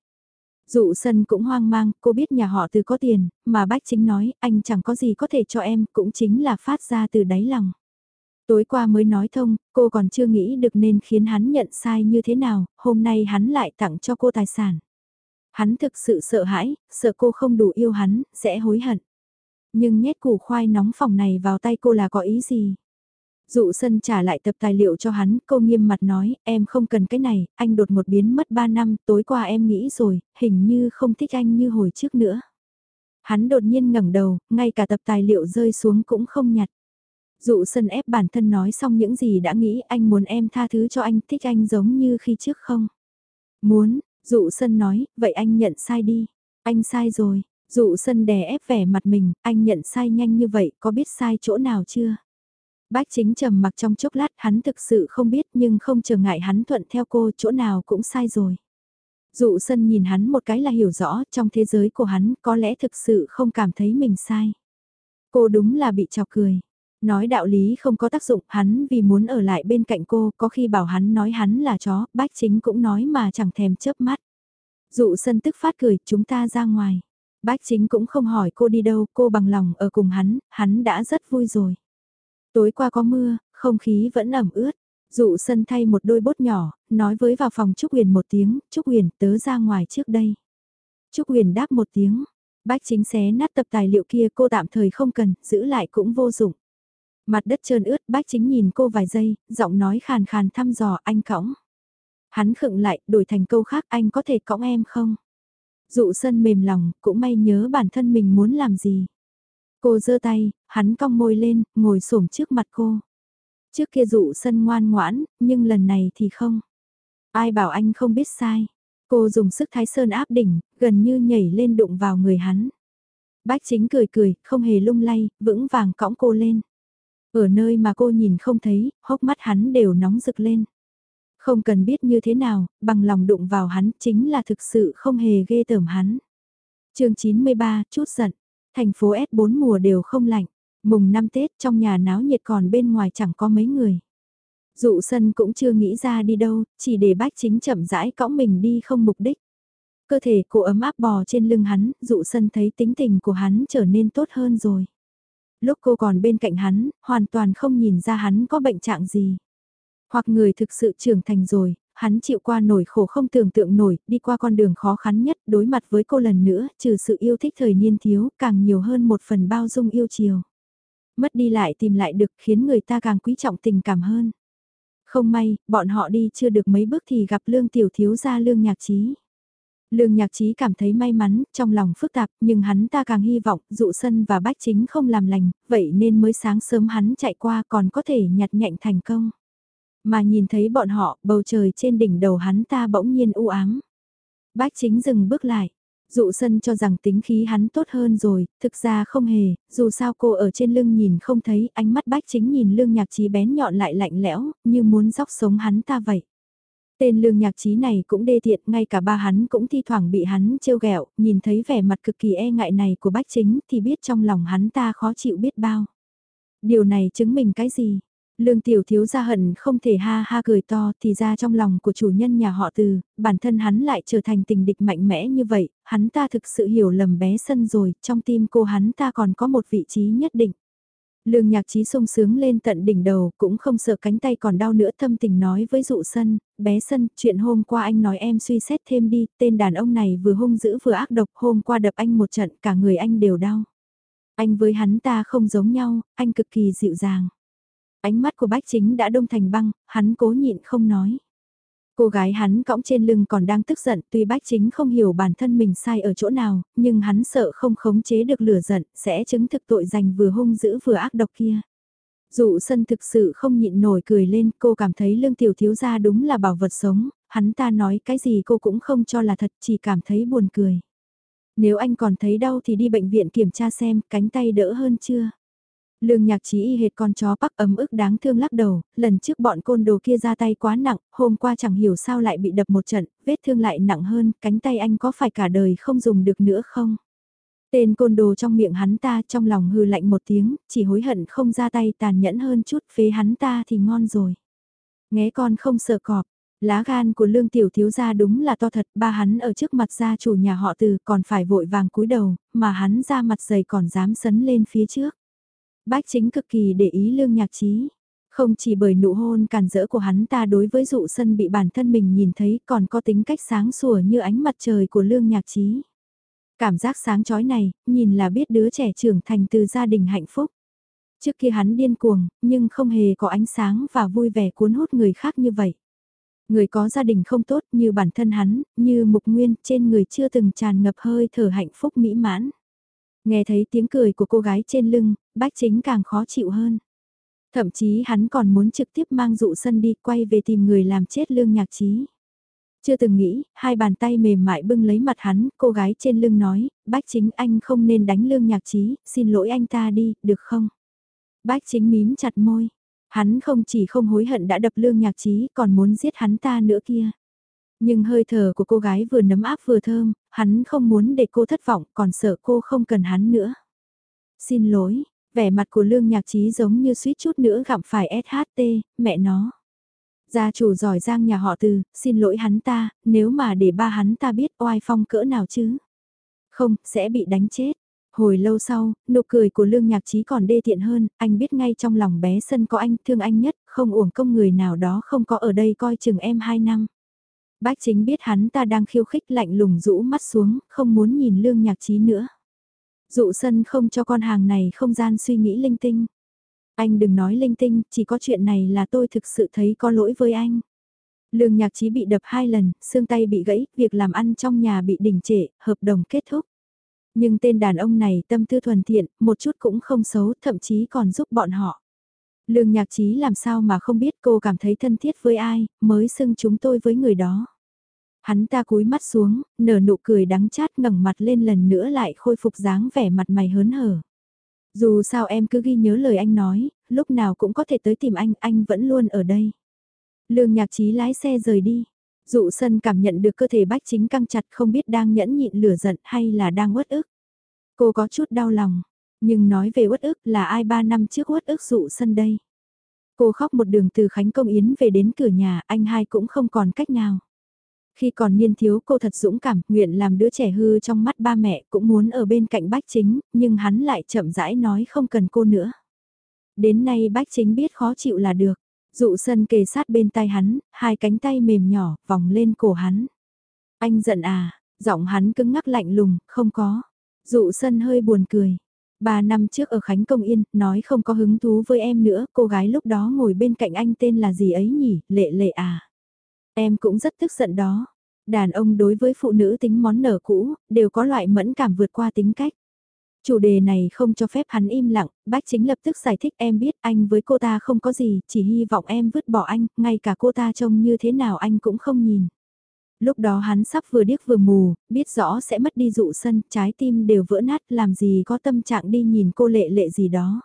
Speaker 1: Dụ sân cũng hoang mang, cô biết nhà họ từ có tiền, mà bách chính nói, anh chẳng có gì có thể cho em, cũng chính là phát ra từ đáy lòng. Tối qua mới nói thông, cô còn chưa nghĩ được nên khiến hắn nhận sai như thế nào, hôm nay hắn lại tặng cho cô tài sản. Hắn thực sự sợ hãi, sợ cô không đủ yêu hắn, sẽ hối hận. Nhưng nhét củ khoai nóng phòng này vào tay cô là có ý gì? Dụ sân trả lại tập tài liệu cho hắn, cô nghiêm mặt nói, em không cần cái này, anh đột một biến mất 3 năm, tối qua em nghĩ rồi, hình như không thích anh như hồi trước nữa. Hắn đột nhiên ngẩng đầu, ngay cả tập tài liệu rơi xuống cũng không nhặt. Dụ sân ép bản thân nói xong những gì đã nghĩ anh muốn em tha thứ cho anh thích anh giống như khi trước không? Muốn, dụ sân nói, vậy anh nhận sai đi. Anh sai rồi, dụ sân đè ép vẻ mặt mình, anh nhận sai nhanh như vậy, có biết sai chỗ nào chưa? Bách chính trầm mặc trong chốc lát hắn thực sự không biết nhưng không trở ngại hắn thuận theo cô chỗ nào cũng sai rồi. Dụ sân nhìn hắn một cái là hiểu rõ trong thế giới của hắn có lẽ thực sự không cảm thấy mình sai. Cô đúng là bị chọc cười. Nói đạo lý không có tác dụng hắn vì muốn ở lại bên cạnh cô có khi bảo hắn nói hắn là chó, bách chính cũng nói mà chẳng thèm chớp mắt. Dụ sân tức phát cười chúng ta ra ngoài. Bách chính cũng không hỏi cô đi đâu, cô bằng lòng ở cùng hắn, hắn đã rất vui rồi. Tối qua có mưa, không khí vẫn ẩm ướt. Dụ sân thay một đôi bốt nhỏ, nói với vào phòng Trúc Huyền một tiếng, Trúc Huyền tớ ra ngoài trước đây. Trúc Huyền đáp một tiếng, bách chính xé nát tập tài liệu kia cô tạm thời không cần, giữ lại cũng vô dụng. Mặt đất trơn ướt bách chính nhìn cô vài giây, giọng nói khàn khàn thăm dò anh cõng. Hắn khựng lại, đổi thành câu khác anh có thể cõng em không? Dụ sân mềm lòng, cũng may nhớ bản thân mình muốn làm gì. Cô giơ tay, hắn cong môi lên, ngồi xổm trước mặt cô. Trước kia dụ sân ngoan ngoãn, nhưng lần này thì không. Ai bảo anh không biết sai. Cô dùng sức thái sơn áp đỉnh, gần như nhảy lên đụng vào người hắn. Bách chính cười cười, không hề lung lay, vững vàng cõng cô lên. Ở nơi mà cô nhìn không thấy, hốc mắt hắn đều nóng rực lên. Không cần biết như thế nào, bằng lòng đụng vào hắn chính là thực sự không hề ghê tởm hắn. chương 93, chút giận. Thành phố S 4 mùa đều không lạnh. Mùng năm Tết trong nhà náo nhiệt còn bên ngoài chẳng có mấy người. Dụ sân cũng chưa nghĩ ra đi đâu, chỉ để bách chính chậm rãi cõng mình đi không mục đích. Cơ thể cô ấm áp bò trên lưng hắn, dụ sân thấy tính tình của hắn trở nên tốt hơn rồi. Lúc cô còn bên cạnh hắn, hoàn toàn không nhìn ra hắn có bệnh trạng gì. Hoặc người thực sự trưởng thành rồi, hắn chịu qua nổi khổ không tưởng tượng nổi, đi qua con đường khó khăn nhất, đối mặt với cô lần nữa, trừ sự yêu thích thời niên thiếu, càng nhiều hơn một phần bao dung yêu chiều. Mất đi lại tìm lại được khiến người ta càng quý trọng tình cảm hơn. Không may, bọn họ đi chưa được mấy bước thì gặp lương tiểu thiếu gia lương nhạc trí. Lương nhạc trí cảm thấy may mắn, trong lòng phức tạp, nhưng hắn ta càng hy vọng dụ sân và bách chính không làm lành, vậy nên mới sáng sớm hắn chạy qua còn có thể nhặt nhạnh thành công. Mà nhìn thấy bọn họ, bầu trời trên đỉnh đầu hắn ta bỗng nhiên u ám. Bách chính dừng bước lại. Dụ sân cho rằng tính khí hắn tốt hơn rồi, thực ra không hề, dù sao cô ở trên lưng nhìn không thấy, ánh mắt bách chính nhìn lương nhạc trí bén nhọn lại lạnh lẽo, như muốn dóc sống hắn ta vậy. Tên lương nhạc trí này cũng đê tiện, ngay cả ba hắn cũng thi thoảng bị hắn trêu ghẹo, nhìn thấy vẻ mặt cực kỳ e ngại này của bách chính thì biết trong lòng hắn ta khó chịu biết bao. Điều này chứng minh cái gì? Lương tiểu thiếu gia hận không thể ha ha cười to thì ra trong lòng của chủ nhân nhà họ từ, bản thân hắn lại trở thành tình địch mạnh mẽ như vậy, hắn ta thực sự hiểu lầm bé sân rồi, trong tim cô hắn ta còn có một vị trí nhất định. Lương nhạc trí sung sướng lên tận đỉnh đầu cũng không sợ cánh tay còn đau nữa thâm tình nói với dụ sân, bé sân, chuyện hôm qua anh nói em suy xét thêm đi, tên đàn ông này vừa hung dữ vừa ác độc hôm qua đập anh một trận cả người anh đều đau. Anh với hắn ta không giống nhau, anh cực kỳ dịu dàng. Ánh mắt của bách chính đã đông thành băng, hắn cố nhịn không nói. Cô gái hắn cõng trên lưng còn đang tức giận tuy bách chính không hiểu bản thân mình sai ở chỗ nào, nhưng hắn sợ không khống chế được lửa giận, sẽ chứng thực tội danh vừa hung dữ vừa ác độc kia. Dụ sân thực sự không nhịn nổi cười lên, cô cảm thấy lương tiểu thiếu gia đúng là bảo vật sống, hắn ta nói cái gì cô cũng không cho là thật, chỉ cảm thấy buồn cười. Nếu anh còn thấy đau thì đi bệnh viện kiểm tra xem, cánh tay đỡ hơn chưa? Lương nhạc trí y hệt con chó bắc ấm ức đáng thương lắc đầu, lần trước bọn côn đồ kia ra tay quá nặng, hôm qua chẳng hiểu sao lại bị đập một trận, vết thương lại nặng hơn, cánh tay anh có phải cả đời không dùng được nữa không? Tên côn đồ trong miệng hắn ta trong lòng hư lạnh một tiếng, chỉ hối hận không ra tay tàn nhẫn hơn chút phế hắn ta thì ngon rồi. Nghe con không sợ cọp, lá gan của lương tiểu thiếu gia đúng là to thật, ba hắn ở trước mặt gia chủ nhà họ từ còn phải vội vàng cúi đầu, mà hắn ra mặt dày còn dám sấn lên phía trước. Bách chính cực kỳ để ý lương nhạc trí. Không chỉ bởi nụ hôn càn rỡ của hắn ta đối với dụ sân bị bản thân mình nhìn thấy còn có tính cách sáng sủa như ánh mặt trời của lương nhạc trí. Cảm giác sáng chói này, nhìn là biết đứa trẻ trưởng thành từ gia đình hạnh phúc. Trước kia hắn điên cuồng, nhưng không hề có ánh sáng và vui vẻ cuốn hút người khác như vậy. Người có gia đình không tốt như bản thân hắn, như mục nguyên trên người chưa từng tràn ngập hơi thở hạnh phúc mỹ mãn. Nghe thấy tiếng cười của cô gái trên lưng, bách chính càng khó chịu hơn. Thậm chí hắn còn muốn trực tiếp mang dụ sân đi quay về tìm người làm chết lương nhạc trí. Chưa từng nghĩ, hai bàn tay mềm mại bưng lấy mặt hắn, cô gái trên lưng nói, bách chính anh không nên đánh lương nhạc trí, xin lỗi anh ta đi, được không? Bách chính mím chặt môi, hắn không chỉ không hối hận đã đập lương nhạc trí còn muốn giết hắn ta nữa kia. Nhưng hơi thở của cô gái vừa nấm áp vừa thơm, hắn không muốn để cô thất vọng còn sợ cô không cần hắn nữa. Xin lỗi, vẻ mặt của lương nhạc trí giống như suýt chút nữa gặm phải SHT, mẹ nó. Gia chủ giỏi giang nhà họ từ, xin lỗi hắn ta, nếu mà để ba hắn ta biết oai phong cỡ nào chứ. Không, sẽ bị đánh chết. Hồi lâu sau, nụ cười của lương nhạc trí còn đê tiện hơn, anh biết ngay trong lòng bé sân có anh thương anh nhất, không uổng công người nào đó không có ở đây coi chừng em hai năm. Bách chính biết hắn ta đang khiêu khích lạnh lùng rũ mắt xuống, không muốn nhìn lương nhạc trí nữa. Dụ sân không cho con hàng này không gian suy nghĩ linh tinh. Anh đừng nói linh tinh, chỉ có chuyện này là tôi thực sự thấy có lỗi với anh. Lương nhạc trí bị đập hai lần, xương tay bị gãy, việc làm ăn trong nhà bị đình trệ, hợp đồng kết thúc. Nhưng tên đàn ông này tâm tư thuần thiện, một chút cũng không xấu, thậm chí còn giúp bọn họ. Lương nhạc trí làm sao mà không biết cô cảm thấy thân thiết với ai, mới xưng chúng tôi với người đó. Hắn ta cúi mắt xuống, nở nụ cười đắng chát ngẩng mặt lên lần nữa lại khôi phục dáng vẻ mặt mày hớn hở. Dù sao em cứ ghi nhớ lời anh nói, lúc nào cũng có thể tới tìm anh, anh vẫn luôn ở đây. Lương nhạc trí lái xe rời đi. Dụ sân cảm nhận được cơ thể bách chính căng chặt không biết đang nhẫn nhịn lửa giận hay là đang uất ức. Cô có chút đau lòng, nhưng nói về uất ức là ai ba năm trước uất ức dụ sân đây. Cô khóc một đường từ Khánh Công Yến về đến cửa nhà, anh hai cũng không còn cách nào. Khi còn niên thiếu cô thật dũng cảm, nguyện làm đứa trẻ hư trong mắt ba mẹ cũng muốn ở bên cạnh bách chính, nhưng hắn lại chậm rãi nói không cần cô nữa. Đến nay bách chính biết khó chịu là được. Dụ sân kề sát bên tay hắn, hai cánh tay mềm nhỏ, vòng lên cổ hắn. Anh giận à, giọng hắn cứng ngắc lạnh lùng, không có. Dụ sân hơi buồn cười. Ba năm trước ở Khánh Công Yên, nói không có hứng thú với em nữa, cô gái lúc đó ngồi bên cạnh anh tên là gì ấy nhỉ, lệ lệ à. Em cũng rất tức giận đó. Đàn ông đối với phụ nữ tính món nở cũ, đều có loại mẫn cảm vượt qua tính cách. Chủ đề này không cho phép hắn im lặng, bách chính lập tức giải thích em biết anh với cô ta không có gì, chỉ hy vọng em vứt bỏ anh, ngay cả cô ta trông như thế nào anh cũng không nhìn. Lúc đó hắn sắp vừa điếc vừa mù, biết rõ sẽ mất đi dụ sân, trái tim đều vỡ nát, làm gì có tâm trạng đi nhìn cô lệ lệ gì đó.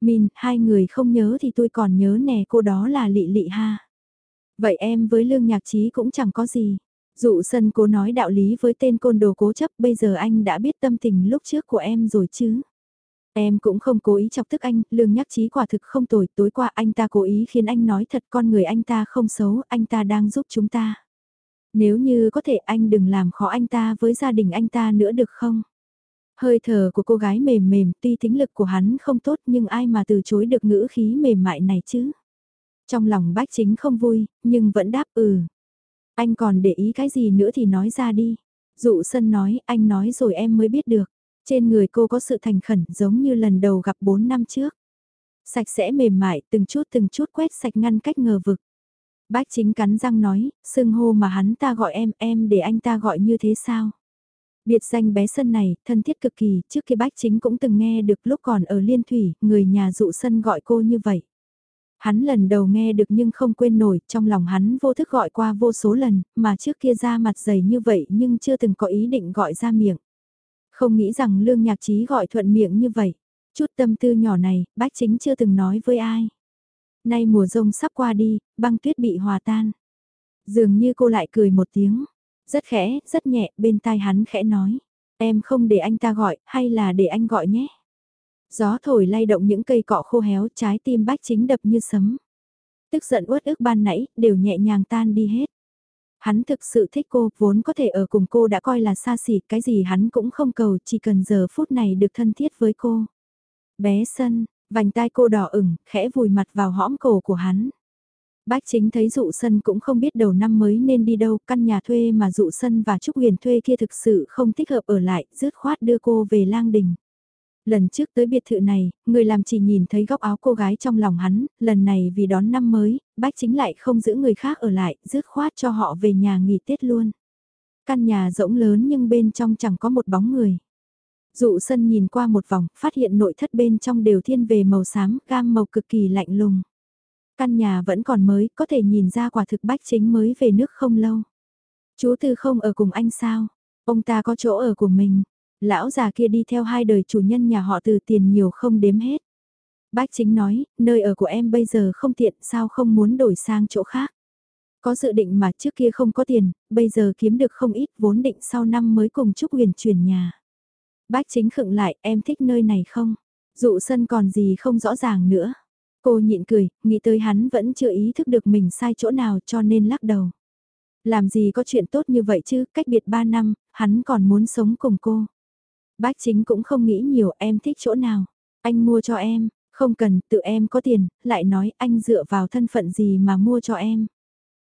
Speaker 1: Min, hai người không nhớ thì tôi còn nhớ nè cô đó là lị lị ha. Vậy em với lương nhạc trí cũng chẳng có gì. Dụ sân cố nói đạo lý với tên côn đồ cố chấp bây giờ anh đã biết tâm tình lúc trước của em rồi chứ. Em cũng không cố ý chọc tức anh, lương nhắc trí quả thực không tồi, tối qua anh ta cố ý khiến anh nói thật con người anh ta không xấu, anh ta đang giúp chúng ta. Nếu như có thể anh đừng làm khó anh ta với gia đình anh ta nữa được không? Hơi thở của cô gái mềm mềm, tuy tính lực của hắn không tốt nhưng ai mà từ chối được ngữ khí mềm mại này chứ? Trong lòng bách chính không vui, nhưng vẫn đáp ừ. Anh còn để ý cái gì nữa thì nói ra đi. Dụ sân nói, anh nói rồi em mới biết được. Trên người cô có sự thành khẩn giống như lần đầu gặp 4 năm trước. Sạch sẽ mềm mại, từng chút từng chút quét sạch ngăn cách ngờ vực. Bách chính cắn răng nói, sưng hô mà hắn ta gọi em, em để anh ta gọi như thế sao? Biệt danh bé sân này, thân thiết cực kỳ, trước kia bách chính cũng từng nghe được lúc còn ở Liên Thủy, người nhà dụ sân gọi cô như vậy. Hắn lần đầu nghe được nhưng không quên nổi, trong lòng hắn vô thức gọi qua vô số lần, mà trước kia ra mặt dày như vậy nhưng chưa từng có ý định gọi ra miệng. Không nghĩ rằng lương nhạc trí gọi thuận miệng như vậy. Chút tâm tư nhỏ này, bách chính chưa từng nói với ai. Nay mùa rông sắp qua đi, băng tuyết bị hòa tan. Dường như cô lại cười một tiếng. Rất khẽ, rất nhẹ, bên tai hắn khẽ nói. Em không để anh ta gọi, hay là để anh gọi nhé. Gió thổi lay động những cây cọ khô héo, trái tim bách chính đập như sấm. Tức giận uất ức ban nãy, đều nhẹ nhàng tan đi hết. Hắn thực sự thích cô, vốn có thể ở cùng cô đã coi là xa xỉ, cái gì hắn cũng không cầu, chỉ cần giờ phút này được thân thiết với cô. Bé sân, vành tai cô đỏ ửng, khẽ vùi mặt vào hõm cổ của hắn. Bách chính thấy dụ sân cũng không biết đầu năm mới nên đi đâu, căn nhà thuê mà dụ sân và Trúc Huyền thuê kia thực sự không thích hợp ở lại, dứt khoát đưa cô về lang đình. Lần trước tới biệt thự này, người làm chỉ nhìn thấy góc áo cô gái trong lòng hắn, lần này vì đón năm mới, bách chính lại không giữ người khác ở lại, dứt khoát cho họ về nhà nghỉ Tết luôn. Căn nhà rỗng lớn nhưng bên trong chẳng có một bóng người. Dụ sân nhìn qua một vòng, phát hiện nội thất bên trong đều thiên về màu xám, gam màu cực kỳ lạnh lùng. Căn nhà vẫn còn mới, có thể nhìn ra quả thực bách chính mới về nước không lâu. Chú Tư không ở cùng anh sao? Ông ta có chỗ ở của mình. Lão già kia đi theo hai đời chủ nhân nhà họ từ tiền nhiều không đếm hết. Bách chính nói, nơi ở của em bây giờ không tiện sao không muốn đổi sang chỗ khác. Có dự định mà trước kia không có tiền, bây giờ kiếm được không ít vốn định sau năm mới cùng Trúc Huyền chuyển nhà. Bách chính khựng lại, em thích nơi này không? Dụ sân còn gì không rõ ràng nữa. Cô nhịn cười, nghĩ tới hắn vẫn chưa ý thức được mình sai chỗ nào cho nên lắc đầu. Làm gì có chuyện tốt như vậy chứ, cách biệt 3 năm, hắn còn muốn sống cùng cô. Bách chính cũng không nghĩ nhiều em thích chỗ nào. Anh mua cho em, không cần, tự em có tiền, lại nói anh dựa vào thân phận gì mà mua cho em.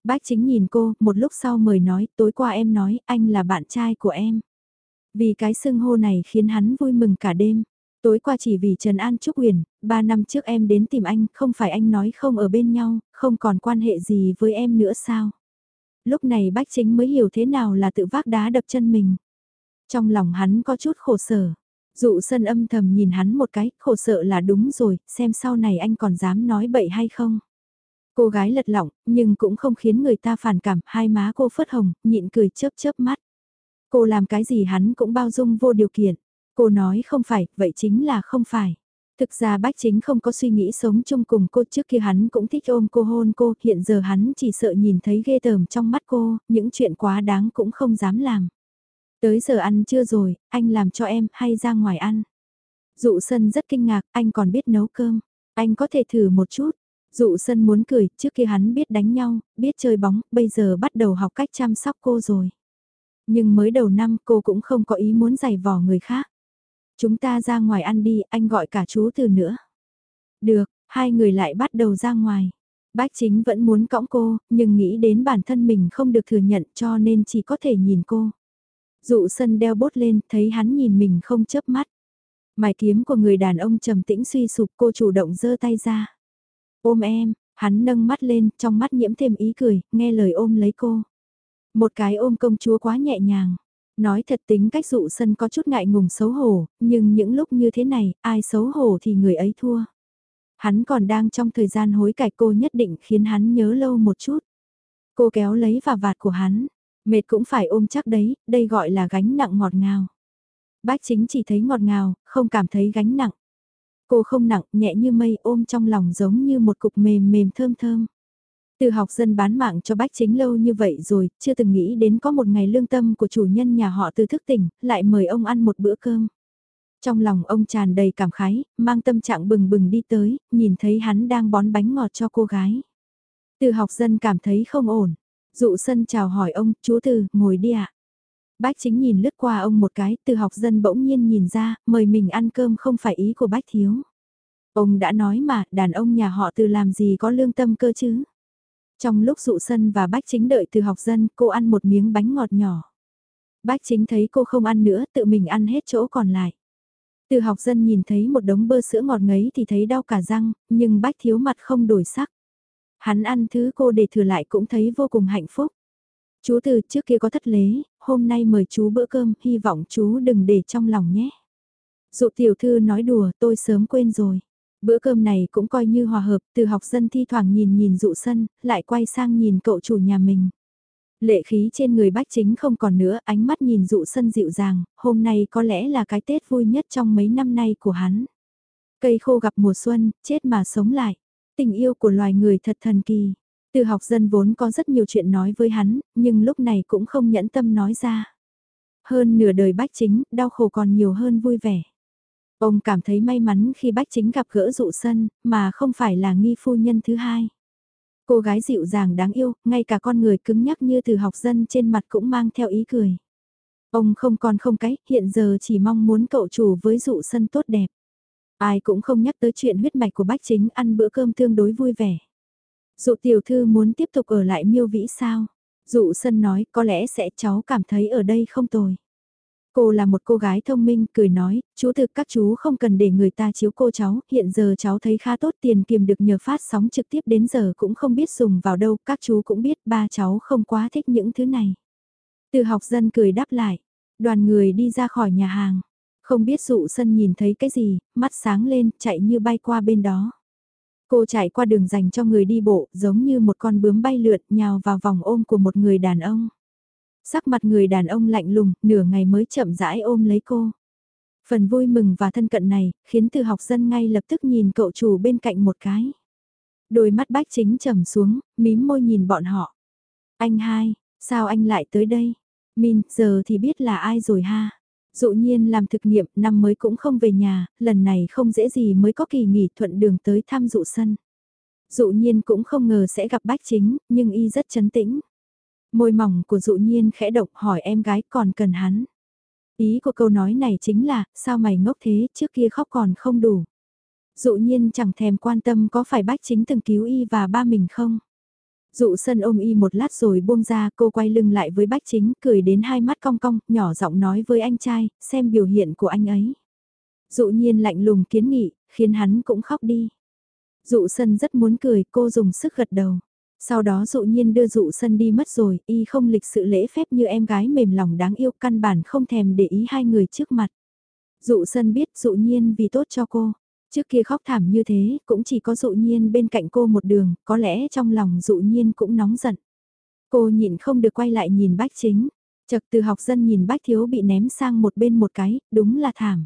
Speaker 1: Bách chính nhìn cô, một lúc sau mời nói, tối qua em nói, anh là bạn trai của em. Vì cái xưng hô này khiến hắn vui mừng cả đêm. Tối qua chỉ vì Trần An Trúc Huyền, ba năm trước em đến tìm anh, không phải anh nói không ở bên nhau, không còn quan hệ gì với em nữa sao? Lúc này Bách Chính mới hiểu thế nào là tự vác đá đập chân mình. Trong lòng hắn có chút khổ sở. Dụ sân âm thầm nhìn hắn một cái, khổ sở là đúng rồi, xem sau này anh còn dám nói bậy hay không. Cô gái lật lỏng, nhưng cũng không khiến người ta phản cảm, hai má cô phớt hồng, nhịn cười chớp chớp mắt. Cô làm cái gì hắn cũng bao dung vô điều kiện. Cô nói không phải, vậy chính là không phải. Thực ra bách chính không có suy nghĩ sống chung cùng cô trước kia hắn cũng thích ôm cô hôn cô, hiện giờ hắn chỉ sợ nhìn thấy ghê tởm trong mắt cô, những chuyện quá đáng cũng không dám làm. Tới giờ ăn chưa rồi, anh làm cho em hay ra ngoài ăn. Dụ sân rất kinh ngạc, anh còn biết nấu cơm. Anh có thể thử một chút. Dụ sân muốn cười, trước kia hắn biết đánh nhau, biết chơi bóng, bây giờ bắt đầu học cách chăm sóc cô rồi. Nhưng mới đầu năm cô cũng không có ý muốn giày vò người khác. Chúng ta ra ngoài ăn đi, anh gọi cả chú từ nữa. Được, hai người lại bắt đầu ra ngoài. Bách chính vẫn muốn cõng cô, nhưng nghĩ đến bản thân mình không được thừa nhận cho nên chỉ có thể nhìn cô. Dụ sân đeo bốt lên, thấy hắn nhìn mình không chớp mắt. Mài kiếm của người đàn ông trầm tĩnh suy sụp cô chủ động giơ tay ra. Ôm em, hắn nâng mắt lên, trong mắt nhiễm thêm ý cười, nghe lời ôm lấy cô. Một cái ôm công chúa quá nhẹ nhàng. Nói thật tính cách dụ sân có chút ngại ngùng xấu hổ, nhưng những lúc như thế này, ai xấu hổ thì người ấy thua. Hắn còn đang trong thời gian hối cải cô nhất định khiến hắn nhớ lâu một chút. Cô kéo lấy và vạt của hắn, mệt cũng phải ôm chắc đấy, đây gọi là gánh nặng ngọt ngào. Bác chính chỉ thấy ngọt ngào, không cảm thấy gánh nặng. Cô không nặng, nhẹ như mây ôm trong lòng giống như một cục mềm mềm thơm thơm. Từ học dân bán mạng cho bách chính lâu như vậy rồi, chưa từng nghĩ đến có một ngày lương tâm của chủ nhân nhà họ từ thức tỉnh, lại mời ông ăn một bữa cơm. Trong lòng ông tràn đầy cảm khái, mang tâm trạng bừng bừng đi tới, nhìn thấy hắn đang bón bánh ngọt cho cô gái. Từ học dân cảm thấy không ổn. Dụ sân chào hỏi ông, chú Từ, ngồi đi ạ. Bách chính nhìn lướt qua ông một cái, từ học dân bỗng nhiên nhìn ra, mời mình ăn cơm không phải ý của bách thiếu. Ông đã nói mà, đàn ông nhà họ từ làm gì có lương tâm cơ chứ. Trong lúc dụ sân và bách chính đợi từ học dân, cô ăn một miếng bánh ngọt nhỏ. Bách chính thấy cô không ăn nữa, tự mình ăn hết chỗ còn lại. Từ học dân nhìn thấy một đống bơ sữa ngọt ngấy thì thấy đau cả răng, nhưng bách thiếu mặt không đổi sắc. Hắn ăn thứ cô để thừa lại cũng thấy vô cùng hạnh phúc. Chú từ trước kia có thất lễ, hôm nay mời chú bữa cơm, hy vọng chú đừng để trong lòng nhé. Dụ tiểu thư nói đùa, tôi sớm quên rồi. Bữa cơm này cũng coi như hòa hợp, từ học dân thi thoảng nhìn nhìn dụ sân, lại quay sang nhìn cậu chủ nhà mình. Lệ khí trên người bách chính không còn nữa, ánh mắt nhìn dụ sân dịu dàng, hôm nay có lẽ là cái Tết vui nhất trong mấy năm nay của hắn. Cây khô gặp mùa xuân, chết mà sống lại. Tình yêu của loài người thật thần kỳ. Từ học dân vốn có rất nhiều chuyện nói với hắn, nhưng lúc này cũng không nhẫn tâm nói ra. Hơn nửa đời bách chính, đau khổ còn nhiều hơn vui vẻ. Ông cảm thấy may mắn khi bách chính gặp gỡ dụ sân, mà không phải là nghi phu nhân thứ hai. Cô gái dịu dàng đáng yêu, ngay cả con người cứng nhắc như từ học dân trên mặt cũng mang theo ý cười. Ông không còn không cái, hiện giờ chỉ mong muốn cậu chủ với dụ sân tốt đẹp. Ai cũng không nhắc tới chuyện huyết mạch của bách chính ăn bữa cơm tương đối vui vẻ. Dụ tiểu thư muốn tiếp tục ở lại miêu vĩ sao? Dụ sân nói có lẽ sẽ cháu cảm thấy ở đây không tồi. Cô là một cô gái thông minh, cười nói, chú thực các chú không cần để người ta chiếu cô cháu, hiện giờ cháu thấy khá tốt tiền kiềm được nhờ phát sóng trực tiếp đến giờ cũng không biết dùng vào đâu, các chú cũng biết ba cháu không quá thích những thứ này. Từ học dân cười đáp lại, đoàn người đi ra khỏi nhà hàng, không biết dụ sân nhìn thấy cái gì, mắt sáng lên, chạy như bay qua bên đó. Cô chạy qua đường dành cho người đi bộ, giống như một con bướm bay lượn nhào vào vòng ôm của một người đàn ông. Sắc mặt người đàn ông lạnh lùng, nửa ngày mới chậm rãi ôm lấy cô. Phần vui mừng và thân cận này, khiến từ học dân ngay lập tức nhìn cậu chủ bên cạnh một cái. Đôi mắt bách chính trầm xuống, mím môi nhìn bọn họ. Anh hai, sao anh lại tới đây? Min, giờ thì biết là ai rồi ha? Dụ nhiên làm thực nghiệm, năm mới cũng không về nhà, lần này không dễ gì mới có kỳ nghỉ thuận đường tới thăm dụ sân. Dụ nhiên cũng không ngờ sẽ gặp bách chính, nhưng y rất chấn tĩnh. Môi mỏng của dụ nhiên khẽ động hỏi em gái còn cần hắn. Ý của câu nói này chính là, sao mày ngốc thế, trước kia khóc còn không đủ. Dụ nhiên chẳng thèm quan tâm có phải bách chính từng cứu y và ba mình không. Dụ sân ôm y một lát rồi buông ra cô quay lưng lại với bách chính cười đến hai mắt cong cong, nhỏ giọng nói với anh trai, xem biểu hiện của anh ấy. Dụ nhiên lạnh lùng kiến nghị, khiến hắn cũng khóc đi. Dụ sân rất muốn cười, cô dùng sức gật đầu. Sau đó dụ nhiên đưa dụ sân đi mất rồi, y không lịch sự lễ phép như em gái mềm lòng đáng yêu căn bản không thèm để ý hai người trước mặt. Dụ sân biết dụ nhiên vì tốt cho cô. Trước kia khóc thảm như thế, cũng chỉ có dụ nhiên bên cạnh cô một đường, có lẽ trong lòng dụ nhiên cũng nóng giận. Cô nhịn không được quay lại nhìn bách chính. Chật từ học dân nhìn bách thiếu bị ném sang một bên một cái, đúng là thảm.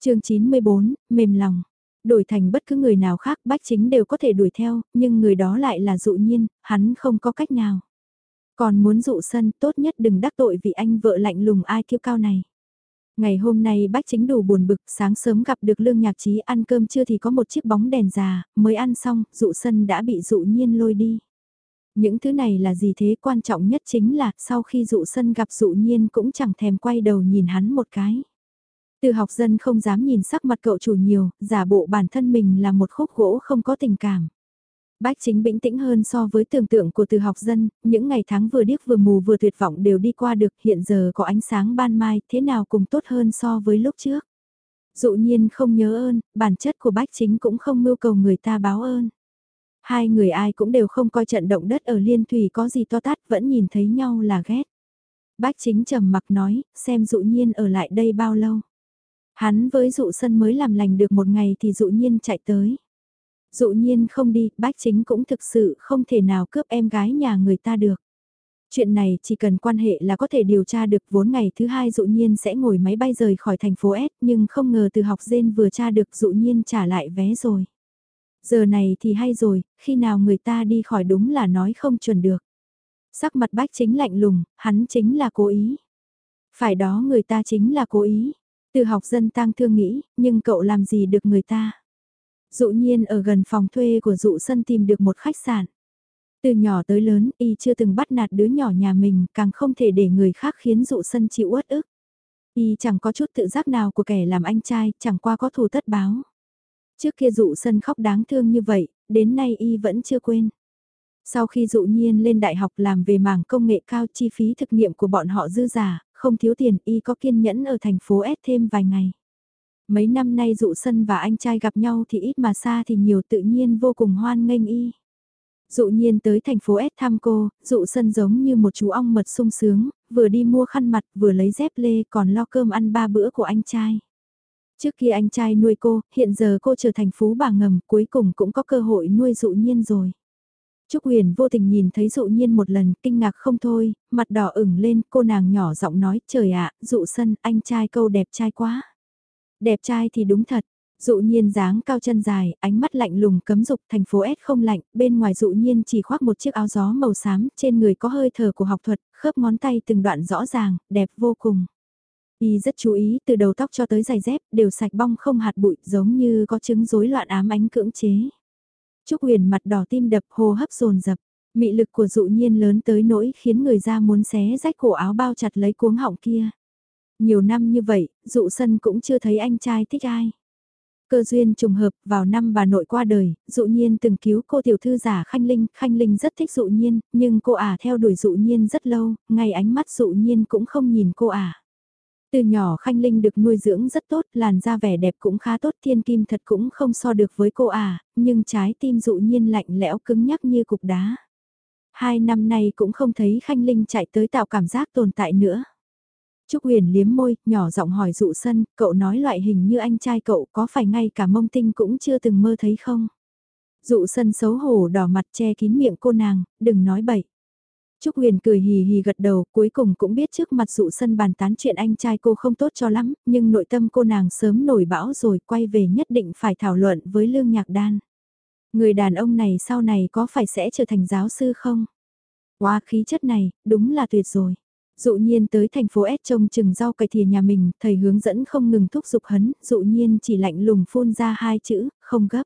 Speaker 1: chương 94, mềm lòng. Đổi thành bất cứ người nào khác bách chính đều có thể đuổi theo, nhưng người đó lại là dụ nhiên, hắn không có cách nào. Còn muốn dụ sân tốt nhất đừng đắc tội vì anh vợ lạnh lùng ai kiêu cao này. Ngày hôm nay bách chính đủ buồn bực, sáng sớm gặp được lương nhạc trí ăn cơm chưa thì có một chiếc bóng đèn già, mới ăn xong, dụ sân đã bị dụ nhiên lôi đi. Những thứ này là gì thế quan trọng nhất chính là sau khi dụ sân gặp dụ nhiên cũng chẳng thèm quay đầu nhìn hắn một cái. Từ học dân không dám nhìn sắc mặt cậu chủ nhiều, giả bộ bản thân mình là một khúc gỗ không có tình cảm. Bách chính bình tĩnh hơn so với tưởng tượng của từ học dân, những ngày tháng vừa điếc vừa mù vừa tuyệt vọng đều đi qua được hiện giờ có ánh sáng ban mai thế nào cùng tốt hơn so với lúc trước. Dụ nhiên không nhớ ơn, bản chất của bách chính cũng không mưu cầu người ta báo ơn. Hai người ai cũng đều không coi trận động đất ở liên thủy có gì to tát vẫn nhìn thấy nhau là ghét. Bách chính trầm mặc nói, xem dụ nhiên ở lại đây bao lâu. Hắn với dụ sân mới làm lành được một ngày thì dụ nhiên chạy tới. Dụ nhiên không đi, bách chính cũng thực sự không thể nào cướp em gái nhà người ta được. Chuyện này chỉ cần quan hệ là có thể điều tra được vốn ngày thứ hai dụ nhiên sẽ ngồi máy bay rời khỏi thành phố S nhưng không ngờ từ học dên vừa tra được dụ nhiên trả lại vé rồi. Giờ này thì hay rồi, khi nào người ta đi khỏi đúng là nói không chuẩn được. Sắc mặt bách chính lạnh lùng, hắn chính là cố ý. Phải đó người ta chính là cố ý. Từ học dân tang thương nghĩ, nhưng cậu làm gì được người ta? Dụ nhiên ở gần phòng thuê của dụ sân tìm được một khách sạn. Từ nhỏ tới lớn, y chưa từng bắt nạt đứa nhỏ nhà mình, càng không thể để người khác khiến dụ sân chịu uất ức. Y chẳng có chút tự giác nào của kẻ làm anh trai, chẳng qua có thù tất báo. Trước kia dụ sân khóc đáng thương như vậy, đến nay y vẫn chưa quên. Sau khi dụ nhiên lên đại học làm về mảng công nghệ cao chi phí thực nghiệm của bọn họ dư giả, không thiếu tiền y có kiên nhẫn ở thành phố S thêm vài ngày. Mấy năm nay dụ sân và anh trai gặp nhau thì ít mà xa thì nhiều tự nhiên vô cùng hoan nghênh y. Dụ nhiên tới thành phố S thăm cô, dụ sân giống như một chú ong mật sung sướng, vừa đi mua khăn mặt vừa lấy dép lê còn lo cơm ăn ba bữa của anh trai. Trước kia anh trai nuôi cô, hiện giờ cô trở thành phú bà ngầm, cuối cùng cũng có cơ hội nuôi dụ nhiên rồi. Trúc Huyền vô tình nhìn thấy dụ nhiên một lần, kinh ngạc không thôi, mặt đỏ ửng lên, cô nàng nhỏ giọng nói, trời ạ, dụ sân, anh trai câu đẹp trai quá. Đẹp trai thì đúng thật, dụ nhiên dáng cao chân dài, ánh mắt lạnh lùng cấm dục thành phố S không lạnh, bên ngoài dụ nhiên chỉ khoác một chiếc áo gió màu xám, trên người có hơi thở của học thuật, khớp ngón tay từng đoạn rõ ràng, đẹp vô cùng. Y rất chú ý từ đầu tóc cho tới giày dép đều sạch bong không hạt bụi giống như có chứng rối loạn ám ánh cưỡng chế. Trúc Huyền mặt đỏ tim đập hô hấp dồn dập mị lực của dụ nhiên lớn tới nỗi khiến người ra muốn xé rách cổ áo bao chặt lấy cuống họng kia. Nhiều năm như vậy, dụ sân cũng chưa thấy anh trai thích ai. Cơ duyên trùng hợp, vào năm bà nội qua đời, dụ nhiên từng cứu cô tiểu thư giả Khanh Linh, Khanh Linh rất thích dụ nhiên, nhưng cô ả theo đuổi dụ nhiên rất lâu, ngay ánh mắt dụ nhiên cũng không nhìn cô ả. Từ nhỏ Khanh Linh được nuôi dưỡng rất tốt, làn da vẻ đẹp cũng khá tốt, thiên kim thật cũng không so được với cô à, nhưng trái tim dụ nhiên lạnh lẽo cứng nhắc như cục đá. Hai năm nay cũng không thấy Khanh Linh chạy tới tạo cảm giác tồn tại nữa. Trúc Huyền liếm môi, nhỏ giọng hỏi dụ sân, cậu nói loại hình như anh trai cậu có phải ngay cả mông tinh cũng chưa từng mơ thấy không? Dụ sân xấu hổ đỏ mặt che kín miệng cô nàng, đừng nói bậy. Trúc Huyền cười hì hì gật đầu, cuối cùng cũng biết trước mặt dụ sân bàn tán chuyện anh trai cô không tốt cho lắm, nhưng nội tâm cô nàng sớm nổi bão rồi quay về nhất định phải thảo luận với Lương Nhạc Đan. Người đàn ông này sau này có phải sẽ trở thành giáo sư không? Qua khí chất này, đúng là tuyệt rồi. Dụ nhiên tới thành phố S trông chừng rau cải thìa nhà mình, thầy hướng dẫn không ngừng thúc giục hấn, dụ nhiên chỉ lạnh lùng phun ra hai chữ, không gấp.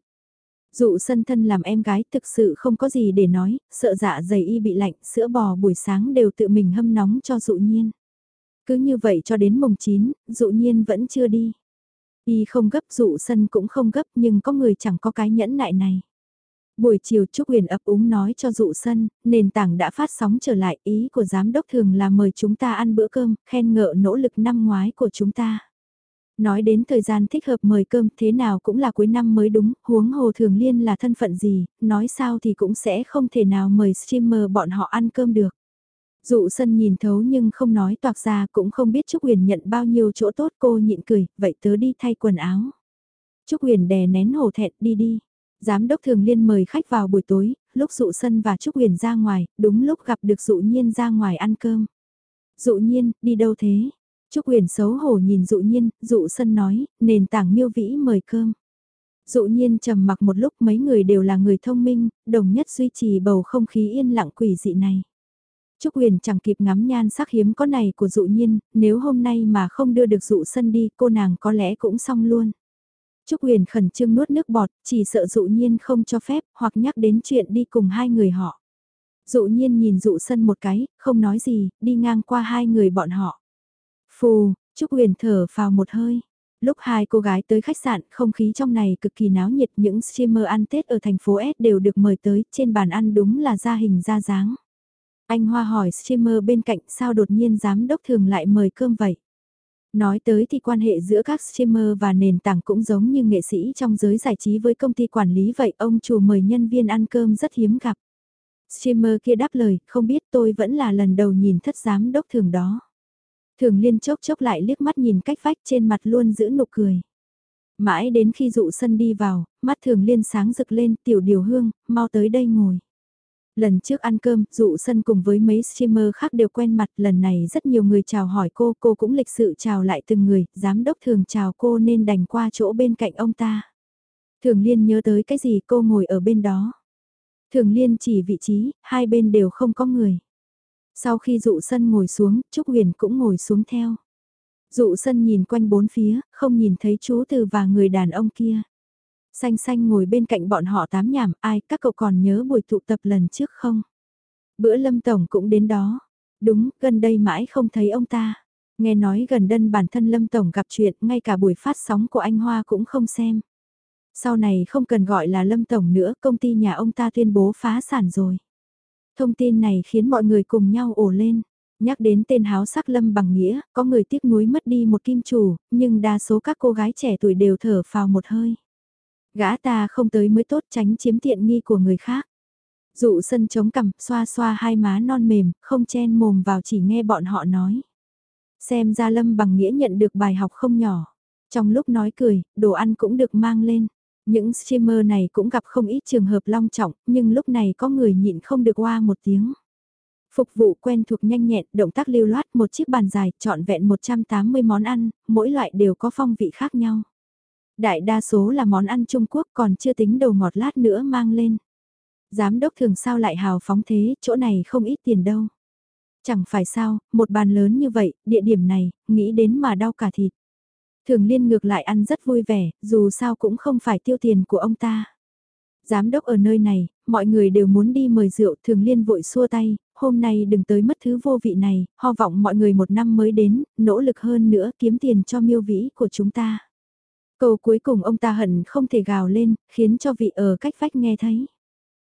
Speaker 1: Dụ sân thân làm em gái thực sự không có gì để nói, sợ dạ dày y bị lạnh, sữa bò buổi sáng đều tự mình hâm nóng cho dụ nhiên. Cứ như vậy cho đến mùng 9, dụ nhiên vẫn chưa đi. Y không gấp dụ sân cũng không gấp nhưng có người chẳng có cái nhẫn nại này. Buổi chiều Trúc Huyền ấp úng nói cho dụ sân, nền tảng đã phát sóng trở lại ý của giám đốc thường là mời chúng ta ăn bữa cơm, khen ngợi nỗ lực năm ngoái của chúng ta. Nói đến thời gian thích hợp mời cơm thế nào cũng là cuối năm mới đúng, huống hồ thường liên là thân phận gì, nói sao thì cũng sẽ không thể nào mời streamer bọn họ ăn cơm được. Dụ sân nhìn thấu nhưng không nói toạc ra cũng không biết Trúc Huyền nhận bao nhiêu chỗ tốt cô nhịn cười, vậy tớ đi thay quần áo. Trúc Huyền đè nén hổ thẹn đi đi. Giám đốc thường liên mời khách vào buổi tối, lúc dụ sân và Trúc Huyền ra ngoài, đúng lúc gặp được dụ nhiên ra ngoài ăn cơm. Dụ nhiên, đi đâu thế? Trúc Huyền xấu hổ nhìn dụ nhiên, dụ sân nói, nền tảng miêu vĩ mời cơm. Dụ nhiên trầm mặc một lúc mấy người đều là người thông minh, đồng nhất duy trì bầu không khí yên lặng quỷ dị này. Trúc Huyền chẳng kịp ngắm nhan sắc hiếm có này của dụ nhiên, nếu hôm nay mà không đưa được dụ sân đi cô nàng có lẽ cũng xong luôn. Trúc Huyền khẩn trương nuốt nước bọt, chỉ sợ dụ nhiên không cho phép, hoặc nhắc đến chuyện đi cùng hai người họ. Dụ nhiên nhìn dụ sân một cái, không nói gì, đi ngang qua hai người bọn họ. Phù, Trúc Huyền thở vào một hơi. Lúc hai cô gái tới khách sạn, không khí trong này cực kỳ náo nhiệt, những streamer ăn Tết ở thành phố S đều được mời tới, trên bàn ăn đúng là ra hình ra dáng. Anh Hoa hỏi streamer bên cạnh sao đột nhiên giám đốc thường lại mời cơm vậy. Nói tới thì quan hệ giữa các streamer và nền tảng cũng giống như nghệ sĩ trong giới giải trí với công ty quản lý vậy, ông chủ mời nhân viên ăn cơm rất hiếm gặp. Streamer kia đáp lời, không biết tôi vẫn là lần đầu nhìn thất giám đốc thường đó. Thường liên chốc chốc lại liếc mắt nhìn cách vách trên mặt luôn giữ nụ cười. Mãi đến khi dụ sân đi vào, mắt thường liên sáng rực lên tiểu điều hương, mau tới đây ngồi. Lần trước ăn cơm, dụ sân cùng với mấy streamer khác đều quen mặt, lần này rất nhiều người chào hỏi cô, cô cũng lịch sự chào lại từng người, giám đốc thường chào cô nên đành qua chỗ bên cạnh ông ta. Thường liên nhớ tới cái gì cô ngồi ở bên đó. Thường liên chỉ vị trí, hai bên đều không có người. Sau khi dụ sân ngồi xuống, Trúc Huyền cũng ngồi xuống theo. Dụ sân nhìn quanh bốn phía, không nhìn thấy chú từ và người đàn ông kia. Xanh xanh ngồi bên cạnh bọn họ tám nhảm, ai, các cậu còn nhớ buổi tụ tập lần trước không? Bữa Lâm Tổng cũng đến đó. Đúng, gần đây mãi không thấy ông ta. Nghe nói gần đân bản thân Lâm Tổng gặp chuyện, ngay cả buổi phát sóng của anh Hoa cũng không xem. Sau này không cần gọi là Lâm Tổng nữa, công ty nhà ông ta tuyên bố phá sản rồi. Thông tin này khiến mọi người cùng nhau ổ lên. Nhắc đến tên háo sắc Lâm bằng nghĩa, có người tiếc nuối mất đi một kim chủ, nhưng đa số các cô gái trẻ tuổi đều thở phào một hơi. Gã ta không tới mới tốt tránh chiếm tiện nghi của người khác. Dụ sân chống cằm, xoa xoa hai má non mềm, không chen mồm vào chỉ nghe bọn họ nói. Xem ra Lâm bằng nghĩa nhận được bài học không nhỏ. Trong lúc nói cười, đồ ăn cũng được mang lên. Những streamer này cũng gặp không ít trường hợp long trọng, nhưng lúc này có người nhịn không được qua một tiếng. Phục vụ quen thuộc nhanh nhẹn, động tác lưu loát, một chiếc bàn dài, trọn vẹn 180 món ăn, mỗi loại đều có phong vị khác nhau. Đại đa số là món ăn Trung Quốc còn chưa tính đầu ngọt lát nữa mang lên. Giám đốc thường sao lại hào phóng thế, chỗ này không ít tiền đâu. Chẳng phải sao, một bàn lớn như vậy, địa điểm này, nghĩ đến mà đau cả thịt. Thường liên ngược lại ăn rất vui vẻ, dù sao cũng không phải tiêu tiền của ông ta. Giám đốc ở nơi này, mọi người đều muốn đi mời rượu, thường liên vội xua tay, hôm nay đừng tới mất thứ vô vị này, ho vọng mọi người một năm mới đến, nỗ lực hơn nữa kiếm tiền cho miêu vĩ của chúng ta. Câu cuối cùng ông ta hận không thể gào lên, khiến cho vị ở cách vách nghe thấy.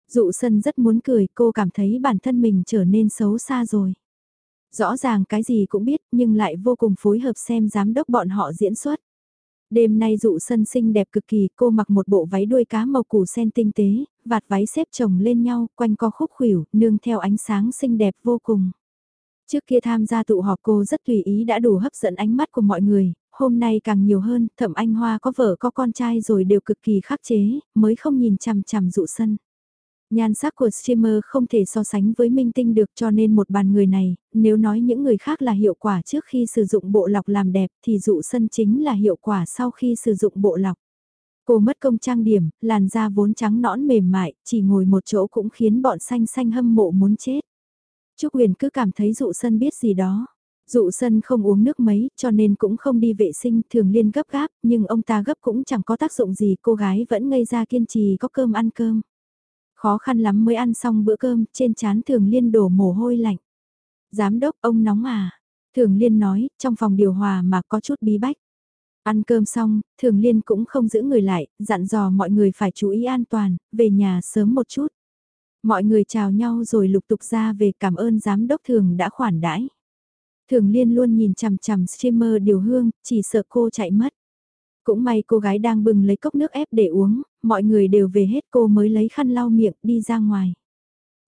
Speaker 1: Dụ sân rất muốn cười, cô cảm thấy bản thân mình trở nên xấu xa rồi. Rõ ràng cái gì cũng biết nhưng lại vô cùng phối hợp xem giám đốc bọn họ diễn xuất. Đêm nay dụ sân xinh đẹp cực kỳ, cô mặc một bộ váy đuôi cá màu củ sen tinh tế, vạt váy xếp chồng lên nhau, quanh co khúc khuỷu, nương theo ánh sáng xinh đẹp vô cùng. Trước kia tham gia tụ họp cô rất tùy ý đã đủ hấp dẫn ánh mắt của mọi người, hôm nay càng nhiều hơn, thẩm anh Hoa có vợ có con trai rồi đều cực kỳ khắc chế, mới không nhìn chằm chằm dụ sân. Nhan sắc của streamer không thể so sánh với minh tinh được cho nên một bàn người này, nếu nói những người khác là hiệu quả trước khi sử dụng bộ lọc làm đẹp thì dụ sân chính là hiệu quả sau khi sử dụng bộ lọc. Cô mất công trang điểm, làn da vốn trắng nõn mềm mại, chỉ ngồi một chỗ cũng khiến bọn xanh xanh hâm mộ muốn chết. Trúc Huyền cứ cảm thấy dụ sân biết gì đó. Dụ sân không uống nước mấy, cho nên cũng không đi vệ sinh, thường liên gấp gáp, nhưng ông ta gấp cũng chẳng có tác dụng gì, cô gái vẫn ngây ra kiên trì có cơm ăn cơm. Khó khăn lắm mới ăn xong bữa cơm, trên chán thường liên đổ mồ hôi lạnh. Giám đốc, ông nóng à? Thường liên nói, trong phòng điều hòa mà có chút bí bách. Ăn cơm xong, thường liên cũng không giữ người lại, dặn dò mọi người phải chú ý an toàn, về nhà sớm một chút. Mọi người chào nhau rồi lục tục ra về cảm ơn giám đốc thường đã khoản đãi. Thường liên luôn nhìn chằm chằm streamer điều hương, chỉ sợ cô chạy mất. Cũng may cô gái đang bừng lấy cốc nước ép để uống, mọi người đều về hết cô mới lấy khăn lau miệng đi ra ngoài.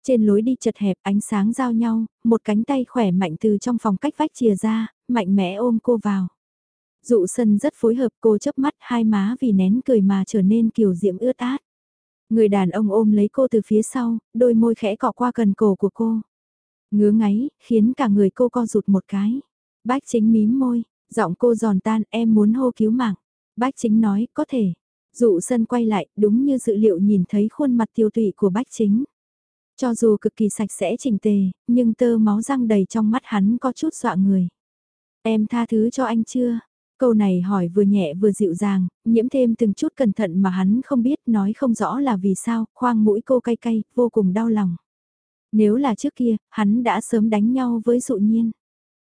Speaker 1: Trên lối đi chật hẹp ánh sáng giao nhau, một cánh tay khỏe mạnh từ trong phòng cách vách chìa ra, mạnh mẽ ôm cô vào. Dụ sân rất phối hợp cô chớp mắt hai má vì nén cười mà trở nên kiều diễm ướt át. Người đàn ông ôm lấy cô từ phía sau, đôi môi khẽ cọ qua cần cổ của cô. Ngứa ngáy, khiến cả người cô co rụt một cái. Bách chính mím môi, giọng cô giòn tan em muốn hô cứu mạng. Bách chính nói, có thể. Dụ sân quay lại, đúng như dự liệu nhìn thấy khuôn mặt tiêu tụy của bách chính. Cho dù cực kỳ sạch sẽ chỉnh tề, nhưng tơ máu răng đầy trong mắt hắn có chút dọa người. Em tha thứ cho anh chưa? Câu này hỏi vừa nhẹ vừa dịu dàng, nhiễm thêm từng chút cẩn thận mà hắn không biết nói không rõ là vì sao, khoang mũi cô cay cay, vô cùng đau lòng. Nếu là trước kia, hắn đã sớm đánh nhau với dụ nhiên.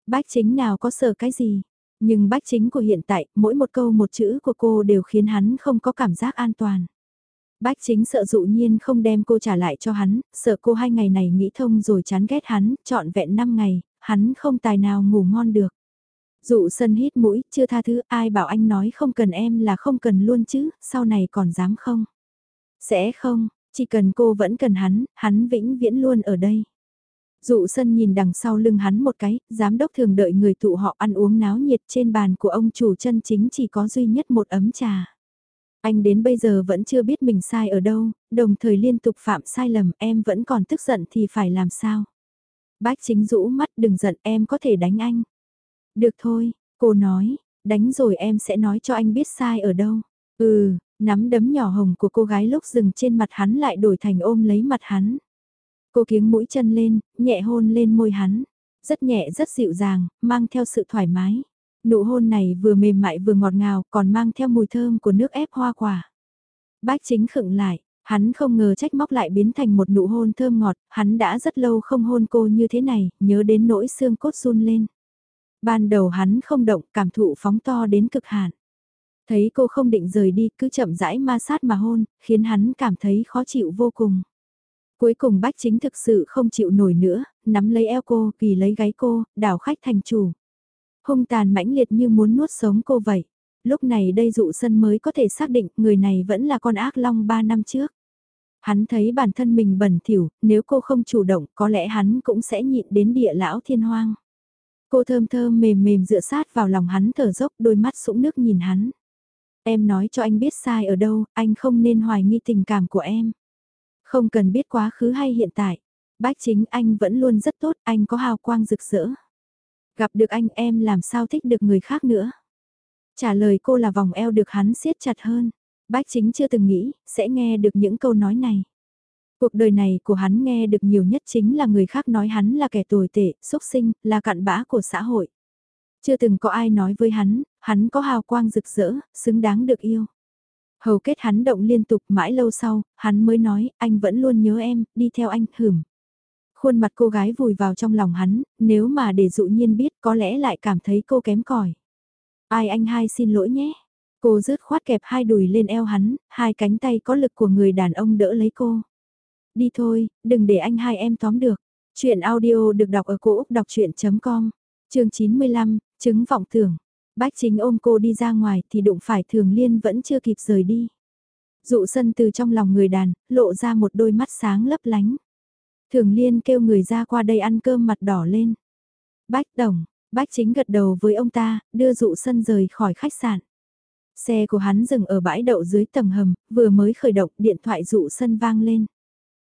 Speaker 1: Bách chính nào có sợ cái gì, nhưng bách chính của hiện tại, mỗi một câu một chữ của cô đều khiến hắn không có cảm giác an toàn. Bách chính sợ dụ nhiên không đem cô trả lại cho hắn, sợ cô hai ngày này nghĩ thông rồi chán ghét hắn, trọn vẹn năm ngày, hắn không tài nào ngủ ngon được. Dụ sân hít mũi, chưa tha thứ, ai bảo anh nói không cần em là không cần luôn chứ, sau này còn dám không? Sẽ không, chỉ cần cô vẫn cần hắn, hắn vĩnh viễn luôn ở đây. Dụ sân nhìn đằng sau lưng hắn một cái, giám đốc thường đợi người tụ họ ăn uống náo nhiệt trên bàn của ông chủ chân chính chỉ có duy nhất một ấm trà. Anh đến bây giờ vẫn chưa biết mình sai ở đâu, đồng thời liên tục phạm sai lầm em vẫn còn tức giận thì phải làm sao. Bách chính rũ mắt đừng giận em có thể đánh anh. Được thôi, cô nói, đánh rồi em sẽ nói cho anh biết sai ở đâu. Ừ, nắm đấm nhỏ hồng của cô gái lúc dừng trên mặt hắn lại đổi thành ôm lấy mặt hắn. Cô kiếng mũi chân lên, nhẹ hôn lên môi hắn. Rất nhẹ rất dịu dàng, mang theo sự thoải mái. Nụ hôn này vừa mềm mại vừa ngọt ngào còn mang theo mùi thơm của nước ép hoa quả. Bách chính khựng lại, hắn không ngờ trách móc lại biến thành một nụ hôn thơm ngọt, hắn đã rất lâu không hôn cô như thế này, nhớ đến nỗi xương cốt run lên. Ban đầu hắn không động, cảm thụ phóng to đến cực hạn. Thấy cô không định rời đi, cứ chậm rãi ma sát mà hôn, khiến hắn cảm thấy khó chịu vô cùng. Cuối cùng bách chính thực sự không chịu nổi nữa, nắm lấy eo cô, kỳ lấy gáy cô, đảo khách thành chủ. Hung tàn mãnh liệt như muốn nuốt sống cô vậy. Lúc này đây dụ sân mới có thể xác định người này vẫn là con ác long 3 năm trước. Hắn thấy bản thân mình bẩn thỉu, nếu cô không chủ động có lẽ hắn cũng sẽ nhịn đến địa lão thiên hoang. Cô thơm thơm mềm mềm dựa sát vào lòng hắn thở dốc đôi mắt sũng nước nhìn hắn. Em nói cho anh biết sai ở đâu, anh không nên hoài nghi tình cảm của em. Không cần biết quá khứ hay hiện tại. Bách chính anh vẫn luôn rất tốt, anh có hào quang rực rỡ. Gặp được anh em làm sao thích được người khác nữa. Trả lời cô là vòng eo được hắn siết chặt hơn. Bách chính chưa từng nghĩ, sẽ nghe được những câu nói này. Cuộc đời này của hắn nghe được nhiều nhất chính là người khác nói hắn là kẻ tồi tệ, xúc sinh, là cặn bã của xã hội. Chưa từng có ai nói với hắn, hắn có hào quang rực rỡ, xứng đáng được yêu. Hầu kết hắn động liên tục mãi lâu sau, hắn mới nói, anh vẫn luôn nhớ em, đi theo anh, hửm. Khuôn mặt cô gái vùi vào trong lòng hắn, nếu mà để dụ nhiên biết có lẽ lại cảm thấy cô kém cỏi. Ai anh hai xin lỗi nhé. Cô rớt khoát kẹp hai đùi lên eo hắn, hai cánh tay có lực của người đàn ông đỡ lấy cô. Đi thôi, đừng để anh hai em tóm được. Chuyện audio được đọc ở cổ Úc đọc chuyện.com, chương 95, chứng vọng tưởng. Bách chính ôm cô đi ra ngoài thì đụng phải thường liên vẫn chưa kịp rời đi. Dụ sân từ trong lòng người đàn, lộ ra một đôi mắt sáng lấp lánh. Thường liên kêu người ra qua đây ăn cơm mặt đỏ lên. Bách tổng, bách chính gật đầu với ông ta, đưa dụ sân rời khỏi khách sạn. Xe của hắn dừng ở bãi đậu dưới tầng hầm, vừa mới khởi động điện thoại dụ sân vang lên.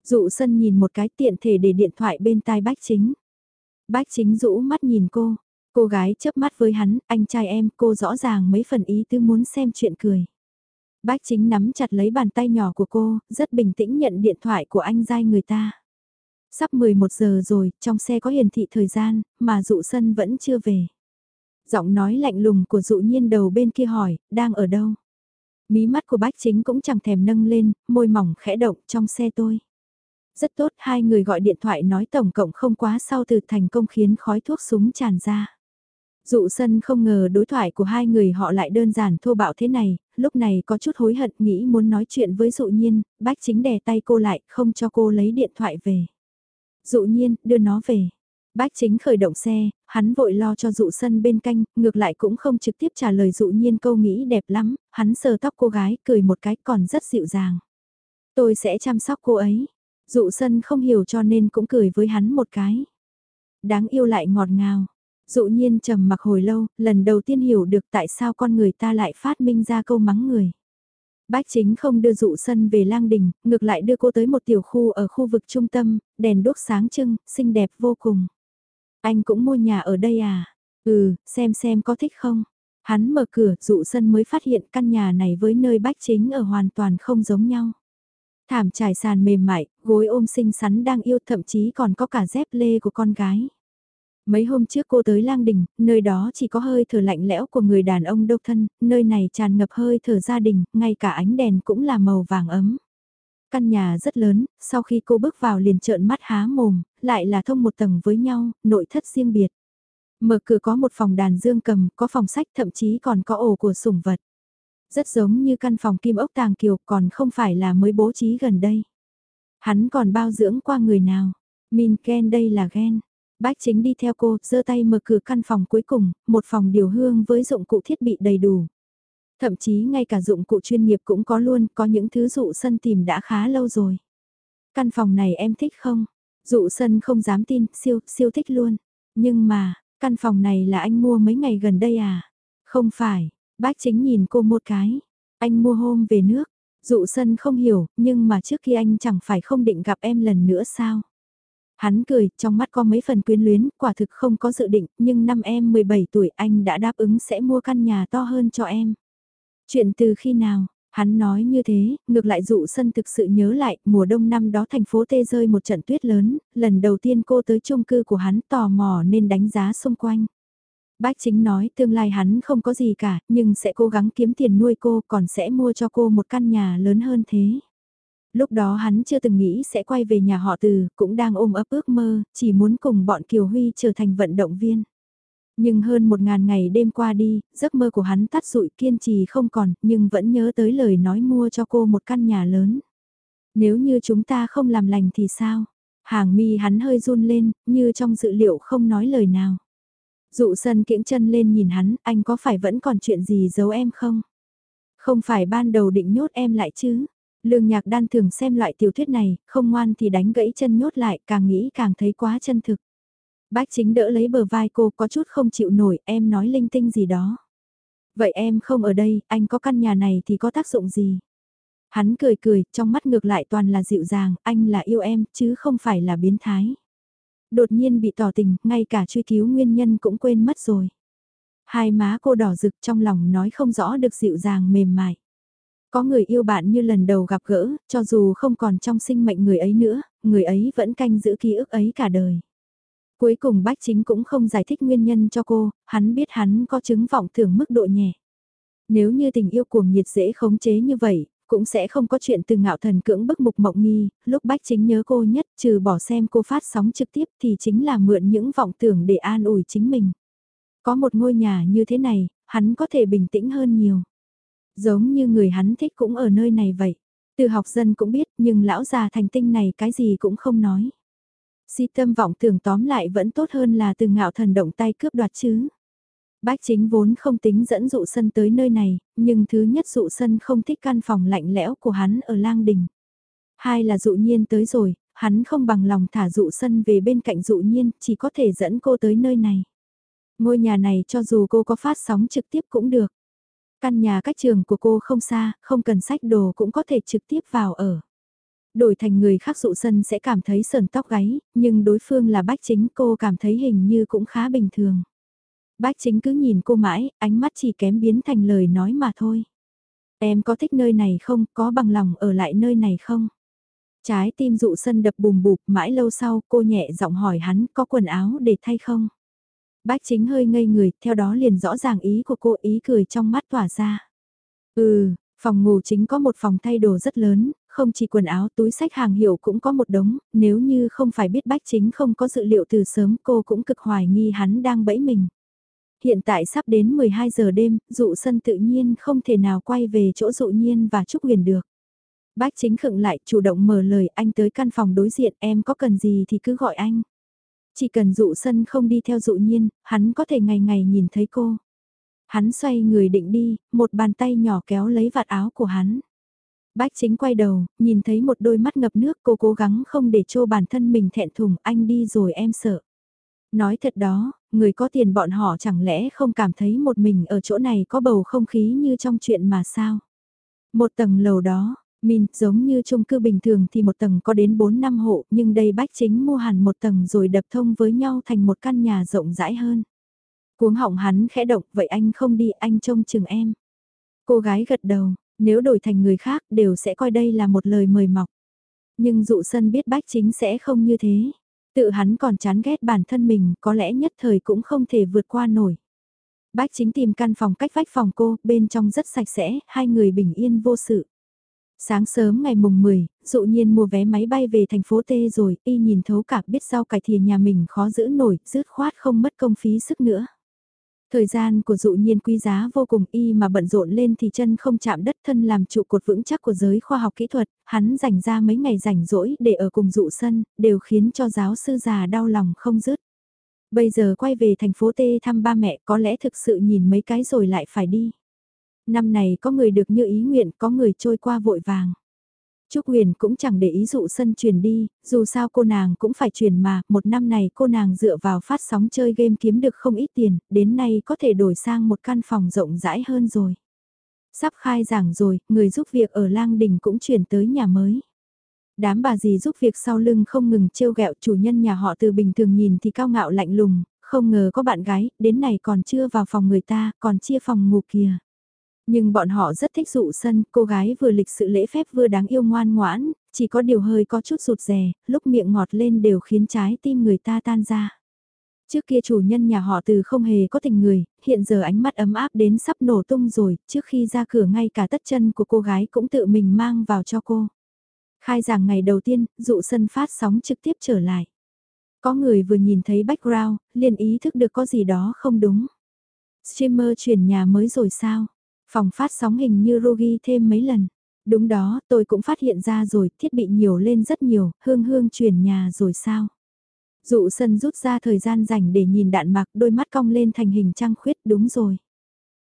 Speaker 1: Dụ sân nhìn một cái tiện thể để điện thoại bên tai bách chính. Bách chính rũ mắt nhìn cô, cô gái chớp mắt với hắn, anh trai em, cô rõ ràng mấy phần ý tư muốn xem chuyện cười. Bách chính nắm chặt lấy bàn tay nhỏ của cô, rất bình tĩnh nhận điện thoại của anh giai người ta. Sắp 11 giờ rồi, trong xe có hiển thị thời gian, mà dụ sân vẫn chưa về. Giọng nói lạnh lùng của dụ nhiên đầu bên kia hỏi, đang ở đâu? Mí mắt của bách chính cũng chẳng thèm nâng lên, môi mỏng khẽ động trong xe tôi. Rất tốt, hai người gọi điện thoại nói tổng cộng không quá sau từ thành công khiến khói thuốc súng tràn ra. Dụ sân không ngờ đối thoại của hai người họ lại đơn giản thô bạo thế này, lúc này có chút hối hận nghĩ muốn nói chuyện với dụ nhiên, bách chính đè tay cô lại, không cho cô lấy điện thoại về. Dụ nhiên, đưa nó về. Bách chính khởi động xe, hắn vội lo cho dụ sân bên canh, ngược lại cũng không trực tiếp trả lời dụ nhiên câu nghĩ đẹp lắm, hắn sờ tóc cô gái cười một cái còn rất dịu dàng. Tôi sẽ chăm sóc cô ấy. Dụ sân không hiểu cho nên cũng cười với hắn một cái. Đáng yêu lại ngọt ngào. Dụ nhiên trầm mặc hồi lâu, lần đầu tiên hiểu được tại sao con người ta lại phát minh ra câu mắng người. Bách chính không đưa dụ sân về lang đình, ngược lại đưa cô tới một tiểu khu ở khu vực trung tâm, đèn đốt sáng trưng, xinh đẹp vô cùng. Anh cũng mua nhà ở đây à? Ừ, xem xem có thích không? Hắn mở cửa, dụ sân mới phát hiện căn nhà này với nơi bách chính ở hoàn toàn không giống nhau. Thảm trải sàn mềm mại, gối ôm xinh xắn đang yêu thậm chí còn có cả dép lê của con gái. Mấy hôm trước cô tới lang đình, nơi đó chỉ có hơi thở lạnh lẽo của người đàn ông độc thân, nơi này tràn ngập hơi thở gia đình, ngay cả ánh đèn cũng là màu vàng ấm. Căn nhà rất lớn, sau khi cô bước vào liền trợn mắt há mồm, lại là thông một tầng với nhau, nội thất riêng biệt. Mở cửa có một phòng đàn dương cầm, có phòng sách thậm chí còn có ổ của sủng vật. Rất giống như căn phòng kim ốc tàng kiều còn không phải là mới bố trí gần đây. Hắn còn bao dưỡng qua người nào. Min Ken đây là ghen. Bách chính đi theo cô, giơ tay mở cửa căn phòng cuối cùng, một phòng điều hương với dụng cụ thiết bị đầy đủ. Thậm chí ngay cả dụng cụ chuyên nghiệp cũng có luôn, có những thứ dụ sân tìm đã khá lâu rồi. Căn phòng này em thích không? Dụ sân không dám tin, siêu, siêu thích luôn. Nhưng mà, căn phòng này là anh mua mấy ngày gần đây à? Không phải, bác chính nhìn cô một cái. Anh mua hôm về nước. Dụ sân không hiểu, nhưng mà trước khi anh chẳng phải không định gặp em lần nữa sao? Hắn cười, trong mắt có mấy phần quyến luyến, quả thực không có dự định, nhưng năm em 17 tuổi anh đã đáp ứng sẽ mua căn nhà to hơn cho em. Chuyện từ khi nào, hắn nói như thế, ngược lại dụ sân thực sự nhớ lại, mùa đông năm đó thành phố tê rơi một trận tuyết lớn, lần đầu tiên cô tới chung cư của hắn tò mò nên đánh giá xung quanh. Bác chính nói tương lai hắn không có gì cả, nhưng sẽ cố gắng kiếm tiền nuôi cô còn sẽ mua cho cô một căn nhà lớn hơn thế. Lúc đó hắn chưa từng nghĩ sẽ quay về nhà họ từ, cũng đang ôm ấp ước mơ, chỉ muốn cùng bọn Kiều Huy trở thành vận động viên. Nhưng hơn một ngàn ngày đêm qua đi, giấc mơ của hắn tắt rụi kiên trì không còn, nhưng vẫn nhớ tới lời nói mua cho cô một căn nhà lớn. Nếu như chúng ta không làm lành thì sao? Hàng mi hắn hơi run lên, như trong dự liệu không nói lời nào. Dụ sân kiễng chân lên nhìn hắn, anh có phải vẫn còn chuyện gì giấu em không? Không phải ban đầu định nhốt em lại chứ? Lương nhạc đan thường xem loại tiểu thuyết này, không ngoan thì đánh gãy chân nhốt lại, càng nghĩ càng thấy quá chân thực. Bách chính đỡ lấy bờ vai cô có chút không chịu nổi, em nói linh tinh gì đó. Vậy em không ở đây, anh có căn nhà này thì có tác dụng gì? Hắn cười cười, trong mắt ngược lại toàn là dịu dàng, anh là yêu em, chứ không phải là biến thái. Đột nhiên bị tỏ tình, ngay cả truy cứu nguyên nhân cũng quên mất rồi. Hai má cô đỏ rực trong lòng nói không rõ được dịu dàng mềm mại. Có người yêu bạn như lần đầu gặp gỡ, cho dù không còn trong sinh mệnh người ấy nữa, người ấy vẫn canh giữ ký ức ấy cả đời. Cuối cùng bách chính cũng không giải thích nguyên nhân cho cô, hắn biết hắn có chứng vọng tưởng mức độ nhẹ. Nếu như tình yêu cuồng nhiệt dễ khống chế như vậy, cũng sẽ không có chuyện từ ngạo thần cưỡng bức mục mộng nghi, lúc bách chính nhớ cô nhất trừ bỏ xem cô phát sóng trực tiếp thì chính là mượn những vọng tưởng để an ủi chính mình. Có một ngôi nhà như thế này, hắn có thể bình tĩnh hơn nhiều. Giống như người hắn thích cũng ở nơi này vậy. Từ học dân cũng biết nhưng lão già thành tinh này cái gì cũng không nói. Si tâm vọng tưởng tóm lại vẫn tốt hơn là từ ngạo thần động tay cướp đoạt chứ. Bách chính vốn không tính dẫn dụ sân tới nơi này, nhưng thứ nhất dụ sân không thích căn phòng lạnh lẽo của hắn ở lang đình. Hai là dụ nhiên tới rồi, hắn không bằng lòng thả dụ sân về bên cạnh dụ nhiên, chỉ có thể dẫn cô tới nơi này. Ngôi nhà này cho dù cô có phát sóng trực tiếp cũng được. Căn nhà cách trường của cô không xa, không cần sách đồ cũng có thể trực tiếp vào ở. Đổi thành người khác dụ sân sẽ cảm thấy sờn tóc gáy, nhưng đối phương là bách chính cô cảm thấy hình như cũng khá bình thường. Bách chính cứ nhìn cô mãi, ánh mắt chỉ kém biến thành lời nói mà thôi. Em có thích nơi này không, có bằng lòng ở lại nơi này không? Trái tim dụ sân đập bùm bụp mãi lâu sau cô nhẹ giọng hỏi hắn có quần áo để thay không? Bách chính hơi ngây người, theo đó liền rõ ràng ý của cô ý cười trong mắt tỏa ra. Ừ, phòng ngủ chính có một phòng thay đồ rất lớn, không chỉ quần áo túi sách hàng hiệu cũng có một đống, nếu như không phải biết bách chính không có dự liệu từ sớm cô cũng cực hoài nghi hắn đang bẫy mình. Hiện tại sắp đến 12 giờ đêm, dụ sân tự nhiên không thể nào quay về chỗ dụ nhiên và Trúc Huyền được. Bách chính khựng lại chủ động mở lời anh tới căn phòng đối diện em có cần gì thì cứ gọi anh. Chỉ cần dụ sân không đi theo dụ nhiên, hắn có thể ngày ngày nhìn thấy cô. Hắn xoay người định đi, một bàn tay nhỏ kéo lấy vạt áo của hắn. Bách chính quay đầu, nhìn thấy một đôi mắt ngập nước cô cố gắng không để cho bản thân mình thẹn thùng anh đi rồi em sợ. Nói thật đó, người có tiền bọn họ chẳng lẽ không cảm thấy một mình ở chỗ này có bầu không khí như trong chuyện mà sao? Một tầng lầu đó, Min, giống như chung cư bình thường thì một tầng có đến 4 năm hộ, nhưng đây bách chính mua hẳn một tầng rồi đập thông với nhau thành một căn nhà rộng rãi hơn. Cuống họng hắn khẽ động, vậy anh không đi, anh trông chừng em. Cô gái gật đầu, nếu đổi thành người khác đều sẽ coi đây là một lời mời mọc. Nhưng dụ sân biết bách chính sẽ không như thế. Tự hắn còn chán ghét bản thân mình, có lẽ nhất thời cũng không thể vượt qua nổi. Bách chính tìm căn phòng cách vách phòng cô, bên trong rất sạch sẽ, hai người bình yên vô sự. Sáng sớm ngày mùng 10, dụ nhiên mua vé máy bay về thành phố T rồi, y nhìn thấu cả biết sau cải thìa nhà mình khó giữ nổi, rứt khoát không mất công phí sức nữa. Thời gian của dụ nhiên quý giá vô cùng y mà bận rộn lên thì chân không chạm đất thân làm trụ cột vững chắc của giới khoa học kỹ thuật, hắn dành ra mấy ngày rảnh rỗi để ở cùng dụ sân, đều khiến cho giáo sư già đau lòng không dứt. Bây giờ quay về thành phố T thăm ba mẹ có lẽ thực sự nhìn mấy cái rồi lại phải đi. Năm này có người được như ý nguyện, có người trôi qua vội vàng. Trúc Huyền cũng chẳng để ý dụ sân truyền đi, dù sao cô nàng cũng phải truyền mà, một năm này cô nàng dựa vào phát sóng chơi game kiếm được không ít tiền, đến nay có thể đổi sang một căn phòng rộng rãi hơn rồi. Sắp khai giảng rồi, người giúp việc ở lang đình cũng chuyển tới nhà mới. Đám bà dì giúp việc sau lưng không ngừng trêu ghẹo chủ nhân nhà họ từ bình thường nhìn thì cao ngạo lạnh lùng, không ngờ có bạn gái, đến này còn chưa vào phòng người ta, còn chia phòng ngủ kìa. Nhưng bọn họ rất thích dụ sân, cô gái vừa lịch sự lễ phép vừa đáng yêu ngoan ngoãn, chỉ có điều hơi có chút rụt rè, lúc miệng ngọt lên đều khiến trái tim người ta tan ra. Trước kia chủ nhân nhà họ từ không hề có tình người, hiện giờ ánh mắt ấm áp đến sắp nổ tung rồi, trước khi ra cửa ngay cả tất chân của cô gái cũng tự mình mang vào cho cô. Khai giảng ngày đầu tiên, dụ sân phát sóng trực tiếp trở lại. Có người vừa nhìn thấy background, liền ý thức được có gì đó không đúng. Streamer chuyển nhà mới rồi sao? Phòng phát sóng hình như Rogi thêm mấy lần. Đúng đó, tôi cũng phát hiện ra rồi, thiết bị nhiều lên rất nhiều, hương hương chuyển nhà rồi sao? Dụ sân rút ra thời gian rảnh để nhìn đạn mặc đôi mắt cong lên thành hình trăng khuyết đúng rồi.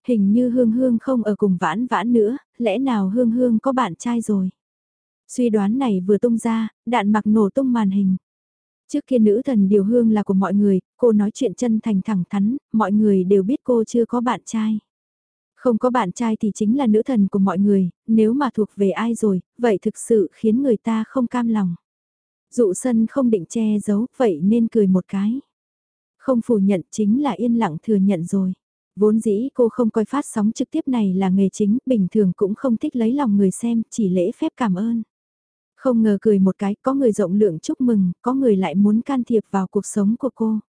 Speaker 1: Hình như hương hương không ở cùng vãn vãn nữa, lẽ nào hương hương có bạn trai rồi? Suy đoán này vừa tung ra, đạn mặc nổ tung màn hình. Trước kia nữ thần điều hương là của mọi người, cô nói chuyện chân thành thẳng thắn, mọi người đều biết cô chưa có bạn trai. Không có bạn trai thì chính là nữ thần của mọi người, nếu mà thuộc về ai rồi, vậy thực sự khiến người ta không cam lòng. Dụ sân không định che giấu, vậy nên cười một cái. Không phủ nhận chính là yên lặng thừa nhận rồi. Vốn dĩ cô không coi phát sóng trực tiếp này là nghề chính, bình thường cũng không thích lấy lòng người xem, chỉ lễ phép cảm ơn. Không ngờ cười một cái, có người rộng lượng chúc mừng, có người lại muốn can thiệp vào cuộc sống của cô.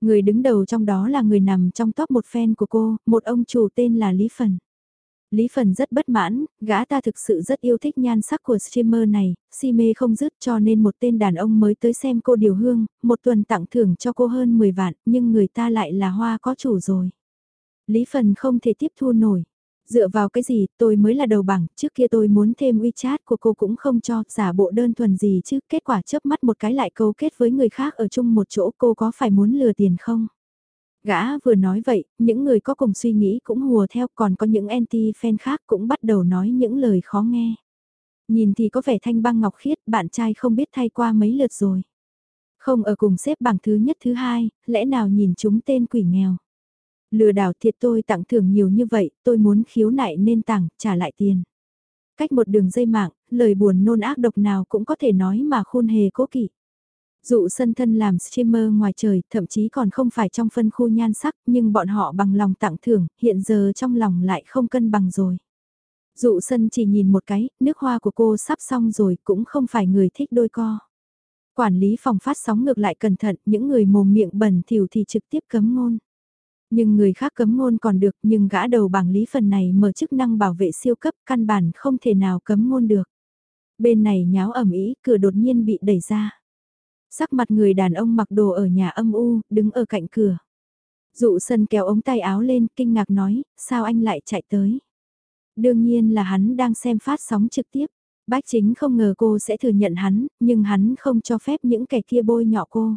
Speaker 1: Người đứng đầu trong đó là người nằm trong top một fan của cô, một ông chủ tên là Lý Phần. Lý Phần rất bất mãn, gã ta thực sự rất yêu thích nhan sắc của streamer này, si mê không dứt cho nên một tên đàn ông mới tới xem cô điều hương, một tuần tặng thưởng cho cô hơn 10 vạn, nhưng người ta lại là hoa có chủ rồi. Lý Phần không thể tiếp thu nổi. Dựa vào cái gì, tôi mới là đầu bảng, trước kia tôi muốn thêm WeChat của cô cũng không cho, giả bộ đơn thuần gì chứ, kết quả chớp mắt một cái lại câu kết với người khác ở chung một chỗ cô có phải muốn lừa tiền không? Gã vừa nói vậy, những người có cùng suy nghĩ cũng hùa theo còn có những anti-fan khác cũng bắt đầu nói những lời khó nghe. Nhìn thì có vẻ thanh băng ngọc khiết, bạn trai không biết thay qua mấy lượt rồi. Không ở cùng xếp bảng thứ nhất thứ hai, lẽ nào nhìn chúng tên quỷ nghèo. Lừa đảo thiệt tôi tặng thưởng nhiều như vậy, tôi muốn khiếu nại nên tặng, trả lại tiền. Cách một đường dây mạng, lời buồn nôn ác độc nào cũng có thể nói mà khôn hề cố kỵ. Dụ sân thân làm streamer ngoài trời, thậm chí còn không phải trong phân khu nhan sắc, nhưng bọn họ bằng lòng tặng thưởng, hiện giờ trong lòng lại không cân bằng rồi. Dụ sân chỉ nhìn một cái, nước hoa của cô sắp xong rồi, cũng không phải người thích đôi co. Quản lý phòng phát sóng ngược lại cẩn thận, những người mồm miệng bẩn thỉu thì trực tiếp cấm ngôn. Nhưng người khác cấm ngôn còn được, nhưng gã đầu bảng lý phần này mở chức năng bảo vệ siêu cấp, căn bản không thể nào cấm ngôn được. Bên này nháo ẩm ý, cửa đột nhiên bị đẩy ra. Sắc mặt người đàn ông mặc đồ ở nhà âm u, đứng ở cạnh cửa. Dụ sân kéo ống tay áo lên, kinh ngạc nói, sao anh lại chạy tới? Đương nhiên là hắn đang xem phát sóng trực tiếp. Bách chính không ngờ cô sẽ thừa nhận hắn, nhưng hắn không cho phép những kẻ kia bôi nhọ cô.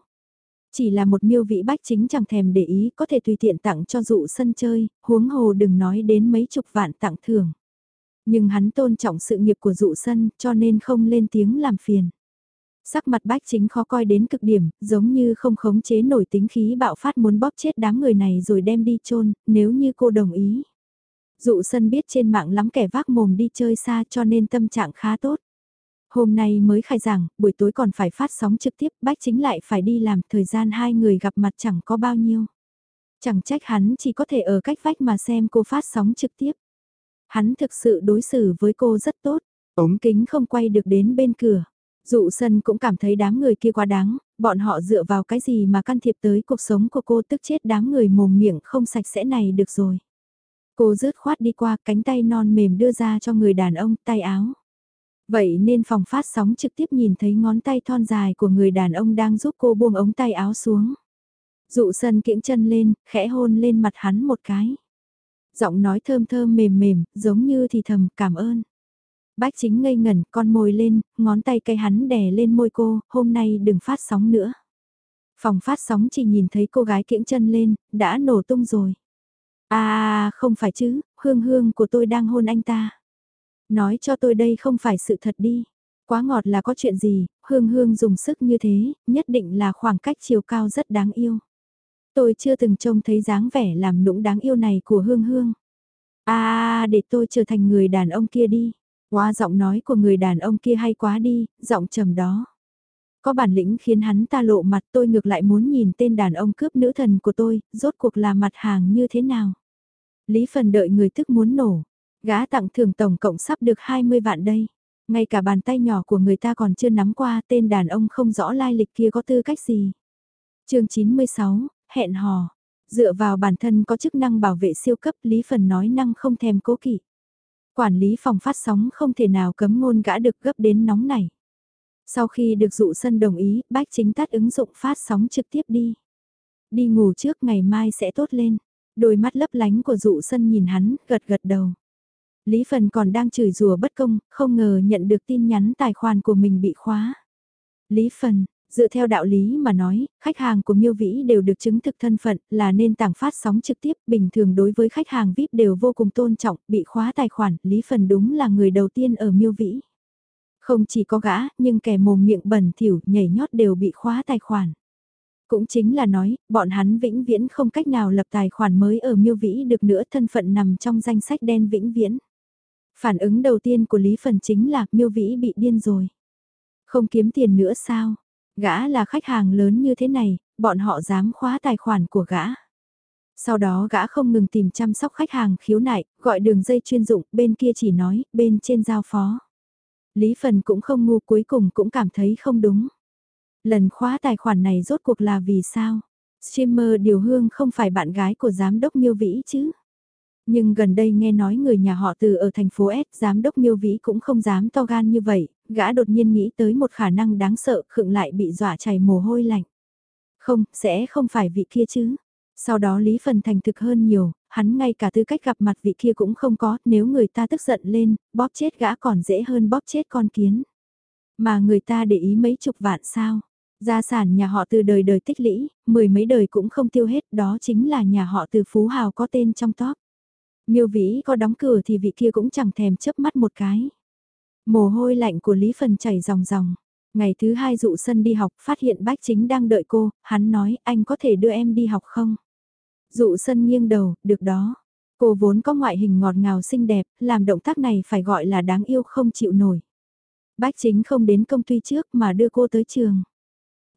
Speaker 1: Chỉ là một miêu vị bách chính chẳng thèm để ý có thể tùy tiện tặng cho dụ sân chơi, huống hồ đừng nói đến mấy chục vạn tặng thưởng. Nhưng hắn tôn trọng sự nghiệp của dụ sân cho nên không lên tiếng làm phiền. Sắc mặt bách chính khó coi đến cực điểm, giống như không khống chế nổi tính khí bạo phát muốn bóp chết đám người này rồi đem đi chôn nếu như cô đồng ý. Dụ sân biết trên mạng lắm kẻ vác mồm đi chơi xa cho nên tâm trạng khá tốt. Hôm nay mới khai giảng, buổi tối còn phải phát sóng trực tiếp, bách chính lại phải đi làm, thời gian hai người gặp mặt chẳng có bao nhiêu. Chẳng trách hắn chỉ có thể ở cách vách mà xem cô phát sóng trực tiếp. Hắn thực sự đối xử với cô rất tốt, ống kính không quay được đến bên cửa. Dụ sân cũng cảm thấy đám người kia quá đáng, bọn họ dựa vào cái gì mà can thiệp tới cuộc sống của cô tức chết đám người mồm miệng không sạch sẽ này được rồi. Cô rứt khoát đi qua cánh tay non mềm đưa ra cho người đàn ông tay áo. Vậy nên phòng phát sóng trực tiếp nhìn thấy ngón tay thon dài của người đàn ông đang giúp cô buông ống tay áo xuống. Dụ sân kiễng chân lên, khẽ hôn lên mặt hắn một cái. Giọng nói thơm thơm mềm mềm, giống như thì thầm cảm ơn. Bách chính ngây ngẩn, con môi lên, ngón tay cây hắn đè lên môi cô, hôm nay đừng phát sóng nữa. Phòng phát sóng chỉ nhìn thấy cô gái kiễng chân lên, đã nổ tung rồi. À, không phải chứ, hương hương của tôi đang hôn anh ta. Nói cho tôi đây không phải sự thật đi. Quá ngọt là có chuyện gì, hương hương dùng sức như thế, nhất định là khoảng cách chiều cao rất đáng yêu. Tôi chưa từng trông thấy dáng vẻ làm nũng đáng yêu này của hương hương. À, để tôi trở thành người đàn ông kia đi. quá giọng nói của người đàn ông kia hay quá đi, giọng trầm đó. Có bản lĩnh khiến hắn ta lộ mặt tôi ngược lại muốn nhìn tên đàn ông cướp nữ thần của tôi, rốt cuộc là mặt hàng như thế nào. Lý phần đợi người tức muốn nổ, gã tặng thưởng tổng cộng sắp được 20 vạn đây. Ngay cả bàn tay nhỏ của người ta còn chưa nắm qua tên đàn ông không rõ lai lịch kia có tư cách gì. chương 96, hẹn hò. Dựa vào bản thân có chức năng bảo vệ siêu cấp Lý Phần nói năng không thèm cố kỵ. Quản lý phòng phát sóng không thể nào cấm ngôn gã được gấp đến nóng này. Sau khi được dụ sân đồng ý, bách chính tắt ứng dụng phát sóng trực tiếp đi. Đi ngủ trước ngày mai sẽ tốt lên. Đôi mắt lấp lánh của dụ sân nhìn hắn, gật gật đầu. Lý Phần còn đang chửi rủa bất công, không ngờ nhận được tin nhắn tài khoản của mình bị khóa. Lý Phần, Dựa theo đạo lý mà nói, khách hàng của Miêu Vĩ đều được chứng thực thân phận là nên tảng phát sóng trực tiếp, bình thường đối với khách hàng VIP đều vô cùng tôn trọng, bị khóa tài khoản, Lý Phần đúng là người đầu tiên ở Miêu Vĩ. Không chỉ có gã, nhưng kẻ mồm miệng bẩn thỉu nhảy nhót đều bị khóa tài khoản. Cũng chính là nói, bọn hắn vĩnh viễn không cách nào lập tài khoản mới ở miêu vĩ được nữa thân phận nằm trong danh sách đen vĩnh viễn. Phản ứng đầu tiên của Lý Phần chính là miêu vĩ bị điên rồi. Không kiếm tiền nữa sao? Gã là khách hàng lớn như thế này, bọn họ dám khóa tài khoản của gã. Sau đó gã không ngừng tìm chăm sóc khách hàng khiếu nại, gọi đường dây chuyên dụng, bên kia chỉ nói, bên trên giao phó. Lý Phần cũng không ngu cuối cùng cũng cảm thấy không đúng. Lần khóa tài khoản này rốt cuộc là vì sao? Streamer Điều Hương không phải bạn gái của giám đốc Miêu Vĩ chứ? Nhưng gần đây nghe nói người nhà họ từ ở thành phố S, giám đốc Miêu Vĩ cũng không dám to gan như vậy, gã đột nhiên nghĩ tới một khả năng đáng sợ, khựng lại bị dọa chảy mồ hôi lạnh. Không, sẽ không phải vị kia chứ. Sau đó Lý Phần thành thực hơn nhiều, hắn ngay cả tư cách gặp mặt vị kia cũng không có, nếu người ta tức giận lên, bóp chết gã còn dễ hơn bóp chết con kiến. Mà người ta để ý mấy chục vạn sao. Gia sản nhà họ từ đời đời tích lũy, mười mấy đời cũng không tiêu hết, đó chính là nhà họ từ phú hào có tên trong top. Miêu vĩ có đóng cửa thì vị kia cũng chẳng thèm chớp mắt một cái. Mồ hôi lạnh của Lý Phần chảy ròng ròng. Ngày thứ hai dụ sân đi học phát hiện bách chính đang đợi cô, hắn nói anh có thể đưa em đi học không? Dụ sân nghiêng đầu, được đó. Cô vốn có ngoại hình ngọt ngào xinh đẹp, làm động tác này phải gọi là đáng yêu không chịu nổi. Bách chính không đến công ty trước mà đưa cô tới trường.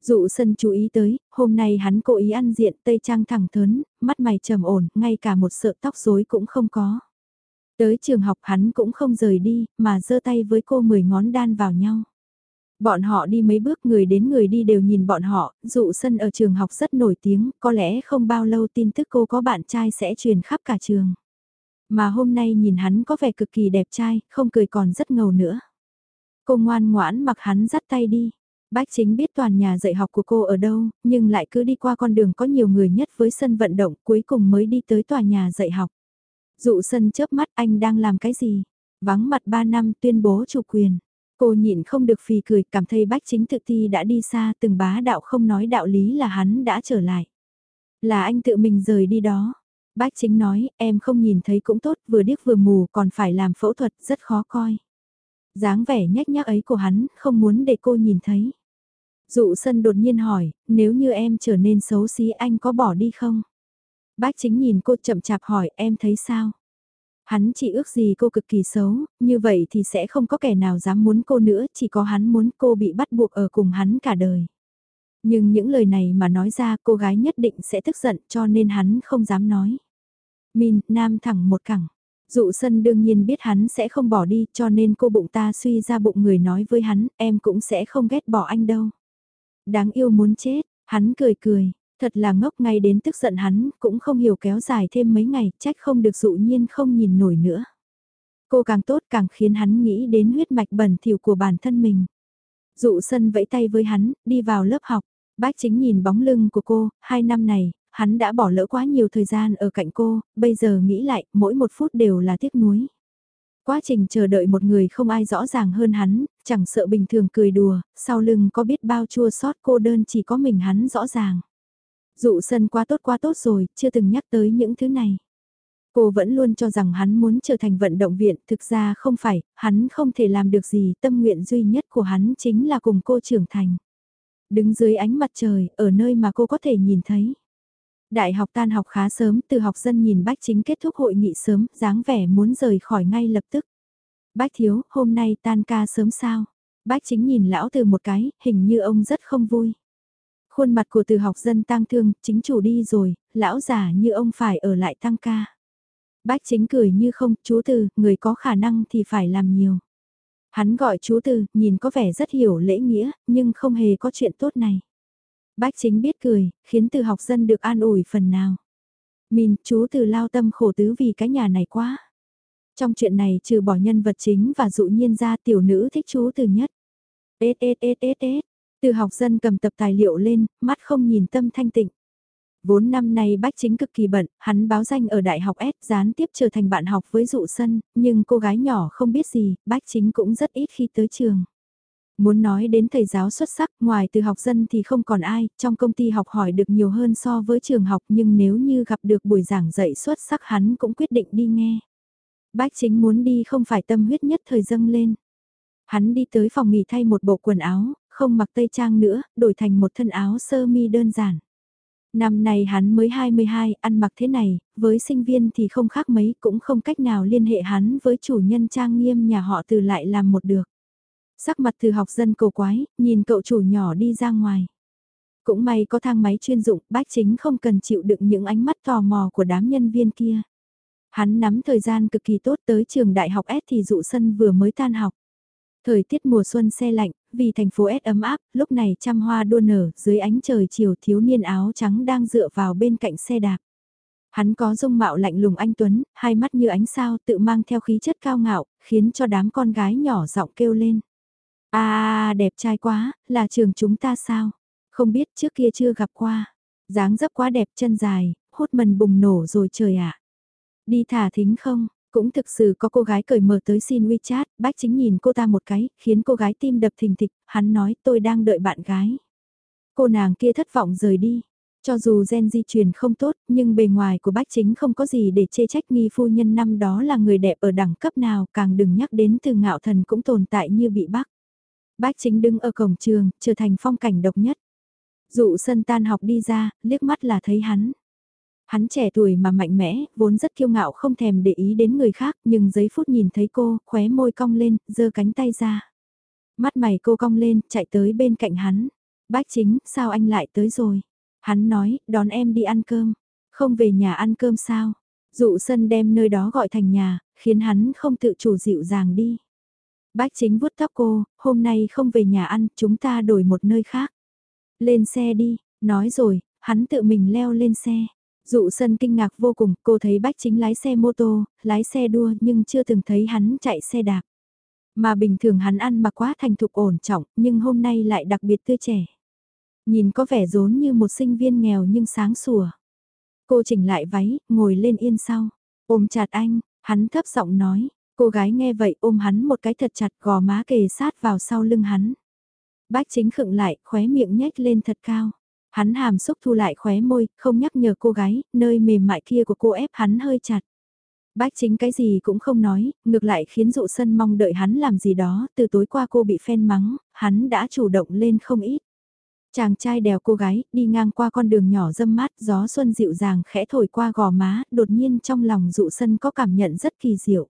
Speaker 1: Dụ sân chú ý tới, hôm nay hắn cố ý ăn diện tây trang thẳng thớn, mắt mày trầm ổn, ngay cả một sợ tóc rối cũng không có. Tới trường học hắn cũng không rời đi, mà giơ tay với cô mười ngón đan vào nhau. Bọn họ đi mấy bước người đến người đi đều nhìn bọn họ, dụ sân ở trường học rất nổi tiếng, có lẽ không bao lâu tin tức cô có bạn trai sẽ truyền khắp cả trường. Mà hôm nay nhìn hắn có vẻ cực kỳ đẹp trai, không cười còn rất ngầu nữa. Cô ngoan ngoãn mặc hắn dắt tay đi. Bách chính biết toàn nhà dạy học của cô ở đâu, nhưng lại cứ đi qua con đường có nhiều người nhất với sân vận động cuối cùng mới đi tới tòa nhà dạy học. Dụ sân chớp mắt anh đang làm cái gì? Vắng mặt 3 năm tuyên bố chủ quyền. Cô nhịn không được phì cười cảm thấy bách chính thực thi đã đi xa từng bá đạo không nói đạo lý là hắn đã trở lại. Là anh tự mình rời đi đó. Bách chính nói em không nhìn thấy cũng tốt vừa điếc vừa mù còn phải làm phẫu thuật rất khó coi dáng vẻ nhách nhác ấy của hắn, không muốn để cô nhìn thấy. Dụ sân đột nhiên hỏi, nếu như em trở nên xấu xí anh có bỏ đi không? Bác chính nhìn cô chậm chạp hỏi em thấy sao? Hắn chỉ ước gì cô cực kỳ xấu, như vậy thì sẽ không có kẻ nào dám muốn cô nữa, chỉ có hắn muốn cô bị bắt buộc ở cùng hắn cả đời. Nhưng những lời này mà nói ra cô gái nhất định sẽ tức giận cho nên hắn không dám nói. Min, nam thẳng một cẳng. Dụ sân đương nhiên biết hắn sẽ không bỏ đi cho nên cô bụng ta suy ra bụng người nói với hắn em cũng sẽ không ghét bỏ anh đâu. Đáng yêu muốn chết, hắn cười cười, thật là ngốc ngay đến tức giận hắn cũng không hiểu kéo dài thêm mấy ngày trách không được dụ nhiên không nhìn nổi nữa. Cô càng tốt càng khiến hắn nghĩ đến huyết mạch bẩn thỉu của bản thân mình. Dụ sân vẫy tay với hắn, đi vào lớp học. Bác chính nhìn bóng lưng của cô, hai năm này, hắn đã bỏ lỡ quá nhiều thời gian ở cạnh cô, bây giờ nghĩ lại, mỗi một phút đều là tiếc nuối. Quá trình chờ đợi một người không ai rõ ràng hơn hắn, chẳng sợ bình thường cười đùa, sau lưng có biết bao chua xót cô đơn chỉ có mình hắn rõ ràng. Dụ sân quá tốt quá tốt rồi, chưa từng nhắc tới những thứ này. Cô vẫn luôn cho rằng hắn muốn trở thành vận động viện, thực ra không phải, hắn không thể làm được gì, tâm nguyện duy nhất của hắn chính là cùng cô trưởng thành. Đứng dưới ánh mặt trời, ở nơi mà cô có thể nhìn thấy. Đại học tan học khá sớm, từ học dân nhìn Bách Chính kết thúc hội nghị sớm, dáng vẻ muốn rời khỏi ngay lập tức. Bách Thiếu, hôm nay tan ca sớm sao? Bách Chính nhìn lão từ một cái, hình như ông rất không vui. Khuôn mặt của từ học dân tăng thương, chính chủ đi rồi, lão già như ông phải ở lại tăng ca. Bách Chính cười như không, chú từ, người có khả năng thì phải làm nhiều. Hắn gọi chú từ, nhìn có vẻ rất hiểu lễ nghĩa, nhưng không hề có chuyện tốt này. Bách chính biết cười, khiến từ học dân được an ủi phần nào. Mình chú từ lao tâm khổ tứ vì cái nhà này quá. Trong chuyện này trừ bỏ nhân vật chính và dụ nhiên ra tiểu nữ thích chú từ nhất. Ết ết ết ết ết. Từ học dân cầm tập tài liệu lên, mắt không nhìn tâm thanh tịnh. Vốn năm nay Bách Chính cực kỳ bận, hắn báo danh ở Đại học S gián tiếp trở thành bạn học với dụ sân, nhưng cô gái nhỏ không biết gì, Bách Chính cũng rất ít khi tới trường. Muốn nói đến thầy giáo xuất sắc, ngoài từ học dân thì không còn ai, trong công ty học hỏi được nhiều hơn so với trường học nhưng nếu như gặp được buổi giảng dạy xuất sắc hắn cũng quyết định đi nghe. Bách chính muốn đi không phải tâm huyết nhất thời dâng lên. Hắn đi tới phòng nghỉ thay một bộ quần áo, không mặc tây trang nữa, đổi thành một thân áo sơ mi đơn giản. Năm nay hắn mới 22, ăn mặc thế này, với sinh viên thì không khác mấy, cũng không cách nào liên hệ hắn với chủ nhân trang nghiêm nhà họ từ lại làm một được. Sắc mặt từ học dân cầu quái, nhìn cậu chủ nhỏ đi ra ngoài. Cũng may có thang máy chuyên dụng, bác chính không cần chịu đựng những ánh mắt tò mò của đám nhân viên kia. Hắn nắm thời gian cực kỳ tốt tới trường đại học S thì dụ sân vừa mới tan học. Thời tiết mùa xuân xe lạnh, vì thành phố S ấm áp, lúc này trăm hoa đua nở, dưới ánh trời chiều thiếu niên áo trắng đang dựa vào bên cạnh xe đạp. Hắn có dung mạo lạnh lùng anh Tuấn, hai mắt như ánh sao tự mang theo khí chất cao ngạo, khiến cho đám con gái nhỏ giọng kêu lên. À, đẹp trai quá, là trường chúng ta sao? Không biết trước kia chưa gặp qua. dáng dấp quá đẹp chân dài, hốt mần bùng nổ rồi trời ạ. Đi thả thính không? Cũng thực sự có cô gái cởi mở tới xin WeChat, bách chính nhìn cô ta một cái, khiến cô gái tim đập thình thịch, hắn nói tôi đang đợi bạn gái. Cô nàng kia thất vọng rời đi. Cho dù gen di truyền không tốt, nhưng bề ngoài của bách chính không có gì để chê trách nghi phu nhân năm đó là người đẹp ở đẳng cấp nào, càng đừng nhắc đến từ ngạo thần cũng tồn tại như bị bắt. Bách chính đứng ở cổng trường, trở thành phong cảnh độc nhất. Dụ sân tan học đi ra, liếc mắt là thấy hắn. Hắn trẻ tuổi mà mạnh mẽ, vốn rất kiêu ngạo không thèm để ý đến người khác, nhưng giây phút nhìn thấy cô, khóe môi cong lên, giơ cánh tay ra. Mắt mày cô cong lên, chạy tới bên cạnh hắn. Bác chính, sao anh lại tới rồi? Hắn nói, đón em đi ăn cơm. Không về nhà ăn cơm sao? Dụ sân đem nơi đó gọi thành nhà, khiến hắn không tự chủ dịu dàng đi. Bác chính vuốt tóc cô, hôm nay không về nhà ăn, chúng ta đổi một nơi khác. Lên xe đi, nói rồi, hắn tự mình leo lên xe. Dụ sân kinh ngạc vô cùng, cô thấy bách chính lái xe mô tô, lái xe đua nhưng chưa từng thấy hắn chạy xe đạp. Mà bình thường hắn ăn mặc quá thành thục ổn trọng, nhưng hôm nay lại đặc biệt tươi trẻ. Nhìn có vẻ rốn như một sinh viên nghèo nhưng sáng sủa. Cô chỉnh lại váy, ngồi lên yên sau. Ôm chặt anh, hắn thấp giọng nói. Cô gái nghe vậy ôm hắn một cái thật chặt gò má kề sát vào sau lưng hắn. Bách chính khựng lại, khóe miệng nhếch lên thật cao. Hắn hàm xúc thu lại khóe môi, không nhắc nhở cô gái, nơi mềm mại kia của cô ép hắn hơi chặt. Bách chính cái gì cũng không nói, ngược lại khiến dụ sân mong đợi hắn làm gì đó, từ tối qua cô bị phen mắng, hắn đã chủ động lên không ít. Chàng trai đèo cô gái, đi ngang qua con đường nhỏ dâm mát, gió xuân dịu dàng khẽ thổi qua gò má, đột nhiên trong lòng dụ sân có cảm nhận rất kỳ diệu.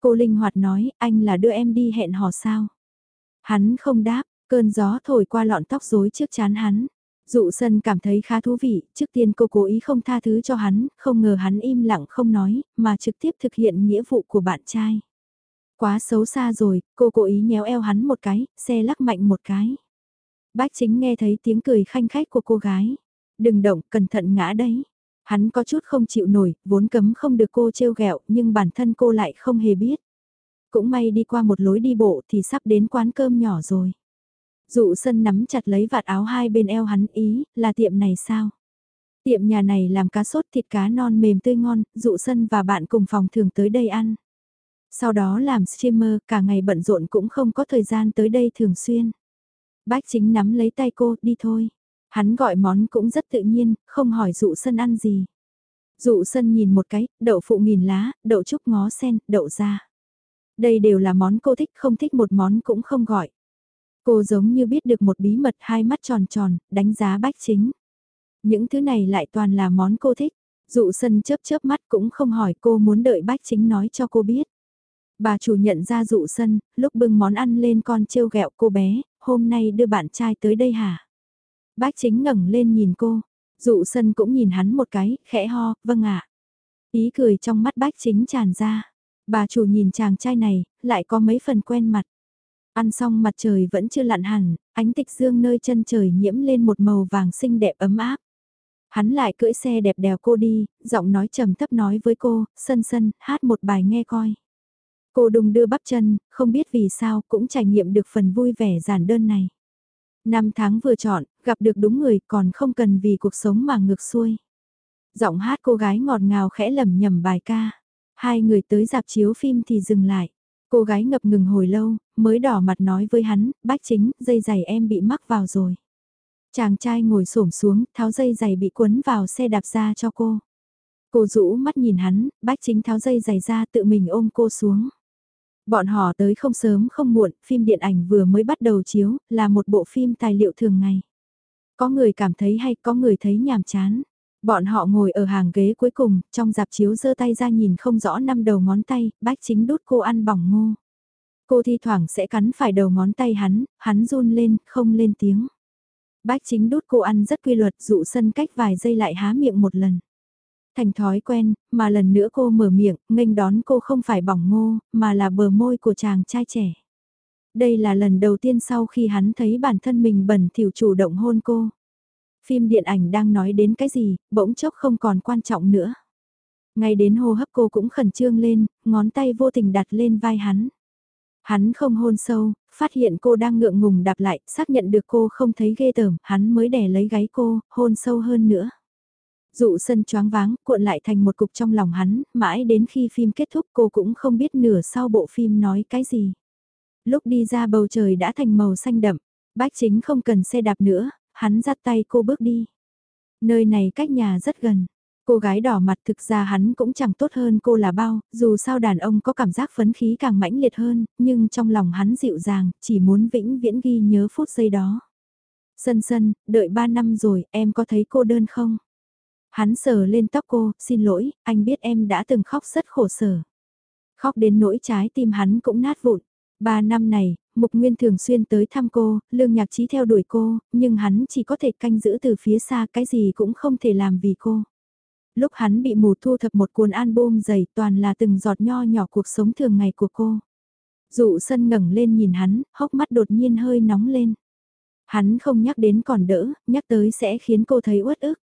Speaker 1: Cô linh hoạt nói, anh là đưa em đi hẹn hò sao? Hắn không đáp, cơn gió thổi qua lọn tóc rối trước chán hắn. Dụ sân cảm thấy khá thú vị, trước tiên cô cố ý không tha thứ cho hắn, không ngờ hắn im lặng không nói, mà trực tiếp thực hiện nghĩa vụ của bạn trai. Quá xấu xa rồi, cô cố ý nhéo eo hắn một cái, xe lắc mạnh một cái. Bác chính nghe thấy tiếng cười khanh khách của cô gái. Đừng động, cẩn thận ngã đấy. Hắn có chút không chịu nổi, vốn cấm không được cô trêu ghẹo, nhưng bản thân cô lại không hề biết. Cũng may đi qua một lối đi bộ thì sắp đến quán cơm nhỏ rồi. Dụ sân nắm chặt lấy vạt áo hai bên eo hắn ý, là tiệm này sao? Tiệm nhà này làm cá sốt thịt cá non mềm tươi ngon, dụ sân và bạn cùng phòng thường tới đây ăn. Sau đó làm streamer, cả ngày bận rộn cũng không có thời gian tới đây thường xuyên. Bách chính nắm lấy tay cô, đi thôi. Hắn gọi món cũng rất tự nhiên, không hỏi dụ sân ăn gì. Dụ sân nhìn một cái, đậu phụ nghìn lá, đậu trúc ngó sen, đậu ra. Đây đều là món cô thích, không thích một món cũng không gọi. Cô giống như biết được một bí mật hai mắt tròn tròn, đánh giá bách chính. Những thứ này lại toàn là món cô thích. Dụ sân chớp chớp mắt cũng không hỏi cô muốn đợi bách chính nói cho cô biết. Bà chủ nhận ra dụ sân, lúc bưng món ăn lên con trêu ghẹo cô bé, hôm nay đưa bạn trai tới đây hả? Bách chính ngẩng lên nhìn cô, dụ sân cũng nhìn hắn một cái, khẽ ho, vâng ạ. Ý cười trong mắt bách chính tràn ra. Bà chủ nhìn chàng trai này, lại có mấy phần quen mặt. Ăn xong mặt trời vẫn chưa lặn hẳn, ánh tịch dương nơi chân trời nhiễm lên một màu vàng xinh đẹp ấm áp. Hắn lại cưỡi xe đẹp đèo cô đi, giọng nói trầm thấp nói với cô, sân sân, hát một bài nghe coi. Cô đùng đưa bắp chân, không biết vì sao cũng trải nghiệm được phần vui vẻ giản đơn này. Năm tháng vừa chọn, gặp được đúng người còn không cần vì cuộc sống mà ngược xuôi. Giọng hát cô gái ngọt ngào khẽ lầm nhầm bài ca. Hai người tới dạp chiếu phim thì dừng lại. Cô gái ngập ngừng hồi lâu, mới đỏ mặt nói với hắn, bách chính, dây giày em bị mắc vào rồi. Chàng trai ngồi xổm xuống, tháo dây giày bị quấn vào xe đạp ra cho cô. Cô rũ mắt nhìn hắn, bách chính tháo dây giày ra tự mình ôm cô xuống. Bọn họ tới không sớm không muộn, phim điện ảnh vừa mới bắt đầu chiếu, là một bộ phim tài liệu thường ngày. Có người cảm thấy hay có người thấy nhàm chán. Bọn họ ngồi ở hàng ghế cuối cùng, trong dạp chiếu giơ tay ra nhìn không rõ năm đầu ngón tay, bách chính đút cô ăn bỏng ngô. Cô thi thoảng sẽ cắn phải đầu ngón tay hắn, hắn run lên, không lên tiếng. Bách chính đút cô ăn rất quy luật dụ sân cách vài giây lại há miệng một lần. Thành thói quen, mà lần nữa cô mở miệng, nghênh đón cô không phải bỏng ngô, mà là bờ môi của chàng trai trẻ. Đây là lần đầu tiên sau khi hắn thấy bản thân mình bẩn thỉu chủ động hôn cô. Phim điện ảnh đang nói đến cái gì, bỗng chốc không còn quan trọng nữa. Ngay đến hô hấp cô cũng khẩn trương lên, ngón tay vô tình đặt lên vai hắn. Hắn không hôn sâu, phát hiện cô đang ngượng ngùng đạp lại, xác nhận được cô không thấy ghê tởm, hắn mới đè lấy gáy cô, hôn sâu hơn nữa. Dụ sân choáng váng, cuộn lại thành một cục trong lòng hắn, mãi đến khi phim kết thúc cô cũng không biết nửa sau bộ phim nói cái gì. Lúc đi ra bầu trời đã thành màu xanh đậm, bách chính không cần xe đạp nữa, hắn dắt tay cô bước đi. Nơi này cách nhà rất gần, Cô gái đỏ mặt thực ra hắn cũng chẳng tốt hơn cô là bao, dù sao đàn ông có cảm giác phấn khí càng mãnh liệt hơn, nhưng trong lòng hắn dịu dàng, chỉ muốn vĩnh viễn ghi nhớ phút giây đó. Sân sân, đợi ba năm rồi, em có thấy cô đơn không? Hắn sờ lên tóc cô, xin lỗi, anh biết em đã từng khóc rất khổ sở. Khóc đến nỗi trái tim hắn cũng nát vụn. Ba năm này, Mục Nguyên thường xuyên tới thăm cô, lương nhạc trí theo đuổi cô, nhưng hắn chỉ có thể canh giữ từ phía xa cái gì cũng không thể làm vì cô. Lúc hắn bị mù thu thập một cuốn album dày toàn là từng giọt nho nhỏ cuộc sống thường ngày của cô. Dụ sân ngẩng lên nhìn hắn, hốc mắt đột nhiên hơi nóng lên. Hắn không nhắc đến còn đỡ, nhắc tới sẽ khiến cô thấy uất ức.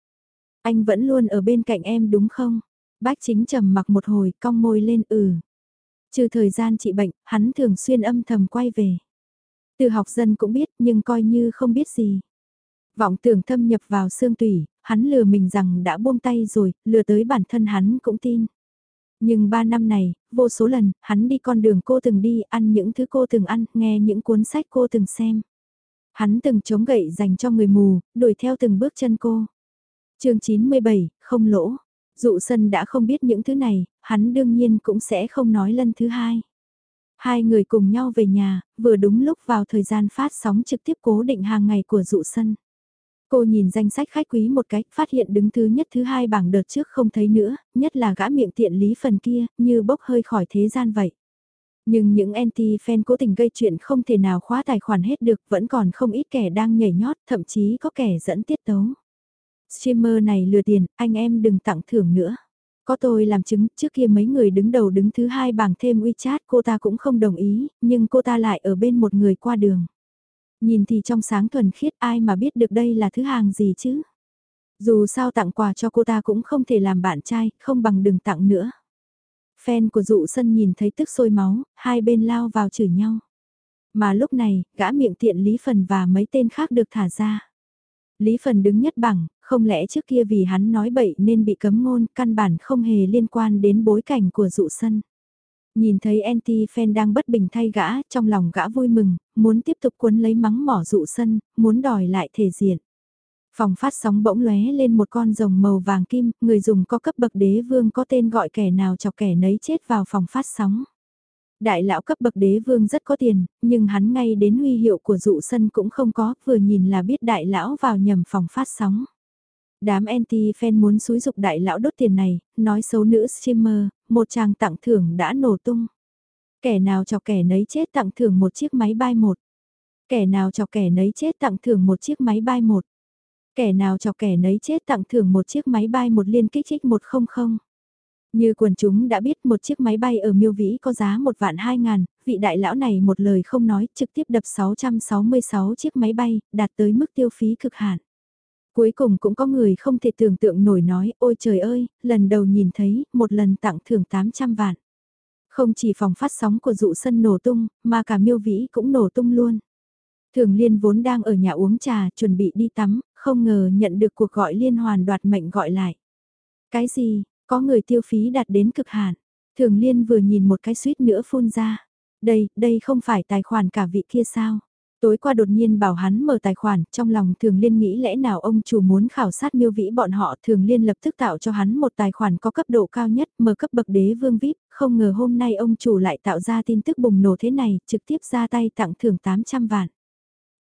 Speaker 1: Anh vẫn luôn ở bên cạnh em đúng không? Bác chính trầm mặc một hồi, cong môi lên ừ. Trừ thời gian trị bệnh, hắn thường xuyên âm thầm quay về. Từ học dân cũng biết nhưng coi như không biết gì. Vọng tưởng thâm nhập vào xương tủy, hắn lừa mình rằng đã buông tay rồi, lừa tới bản thân hắn cũng tin. Nhưng ba năm này, vô số lần, hắn đi con đường cô từng đi, ăn những thứ cô từng ăn, nghe những cuốn sách cô từng xem. Hắn từng chống gậy dành cho người mù, đuổi theo từng bước chân cô. chương 97, không lỗ. Dụ sân đã không biết những thứ này, hắn đương nhiên cũng sẽ không nói lần thứ hai. Hai người cùng nhau về nhà, vừa đúng lúc vào thời gian phát sóng trực tiếp cố định hàng ngày của dụ sân. Cô nhìn danh sách khách quý một cách, phát hiện đứng thứ nhất thứ hai bảng đợt trước không thấy nữa, nhất là gã miệng tiện lý phần kia, như bốc hơi khỏi thế gian vậy. Nhưng những anti-fan cố tình gây chuyện không thể nào khóa tài khoản hết được, vẫn còn không ít kẻ đang nhảy nhót, thậm chí có kẻ dẫn tiết tấu. Streamer này lừa tiền, anh em đừng tặng thưởng nữa. Có tôi làm chứng, trước kia mấy người đứng đầu đứng thứ hai bảng thêm WeChat cô ta cũng không đồng ý, nhưng cô ta lại ở bên một người qua đường. Nhìn thì trong sáng thuần khiết ai mà biết được đây là thứ hàng gì chứ. Dù sao tặng quà cho cô ta cũng không thể làm bạn trai, không bằng đừng tặng nữa. Fan của dụ sân nhìn thấy tức sôi máu, hai bên lao vào chửi nhau. Mà lúc này, gã miệng tiện Lý Phần và mấy tên khác được thả ra. Lý Phần đứng nhất bằng, không lẽ trước kia vì hắn nói bậy nên bị cấm ngôn, căn bản không hề liên quan đến bối cảnh của dụ sân. Nhìn thấy anti-fan đang bất bình thay gã, trong lòng gã vui mừng, muốn tiếp tục cuốn lấy mắng mỏ dụ sân, muốn đòi lại thể diện. Phòng phát sóng bỗng lóe lên một con rồng màu vàng kim, người dùng có cấp bậc đế vương có tên gọi kẻ nào chọc kẻ nấy chết vào phòng phát sóng. Đại lão cấp bậc đế vương rất có tiền, nhưng hắn ngay đến huy hiệu của dụ sân cũng không có, vừa nhìn là biết đại lão vào nhầm phòng phát sóng. Đám anti-fan muốn xúi dục đại lão đốt tiền này, nói xấu nữ streamer, một chàng tặng thưởng đã nổ tung. Kẻ nào chọc kẻ nấy chết tặng thưởng một chiếc máy bay một. Kẻ nào chọc kẻ nấy chết tặng thưởng một chiếc máy bay một. Kẻ nào chọc kẻ nấy chết tặng thưởng một chiếc máy bay một liên kích trích 100. Như quần chúng đã biết một chiếc máy bay ở miêu vĩ có giá một vạn hai ngàn, vị đại lão này một lời không nói trực tiếp đập 666 chiếc máy bay, đạt tới mức tiêu phí cực hạn. Cuối cùng cũng có người không thể tưởng tượng nổi nói, ôi trời ơi, lần đầu nhìn thấy, một lần tặng thưởng 800 vạn. Không chỉ phòng phát sóng của dụ sân nổ tung, mà cả miêu vĩ cũng nổ tung luôn. Thường liên vốn đang ở nhà uống trà, chuẩn bị đi tắm, không ngờ nhận được cuộc gọi liên hoàn đoạt mệnh gọi lại. Cái gì, có người tiêu phí đạt đến cực hạn. Thường liên vừa nhìn một cái suýt nữa phun ra. Đây, đây không phải tài khoản cả vị kia sao? Tối qua đột nhiên bảo hắn mở tài khoản, trong lòng thường liên nghĩ lẽ nào ông chủ muốn khảo sát miêu vĩ bọn họ thường liên lập tức tạo cho hắn một tài khoản có cấp độ cao nhất, mở cấp bậc đế vương VIP, không ngờ hôm nay ông chủ lại tạo ra tin tức bùng nổ thế này, trực tiếp ra tay tặng thưởng 800 vạn.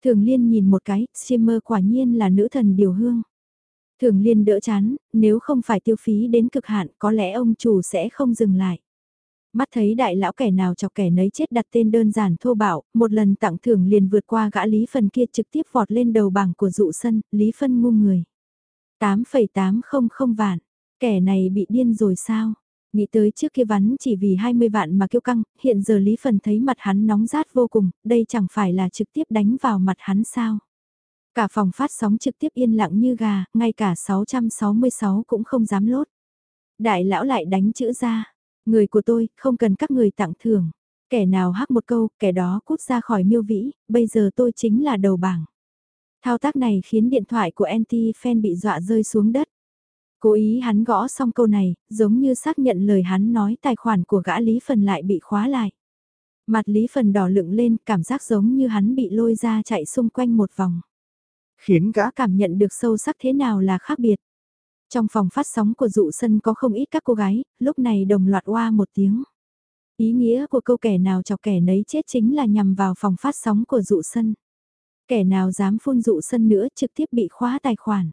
Speaker 1: Thường liên nhìn một cái, streamer quả nhiên là nữ thần điều hương. Thường liên đỡ chán, nếu không phải tiêu phí đến cực hạn có lẽ ông chủ sẽ không dừng lại. Mắt thấy đại lão kẻ nào chọc kẻ nấy chết đặt tên đơn giản thô bạo, một lần tặng thưởng liền vượt qua gã Lý Phân kia trực tiếp vọt lên đầu bảng của dụ sân, Lý Phân ngu người. 8,800 vạn, kẻ này bị điên rồi sao? Nghĩ tới trước kia vắn chỉ vì 20 vạn mà kiêu căng, hiện giờ Lý Phần thấy mặt hắn nóng rát vô cùng, đây chẳng phải là trực tiếp đánh vào mặt hắn sao? Cả phòng phát sóng trực tiếp yên lặng như gà, ngay cả 666 cũng không dám lốt. Đại lão lại đánh chữ ra, người của tôi, không cần các người tặng thưởng. Kẻ nào hắc một câu, kẻ đó cút ra khỏi miêu vĩ, bây giờ tôi chính là đầu bảng. Thao tác này khiến điện thoại của anti-fan bị dọa rơi xuống đất. Cố ý hắn gõ xong câu này, giống như xác nhận lời hắn nói tài khoản của gã Lý Phần lại bị khóa lại. Mặt Lý Phần đỏ lựng lên, cảm giác giống như hắn bị lôi ra chạy xung quanh một vòng. Khiến gã cảm nhận được sâu sắc thế nào là khác biệt. Trong phòng phát sóng của dụ sân có không ít các cô gái, lúc này đồng loạt oa một tiếng. Ý nghĩa của câu kẻ nào chọc kẻ nấy chết chính là nhằm vào phòng phát sóng của dụ sân. Kẻ nào dám phun dụ sân nữa trực tiếp bị khóa tài khoản.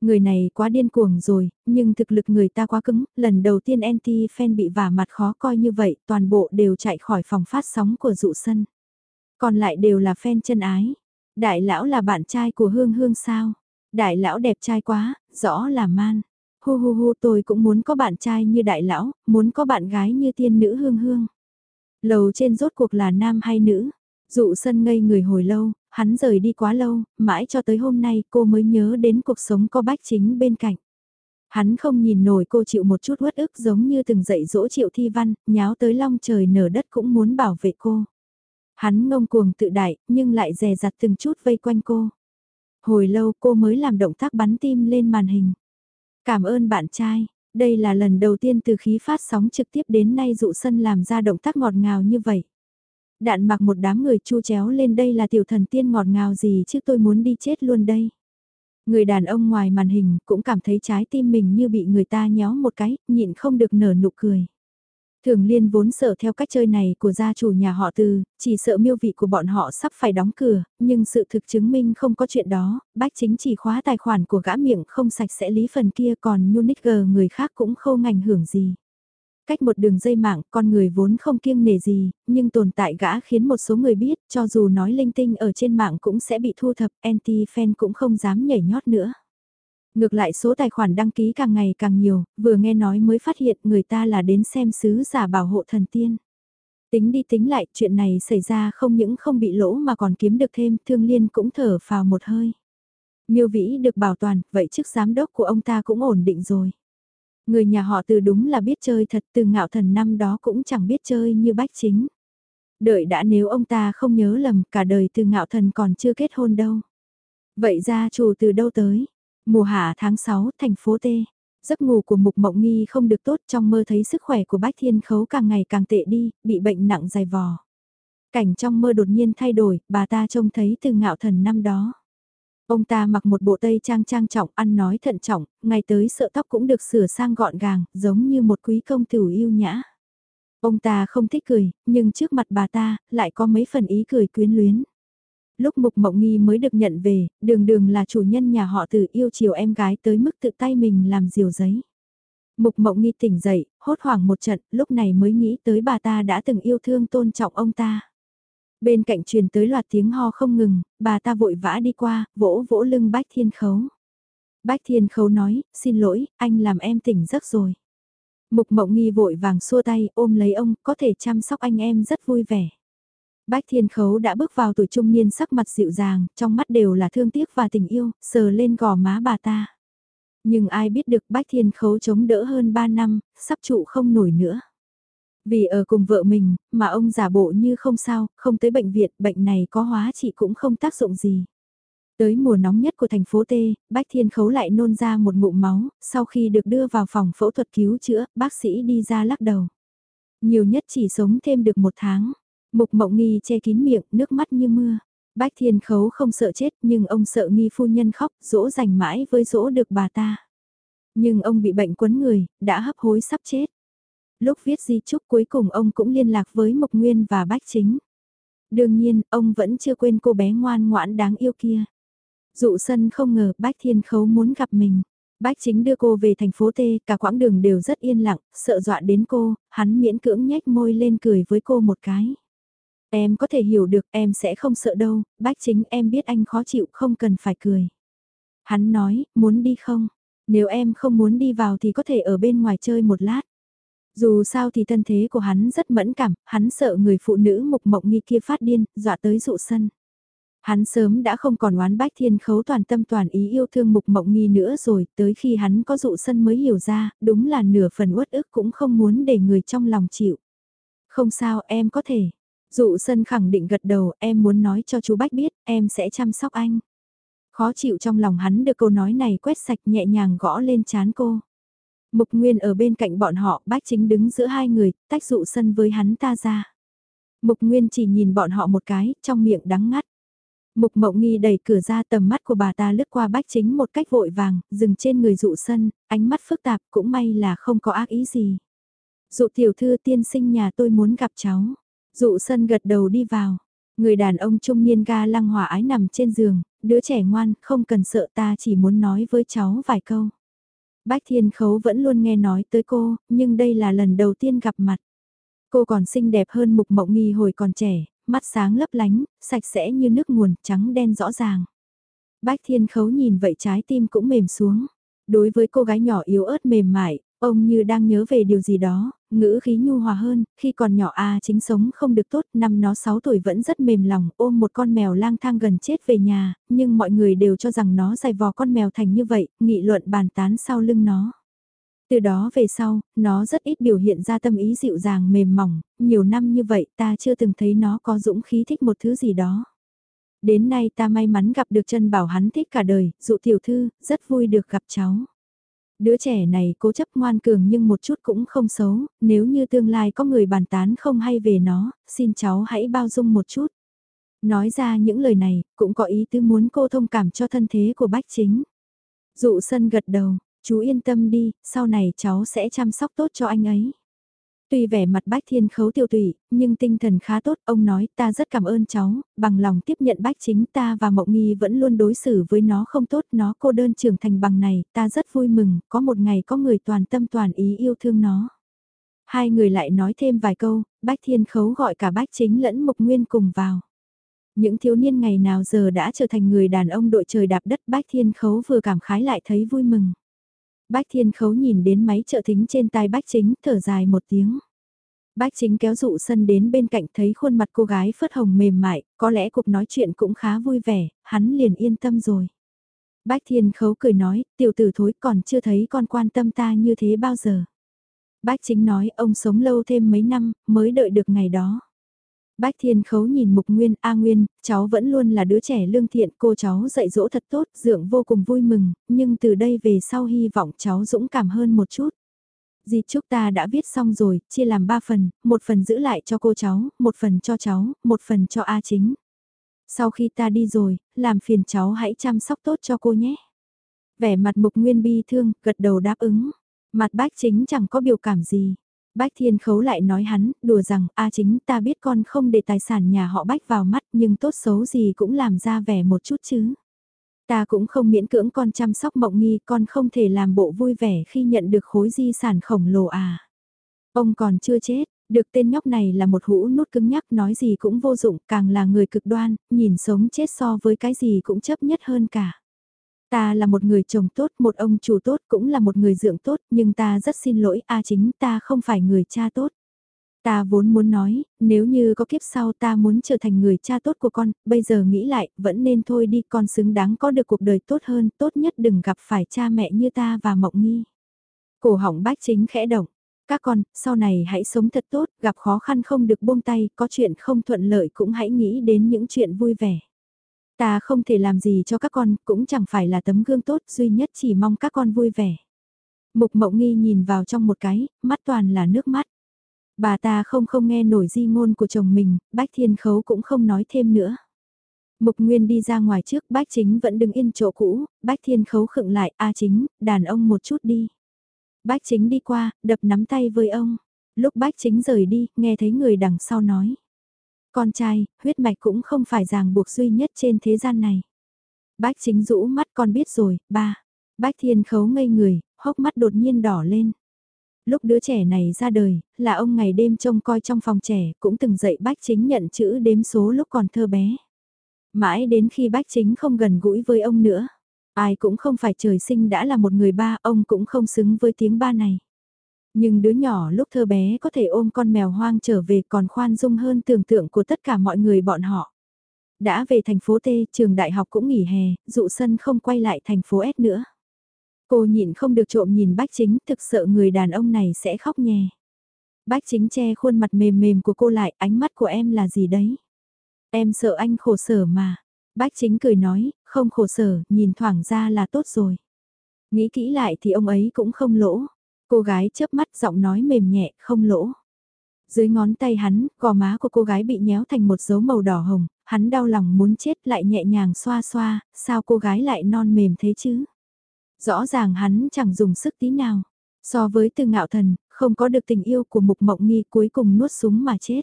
Speaker 1: Người này quá điên cuồng rồi, nhưng thực lực người ta quá cứng, lần đầu tiên anti-fan bị vả mặt khó coi như vậy, toàn bộ đều chạy khỏi phòng phát sóng của dụ sân. Còn lại đều là fan chân ái. Đại lão là bạn trai của Hương Hương sao? Đại lão đẹp trai quá, rõ là man. Hu hu hu tôi cũng muốn có bạn trai như đại lão, muốn có bạn gái như tiên nữ Hương Hương. Lầu trên rốt cuộc là nam hay nữ? Dụ sân ngây người hồi lâu, hắn rời đi quá lâu, mãi cho tới hôm nay cô mới nhớ đến cuộc sống có bách chính bên cạnh. Hắn không nhìn nổi cô chịu một chút uất ức giống như từng dạy dỗ triệu thi văn, nháo tới long trời nở đất cũng muốn bảo vệ cô. Hắn ngông cuồng tự đại, nhưng lại dè dặt từng chút vây quanh cô. Hồi lâu cô mới làm động tác bắn tim lên màn hình. Cảm ơn bạn trai, đây là lần đầu tiên từ khí phát sóng trực tiếp đến nay dụ sân làm ra động tác ngọt ngào như vậy. Đạn mặc một đám người chu chéo lên đây là tiểu thần tiên ngọt ngào gì chứ tôi muốn đi chết luôn đây. Người đàn ông ngoài màn hình cũng cảm thấy trái tim mình như bị người ta nhéo một cái, nhịn không được nở nụ cười. Thường liên vốn sợ theo cách chơi này của gia chủ nhà họ từ, chỉ sợ miêu vị của bọn họ sắp phải đóng cửa, nhưng sự thực chứng minh không có chuyện đó, bách chính chỉ khóa tài khoản của gã miệng không sạch sẽ lý phần kia còn Unique người khác cũng không ảnh hưởng gì. Cách một đường dây mạng, con người vốn không kiêng nề gì, nhưng tồn tại gã khiến một số người biết, cho dù nói linh tinh ở trên mạng cũng sẽ bị thu thập, anti-fan cũng không dám nhảy nhót nữa. Ngược lại số tài khoản đăng ký càng ngày càng nhiều, vừa nghe nói mới phát hiện người ta là đến xem sứ giả bảo hộ thần tiên. Tính đi tính lại, chuyện này xảy ra không những không bị lỗ mà còn kiếm được thêm, thương liên cũng thở phào một hơi. Miêu Vĩ được bảo toàn, vậy chức giám đốc của ông ta cũng ổn định rồi. Người nhà họ từ đúng là biết chơi thật từ ngạo thần năm đó cũng chẳng biết chơi như bách chính. Đợi đã nếu ông ta không nhớ lầm cả đời từ ngạo thần còn chưa kết hôn đâu. Vậy ra chủ từ đâu tới? Mùa hạ tháng 6 thành phố T. Giấc ngủ của Mục Mộng Nghi không được tốt trong mơ thấy sức khỏe của Bách Thiên Khấu càng ngày càng tệ đi, bị bệnh nặng dài vò. Cảnh trong mơ đột nhiên thay đổi, bà ta trông thấy từ ngạo thần năm đó. Ông ta mặc một bộ tây trang trang trọng, ăn nói thận trọng, ngày tới sợ tóc cũng được sửa sang gọn gàng, giống như một quý công tử yêu nhã. Ông ta không thích cười, nhưng trước mặt bà ta, lại có mấy phần ý cười quyến luyến. Lúc Mục Mộng Nghi mới được nhận về, đường đường là chủ nhân nhà họ từ yêu chiều em gái tới mức tự tay mình làm diều giấy. Mục Mộng Nghi tỉnh dậy, hốt hoảng một trận, lúc này mới nghĩ tới bà ta đã từng yêu thương tôn trọng ông ta. Bên cạnh truyền tới loạt tiếng ho không ngừng, bà ta vội vã đi qua, vỗ vỗ lưng Bách Thiên Khấu. Bách Thiên Khấu nói, xin lỗi, anh làm em tỉnh giấc rồi. Mục Mộng Nghi vội vàng xua tay, ôm lấy ông, có thể chăm sóc anh em rất vui vẻ. Bách Thiên Khấu đã bước vào tuổi trung niên sắc mặt dịu dàng, trong mắt đều là thương tiếc và tình yêu, sờ lên gò má bà ta. Nhưng ai biết được Bách Thiên Khấu chống đỡ hơn 3 năm, sắp trụ không nổi nữa. Vì ở cùng vợ mình, mà ông giả bộ như không sao, không tới bệnh viện, bệnh này có hóa trị cũng không tác dụng gì. Tới mùa nóng nhất của thành phố T, Bách Thiên Khấu lại nôn ra một ngụm máu, sau khi được đưa vào phòng phẫu thuật cứu chữa, bác sĩ đi ra lắc đầu. Nhiều nhất chỉ sống thêm được một tháng. Mục mộng nghi che kín miệng, nước mắt như mưa. Bách Thiên Khấu không sợ chết nhưng ông sợ nghi phu nhân khóc, dỗ dành mãi với dỗ được bà ta. Nhưng ông bị bệnh quấn người, đã hấp hối sắp chết. Lúc viết di chúc cuối cùng ông cũng liên lạc với Mộc Nguyên và Bách Chính. Đương nhiên, ông vẫn chưa quên cô bé ngoan ngoãn đáng yêu kia. Dụ sân không ngờ Bách Thiên Khấu muốn gặp mình. Bách chính đưa cô về thành phố T, cả quãng đường đều rất yên lặng, sợ dọa đến cô, hắn miễn cưỡng nhếch môi lên cười với cô một cái. Em có thể hiểu được, em sẽ không sợ đâu, bách chính em biết anh khó chịu không cần phải cười. Hắn nói, muốn đi không? Nếu em không muốn đi vào thì có thể ở bên ngoài chơi một lát. Dù sao thì thân thế của hắn rất mẫn cảm, hắn sợ người phụ nữ mục mộng nghi kia phát điên, dọa tới dụ sân. Hắn sớm đã không còn oán bách thiên khấu toàn tâm toàn ý yêu thương mục mộng nghi nữa rồi, tới khi hắn có dụ sân mới hiểu ra, đúng là nửa phần uất ức cũng không muốn để người trong lòng chịu. Không sao em có thể. Dụ sân khẳng định gật đầu em muốn nói cho chú Bách biết, em sẽ chăm sóc anh. Khó chịu trong lòng hắn được câu nói này quét sạch nhẹ nhàng gõ lên chán cô. Mục Nguyên ở bên cạnh bọn họ, bách chính đứng giữa hai người, tách dụ sân với hắn ta ra. Mục Nguyên chỉ nhìn bọn họ một cái, trong miệng đắng ngắt. Mục Mộng Nghi đẩy cửa ra tầm mắt của bà ta lướt qua bách chính một cách vội vàng, dừng trên người dụ sân, ánh mắt phức tạp cũng may là không có ác ý gì. Dụ tiểu thư tiên sinh nhà tôi muốn gặp cháu. Dụ sân gật đầu đi vào. Người đàn ông trung niên ga lăng hòa ái nằm trên giường, đứa trẻ ngoan, không cần sợ ta chỉ muốn nói với cháu vài câu. Bách Thiên Khấu vẫn luôn nghe nói tới cô, nhưng đây là lần đầu tiên gặp mặt. Cô còn xinh đẹp hơn Mục Mộng Nghi hồi còn trẻ, mắt sáng lấp lánh, sạch sẽ như nước nguồn, trắng đen rõ ràng. Bách Thiên Khấu nhìn vậy trái tim cũng mềm xuống. Đối với cô gái nhỏ yếu ớt mềm mại, ông như đang nhớ về điều gì đó, ngữ khí nhu hòa hơn, khi còn nhỏ A chính sống không được tốt, năm nó 6 tuổi vẫn rất mềm lòng, ôm một con mèo lang thang gần chết về nhà, nhưng mọi người đều cho rằng nó dài vò con mèo thành như vậy, nghị luận bàn tán sau lưng nó. Từ đó về sau, nó rất ít biểu hiện ra tâm ý dịu dàng mềm mỏng, nhiều năm như vậy ta chưa từng thấy nó có dũng khí thích một thứ gì đó. Đến nay ta may mắn gặp được chân bảo hắn thích cả đời, dụ tiểu thư, rất vui được gặp cháu. Đứa trẻ này cố chấp ngoan cường nhưng một chút cũng không xấu, nếu như tương lai có người bàn tán không hay về nó, xin cháu hãy bao dung một chút. Nói ra những lời này, cũng có ý tứ muốn cô thông cảm cho thân thế của bách chính. Dụ sân gật đầu, chú yên tâm đi, sau này cháu sẽ chăm sóc tốt cho anh ấy. Tuy vẻ mặt bách thiên khấu tiêu tụy, nhưng tinh thần khá tốt, ông nói ta rất cảm ơn cháu, bằng lòng tiếp nhận bách chính ta và Mộng Nghi vẫn luôn đối xử với nó không tốt, nó cô đơn trưởng thành bằng này, ta rất vui mừng, có một ngày có người toàn tâm toàn ý yêu thương nó. Hai người lại nói thêm vài câu, bách thiên khấu gọi cả bách chính lẫn Mộc Nguyên cùng vào. Những thiếu niên ngày nào giờ đã trở thành người đàn ông đội trời đạp đất bách thiên khấu vừa cảm khái lại thấy vui mừng. Bách Thiên Khấu nhìn đến máy trợ thính trên tai Bách Chính, thở dài một tiếng. Bách Chính kéo dụ sân đến bên cạnh thấy khuôn mặt cô gái phớt hồng mềm mại, có lẽ cuộc nói chuyện cũng khá vui vẻ, hắn liền yên tâm rồi. Bách Thiên Khấu cười nói, tiểu tử thối còn chưa thấy con quan tâm ta như thế bao giờ. Bách Chính nói ông sống lâu thêm mấy năm, mới đợi được ngày đó. Bách Thiên Khấu nhìn Mục Nguyên, A Nguyên, cháu vẫn luôn là đứa trẻ lương thiện, cô cháu dạy dỗ thật tốt, dưỡng vô cùng vui mừng, nhưng từ đây về sau hy vọng cháu dũng cảm hơn một chút. Di chúc ta đã viết xong rồi, chia làm ba phần, một phần giữ lại cho cô cháu, một phần cho cháu, một phần cho A chính. Sau khi ta đi rồi, làm phiền cháu hãy chăm sóc tốt cho cô nhé. Vẻ mặt Mục Nguyên bi thương, gật đầu đáp ứng. Mặt bách chính chẳng có biểu cảm gì. Bách Thiên Khấu lại nói hắn, đùa rằng, a chính ta biết con không để tài sản nhà họ Bách vào mắt nhưng tốt xấu gì cũng làm ra vẻ một chút chứ. Ta cũng không miễn cưỡng con chăm sóc mộng nghi, con không thể làm bộ vui vẻ khi nhận được khối di sản khổng lồ à. Ông còn chưa chết, được tên nhóc này là một hũ nút cứng nhắc nói gì cũng vô dụng, càng là người cực đoan, nhìn sống chết so với cái gì cũng chấp nhất hơn cả. Ta là một người chồng tốt, một ông chủ tốt, cũng là một người dưỡng tốt, nhưng ta rất xin lỗi, a chính ta không phải người cha tốt. Ta vốn muốn nói, nếu như có kiếp sau ta muốn trở thành người cha tốt của con, bây giờ nghĩ lại, vẫn nên thôi đi, con xứng đáng có được cuộc đời tốt hơn, tốt nhất đừng gặp phải cha mẹ như ta và mộng nghi. Cổ họng bách chính khẽ động, các con, sau này hãy sống thật tốt, gặp khó khăn không được buông tay, có chuyện không thuận lợi cũng hãy nghĩ đến những chuyện vui vẻ. Ta không thể làm gì cho các con, cũng chẳng phải là tấm gương tốt, duy nhất chỉ mong các con vui vẻ. Mục mộng nghi nhìn vào trong một cái, mắt toàn là nước mắt. Bà ta không không nghe nổi di ngôn của chồng mình, Bách Thiên Khấu cũng không nói thêm nữa. Mục Nguyên đi ra ngoài trước, Bách Chính vẫn đứng yên chỗ cũ, Bách Thiên khấu khựng lại, A Chính, đàn ông một chút đi. Bách Chính đi qua, đập nắm tay với ông. Lúc Bách Chính rời đi, nghe thấy người đằng sau nói. Con trai, huyết mạch cũng không phải ràng buộc duy nhất trên thế gian này. Bách Chính rũ mắt con biết rồi, ba. Bách Thiên khấu ngây người, hốc mắt đột nhiên đỏ lên. Lúc đứa trẻ này ra đời, là ông ngày đêm trông coi trong phòng trẻ, cũng từng dạy Bách Chính nhận chữ đếm số lúc còn thơ bé. Mãi đến khi Bách Chính không gần gũi với ông nữa. Ai cũng không phải trời sinh đã là một người ba, ông cũng không xứng với tiếng ba này. Nhưng đứa nhỏ lúc thơ bé có thể ôm con mèo hoang trở về còn khoan dung hơn tưởng tượng của tất cả mọi người bọn họ. Đã về thành phố T, trường đại học cũng nghỉ hè, dụ sân không quay lại thành phố S nữa. Cô nhịn không được trộm nhìn bách chính, thực sợ người đàn ông này sẽ khóc nhè. Bách chính che khuôn mặt mềm mềm của cô lại, ánh mắt của em là gì đấy? Em sợ anh khổ sở mà. Bách chính cười nói, không khổ sở, nhìn thoảng ra là tốt rồi. Nghĩ kỹ lại thì ông ấy cũng không lỗ. Cô gái chớp mắt giọng nói mềm nhẹ, không lỗ. Dưới ngón tay hắn, gò má của cô gái bị nhéo thành một dấu màu đỏ hồng, hắn đau lòng muốn chết lại nhẹ nhàng xoa xoa, sao cô gái lại non mềm thế chứ? Rõ ràng hắn chẳng dùng sức tí nào. So với từ ngạo thần, không có được tình yêu của mục mộng nghi cuối cùng nuốt súng mà chết.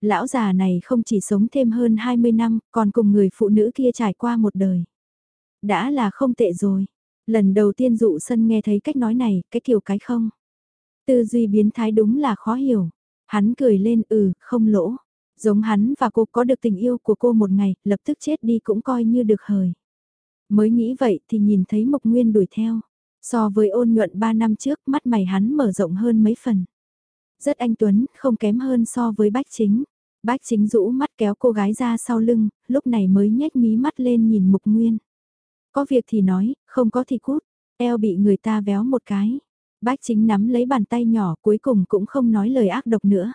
Speaker 1: Lão già này không chỉ sống thêm hơn 20 năm, còn cùng người phụ nữ kia trải qua một đời. Đã là không tệ rồi. Lần đầu tiên dụ sân nghe thấy cách nói này, cái kiểu cái không. Tư duy biến thái đúng là khó hiểu. Hắn cười lên ừ, không lỗ. Giống hắn và cô có được tình yêu của cô một ngày, lập tức chết đi cũng coi như được hời. Mới nghĩ vậy thì nhìn thấy Mộc Nguyên đuổi theo. So với ôn nhuận 3 năm trước, mắt mày hắn mở rộng hơn mấy phần. Rất anh Tuấn, không kém hơn so với Bách Chính. Bách Chính rũ mắt kéo cô gái ra sau lưng, lúc này mới nhếch mí mắt lên nhìn Mục Nguyên. Có việc thì nói, không có thì cút, eo bị người ta véo một cái. Bách Chính nắm lấy bàn tay nhỏ cuối cùng cũng không nói lời ác độc nữa.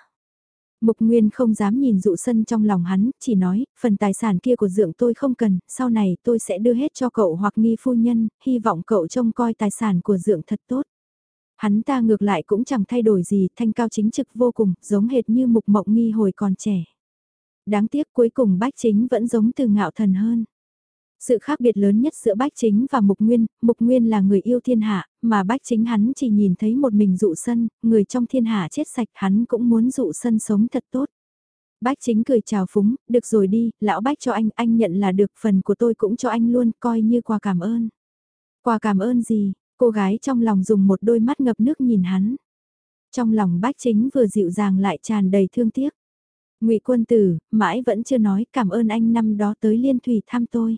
Speaker 1: Mục Nguyên không dám nhìn dụ sân trong lòng hắn, chỉ nói, phần tài sản kia của dượng tôi không cần, sau này tôi sẽ đưa hết cho cậu hoặc nghi phu nhân, hy vọng cậu trông coi tài sản của dượng thật tốt. Hắn ta ngược lại cũng chẳng thay đổi gì, thanh cao chính trực vô cùng, giống hệt như mục mộng nghi hồi còn trẻ. Đáng tiếc cuối cùng bách chính vẫn giống từ ngạo thần hơn. Sự khác biệt lớn nhất giữa Bách Chính và Mục Nguyên, Mục Nguyên là người yêu thiên hạ, mà Bách Chính hắn chỉ nhìn thấy một mình dụ sân, người trong thiên hạ chết sạch hắn cũng muốn dụ sân sống thật tốt. Bách Chính cười chào phúng, được rồi đi, lão Bách cho anh, anh nhận là được phần của tôi cũng cho anh luôn, coi như quà cảm ơn. Quà cảm ơn gì, cô gái trong lòng dùng một đôi mắt ngập nước nhìn hắn. Trong lòng Bách Chính vừa dịu dàng lại tràn đầy thương tiếc. Ngụy quân tử, mãi vẫn chưa nói cảm ơn anh năm đó tới liên thủy thăm tôi.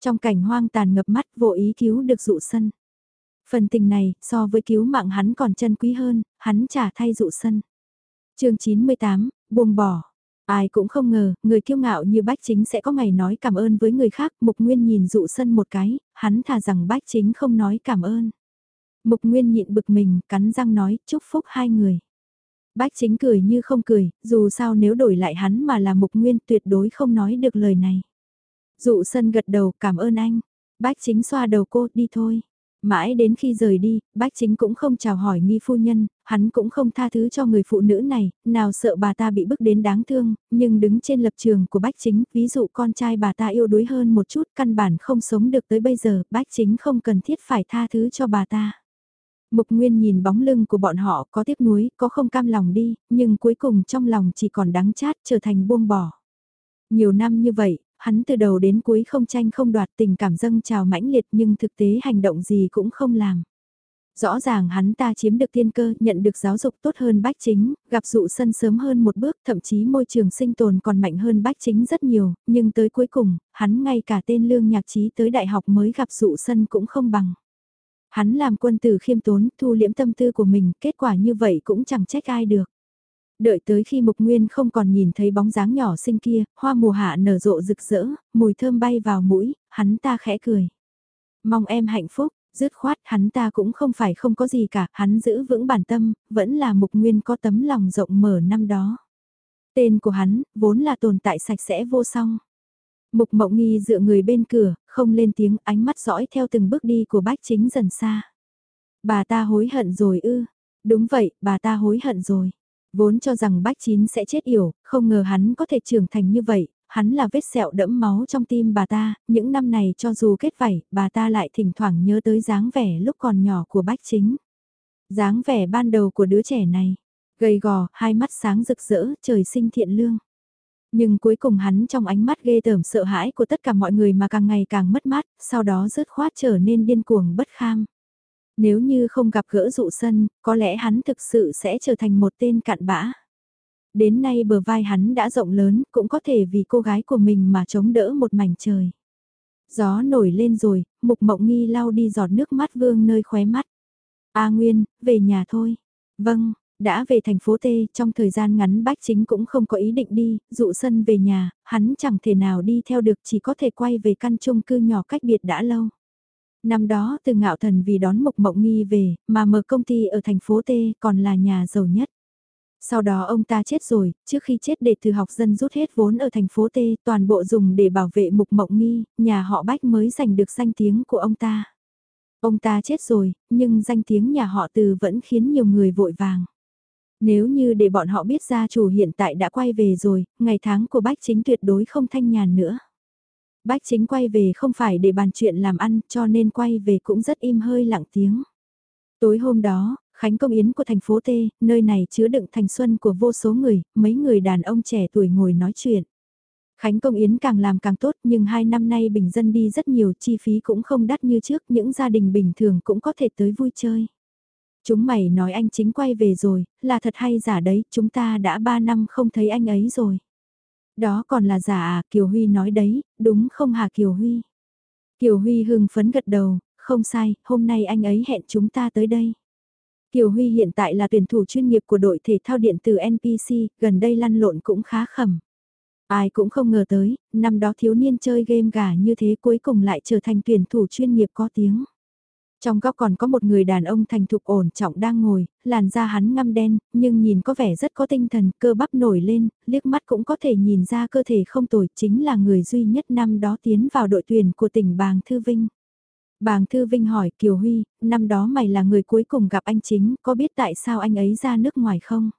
Speaker 1: Trong cảnh hoang tàn ngập mắt vô ý cứu được dụ sân. Phần tình này, so với cứu mạng hắn còn chân quý hơn, hắn trả thay dụ sân. chương 98, buông bỏ. Ai cũng không ngờ, người kiêu ngạo như Bách Chính sẽ có ngày nói cảm ơn với người khác. Mục Nguyên nhìn dụ sân một cái, hắn thà rằng Bách Chính không nói cảm ơn. Mục Nguyên nhịn bực mình, cắn răng nói chúc phúc hai người. Bách Chính cười như không cười, dù sao nếu đổi lại hắn mà là Mục Nguyên tuyệt đối không nói được lời này. Dụ sân gật đầu cảm ơn anh. Bách chính xoa đầu cô đi thôi. Mãi đến khi rời đi, bách chính cũng không chào hỏi nghi phu nhân, hắn cũng không tha thứ cho người phụ nữ này, nào sợ bà ta bị bức đến đáng thương, nhưng đứng trên lập trường của bách chính, ví dụ con trai bà ta yêu đuối hơn một chút, căn bản không sống được tới bây giờ, bách chính không cần thiết phải tha thứ cho bà ta. Mục Nguyên nhìn bóng lưng của bọn họ có tiếc nuối, có không cam lòng đi, nhưng cuối cùng trong lòng chỉ còn đắng chát trở thành buông bỏ. Nhiều năm như vậy, hắn từ đầu đến cuối không tranh không đoạt tình cảm dâng trào mãnh liệt nhưng thực tế hành động gì cũng không làm. Rõ ràng hắn ta chiếm được tiên cơ, nhận được giáo dục tốt hơn bách chính, gặp dụ sân sớm hơn một bước, thậm chí môi trường sinh tồn còn mạnh hơn bách chính rất nhiều, nhưng tới cuối cùng, hắn ngay cả tên lương nhạc trí tới đại học mới gặp dụ sân cũng không bằng. Hắn làm quân tử khiêm tốn, thu liễm tâm tư của mình, kết quả như vậy cũng chẳng trách ai được. Đợi tới khi Mục Nguyên không còn nhìn thấy bóng dáng nhỏ xinh kia, hoa mùa hạ nở rộ rực rỡ, mùi thơm bay vào mũi, hắn ta khẽ cười. Mong em hạnh phúc, dứt khoát hắn ta cũng không phải không có gì cả, hắn giữ vững bản tâm, vẫn là Mục Nguyên có tấm lòng rộng mở năm đó. Tên của hắn, vốn là tồn tại sạch sẽ vô song. Mục Mộng Nghi dựa người bên cửa, không lên tiếng ánh mắt dõi theo từng bước đi của bách chính dần xa. Bà ta hối hận rồi ư, đúng vậy, bà ta hối hận rồi. Vốn cho rằng Bách Chín sẽ chết yểu, không ngờ hắn có thể trưởng thành như vậy, hắn là vết sẹo đẫm máu trong tim bà ta, những năm này cho dù kết vảy, bà ta lại thỉnh thoảng nhớ tới dáng vẻ lúc còn nhỏ của bách chính. dáng vẻ ban đầu của đứa trẻ này, gầy gò, hai mắt sáng rực rỡ, trời sinh thiện lương. Nhưng cuối cùng hắn trong ánh mắt ghê tởm sợ hãi của tất cả mọi người mà càng ngày càng mất mát, sau đó rớt khoát trở nên điên cuồng bất kham. Nếu như không gặp gỡ dụ sân, có lẽ hắn thực sự sẽ trở thành một tên cặn bã. Đến nay bờ vai hắn đã rộng lớn, cũng có thể vì cô gái của mình mà chống đỡ một mảnh trời. Gió nổi lên rồi, mục mộng nghi lau đi giọt nước mắt vương nơi khóe mắt. A Nguyên, về nhà thôi. Vâng, đã về thành phố T, trong thời gian ngắn bách chính cũng không có ý định đi, dụ sân về nhà, hắn chẳng thể nào đi theo được chỉ có thể quay về căn chung cư nhỏ cách biệt đã lâu. Năm đó từ ngạo thần vì đón Mộc Mộng Nghi về, mà mở công ty ở thành phố T còn là nhà giàu nhất. Sau đó ông ta chết rồi, trước khi chết để từ học dân rút hết vốn ở thành phố T, toàn bộ dùng để bảo vệ Mục Mộng Nghi, nhà họ Bách mới giành được danh tiếng của ông ta. Ông ta chết rồi, nhưng danh tiếng nhà họ từ vẫn khiến nhiều người vội vàng. Nếu như để bọn họ biết gia chủ hiện tại đã quay về rồi, ngày tháng của Bách Chính tuyệt đối không thanh nhàn nữa. Bách Chính quay về không phải để bàn chuyện làm ăn cho nên quay về cũng rất im hơi lặng tiếng. Tối hôm đó, Khánh Công Yến của thành phố T, nơi này chứa đựng thành xuân của vô số người, mấy người đàn ông trẻ tuổi ngồi nói chuyện. Khánh Công Yến càng làm càng tốt nhưng hai năm nay bình dân đi rất nhiều chi phí cũng không đắt như trước, những gia đình bình thường cũng có thể tới vui chơi. Chúng mày nói anh chính quay về rồi, là thật hay giả đấy, chúng ta đã ba năm không thấy anh ấy rồi. Đó còn là giả à, Kiều Huy nói đấy, đúng không hả Kiều Huy? Kiều Huy hưng phấn gật đầu, không sai, hôm nay anh ấy hẹn chúng ta tới đây. Kiều Huy hiện tại là tuyển thủ chuyên nghiệp của đội thể thao điện tử NPC, gần đây lăn lộn cũng khá khẩm. Ai cũng không ngờ tới, năm đó thiếu niên chơi game gà như thế cuối cùng lại trở thành tuyển thủ chuyên nghiệp có tiếng. Trong góc còn có một người đàn ông thành thục ổn trọng đang ngồi, làn da hắn ngăm đen, nhưng nhìn có vẻ rất có tinh thần, cơ bắp nổi lên, liếc mắt cũng có thể nhìn ra cơ thể không tồi, chính là người duy nhất năm đó tiến vào đội tuyển của tỉnh Bàng Thư Vinh. Bàng Thư Vinh hỏi Kiều Huy, năm đó mày là người cuối cùng gặp anh chính, có biết tại sao anh ấy ra nước ngoài không?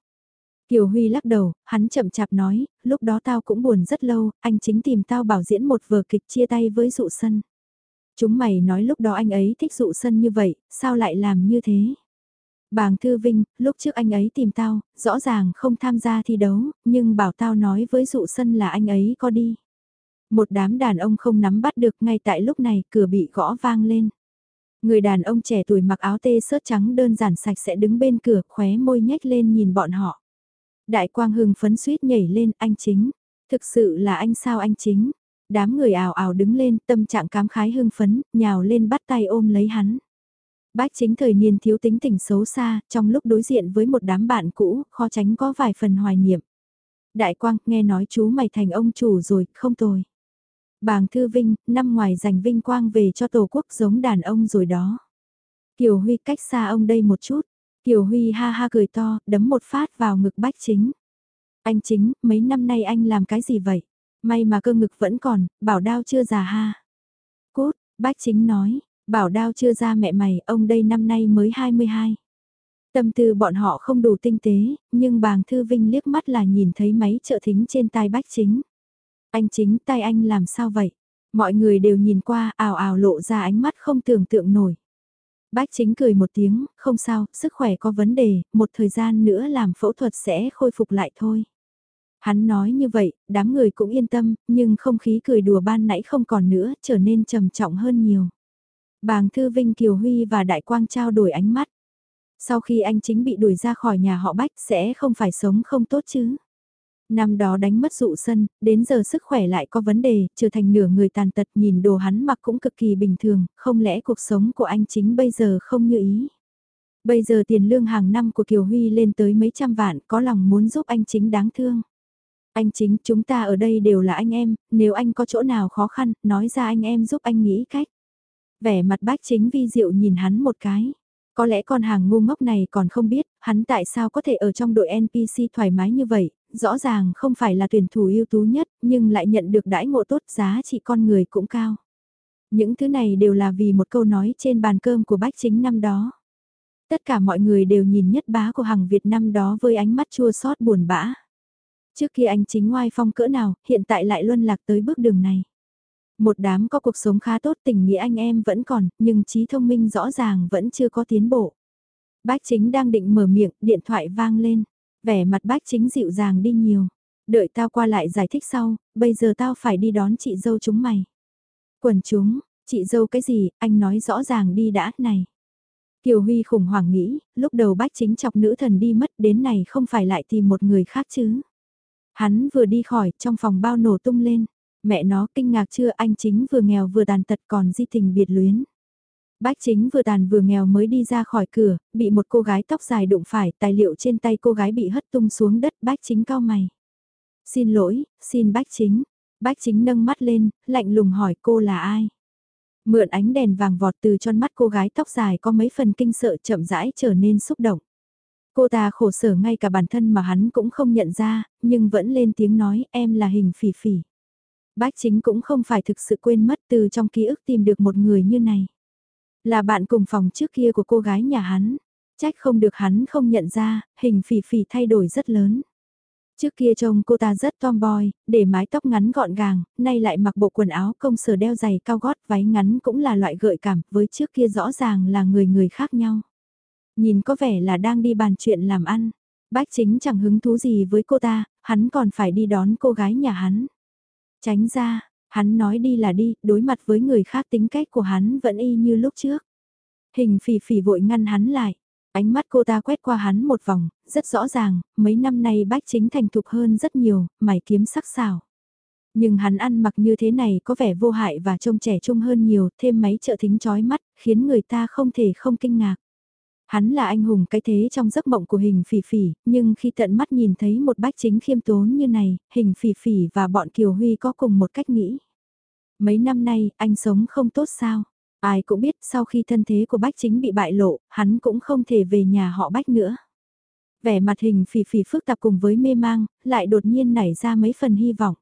Speaker 1: Kiều Huy lắc đầu, hắn chậm chạp nói, lúc đó tao cũng buồn rất lâu, anh chính tìm tao bảo diễn một vở kịch chia tay với dụ sân. Chúng mày nói lúc đó anh ấy thích dụ sân như vậy, sao lại làm như thế? Bàng Thư Vinh, lúc trước anh ấy tìm tao, rõ ràng không tham gia thi đấu, nhưng bảo tao nói với dụ sân là anh ấy có đi. Một đám đàn ông không nắm bắt được ngay tại lúc này cửa bị gõ vang lên. Người đàn ông trẻ tuổi mặc áo tê sớt trắng đơn giản sạch sẽ đứng bên cửa khóe môi nhếch lên nhìn bọn họ. Đại quang hưng phấn suýt nhảy lên anh chính. Thực sự là anh sao anh chính. Đám người ảo ảo đứng lên tâm trạng cám khái hưng phấn, nhào lên bắt tay ôm lấy hắn. Bách chính thời niên thiếu tính tình xấu xa, trong lúc đối diện với một đám bạn cũ, khó tránh có vài phần hoài niệm. Đại quang, nghe nói chú mày thành ông chủ rồi, không tồi. Bàng Thư Vinh, năm ngoài giành vinh quang về cho Tổ quốc giống đàn ông rồi đó. Kiều Huy cách xa ông đây một chút. Kiều Huy ha ha cười to, đấm một phát vào ngực bách chính. Anh chính, mấy năm nay anh làm cái gì vậy? May mà cơ ngực vẫn còn, bảo đao chưa già ha. Cút, bách chính nói, bảo đao chưa ra mẹ mày, ông đây năm nay mới 22. Tâm tư bọn họ không đủ tinh tế, nhưng bàng thư vinh liếc mắt là nhìn thấy máy trợ thính trên tai bách chính. Anh chính tay anh làm sao vậy? Mọi người đều nhìn qua ào ào lộ ra ánh mắt không tưởng tượng nổi. Bách chính cười một tiếng, không sao, sức khỏe có vấn đề, một thời gian nữa làm phẫu thuật sẽ khôi phục lại thôi. Hắn nói như vậy, đám người cũng yên tâm, nhưng không khí cười đùa ban nãy không còn nữa, trở nên trầm trọng hơn nhiều. Bàng Thư Vinh Kiều Huy và Đại Quang trao đổi ánh mắt. Sau khi anh chính bị đuổi ra khỏi nhà họ Bách sẽ không phải sống không tốt chứ. Năm đó đánh mất dụ sân, đến giờ sức khỏe lại có vấn đề, trở thành nửa người tàn tật nhìn đồ hắn mặc cũng cực kỳ bình thường, không lẽ cuộc sống của anh chính bây giờ không như ý. Bây giờ tiền lương hàng năm của Kiều Huy lên tới mấy trăm vạn, có lòng muốn giúp anh chính đáng thương. Anh chính, chúng ta ở đây đều là anh em, nếu anh có chỗ nào khó khăn, nói ra anh em giúp anh nghĩ cách. Vẻ mặt bách chính vi diệu nhìn hắn một cái. Có lẽ con hàng ngu ngốc này còn không biết, hắn tại sao có thể ở trong đội NPC thoải mái như vậy, rõ ràng không phải là tuyển thủ ưu tú nhất, nhưng lại nhận được đãi ngộ tốt giá trị con người cũng cao. Những thứ này đều là vì một câu nói trên bàn cơm của bách chính năm đó. Tất cả mọi người đều nhìn nhất bá của hàng Việt năm đó với ánh mắt chua xót buồn bã. Trước kia anh chính ngoai phong cỡ nào, hiện tại lại luân lạc tới bước đường này. Một đám có cuộc sống khá tốt tình nghĩa anh em vẫn còn, nhưng trí thông minh rõ ràng vẫn chưa có tiến bộ. Bác chính đang định mở miệng, điện thoại vang lên. Vẻ mặt bác chính dịu dàng đi nhiều. Đợi tao qua lại giải thích sau, bây giờ tao phải đi đón chị dâu chúng mày. Quần chúng, chị dâu cái gì, anh nói rõ ràng đi đã, này. Kiều Huy khủng hoảng nghĩ, lúc đầu bác chính chọc nữ thần đi mất đến này không phải lại tìm một người khác chứ. Hắn vừa đi khỏi, trong phòng bao nổ tung lên. Mẹ nó kinh ngạc chưa anh chính vừa nghèo vừa tàn tật còn di tình biệt luyến. Bách chính vừa tàn vừa nghèo mới đi ra khỏi cửa, bị một cô gái tóc dài đụng phải, tài liệu trên tay cô gái bị hất tung xuống đất, bách chính cao mày. Xin lỗi, xin bách chính. Bách chính nâng mắt lên, lạnh lùng hỏi cô là ai? Mượn ánh đèn vàng vọt từ tròn mắt cô gái tóc dài có mấy phần kinh sợ chậm rãi trở nên xúc động. Cô ta khổ sở ngay cả bản thân mà hắn cũng không nhận ra, nhưng vẫn lên tiếng nói em là hình phỉ phỉ. Bách chính cũng không phải thực sự quên mất từ trong ký ức tìm được một người như này. Là bạn cùng phòng trước kia của cô gái nhà hắn. Trách không được hắn không nhận ra, hình phỉ phỉ thay đổi rất lớn. Trước kia trông cô ta rất tomboy, để mái tóc ngắn gọn gàng, nay lại mặc bộ quần áo công sở đeo giày cao gót váy ngắn cũng là loại gợi cảm, với trước kia rõ ràng là người người khác nhau. Nhìn có vẻ là đang đi bàn chuyện làm ăn. Bách chính chẳng hứng thú gì với cô ta, hắn còn phải đi đón cô gái nhà hắn. Tránh ra, hắn nói đi là đi, đối mặt với người khác tính cách của hắn vẫn y như lúc trước. Hình phỉ phỉ vội ngăn hắn lại. Ánh mắt cô ta quét qua hắn một vòng, rất rõ ràng, mấy năm nay bách chính thành thục hơn rất nhiều, mày kiếm sắc sảo. Nhưng hắn ăn mặc như thế này có vẻ vô hại và trông trẻ trung hơn nhiều, thêm mấy trợ thính chói mắt, khiến người ta không thể không kinh ngạc. Hắn là anh hùng cái thế trong giấc mộng của hình phỉ phỉ, nhưng khi tận mắt nhìn thấy một bách chính khiêm tốn như này, hình phỉ phỉ và bọn Kiều Huy có cùng một cách nghĩ. Mấy năm nay, anh sống không tốt sao? Ai cũng biết sau khi thân thế của bách chính bị bại lộ, hắn cũng không thể về nhà họ bách nữa. Vẻ mặt hình phỉ phỉ phức tạp cùng với mê mang, lại đột nhiên nảy ra mấy phần hy vọng.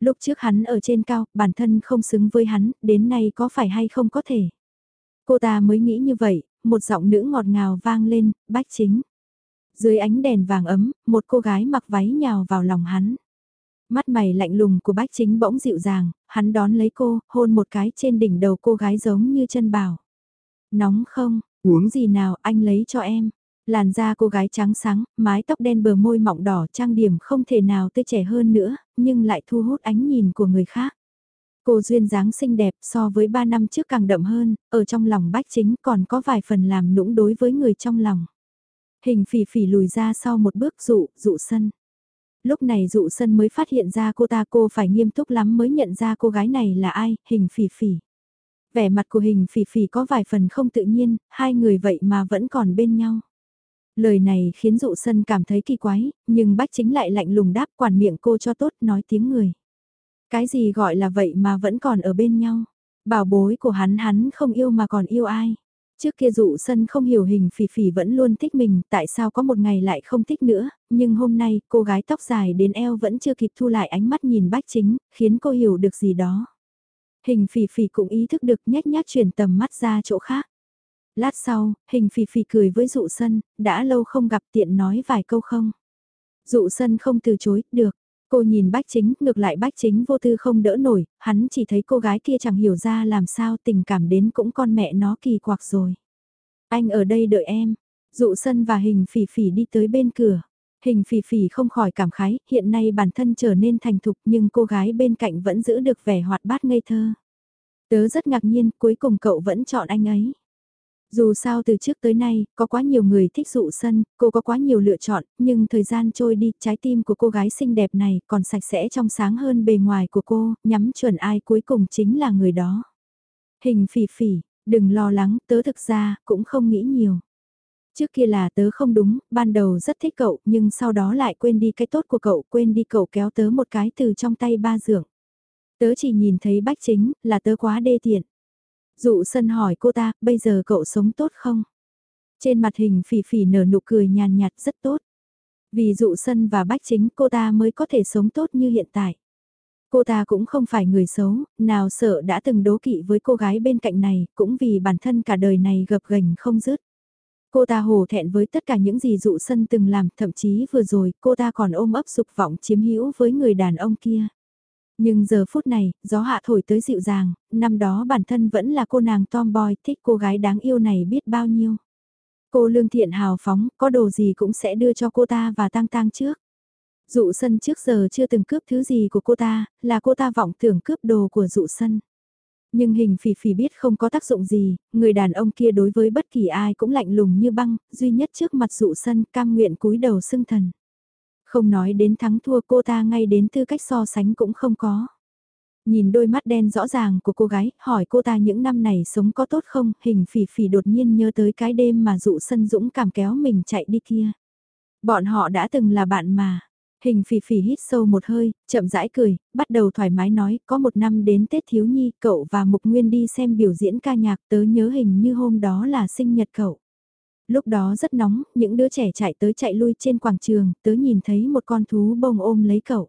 Speaker 1: Lúc trước hắn ở trên cao, bản thân không xứng với hắn, đến nay có phải hay không có thể. Cô ta mới nghĩ như vậy, một giọng nữ ngọt ngào vang lên, bách chính. Dưới ánh đèn vàng ấm, một cô gái mặc váy nhào vào lòng hắn. Mắt mày lạnh lùng của bách chính bỗng dịu dàng, hắn đón lấy cô, hôn một cái trên đỉnh đầu cô gái giống như chân bảo. Nóng không, uống gì nào anh lấy cho em. Làn da cô gái trắng sáng, mái tóc đen bờ môi mọng đỏ trang điểm không thể nào tươi trẻ hơn nữa, nhưng lại thu hút ánh nhìn của người khác. Cô duyên dáng xinh đẹp so với 3 năm trước càng đậm hơn, ở trong lòng bách chính còn có vài phần làm nũng đối với người trong lòng. Hình phỉ phỉ lùi ra sau một bước dụ, dụ sân. Lúc này dụ sân mới phát hiện ra cô ta cô phải nghiêm túc lắm mới nhận ra cô gái này là ai, hình phỉ phỉ. Vẻ mặt của hình phỉ phỉ có vài phần không tự nhiên, hai người vậy mà vẫn còn bên nhau. Lời này khiến dụ sân cảm thấy kỳ quái, nhưng bách chính lại lạnh lùng đáp quản miệng cô cho tốt nói tiếng người. Cái gì gọi là vậy mà vẫn còn ở bên nhau. Bảo bối của hắn hắn không yêu mà còn yêu ai. Trước kia dụ sân không hiểu hình phỉ phỉ vẫn luôn thích mình, tại sao có một ngày lại không thích nữa, nhưng hôm nay cô gái tóc dài đến eo vẫn chưa kịp thu lại ánh mắt nhìn bách chính, khiến cô hiểu được gì đó. Hình phỉ phỉ cũng ý thức được nhét nhát chuyển tầm mắt ra chỗ khác. Lát sau, hình phỉ phỉ cười với dụ sân, đã lâu không gặp tiện nói vài câu không. Dụ sân không từ chối, được. Cô nhìn bách chính, ngược lại bách chính vô tư không đỡ nổi, hắn chỉ thấy cô gái kia chẳng hiểu ra làm sao tình cảm đến cũng con mẹ nó kỳ quặc rồi. Anh ở đây đợi em. Dụ sân và hình phỉ phỉ đi tới bên cửa. Hình phỉ phỉ không khỏi cảm khái, hiện nay bản thân trở nên thành thục nhưng cô gái bên cạnh vẫn giữ được vẻ hoạt bát ngây thơ. Tớ rất ngạc nhiên, cuối cùng cậu vẫn chọn anh ấy. Dù sao từ trước tới nay, có quá nhiều người thích dụ sân, cô có quá nhiều lựa chọn, nhưng thời gian trôi đi, trái tim của cô gái xinh đẹp này còn sạch sẽ trong sáng hơn bề ngoài của cô, nhắm chuẩn ai cuối cùng chính là người đó. Hình phỉ phỉ, đừng lo lắng, tớ thực ra, cũng không nghĩ nhiều. Trước kia là tớ không đúng, ban đầu rất thích cậu, nhưng sau đó lại quên đi cái tốt của cậu, quên đi cậu kéo tớ một cái từ trong tay ba dưỡng. Tớ chỉ nhìn thấy bách chính, là tớ quá đê tiện. Dụ sân hỏi cô ta, bây giờ cậu sống tốt không? Trên mặt hình phỉ phỉ nở nụ cười nhàn nhạt rất tốt. Vì dụ sân và bách chính cô ta mới có thể sống tốt như hiện tại. Cô ta cũng không phải người xấu, nào sợ đã từng đố kỵ với cô gái bên cạnh này, cũng vì bản thân cả đời này gập ghềnh không dứt. Cô ta hổ thẹn với tất cả những gì dụ sân từng làm, thậm chí vừa rồi cô ta còn ôm ấp dục vọng chiếm hữu với người đàn ông kia. Nhưng giờ phút này, gió hạ thổi tới dịu dàng, năm đó bản thân vẫn là cô nàng tomboy thích cô gái đáng yêu này biết bao nhiêu. Cô lương thiện hào phóng, có đồ gì cũng sẽ đưa cho cô ta và tang tang trước. Dụ sân trước giờ chưa từng cướp thứ gì của cô ta, là cô ta vọng tưởng cướp đồ của dụ sân. Nhưng hình phỉ phỉ biết không có tác dụng gì, người đàn ông kia đối với bất kỳ ai cũng lạnh lùng như băng, duy nhất trước mặt dụ sân cam nguyện cúi đầu xưng thần. Không nói đến thắng thua cô ta ngay đến tư cách so sánh cũng không có. Nhìn đôi mắt đen rõ ràng của cô gái, hỏi cô ta những năm này sống có tốt không, hình phỉ phỉ đột nhiên nhớ tới cái đêm mà dụ sân dũng cảm kéo mình chạy đi kia. Bọn họ đã từng là bạn mà, Hình phỉ phỉ hít sâu một hơi, chậm rãi cười, bắt đầu thoải mái nói, có một năm đến Tết Thiếu Nhi, cậu và Mục Nguyên đi xem biểu diễn ca nhạc, tớ nhớ hình như hôm đó là sinh nhật cậu. Lúc đó rất nóng, những đứa trẻ chạy tới chạy lui trên quảng trường, tớ nhìn thấy một con thú bông ôm lấy cậu.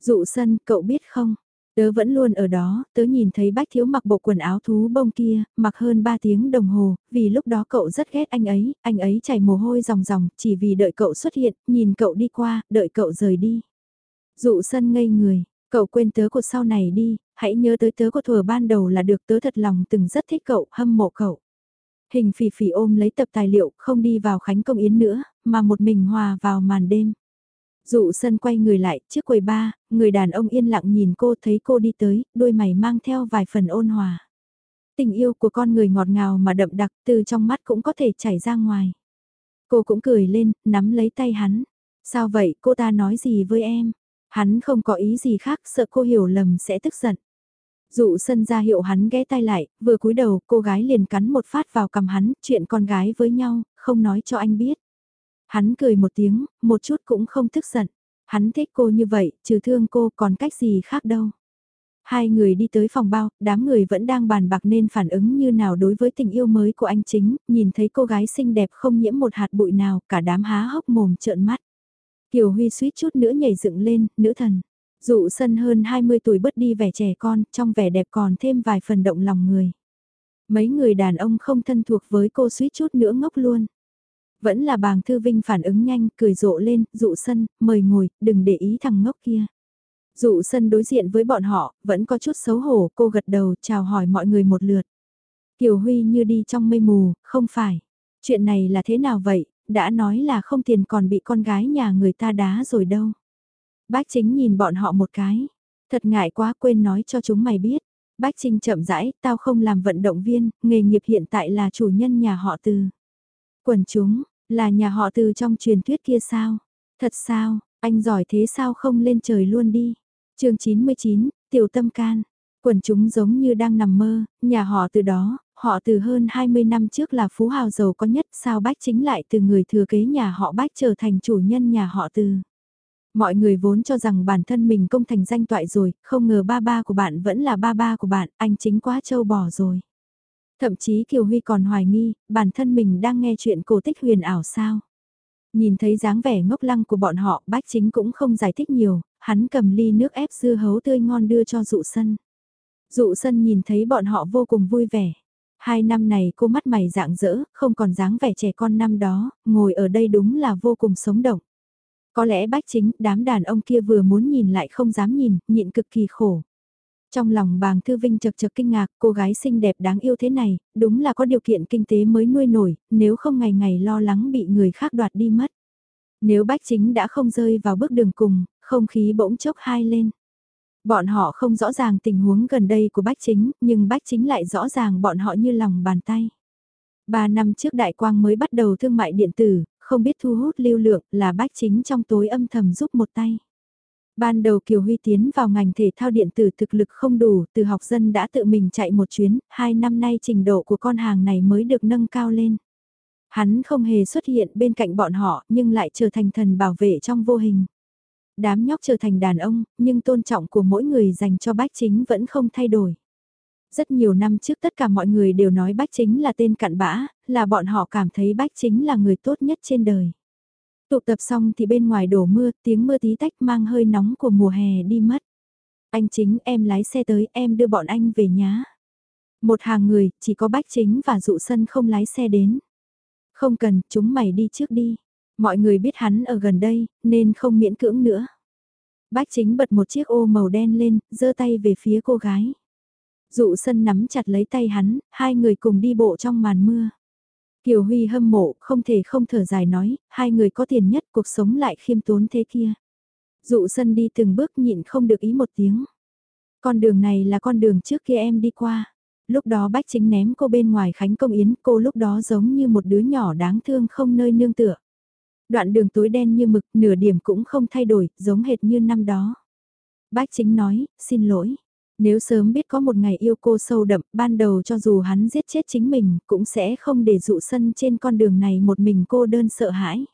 Speaker 1: Dụ sân, cậu biết không? Tớ vẫn luôn ở đó, tớ nhìn thấy bách thiếu mặc bộ quần áo thú bông kia, mặc hơn 3 tiếng đồng hồ, vì lúc đó cậu rất ghét anh ấy, anh ấy chảy mồ hôi ròng ròng, chỉ vì đợi cậu xuất hiện, nhìn cậu đi qua, đợi cậu rời đi. Dụ sân ngây người, cậu quên tớ của sau này đi, hãy nhớ tới tớ của thừa ban đầu là được tớ thật lòng từng rất thích cậu, hâm mộ cậu. Hình phỉ phỉ ôm lấy tập tài liệu, không đi vào khánh công yến nữa, mà một mình hòa vào màn đêm. Dụ sân quay người lại, trước quầy ba, người đàn ông yên lặng nhìn cô thấy cô đi tới, đôi mày mang theo vài phần ôn hòa. Tình yêu của con người ngọt ngào mà đậm đặc từ trong mắt cũng có thể chảy ra ngoài. Cô cũng cười lên, nắm lấy tay hắn. Sao vậy, cô ta nói gì với em? Hắn không có ý gì khác, sợ cô hiểu lầm sẽ tức giận. Dụ sân ra hiệu hắn ghé tay lại, vừa cúi đầu, cô gái liền cắn một phát vào cầm hắn, chuyện con gái với nhau, không nói cho anh biết. Hắn cười một tiếng, một chút cũng không tức giận. Hắn thích cô như vậy, trừ thương cô còn cách gì khác đâu. Hai người đi tới phòng bao, đám người vẫn đang bàn bạc nên phản ứng như nào đối với tình yêu mới của anh chính, nhìn thấy cô gái xinh đẹp không nhiễm một hạt bụi nào, cả đám há hốc mồm trợn mắt. Kiều Huy suýt chút nữa nhảy dựng lên, nữ thần. Dụ sân hơn 20 tuổi bớt đi vẻ trẻ con, trong vẻ đẹp còn thêm vài phần động lòng người. Mấy người đàn ông không thân thuộc với cô suýt chút nữa ngốc luôn. Vẫn là bàng thư vinh phản ứng nhanh, cười rộ lên, dụ sân, mời ngồi, đừng để ý thằng ngốc kia. Dụ sân đối diện với bọn họ, vẫn có chút xấu hổ, cô gật đầu chào hỏi mọi người một lượt. Kiều Huy như đi trong mây mù, không phải. Chuyện này là thế nào vậy, đã nói là không tiền còn bị con gái nhà người ta đá rồi đâu. Bác chính nhìn bọn họ một cái. Thật ngại quá quên nói cho chúng mày biết. Bác Trinh chậm rãi, tao không làm vận động viên, nghề nghiệp hiện tại là chủ nhân nhà họ từ. Quần chúng, là nhà họ từ trong truyền thuyết kia sao? Thật sao, anh giỏi thế sao không lên trời luôn đi? chương 99, Tiểu Tâm Can. Quần chúng giống như đang nằm mơ, nhà họ từ đó, họ từ hơn 20 năm trước là phú hào giàu có nhất sao bách chính lại từ người thừa kế nhà họ bách trở thành chủ nhân nhà họ từ. Mọi người vốn cho rằng bản thân mình công thành danh toại rồi, không ngờ ba ba của bạn vẫn là ba ba của bạn, anh chính quá trâu bò rồi. Thậm chí Kiều Huy còn hoài nghi, bản thân mình đang nghe chuyện cổ tích huyền ảo sao. Nhìn thấy dáng vẻ ngốc lăng của bọn họ, bách chính cũng không giải thích nhiều, hắn cầm ly nước ép dưa hấu tươi ngon đưa cho dụ sân. Dụ sân nhìn thấy bọn họ vô cùng vui vẻ. Hai năm này cô mắt mày dạng dỡ, không còn dáng vẻ trẻ con năm đó, ngồi ở đây đúng là vô cùng sống động. Có lẽ bách chính, đám đàn ông kia vừa muốn nhìn lại không dám nhìn, nhịn cực kỳ khổ. Trong lòng bàng thư vinh chật chật kinh ngạc, cô gái xinh đẹp đáng yêu thế này, đúng là có điều kiện kinh tế mới nuôi nổi, nếu không ngày ngày lo lắng bị người khác đoạt đi mất. Nếu bách chính đã không rơi vào bước đường cùng, không khí bỗng chốc hai lên. Bọn họ không rõ ràng tình huống gần đây của bách chính, nhưng bách chính lại rõ ràng bọn họ như lòng bàn tay. Ba năm trước đại quang mới bắt đầu thương mại điện tử, không biết thu hút lưu lượng là bách chính trong tối âm thầm giúp một tay. Ban đầu Kiều Huy tiến vào ngành thể thao điện tử thực lực không đủ, từ học dân đã tự mình chạy một chuyến, hai năm nay trình độ của con hàng này mới được nâng cao lên. Hắn không hề xuất hiện bên cạnh bọn họ nhưng lại trở thành thần bảo vệ trong vô hình. Đám nhóc trở thành đàn ông, nhưng tôn trọng của mỗi người dành cho bách chính vẫn không thay đổi. Rất nhiều năm trước tất cả mọi người đều nói bách chính là tên cặn bã, là bọn họ cảm thấy bách chính là người tốt nhất trên đời. Tụ tập xong thì bên ngoài đổ mưa, tiếng mưa tí tách mang hơi nóng của mùa hè đi mất. Anh chính em lái xe tới em đưa bọn anh về nhá. Một hàng người, chỉ có bách chính và dụ sân không lái xe đến. Không cần, chúng mày đi trước đi. Mọi người biết hắn ở gần đây, nên không miễn cưỡng nữa. Bách chính bật một chiếc ô màu đen lên, giơ tay về phía cô gái. Dụ sân nắm chặt lấy tay hắn, hai người cùng đi bộ trong màn mưa. Kiều Huy hâm mộ, không thể không thở dài nói, hai người có tiền nhất cuộc sống lại khiêm tốn thế kia. Dụ sân đi từng bước nhịn không được ý một tiếng. Con đường này là con đường trước kia em đi qua. Lúc đó bách chính ném cô bên ngoài khánh công yến, cô lúc đó giống như một đứa nhỏ đáng thương không nơi nương tựa. Đoạn đường tối đen như mực, nửa điểm cũng không thay đổi, giống hệt như năm đó. Bách chính nói, xin lỗi. Nếu sớm biết có một ngày yêu cô sâu đậm, ban đầu cho dù hắn giết chết chính mình, cũng sẽ không để dụ sân trên con đường này một mình cô đơn sợ hãi.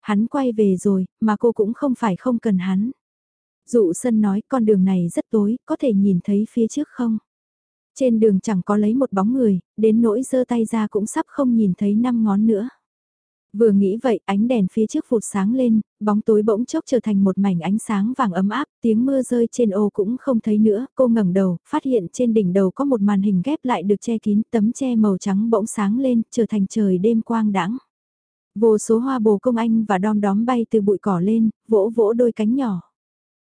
Speaker 1: Hắn quay về rồi, mà cô cũng không phải không cần hắn. Dụ sân nói con đường này rất tối, có thể nhìn thấy phía trước không? Trên đường chẳng có lấy một bóng người, đến nỗi giơ tay ra cũng sắp không nhìn thấy năm ngón nữa. Vừa nghĩ vậy, ánh đèn phía trước phụt sáng lên, bóng tối bỗng chốc trở thành một mảnh ánh sáng vàng ấm áp, tiếng mưa rơi trên ô cũng không thấy nữa, cô ngẩng đầu, phát hiện trên đỉnh đầu có một màn hình ghép lại được che kín, tấm che màu trắng bỗng sáng lên, trở thành trời đêm quang đãng. Vô số hoa bồ công anh và đom đóm bay từ bụi cỏ lên, vỗ vỗ đôi cánh nhỏ.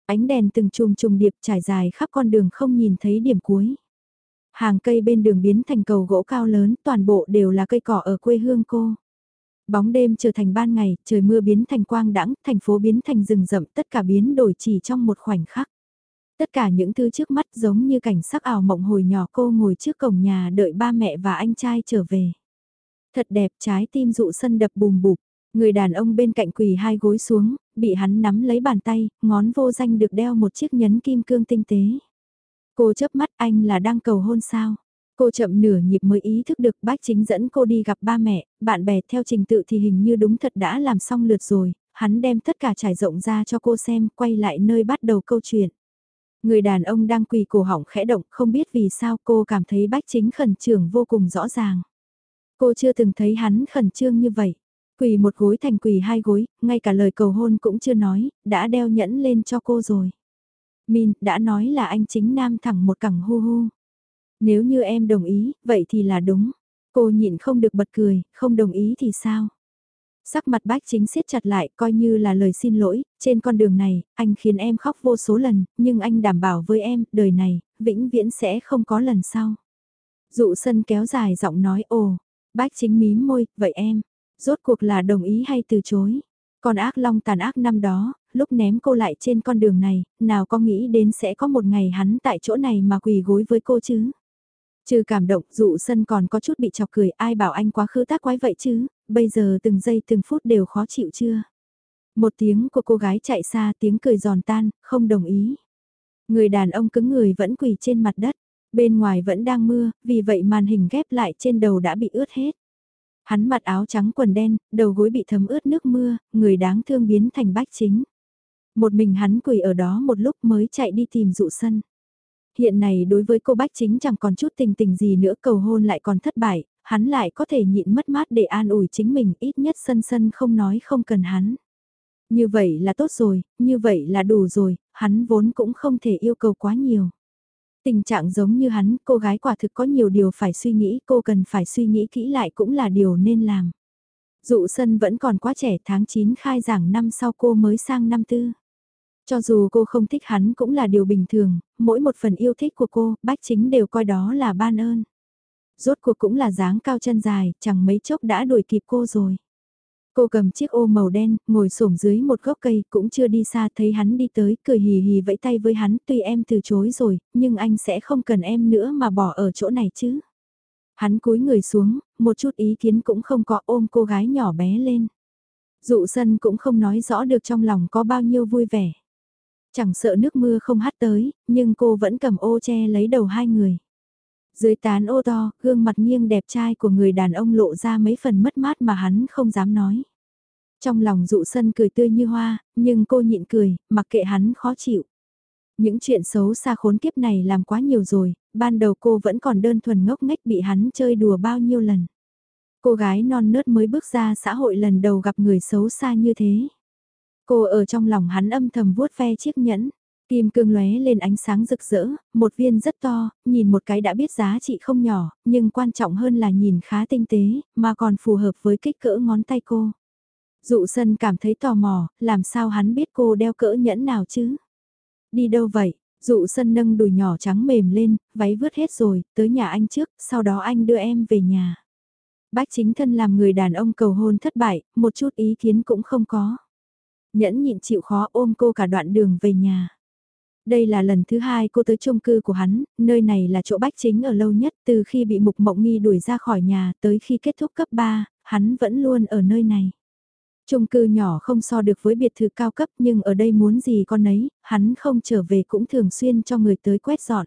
Speaker 1: Ánh đèn từng chùm trùng điệp trải dài khắp con đường không nhìn thấy điểm cuối. Hàng cây bên đường biến thành cầu gỗ cao lớn, toàn bộ đều là cây cỏ ở quê hương cô. Bóng đêm trở thành ban ngày, trời mưa biến thành quang đãng, thành phố biến thành rừng rậm, tất cả biến đổi chỉ trong một khoảnh khắc. Tất cả những thứ trước mắt giống như cảnh sắc ảo mộng hồi nhỏ cô ngồi trước cổng nhà đợi ba mẹ và anh trai trở về. Thật đẹp trái tim dụ sân đập bùm bụp, người đàn ông bên cạnh quỳ hai gối xuống, bị hắn nắm lấy bàn tay, ngón vô danh được đeo một chiếc nhấn kim cương tinh tế. Cô chớp mắt anh là đang cầu hôn sao? Cô chậm nửa nhịp mới ý thức được bác chính dẫn cô đi gặp ba mẹ, bạn bè theo trình tự thì hình như đúng thật đã làm xong lượt rồi, hắn đem tất cả trải rộng ra cho cô xem, quay lại nơi bắt đầu câu chuyện. Người đàn ông đang quỳ cổ họng khẽ động, không biết vì sao cô cảm thấy bách chính khẩn trương vô cùng rõ ràng. Cô chưa từng thấy hắn khẩn trương như vậy. Quỳ một gối thành quỳ hai gối, ngay cả lời cầu hôn cũng chưa nói, đã đeo nhẫn lên cho cô rồi. Min, đã nói là anh chính nam thẳng một cẳng hu hu. Nếu như em đồng ý, vậy thì là đúng. Cô nhịn không được bật cười, không đồng ý thì sao? Sắc mặt bách chính siết chặt lại, coi như là lời xin lỗi, trên con đường này, anh khiến em khóc vô số lần, nhưng anh đảm bảo với em, đời này, vĩnh viễn sẽ không có lần sau. Dụ sân kéo dài giọng nói ồ, bách chính mím môi, vậy em, rốt cuộc là đồng ý hay từ chối? Còn ác long tàn ác năm đó, lúc ném cô lại trên con đường này, nào có nghĩ đến sẽ có một ngày hắn tại chỗ này mà quỳ gối với cô chứ? Trừ cảm động, dụ sân còn có chút bị chọc cười, ai bảo anh quá khứ tác quái vậy chứ, bây giờ từng giây từng phút đều khó chịu chưa? Một tiếng của cô gái chạy xa tiếng cười giòn tan, không đồng ý. Người đàn ông cứng người vẫn quỳ trên mặt đất, bên ngoài vẫn đang mưa, vì vậy màn hình ghép lại trên đầu đã bị ướt hết. Hắn mặc áo trắng quần đen, đầu gối bị thấm ướt nước mưa, người đáng thương biến thành bách chính. Một mình hắn quỳ ở đó một lúc mới chạy đi tìm dụ sân. Hiện này đối với cô Bách Chính chẳng còn chút tình tình gì nữa cầu hôn lại còn thất bại, hắn lại có thể nhịn mất mát để an ủi chính mình ít nhất sân sân không nói không cần hắn. Như vậy là tốt rồi, như vậy là đủ rồi, hắn vốn cũng không thể yêu cầu quá nhiều. Tình trạng giống như hắn, cô gái quả thực có nhiều điều phải suy nghĩ, cô cần phải suy nghĩ kỹ lại cũng là điều nên làm. Dụ sân vẫn còn quá trẻ tháng 9 khai giảng năm sau cô mới sang năm tư. Cho dù cô không thích hắn cũng là điều bình thường, mỗi một phần yêu thích của cô, bách chính đều coi đó là ban ơn. Rốt cuộc cũng là dáng cao chân dài, chẳng mấy chốc đã đuổi kịp cô rồi. Cô cầm chiếc ô màu đen, ngồi xổm dưới một gốc cây, cũng chưa đi xa thấy hắn đi tới, cười hì hì vẫy tay với hắn, tuy em từ chối rồi, nhưng anh sẽ không cần em nữa mà bỏ ở chỗ này chứ. Hắn cúi người xuống, một chút ý kiến cũng không có ôm cô gái nhỏ bé lên. Dụ sân cũng không nói rõ được trong lòng có bao nhiêu vui vẻ. Chẳng sợ nước mưa không hắt tới, nhưng cô vẫn cầm ô che lấy đầu hai người. Dưới tán ô to, gương mặt nghiêng đẹp trai của người đàn ông lộ ra mấy phần mất mát mà hắn không dám nói. Trong lòng dụ sân cười tươi như hoa, nhưng cô nhịn cười, mặc kệ hắn khó chịu. Những chuyện xấu xa khốn kiếp này làm quá nhiều rồi, ban đầu cô vẫn còn đơn thuần ngốc nghếch bị hắn chơi đùa bao nhiêu lần. Cô gái non nớt mới bước ra xã hội lần đầu gặp người xấu xa như thế. Cô ở trong lòng hắn âm thầm vuốt ve chiếc nhẫn. Kim cương lóe lên ánh sáng rực rỡ, một viên rất to, nhìn một cái đã biết giá trị không nhỏ, nhưng quan trọng hơn là nhìn khá tinh tế, mà còn phù hợp với kích cỡ ngón tay cô. Dụ sân cảm thấy tò mò, làm sao hắn biết cô đeo cỡ nhẫn nào chứ? Đi đâu vậy? Dụ sân nâng đùi nhỏ trắng mềm lên, váy vứt hết rồi, tới nhà anh trước, sau đó anh đưa em về nhà. Bách chính thân làm người đàn ông cầu hôn thất bại, một chút ý kiến cũng không có. Nhẫn nhịn chịu khó ôm cô cả đoạn đường về nhà. Đây là lần thứ hai cô tới chung cư của hắn, nơi này là chỗ bách chính ở lâu nhất từ khi bị Mục Mộng Nghi đuổi ra khỏi nhà tới khi kết thúc cấp 3, hắn vẫn luôn ở nơi này. Chung cư nhỏ không so được với biệt thự cao cấp nhưng ở đây muốn gì con ấy, hắn không trở về cũng thường xuyên cho người tới quét dọn.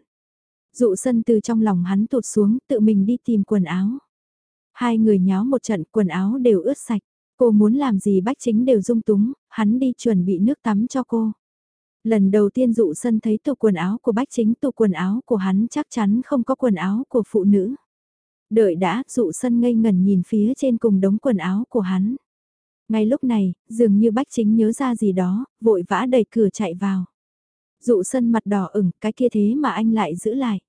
Speaker 1: Dụ sân từ trong lòng hắn tụt xuống tự mình đi tìm quần áo. Hai người nháo một trận quần áo đều ướt sạch. Cô muốn làm gì bách chính đều dung túng, hắn đi chuẩn bị nước tắm cho cô. Lần đầu tiên dụ sân thấy tủ quần áo của bách chính tủ quần áo của hắn chắc chắn không có quần áo của phụ nữ. Đợi đã, dụ sân ngây ngẩn nhìn phía trên cùng đống quần áo của hắn. Ngay lúc này, dường như bách chính nhớ ra gì đó, vội vã đẩy cửa chạy vào. Dụ sân mặt đỏ ửng, cái kia thế mà anh lại giữ lại.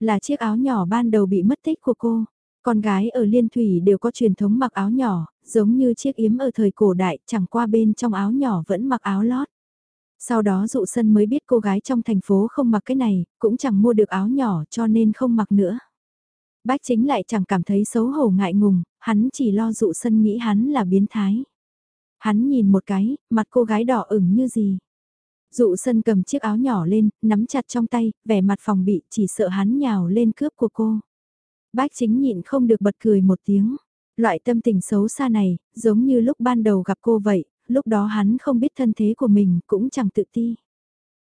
Speaker 1: Là chiếc áo nhỏ ban đầu bị mất tích của cô. Con gái ở Liên Thủy đều có truyền thống mặc áo nhỏ, giống như chiếc yếm ở thời cổ đại, chẳng qua bên trong áo nhỏ vẫn mặc áo lót. Sau đó dụ sân mới biết cô gái trong thành phố không mặc cái này, cũng chẳng mua được áo nhỏ cho nên không mặc nữa. Bách chính lại chẳng cảm thấy xấu hổ ngại ngùng, hắn chỉ lo dụ sân nghĩ hắn là biến thái. Hắn nhìn một cái, mặt cô gái đỏ ửng như gì. Dụ sân cầm chiếc áo nhỏ lên, nắm chặt trong tay, vẻ mặt phòng bị, chỉ sợ hắn nhào lên cướp của cô. Bách chính nhịn không được bật cười một tiếng. Loại tâm tình xấu xa này, giống như lúc ban đầu gặp cô vậy, lúc đó hắn không biết thân thế của mình, cũng chẳng tự ti.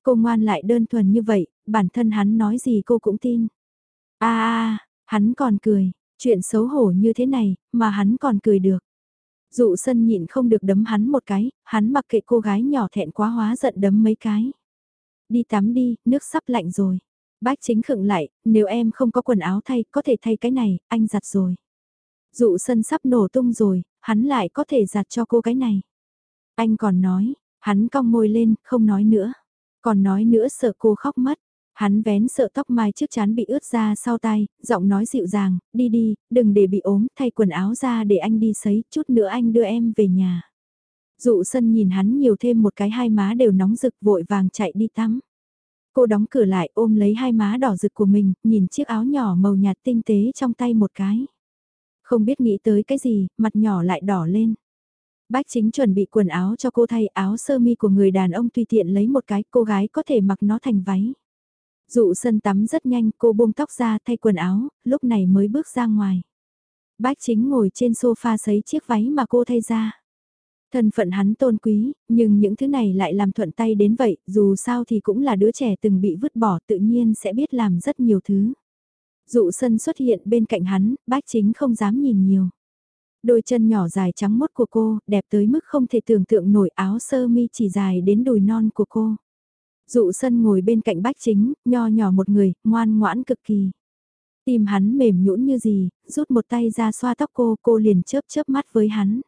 Speaker 1: Cô ngoan lại đơn thuần như vậy, bản thân hắn nói gì cô cũng tin. a a hắn còn cười, chuyện xấu hổ như thế này, mà hắn còn cười được. Dụ sân nhịn không được đấm hắn một cái, hắn mặc kệ cô gái nhỏ thẹn quá hóa giận đấm mấy cái. Đi tắm đi, nước sắp lạnh rồi. Bách chính khựng lại, nếu em không có quần áo thay, có thể thay cái này, anh giặt rồi. Dụ sân sắp nổ tung rồi, hắn lại có thể giặt cho cô cái này. Anh còn nói, hắn cong môi lên, không nói nữa. Còn nói nữa sợ cô khóc mất. Hắn vén sợ tóc mai trước chán bị ướt ra sau tay, giọng nói dịu dàng, đi đi, đừng để bị ốm, thay quần áo ra để anh đi sấy, chút nữa anh đưa em về nhà. Dụ sân nhìn hắn nhiều thêm một cái hai má đều nóng rực vội vàng chạy đi tắm. Cô đóng cửa lại ôm lấy hai má đỏ rực của mình, nhìn chiếc áo nhỏ màu nhạt tinh tế trong tay một cái. Không biết nghĩ tới cái gì, mặt nhỏ lại đỏ lên. Bách chính chuẩn bị quần áo cho cô thay áo sơ mi của người đàn ông tùy tiện lấy một cái cô gái có thể mặc nó thành váy. Dụ sân tắm rất nhanh cô buông tóc ra thay quần áo, lúc này mới bước ra ngoài. Bách chính ngồi trên sofa sấy chiếc váy mà cô thay ra. Thân phận hắn tôn quý, nhưng những thứ này lại làm thuận tay đến vậy, dù sao thì cũng là đứa trẻ từng bị vứt bỏ tự nhiên sẽ biết làm rất nhiều thứ. Dụ sân xuất hiện bên cạnh hắn, bách chính không dám nhìn nhiều. Đôi chân nhỏ dài trắng mốt của cô, đẹp tới mức không thể tưởng tượng nổi áo sơ mi chỉ dài đến đùi non của cô. Dụ sân ngồi bên cạnh bách chính, nho nhỏ một người, ngoan ngoãn cực kỳ. tìm hắn mềm nhũn như gì, rút một tay ra xoa tóc cô, cô liền chớp chớp mắt với hắn.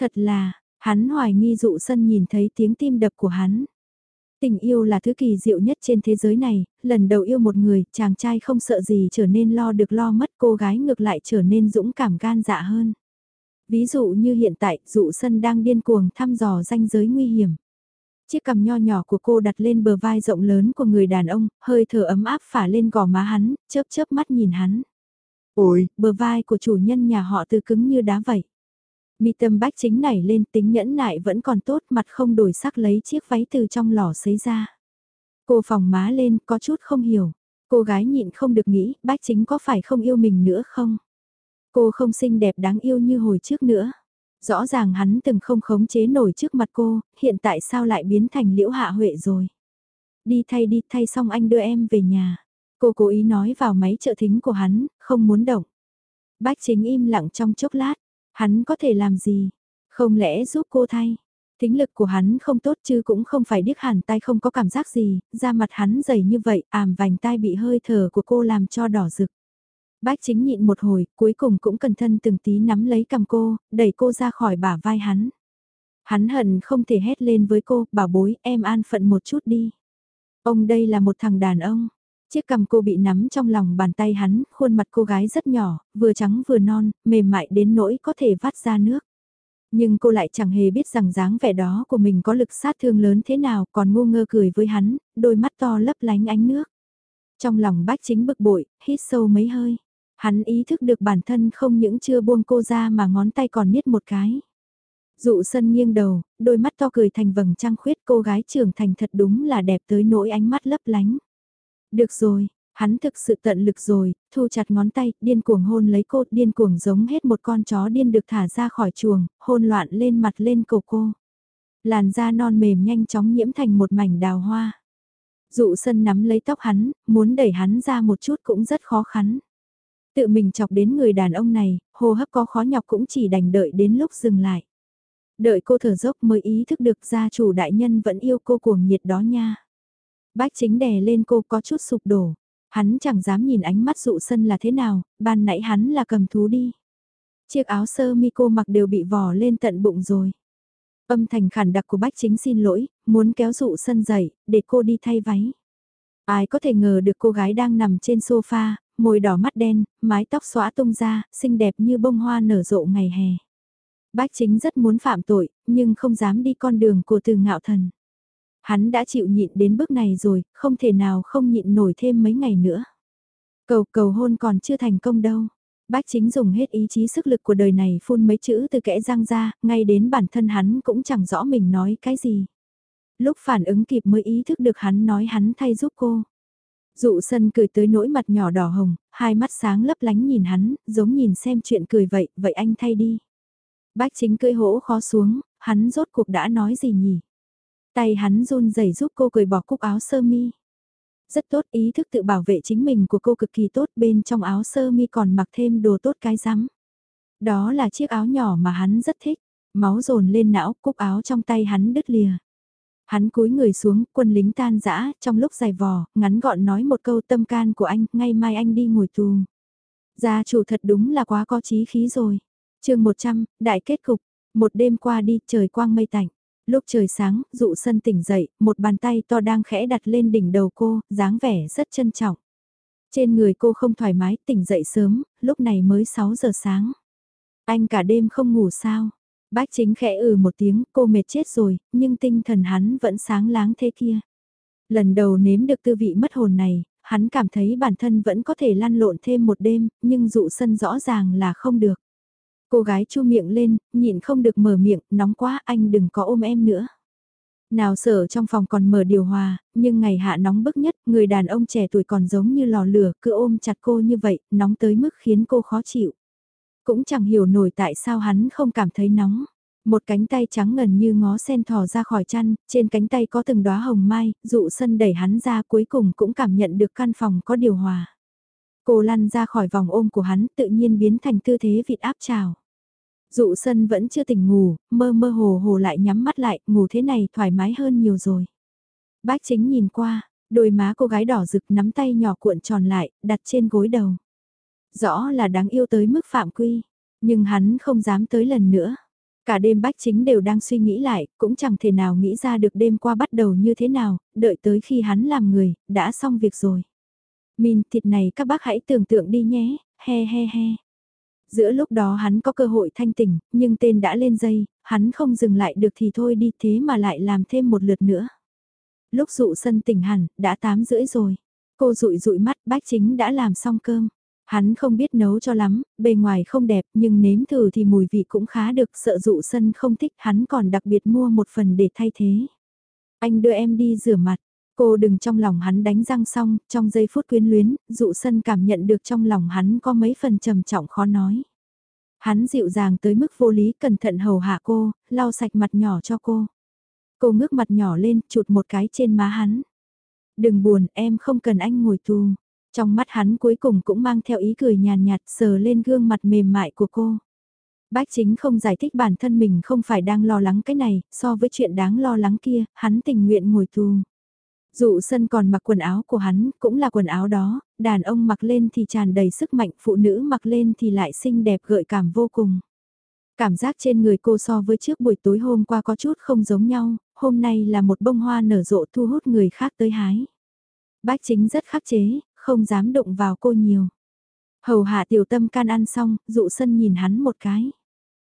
Speaker 1: Thật là, hắn hoài nghi dụ sân nhìn thấy tiếng tim đập của hắn. Tình yêu là thứ kỳ diệu nhất trên thế giới này, lần đầu yêu một người, chàng trai không sợ gì trở nên lo được lo mất cô gái ngược lại trở nên dũng cảm gan dạ hơn. Ví dụ như hiện tại, dụ sân đang điên cuồng thăm dò danh giới nguy hiểm. Chiếc cằm nho nhỏ của cô đặt lên bờ vai rộng lớn của người đàn ông, hơi thở ấm áp phả lên gò má hắn, chớp chớp mắt nhìn hắn. Ôi, bờ vai của chủ nhân nhà họ từ cứng như đá vậy. Mi tâm bách chính nảy lên tính nhẫn nại vẫn còn tốt mặt không đổi sắc lấy chiếc váy từ trong lò sấy ra. Cô phòng má lên có chút không hiểu. Cô gái nhịn không được nghĩ bách chính có phải không yêu mình nữa không? Cô không xinh đẹp đáng yêu như hồi trước nữa. Rõ ràng hắn từng không khống chế nổi trước mặt cô, hiện tại sao lại biến thành liễu hạ huệ rồi. Đi thay đi thay xong anh đưa em về nhà. Cô cố ý nói vào máy trợ thính của hắn, không muốn động. Bách chính im lặng trong chốc lát, hắn có thể làm gì? Không lẽ giúp cô thay? Tính lực của hắn không tốt chứ cũng không phải điếc hẳn tai không có cảm giác gì, da mặt hắn dày như vậy, ảm vành tai bị hơi thở của cô làm cho đỏ rực. Bách chính nhịn một hồi, cuối cùng cũng cẩn thân từng tí nắm lấy cầm cô, đẩy cô ra khỏi bả vai hắn. Hắn hận không thể hét lên với cô, bảo bối, em an phận một chút đi. Ông đây là một thằng đàn ông. Chiếc cằm cô bị nắm trong lòng bàn tay hắn, khuôn mặt cô gái rất nhỏ, vừa trắng vừa non, mềm mại đến nỗi có thể vắt ra nước. Nhưng cô lại chẳng hề biết rằng dáng vẻ đó của mình có lực sát thương lớn thế nào, còn ngu ngơ cười với hắn, đôi mắt to lấp lánh ánh nước. Trong lòng bách chính bực bội, hít sâu mấy hơi. Hắn ý thức được bản thân không những chưa buông cô ra mà ngón tay còn niết một cái. Dụ sân nghiêng đầu, đôi mắt to cười thành vầng trăng khuyết cô gái trưởng thành thật đúng là đẹp tới nỗi ánh mắt lấp lánh. Được rồi, hắn thực sự tận lực rồi, thu chặt ngón tay, điên cuồng hôn lấy cô, điên cuồng giống hết một con chó điên được thả ra khỏi chuồng, hôn loạn lên mặt lên cổ cô. Làn da non mềm nhanh chóng nhiễm thành một mảnh đào hoa. Dụ sân nắm lấy tóc hắn, muốn đẩy hắn ra một chút cũng rất khó khăn. Tự mình chọc đến người đàn ông này, hô hấp có khó nhọc cũng chỉ đành đợi đến lúc dừng lại. Đợi cô thở dốc mới ý thức được gia chủ đại nhân vẫn yêu cô cuồng nhiệt đó nha. Bách chính đè lên cô có chút sụp đổ. Hắn chẳng dám nhìn ánh mắt dụ sân là thế nào, ban nãy hắn là cầm thú đi. Chiếc áo sơ mi cô mặc đều bị vò lên tận bụng rồi. Âm thành khản đặc của bách chính xin lỗi, muốn kéo dụ sân dậy, để cô đi thay váy. Ai có thể ngờ được cô gái đang nằm trên sofa, môi đỏ mắt đen, mái tóc xóa tung ra, xinh đẹp như bông hoa nở rộ ngày hè. Bách chính rất muốn phạm tội, nhưng không dám đi con đường của từ ngạo thần. Hắn đã chịu nhịn đến bước này rồi, không thể nào không nhịn nổi thêm mấy ngày nữa. Cầu cầu hôn còn chưa thành công đâu. Bách chính dùng hết ý chí sức lực của đời này phun mấy chữ từ kẽ răng ra, ngay đến bản thân hắn cũng chẳng rõ mình nói cái gì. Lúc phản ứng kịp mới ý thức được hắn nói hắn thay giúp cô. Dụ sân cười tới nỗi mặt nhỏ đỏ hồng, hai mắt sáng lấp lánh nhìn hắn, giống nhìn xem chuyện cười vậy, vậy anh thay đi. Bách chính cưỡi hỗ khó xuống, hắn rốt cuộc đã nói gì nhỉ? Tay hắn run rẩy giúp cô cười bỏ cúc áo sơ mi. Rất tốt ý thức tự bảo vệ chính mình của cô cực kỳ tốt bên trong áo sơ mi còn mặc thêm đồ tốt cái rắm. Đó là chiếc áo nhỏ mà hắn rất thích, máu dồn lên não cúc áo trong tay hắn đứt lìa. Hắn cúi người xuống, quân lính tan rã, trong lúc dài vò, ngắn gọn nói một câu tâm can của anh, ngay mai anh đi ngồi tù. Gia chủ thật đúng là quá có chí khí rồi. chương 100, đại kết cục, một đêm qua đi, trời quang mây tạnh. Lúc trời sáng, dụ sân tỉnh dậy, một bàn tay to đang khẽ đặt lên đỉnh đầu cô, dáng vẻ rất trân trọng. Trên người cô không thoải mái, tỉnh dậy sớm, lúc này mới 6 giờ sáng. Anh cả đêm không ngủ sao? bác chính khẽ ừ một tiếng, cô mệt chết rồi, nhưng tinh thần hắn vẫn sáng láng thế kia. Lần đầu nếm được tư vị mất hồn này, hắn cảm thấy bản thân vẫn có thể lăn lộn thêm một đêm, nhưng dụ sân rõ ràng là không được. Cô gái chu miệng lên, nhịn không được mở miệng, nóng quá anh đừng có ôm em nữa. Nào sở trong phòng còn mở điều hòa, nhưng ngày hạ nóng bức nhất, người đàn ông trẻ tuổi còn giống như lò lửa, cứ ôm chặt cô như vậy, nóng tới mức khiến cô khó chịu. Cũng chẳng hiểu nổi tại sao hắn không cảm thấy nóng. Một cánh tay trắng ngần như ngó sen thò ra khỏi chăn, trên cánh tay có từng đóa hồng mai, dụ sân đẩy hắn ra cuối cùng cũng cảm nhận được căn phòng có điều hòa. Cô lăn ra khỏi vòng ôm của hắn tự nhiên biến thành tư thế vịt áp trào. Dụ sân vẫn chưa tỉnh ngủ, mơ mơ hồ hồ lại nhắm mắt lại, ngủ thế này thoải mái hơn nhiều rồi. Bác chính nhìn qua, đôi má cô gái đỏ rực nắm tay nhỏ cuộn tròn lại, đặt trên gối đầu. Rõ là đáng yêu tới mức phạm quy, nhưng hắn không dám tới lần nữa. Cả đêm bách chính đều đang suy nghĩ lại, cũng chẳng thể nào nghĩ ra được đêm qua bắt đầu như thế nào, đợi tới khi hắn làm người, đã xong việc rồi. Min thịt này các bác hãy tưởng tượng đi nhé, he he he. Giữa lúc đó hắn có cơ hội thanh tỉnh, nhưng tên đã lên dây, hắn không dừng lại được thì thôi đi thế mà lại làm thêm một lượt nữa. Lúc dụ sân tỉnh hẳn, đã 8 rưỡi rồi. Cô rụi rụi mắt bách chính đã làm xong cơm. Hắn không biết nấu cho lắm, bề ngoài không đẹp nhưng nếm thử thì mùi vị cũng khá được sợ dụ sân không thích hắn còn đặc biệt mua một phần để thay thế. Anh đưa em đi rửa mặt, cô đừng trong lòng hắn đánh răng xong, trong giây phút quyến luyến, dụ sân cảm nhận được trong lòng hắn có mấy phần trầm trọng khó nói. Hắn dịu dàng tới mức vô lý cẩn thận hầu hạ cô, lau sạch mặt nhỏ cho cô. Cô ngước mặt nhỏ lên, chụt một cái trên má hắn. Đừng buồn, em không cần anh ngồi tù. Trong mắt hắn cuối cùng cũng mang theo ý cười nhàn nhạt sờ lên gương mặt mềm mại của cô. Bách chính không giải thích bản thân mình không phải đang lo lắng cái này, so với chuyện đáng lo lắng kia, hắn tình nguyện ngồi tù. Dụ sân còn mặc quần áo của hắn, cũng là quần áo đó, đàn ông mặc lên thì tràn đầy sức mạnh, phụ nữ mặc lên thì lại xinh đẹp gợi cảm vô cùng. Cảm giác trên người cô so với trước buổi tối hôm qua có chút không giống nhau, hôm nay là một bông hoa nở rộ thu hút người khác tới hái. Bách chính rất khắc chế, không dám động vào cô nhiều. Hầu hạ tiểu tâm can ăn xong, dụ sân nhìn hắn một cái.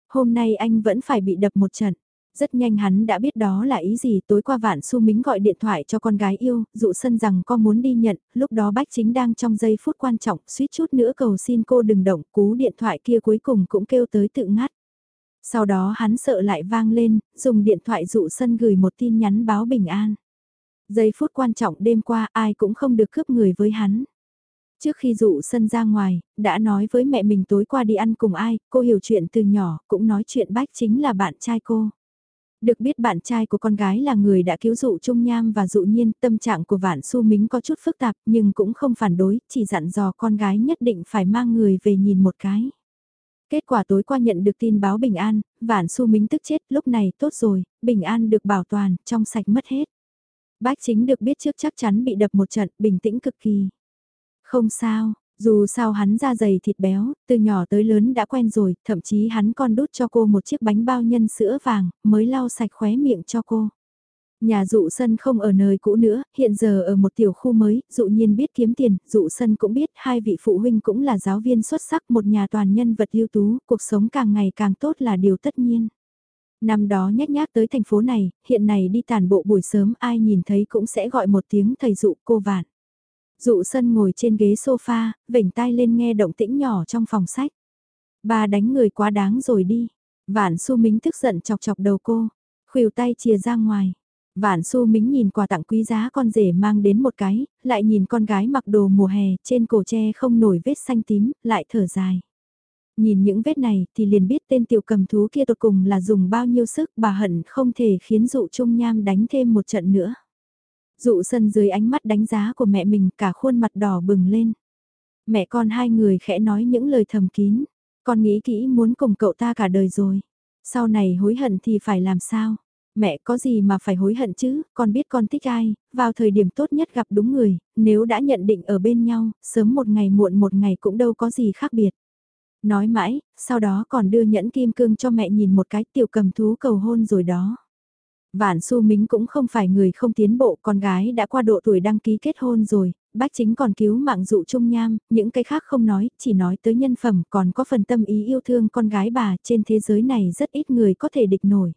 Speaker 1: Hôm nay anh vẫn phải bị đập một trận. Rất nhanh hắn đã biết đó là ý gì tối qua vạn su mính gọi điện thoại cho con gái yêu, dụ sân rằng con muốn đi nhận, lúc đó bách chính đang trong giây phút quan trọng, suýt chút nữa cầu xin cô đừng động, cú điện thoại kia cuối cùng cũng kêu tới tự ngắt. Sau đó hắn sợ lại vang lên, dùng điện thoại dụ sân gửi một tin nhắn báo bình an. Giây phút quan trọng đêm qua ai cũng không được cướp người với hắn. Trước khi dụ sân ra ngoài, đã nói với mẹ mình tối qua đi ăn cùng ai, cô hiểu chuyện từ nhỏ, cũng nói chuyện bách chính là bạn trai cô. Được biết bạn trai của con gái là người đã cứu dụ Trung Nham và dụ nhiên, tâm trạng của Vạn Su Mính có chút phức tạp nhưng cũng không phản đối, chỉ dặn dò con gái nhất định phải mang người về nhìn một cái. Kết quả tối qua nhận được tin báo bình an, Vạn Su Mính tức chết, lúc này tốt rồi, bình an được bảo toàn, trong sạch mất hết. Bách chính được biết trước chắc chắn bị đập một trận, bình tĩnh cực kỳ. Không sao, dù sao hắn da dày thịt béo, từ nhỏ tới lớn đã quen rồi, thậm chí hắn còn đút cho cô một chiếc bánh bao nhân sữa vàng, mới lau sạch khóe miệng cho cô. Nhà dụ sân không ở nơi cũ nữa, hiện giờ ở một tiểu khu mới, dụ nhiên biết kiếm tiền, dụ sân cũng biết hai vị phụ huynh cũng là giáo viên xuất sắc một nhà toàn nhân vật ưu tú, cuộc sống càng ngày càng tốt là điều tất nhiên. Năm đó nhát nhác tới thành phố này, hiện này đi tàn bộ buổi sớm ai nhìn thấy cũng sẽ gọi một tiếng thầy dụ cô vạn. Dụ sân ngồi trên ghế sofa, vểnh tai lên nghe động tĩnh nhỏ trong phòng sách. Bà đánh người quá đáng rồi đi. Vạn su mính tức giận chọc chọc đầu cô, khuỷu tay chìa ra ngoài. Vạn su mính nhìn quà tặng quý giá con rể mang đến một cái, lại nhìn con gái mặc đồ mùa hè trên cổ tre không nổi vết xanh tím, lại thở dài. Nhìn những vết này thì liền biết tên tiểu cầm thú kia tột cùng là dùng bao nhiêu sức bà hận không thể khiến dụ trung nham đánh thêm một trận nữa. Dụ sân dưới ánh mắt đánh giá của mẹ mình cả khuôn mặt đỏ bừng lên. Mẹ con hai người khẽ nói những lời thầm kín. Con nghĩ kỹ muốn cùng cậu ta cả đời rồi. Sau này hối hận thì phải làm sao? Mẹ có gì mà phải hối hận chứ, con biết con thích ai, vào thời điểm tốt nhất gặp đúng người, nếu đã nhận định ở bên nhau, sớm một ngày muộn một ngày cũng đâu có gì khác biệt. Nói mãi, sau đó còn đưa nhẫn kim cương cho mẹ nhìn một cái tiểu cầm thú cầu hôn rồi đó. Vạn xu Mính cũng không phải người không tiến bộ, con gái đã qua độ tuổi đăng ký kết hôn rồi, bác chính còn cứu mạng dụ trung nham, những cái khác không nói, chỉ nói tới nhân phẩm còn có phần tâm ý yêu thương con gái bà trên thế giới này rất ít người có thể địch nổi.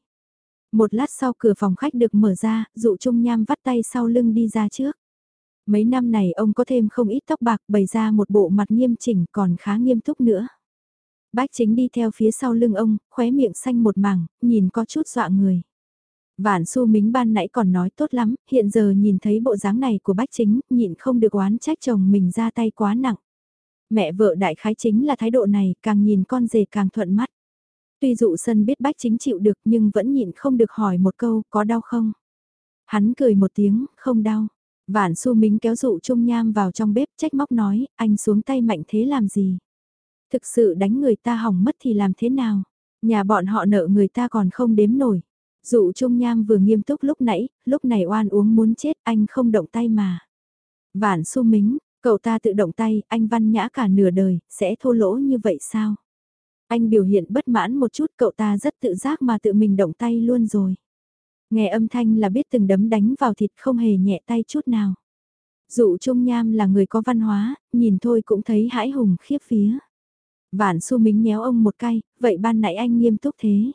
Speaker 1: Một lát sau cửa phòng khách được mở ra, dụ trung nham vắt tay sau lưng đi ra trước. Mấy năm này ông có thêm không ít tóc bạc bày ra một bộ mặt nghiêm chỉnh còn khá nghiêm túc nữa. Bác chính đi theo phía sau lưng ông, khóe miệng xanh một mảng, nhìn có chút dọa người. Vạn su mính ban nãy còn nói tốt lắm, hiện giờ nhìn thấy bộ dáng này của bách chính, nhịn không được oán trách chồng mình ra tay quá nặng. Mẹ vợ đại khái chính là thái độ này, càng nhìn con rể càng thuận mắt. Tuy dụ sân biết bách chính chịu được nhưng vẫn nhịn không được hỏi một câu, có đau không? Hắn cười một tiếng, không đau. Vạn su mính kéo dụ trung nham vào trong bếp trách móc nói, anh xuống tay mạnh thế làm gì? Thực sự đánh người ta hỏng mất thì làm thế nào? Nhà bọn họ nợ người ta còn không đếm nổi. Dụ Trung Nham vừa nghiêm túc lúc nãy, lúc này oan uống muốn chết anh không động tay mà. Vạn su mính, cậu ta tự động tay, anh văn nhã cả nửa đời, sẽ thô lỗ như vậy sao? Anh biểu hiện bất mãn một chút cậu ta rất tự giác mà tự mình động tay luôn rồi. Nghe âm thanh là biết từng đấm đánh vào thịt không hề nhẹ tay chút nào. Dụ Trung Nham là người có văn hóa, nhìn thôi cũng thấy hãi hùng khiếp phía. Vạn su mính nhéo ông một cái, vậy ban nãy anh nghiêm túc thế.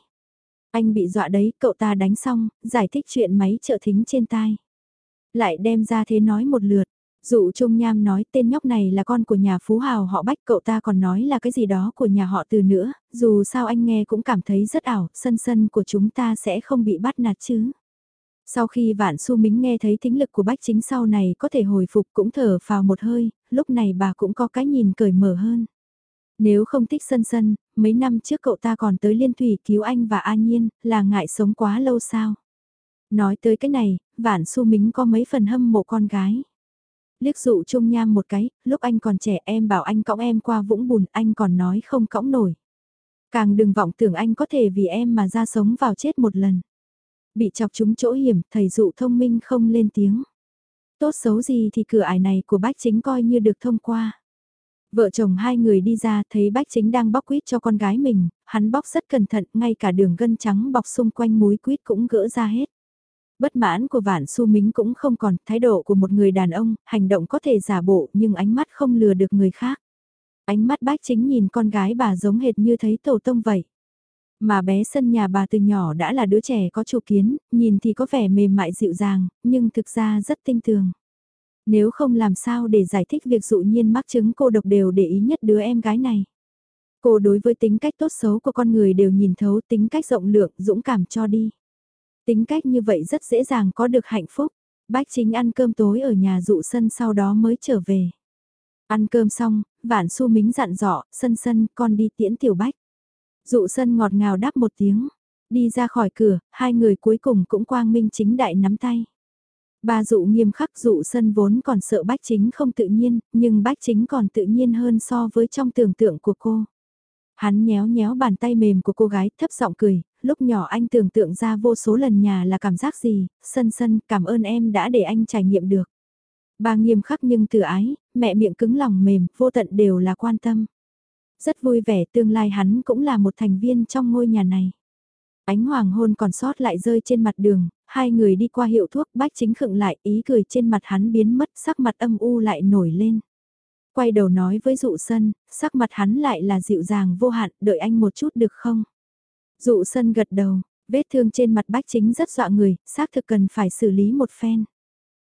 Speaker 1: Anh bị dọa đấy, cậu ta đánh xong, giải thích chuyện máy trợ thính trên tai. Lại đem ra thế nói một lượt. Dụ Trung Nham nói tên nhóc này là con của nhà phú hào họ bách cậu ta còn nói là cái gì đó của nhà họ từ nữa, dù sao anh nghe cũng cảm thấy rất ảo, sân sân của chúng ta sẽ không bị bắt nạt chứ. Sau khi vạn su mính nghe thấy thính lực của bách chính sau này có thể hồi phục cũng thở vào một hơi, lúc này bà cũng có cái nhìn cởi mở hơn. Nếu không thích sân sân, mấy năm trước cậu ta còn tới liên thủy cứu anh và A Nhiên, là ngại sống quá lâu sao? Nói tới cái này, vạn su mính có mấy phần hâm mộ con gái. Liếc dụ trung nham một cái, lúc anh còn trẻ em bảo anh cõng em qua vũng bùn, anh còn nói không cõng nổi. Càng đừng vọng tưởng anh có thể vì em mà ra sống vào chết một lần. Bị chọc chúng chỗ hiểm, thầy dụ thông minh không lên tiếng. Tốt xấu gì thì cửa ải này của bách chính coi như được thông qua. Vợ chồng hai người đi ra thấy bách chính đang bóc quýt cho con gái mình, hắn bóc rất cẩn thận, ngay cả đường gân trắng bọc xung quanh múi quýt cũng gỡ ra hết. Bất mãn của Vạn Su Mính cũng không còn, thái độ của một người đàn ông, hành động có thể giả bộ nhưng ánh mắt không lừa được người khác. Ánh mắt bách chính nhìn con gái bà giống hệt như thấy tổ tông vậy. Mà bé sân nhà bà từ nhỏ đã là đứa trẻ có chủ kiến, nhìn thì có vẻ mềm mại dịu dàng, nhưng thực ra rất tinh tường. Nếu không làm sao để giải thích việc dụ nhiên mắc chứng cô độc đều để ý nhất đứa em gái này. Cô đối với tính cách tốt xấu của con người đều nhìn thấu tính cách rộng lượng, dũng cảm cho đi. Tính cách như vậy rất dễ dàng có được hạnh phúc. Bách chính ăn cơm tối ở nhà dụ sân sau đó mới trở về. Ăn cơm xong, vạn su mính dặn dọ, sân sân con đi tiễn tiểu bách. Dụ sân ngọt ngào đáp một tiếng. Đi ra khỏi cửa, hai người cuối cùng cũng quang minh chính đại nắm tay. Ba dụ nghiêm khắc dụ sân vốn còn sợ bách chính không tự nhiên, nhưng bách chính còn tự nhiên hơn so với trong tưởng tượng của cô. Hắn nhéo nhéo bàn tay mềm của cô gái thấp giọng cười, lúc nhỏ anh tưởng tượng ra vô số lần nhà là cảm giác gì, sân sân cảm ơn em đã để anh trải nghiệm được. Ba nghiêm khắc nhưng từ ái, mẹ miệng cứng lòng mềm, vô tận đều là quan tâm. Rất vui vẻ tương lai hắn cũng là một thành viên trong ngôi nhà này. Ánh hoàng hôn còn sót lại rơi trên mặt đường, hai người đi qua hiệu thuốc bách chính khựng lại ý cười trên mặt hắn biến mất sắc mặt âm u lại nổi lên. Quay đầu nói với dụ sân, sắc mặt hắn lại là dịu dàng vô hạn, đợi anh một chút được không? Dụ sân gật đầu, vết thương trên mặt bách chính rất dọa người, xác thực cần phải xử lý một phen.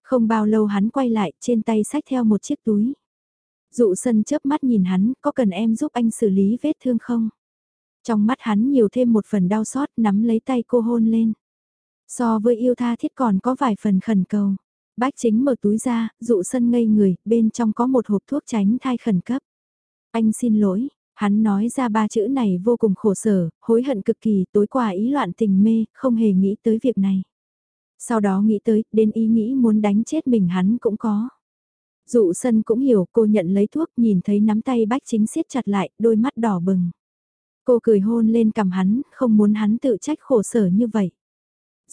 Speaker 1: Không bao lâu hắn quay lại, trên tay xách theo một chiếc túi. Dụ sân chớp mắt nhìn hắn, có cần em giúp anh xử lý vết thương không? Trong mắt hắn nhiều thêm một phần đau xót nắm lấy tay cô hôn lên. So với yêu tha thiết còn có vài phần khẩn cầu. Bách chính mở túi ra, dụ sân ngây người, bên trong có một hộp thuốc tránh thai khẩn cấp. Anh xin lỗi, hắn nói ra ba chữ này vô cùng khổ sở, hối hận cực kỳ, tối qua ý loạn tình mê, không hề nghĩ tới việc này. Sau đó nghĩ tới, đến ý nghĩ muốn đánh chết mình hắn cũng có. Dụ sân cũng hiểu, cô nhận lấy thuốc, nhìn thấy nắm tay bách chính siết chặt lại, đôi mắt đỏ bừng. Cô cười hôn lên cầm hắn, không muốn hắn tự trách khổ sở như vậy.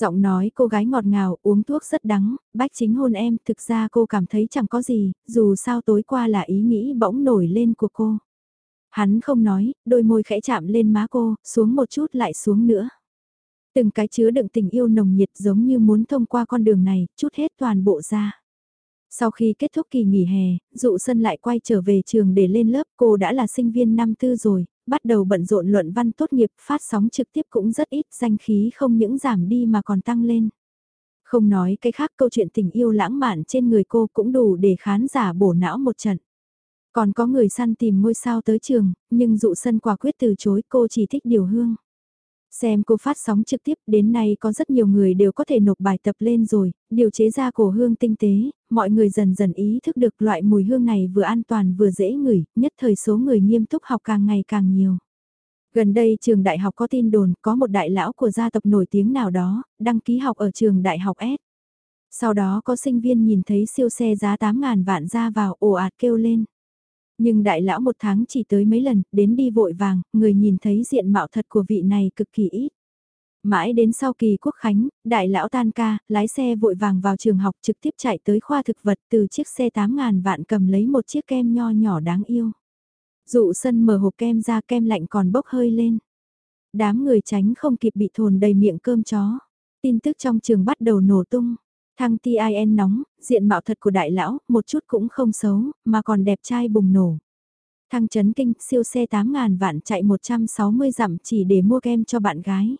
Speaker 1: Giọng nói cô gái ngọt ngào, uống thuốc rất đắng, bách chính hôn em, thực ra cô cảm thấy chẳng có gì, dù sao tối qua là ý nghĩ bỗng nổi lên của cô. Hắn không nói, đôi môi khẽ chạm lên má cô, xuống một chút lại xuống nữa. Từng cái chứa đựng tình yêu nồng nhiệt giống như muốn thông qua con đường này, chút hết toàn bộ ra. Sau khi kết thúc kỳ nghỉ hè, dụ sân lại quay trở về trường để lên lớp cô đã là sinh viên năm tư rồi, bắt đầu bận rộn luận văn tốt nghiệp phát sóng trực tiếp cũng rất ít danh khí không những giảm đi mà còn tăng lên. Không nói cái khác câu chuyện tình yêu lãng mạn trên người cô cũng đủ để khán giả bổ não một trận. Còn có người săn tìm ngôi sao tới trường, nhưng dụ sân quả quyết từ chối cô chỉ thích điều hương. Xem cô phát sóng trực tiếp đến nay có rất nhiều người đều có thể nộp bài tập lên rồi, điều chế ra cổ hương tinh tế, mọi người dần dần ý thức được loại mùi hương này vừa an toàn vừa dễ ngửi, nhất thời số người nghiêm túc học càng ngày càng nhiều. Gần đây trường đại học có tin đồn có một đại lão của gia tộc nổi tiếng nào đó, đăng ký học ở trường đại học S. Sau đó có sinh viên nhìn thấy siêu xe giá 8.000 vạn ra vào ồ ạt kêu lên. Nhưng đại lão một tháng chỉ tới mấy lần, đến đi vội vàng, người nhìn thấy diện mạo thật của vị này cực kỳ ít. Mãi đến sau kỳ quốc khánh, đại lão tan ca, lái xe vội vàng vào trường học trực tiếp chạy tới khoa thực vật từ chiếc xe 8.000 vạn cầm lấy một chiếc kem nho nhỏ đáng yêu. Dụ sân mở hộp kem ra kem lạnh còn bốc hơi lên. Đám người tránh không kịp bị thồn đầy miệng cơm chó. Tin tức trong trường bắt đầu nổ tung. Thăng TIN nóng, diện mạo thật của đại lão, một chút cũng không xấu, mà còn đẹp trai bùng nổ. Thăng chấn kinh, siêu xe 8.000 vạn chạy 160 dặm chỉ để mua kem cho bạn gái.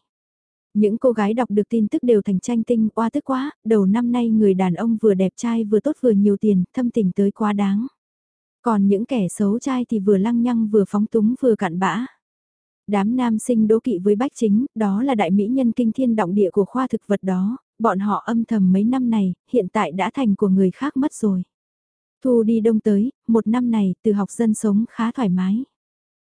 Speaker 1: Những cô gái đọc được tin tức đều thành tranh tinh, oa tức quá, đầu năm nay người đàn ông vừa đẹp trai vừa tốt vừa nhiều tiền, thâm tình tới quá đáng. Còn những kẻ xấu trai thì vừa lăng nhăng vừa phóng túng vừa cặn bã. Đám nam sinh đố kỵ với bách chính, đó là đại mỹ nhân kinh thiên động địa của khoa thực vật đó, bọn họ âm thầm mấy năm này, hiện tại đã thành của người khác mất rồi. Thu đi đông tới, một năm này từ học dân sống khá thoải mái.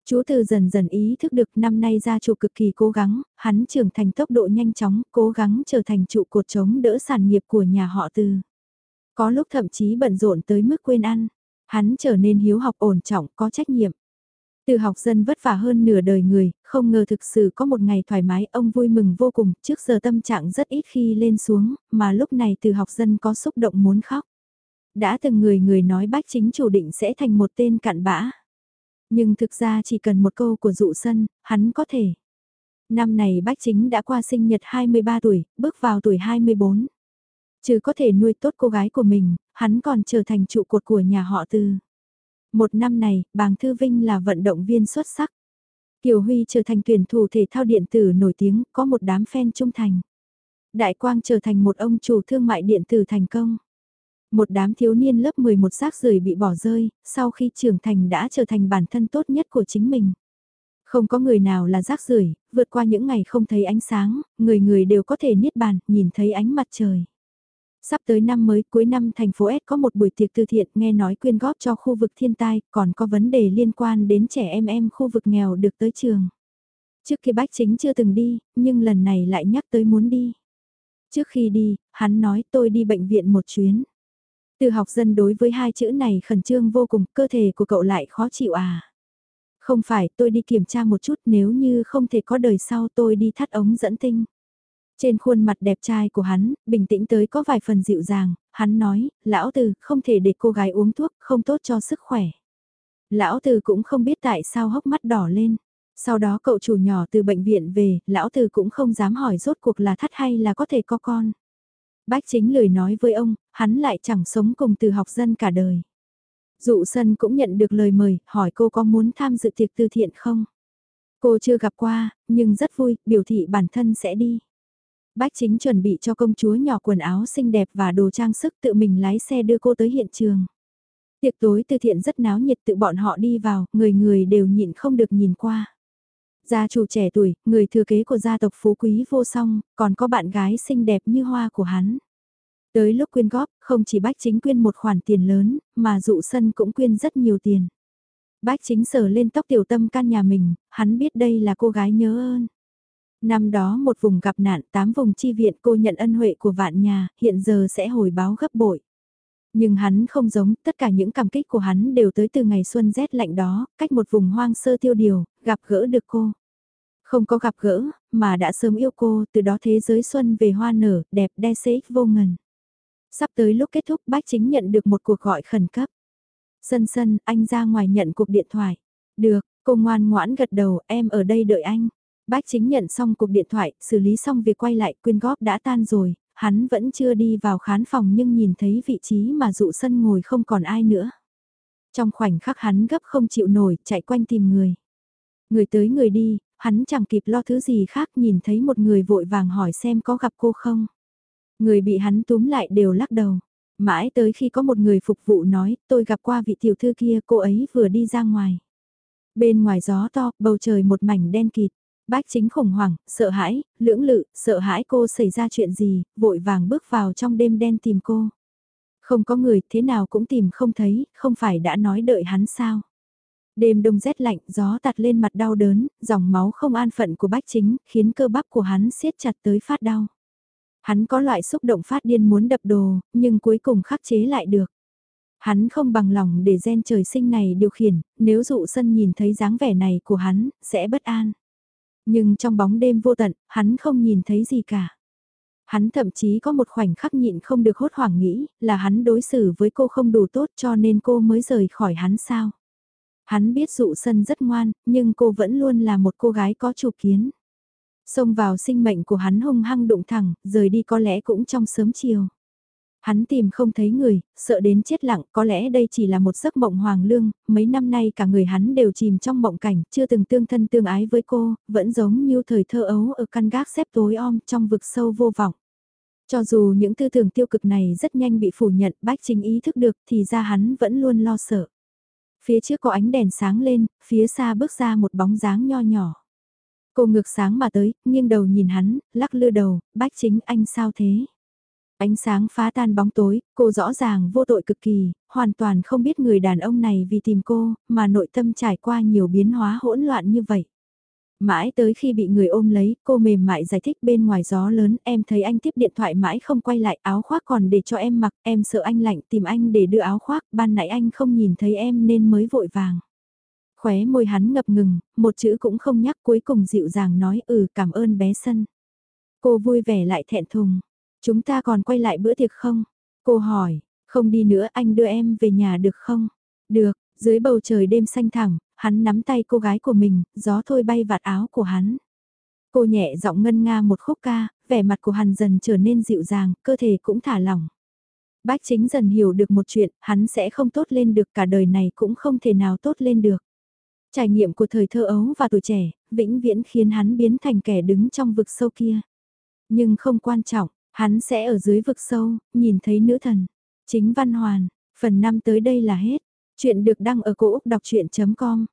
Speaker 1: Chú Từ dần dần ý thức được năm nay gia chủ cực kỳ cố gắng, hắn trưởng thành tốc độ nhanh chóng, cố gắng trở thành trụ cột chống đỡ sản nghiệp của nhà họ Từ. Có lúc thậm chí bận rộn tới mức quên ăn, hắn trở nên hiếu học ổn trọng, có trách nhiệm. Từ học dân vất vả hơn nửa đời người, không ngờ thực sự có một ngày thoải mái ông vui mừng vô cùng, trước giờ tâm trạng rất ít khi lên xuống, mà lúc này từ học dân có xúc động muốn khóc. Đã từng người người nói bách chính chủ định sẽ thành một tên cặn bã. Nhưng thực ra chỉ cần một câu của dụ sân, hắn có thể. Năm này Bách Chính đã qua sinh nhật 23 tuổi, bước vào tuổi 24. Chứ có thể nuôi tốt cô gái của mình, hắn còn trở thành trụ cột của nhà họ Tư. Một năm này, bàng Thư Vinh là vận động viên xuất sắc. Kiều Huy trở thành tuyển thủ thể thao điện tử nổi tiếng, có một đám fan trung thành. Đại Quang trở thành một ông chủ thương mại điện tử thành công. Một đám thiếu niên lớp 11 rác rưởi bị bỏ rơi, sau khi trưởng thành đã trở thành bản thân tốt nhất của chính mình. Không có người nào là rác rưởi, vượt qua những ngày không thấy ánh sáng, người người đều có thể niết bàn, nhìn thấy ánh mặt trời. Sắp tới năm mới cuối năm thành phố S có một buổi tiệc từ thiện nghe nói quyên góp cho khu vực thiên tai, còn có vấn đề liên quan đến trẻ em em khu vực nghèo được tới trường. Trước khi bách chính chưa từng đi, nhưng lần này lại nhắc tới muốn đi. Trước khi đi, hắn nói tôi đi bệnh viện một chuyến. Từ học dân đối với hai chữ này khẩn trương vô cùng, cơ thể của cậu lại khó chịu à. Không phải, tôi đi kiểm tra một chút nếu như không thể có đời sau tôi đi thắt ống dẫn tinh. Trên khuôn mặt đẹp trai của hắn, bình tĩnh tới có vài phần dịu dàng, hắn nói, lão từ, không thể để cô gái uống thuốc, không tốt cho sức khỏe. Lão từ cũng không biết tại sao hốc mắt đỏ lên. Sau đó cậu chủ nhỏ từ bệnh viện về, lão từ cũng không dám hỏi rốt cuộc là thắt hay là có thể có con. Bách chính lời nói với ông, hắn lại chẳng sống cùng từ học dân cả đời. Dụ sân cũng nhận được lời mời, hỏi cô có muốn tham dự tiệc từ thiện không? Cô chưa gặp qua, nhưng rất vui, biểu thị bản thân sẽ đi. Bách chính chuẩn bị cho công chúa nhỏ quần áo xinh đẹp và đồ trang sức tự mình lái xe đưa cô tới hiện trường. Tiệc tối từ thiện rất náo nhiệt tự bọn họ đi vào, người người đều nhịn không được nhìn qua. Gia chủ trẻ tuổi, người thừa kế của gia tộc phú quý vô song, còn có bạn gái xinh đẹp như hoa của hắn. Tới lúc quyên góp, không chỉ bách chính quyên một khoản tiền lớn, mà dụ sân cũng quyên rất nhiều tiền. Bách chính sờ lên tóc tiểu tâm can nhà mình, hắn biết đây là cô gái nhớ ơn. Năm đó một vùng gặp nạn, tám vùng chi viện cô nhận ân huệ của vạn nhà, hiện giờ sẽ hồi báo gấp bội. Nhưng hắn không giống, tất cả những cảm kích của hắn đều tới từ ngày xuân rét lạnh đó, cách một vùng hoang sơ tiêu điều, gặp gỡ được cô. Không có gặp gỡ, mà đã sớm yêu cô, từ đó thế giới xuân về hoa nở, đẹp đe xế vô ngần. Sắp tới lúc kết thúc bác chính nhận được một cuộc gọi khẩn cấp. Sân sân, anh ra ngoài nhận cuộc điện thoại. Được, cô ngoan ngoãn gật đầu, em ở đây đợi anh. Bác chính nhận xong cuộc điện thoại, xử lý xong việc quay lại, quyên góp đã tan rồi, hắn vẫn chưa đi vào khán phòng nhưng nhìn thấy vị trí mà dụ sân ngồi không còn ai nữa. Trong khoảnh khắc hắn gấp không chịu nổi, chạy quanh tìm người. Người tới người đi, hắn chẳng kịp lo thứ gì khác nhìn thấy một người vội vàng hỏi xem có gặp cô không. Người bị hắn túm lại đều lắc đầu. Mãi tới khi có một người phục vụ nói, tôi gặp qua vị tiểu thư kia, cô ấy vừa đi ra ngoài. Bên ngoài gió to, bầu trời một mảnh đen kịt. Bách chính khủng hoảng, sợ hãi, lưỡng lự, sợ hãi cô xảy ra chuyện gì, vội vàng bước vào trong đêm đen tìm cô. Không có người, thế nào cũng tìm không thấy, không phải đã nói đợi hắn sao. Đêm đông rét lạnh, gió tạt lên mặt đau đớn, dòng máu không an phận của bách chính, khiến cơ bắp của hắn siết chặt tới phát đau. Hắn có loại xúc động phát điên muốn đập đồ, nhưng cuối cùng khắc chế lại được. Hắn không bằng lòng để gen trời sinh này điều khiển, nếu dụ sân nhìn thấy dáng vẻ này của hắn, sẽ bất an. Nhưng trong bóng đêm vô tận, hắn không nhìn thấy gì cả. Hắn thậm chí có một khoảnh khắc nhịn không được hốt hoảng nghĩ là hắn đối xử với cô không đủ tốt cho nên cô mới rời khỏi hắn sao. Hắn biết dụ sân rất ngoan, nhưng cô vẫn luôn là một cô gái có chủ kiến. Xông vào sinh mệnh của hắn hung hăng đụng thẳng, rời đi có lẽ cũng trong sớm chiều. Hắn tìm không thấy người, sợ đến chết lặng, có lẽ đây chỉ là một giấc mộng hoàng lương, mấy năm nay cả người hắn đều chìm trong mộng cảnh, chưa từng tương thân tương ái với cô, vẫn giống như thời thơ ấu ở căn gác xếp tối om trong vực sâu vô vọng. Cho dù những tư tưởng tiêu cực này rất nhanh bị phủ nhận, bách chính ý thức được thì ra hắn vẫn luôn lo sợ. Phía trước có ánh đèn sáng lên, phía xa bước ra một bóng dáng nho nhỏ. Cô ngược sáng mà tới, nghiêng đầu nhìn hắn, lắc lư đầu, bách chính anh sao thế? Ánh sáng phá tan bóng tối, cô rõ ràng vô tội cực kỳ, hoàn toàn không biết người đàn ông này vì tìm cô, mà nội tâm trải qua nhiều biến hóa hỗn loạn như vậy. Mãi tới khi bị người ôm lấy, cô mềm mại giải thích bên ngoài gió lớn, em thấy anh tiếp điện thoại mãi không quay lại, áo khoác còn để cho em mặc, em sợ anh lạnh tìm anh để đưa áo khoác, ban nãy anh không nhìn thấy em nên mới vội vàng. Khóe môi hắn ngập ngừng, một chữ cũng không nhắc cuối cùng dịu dàng nói ừ cảm ơn bé sân. Cô vui vẻ lại thẹn thùng. Chúng ta còn quay lại bữa tiệc không? Cô hỏi, không đi nữa anh đưa em về nhà được không? Được, dưới bầu trời đêm xanh thẳng, hắn nắm tay cô gái của mình, gió thôi bay vạt áo của hắn. Cô nhẹ giọng ngân nga một khúc ca, vẻ mặt của hắn dần trở nên dịu dàng, cơ thể cũng thả lỏng. Bách chính dần hiểu được một chuyện, hắn sẽ không tốt lên được cả đời này cũng không thể nào tốt lên được. Trải nghiệm của thời thơ ấu và tuổi trẻ, vĩnh viễn khiến hắn biến thành kẻ đứng trong vực sâu kia. Nhưng không quan trọng, hắn sẽ ở dưới vực sâu, nhìn thấy nữ thần. Chính văn hoàn, phần 5 tới đây là hết. Chuyện được đăng ở cổ Úc đọc chuyện.com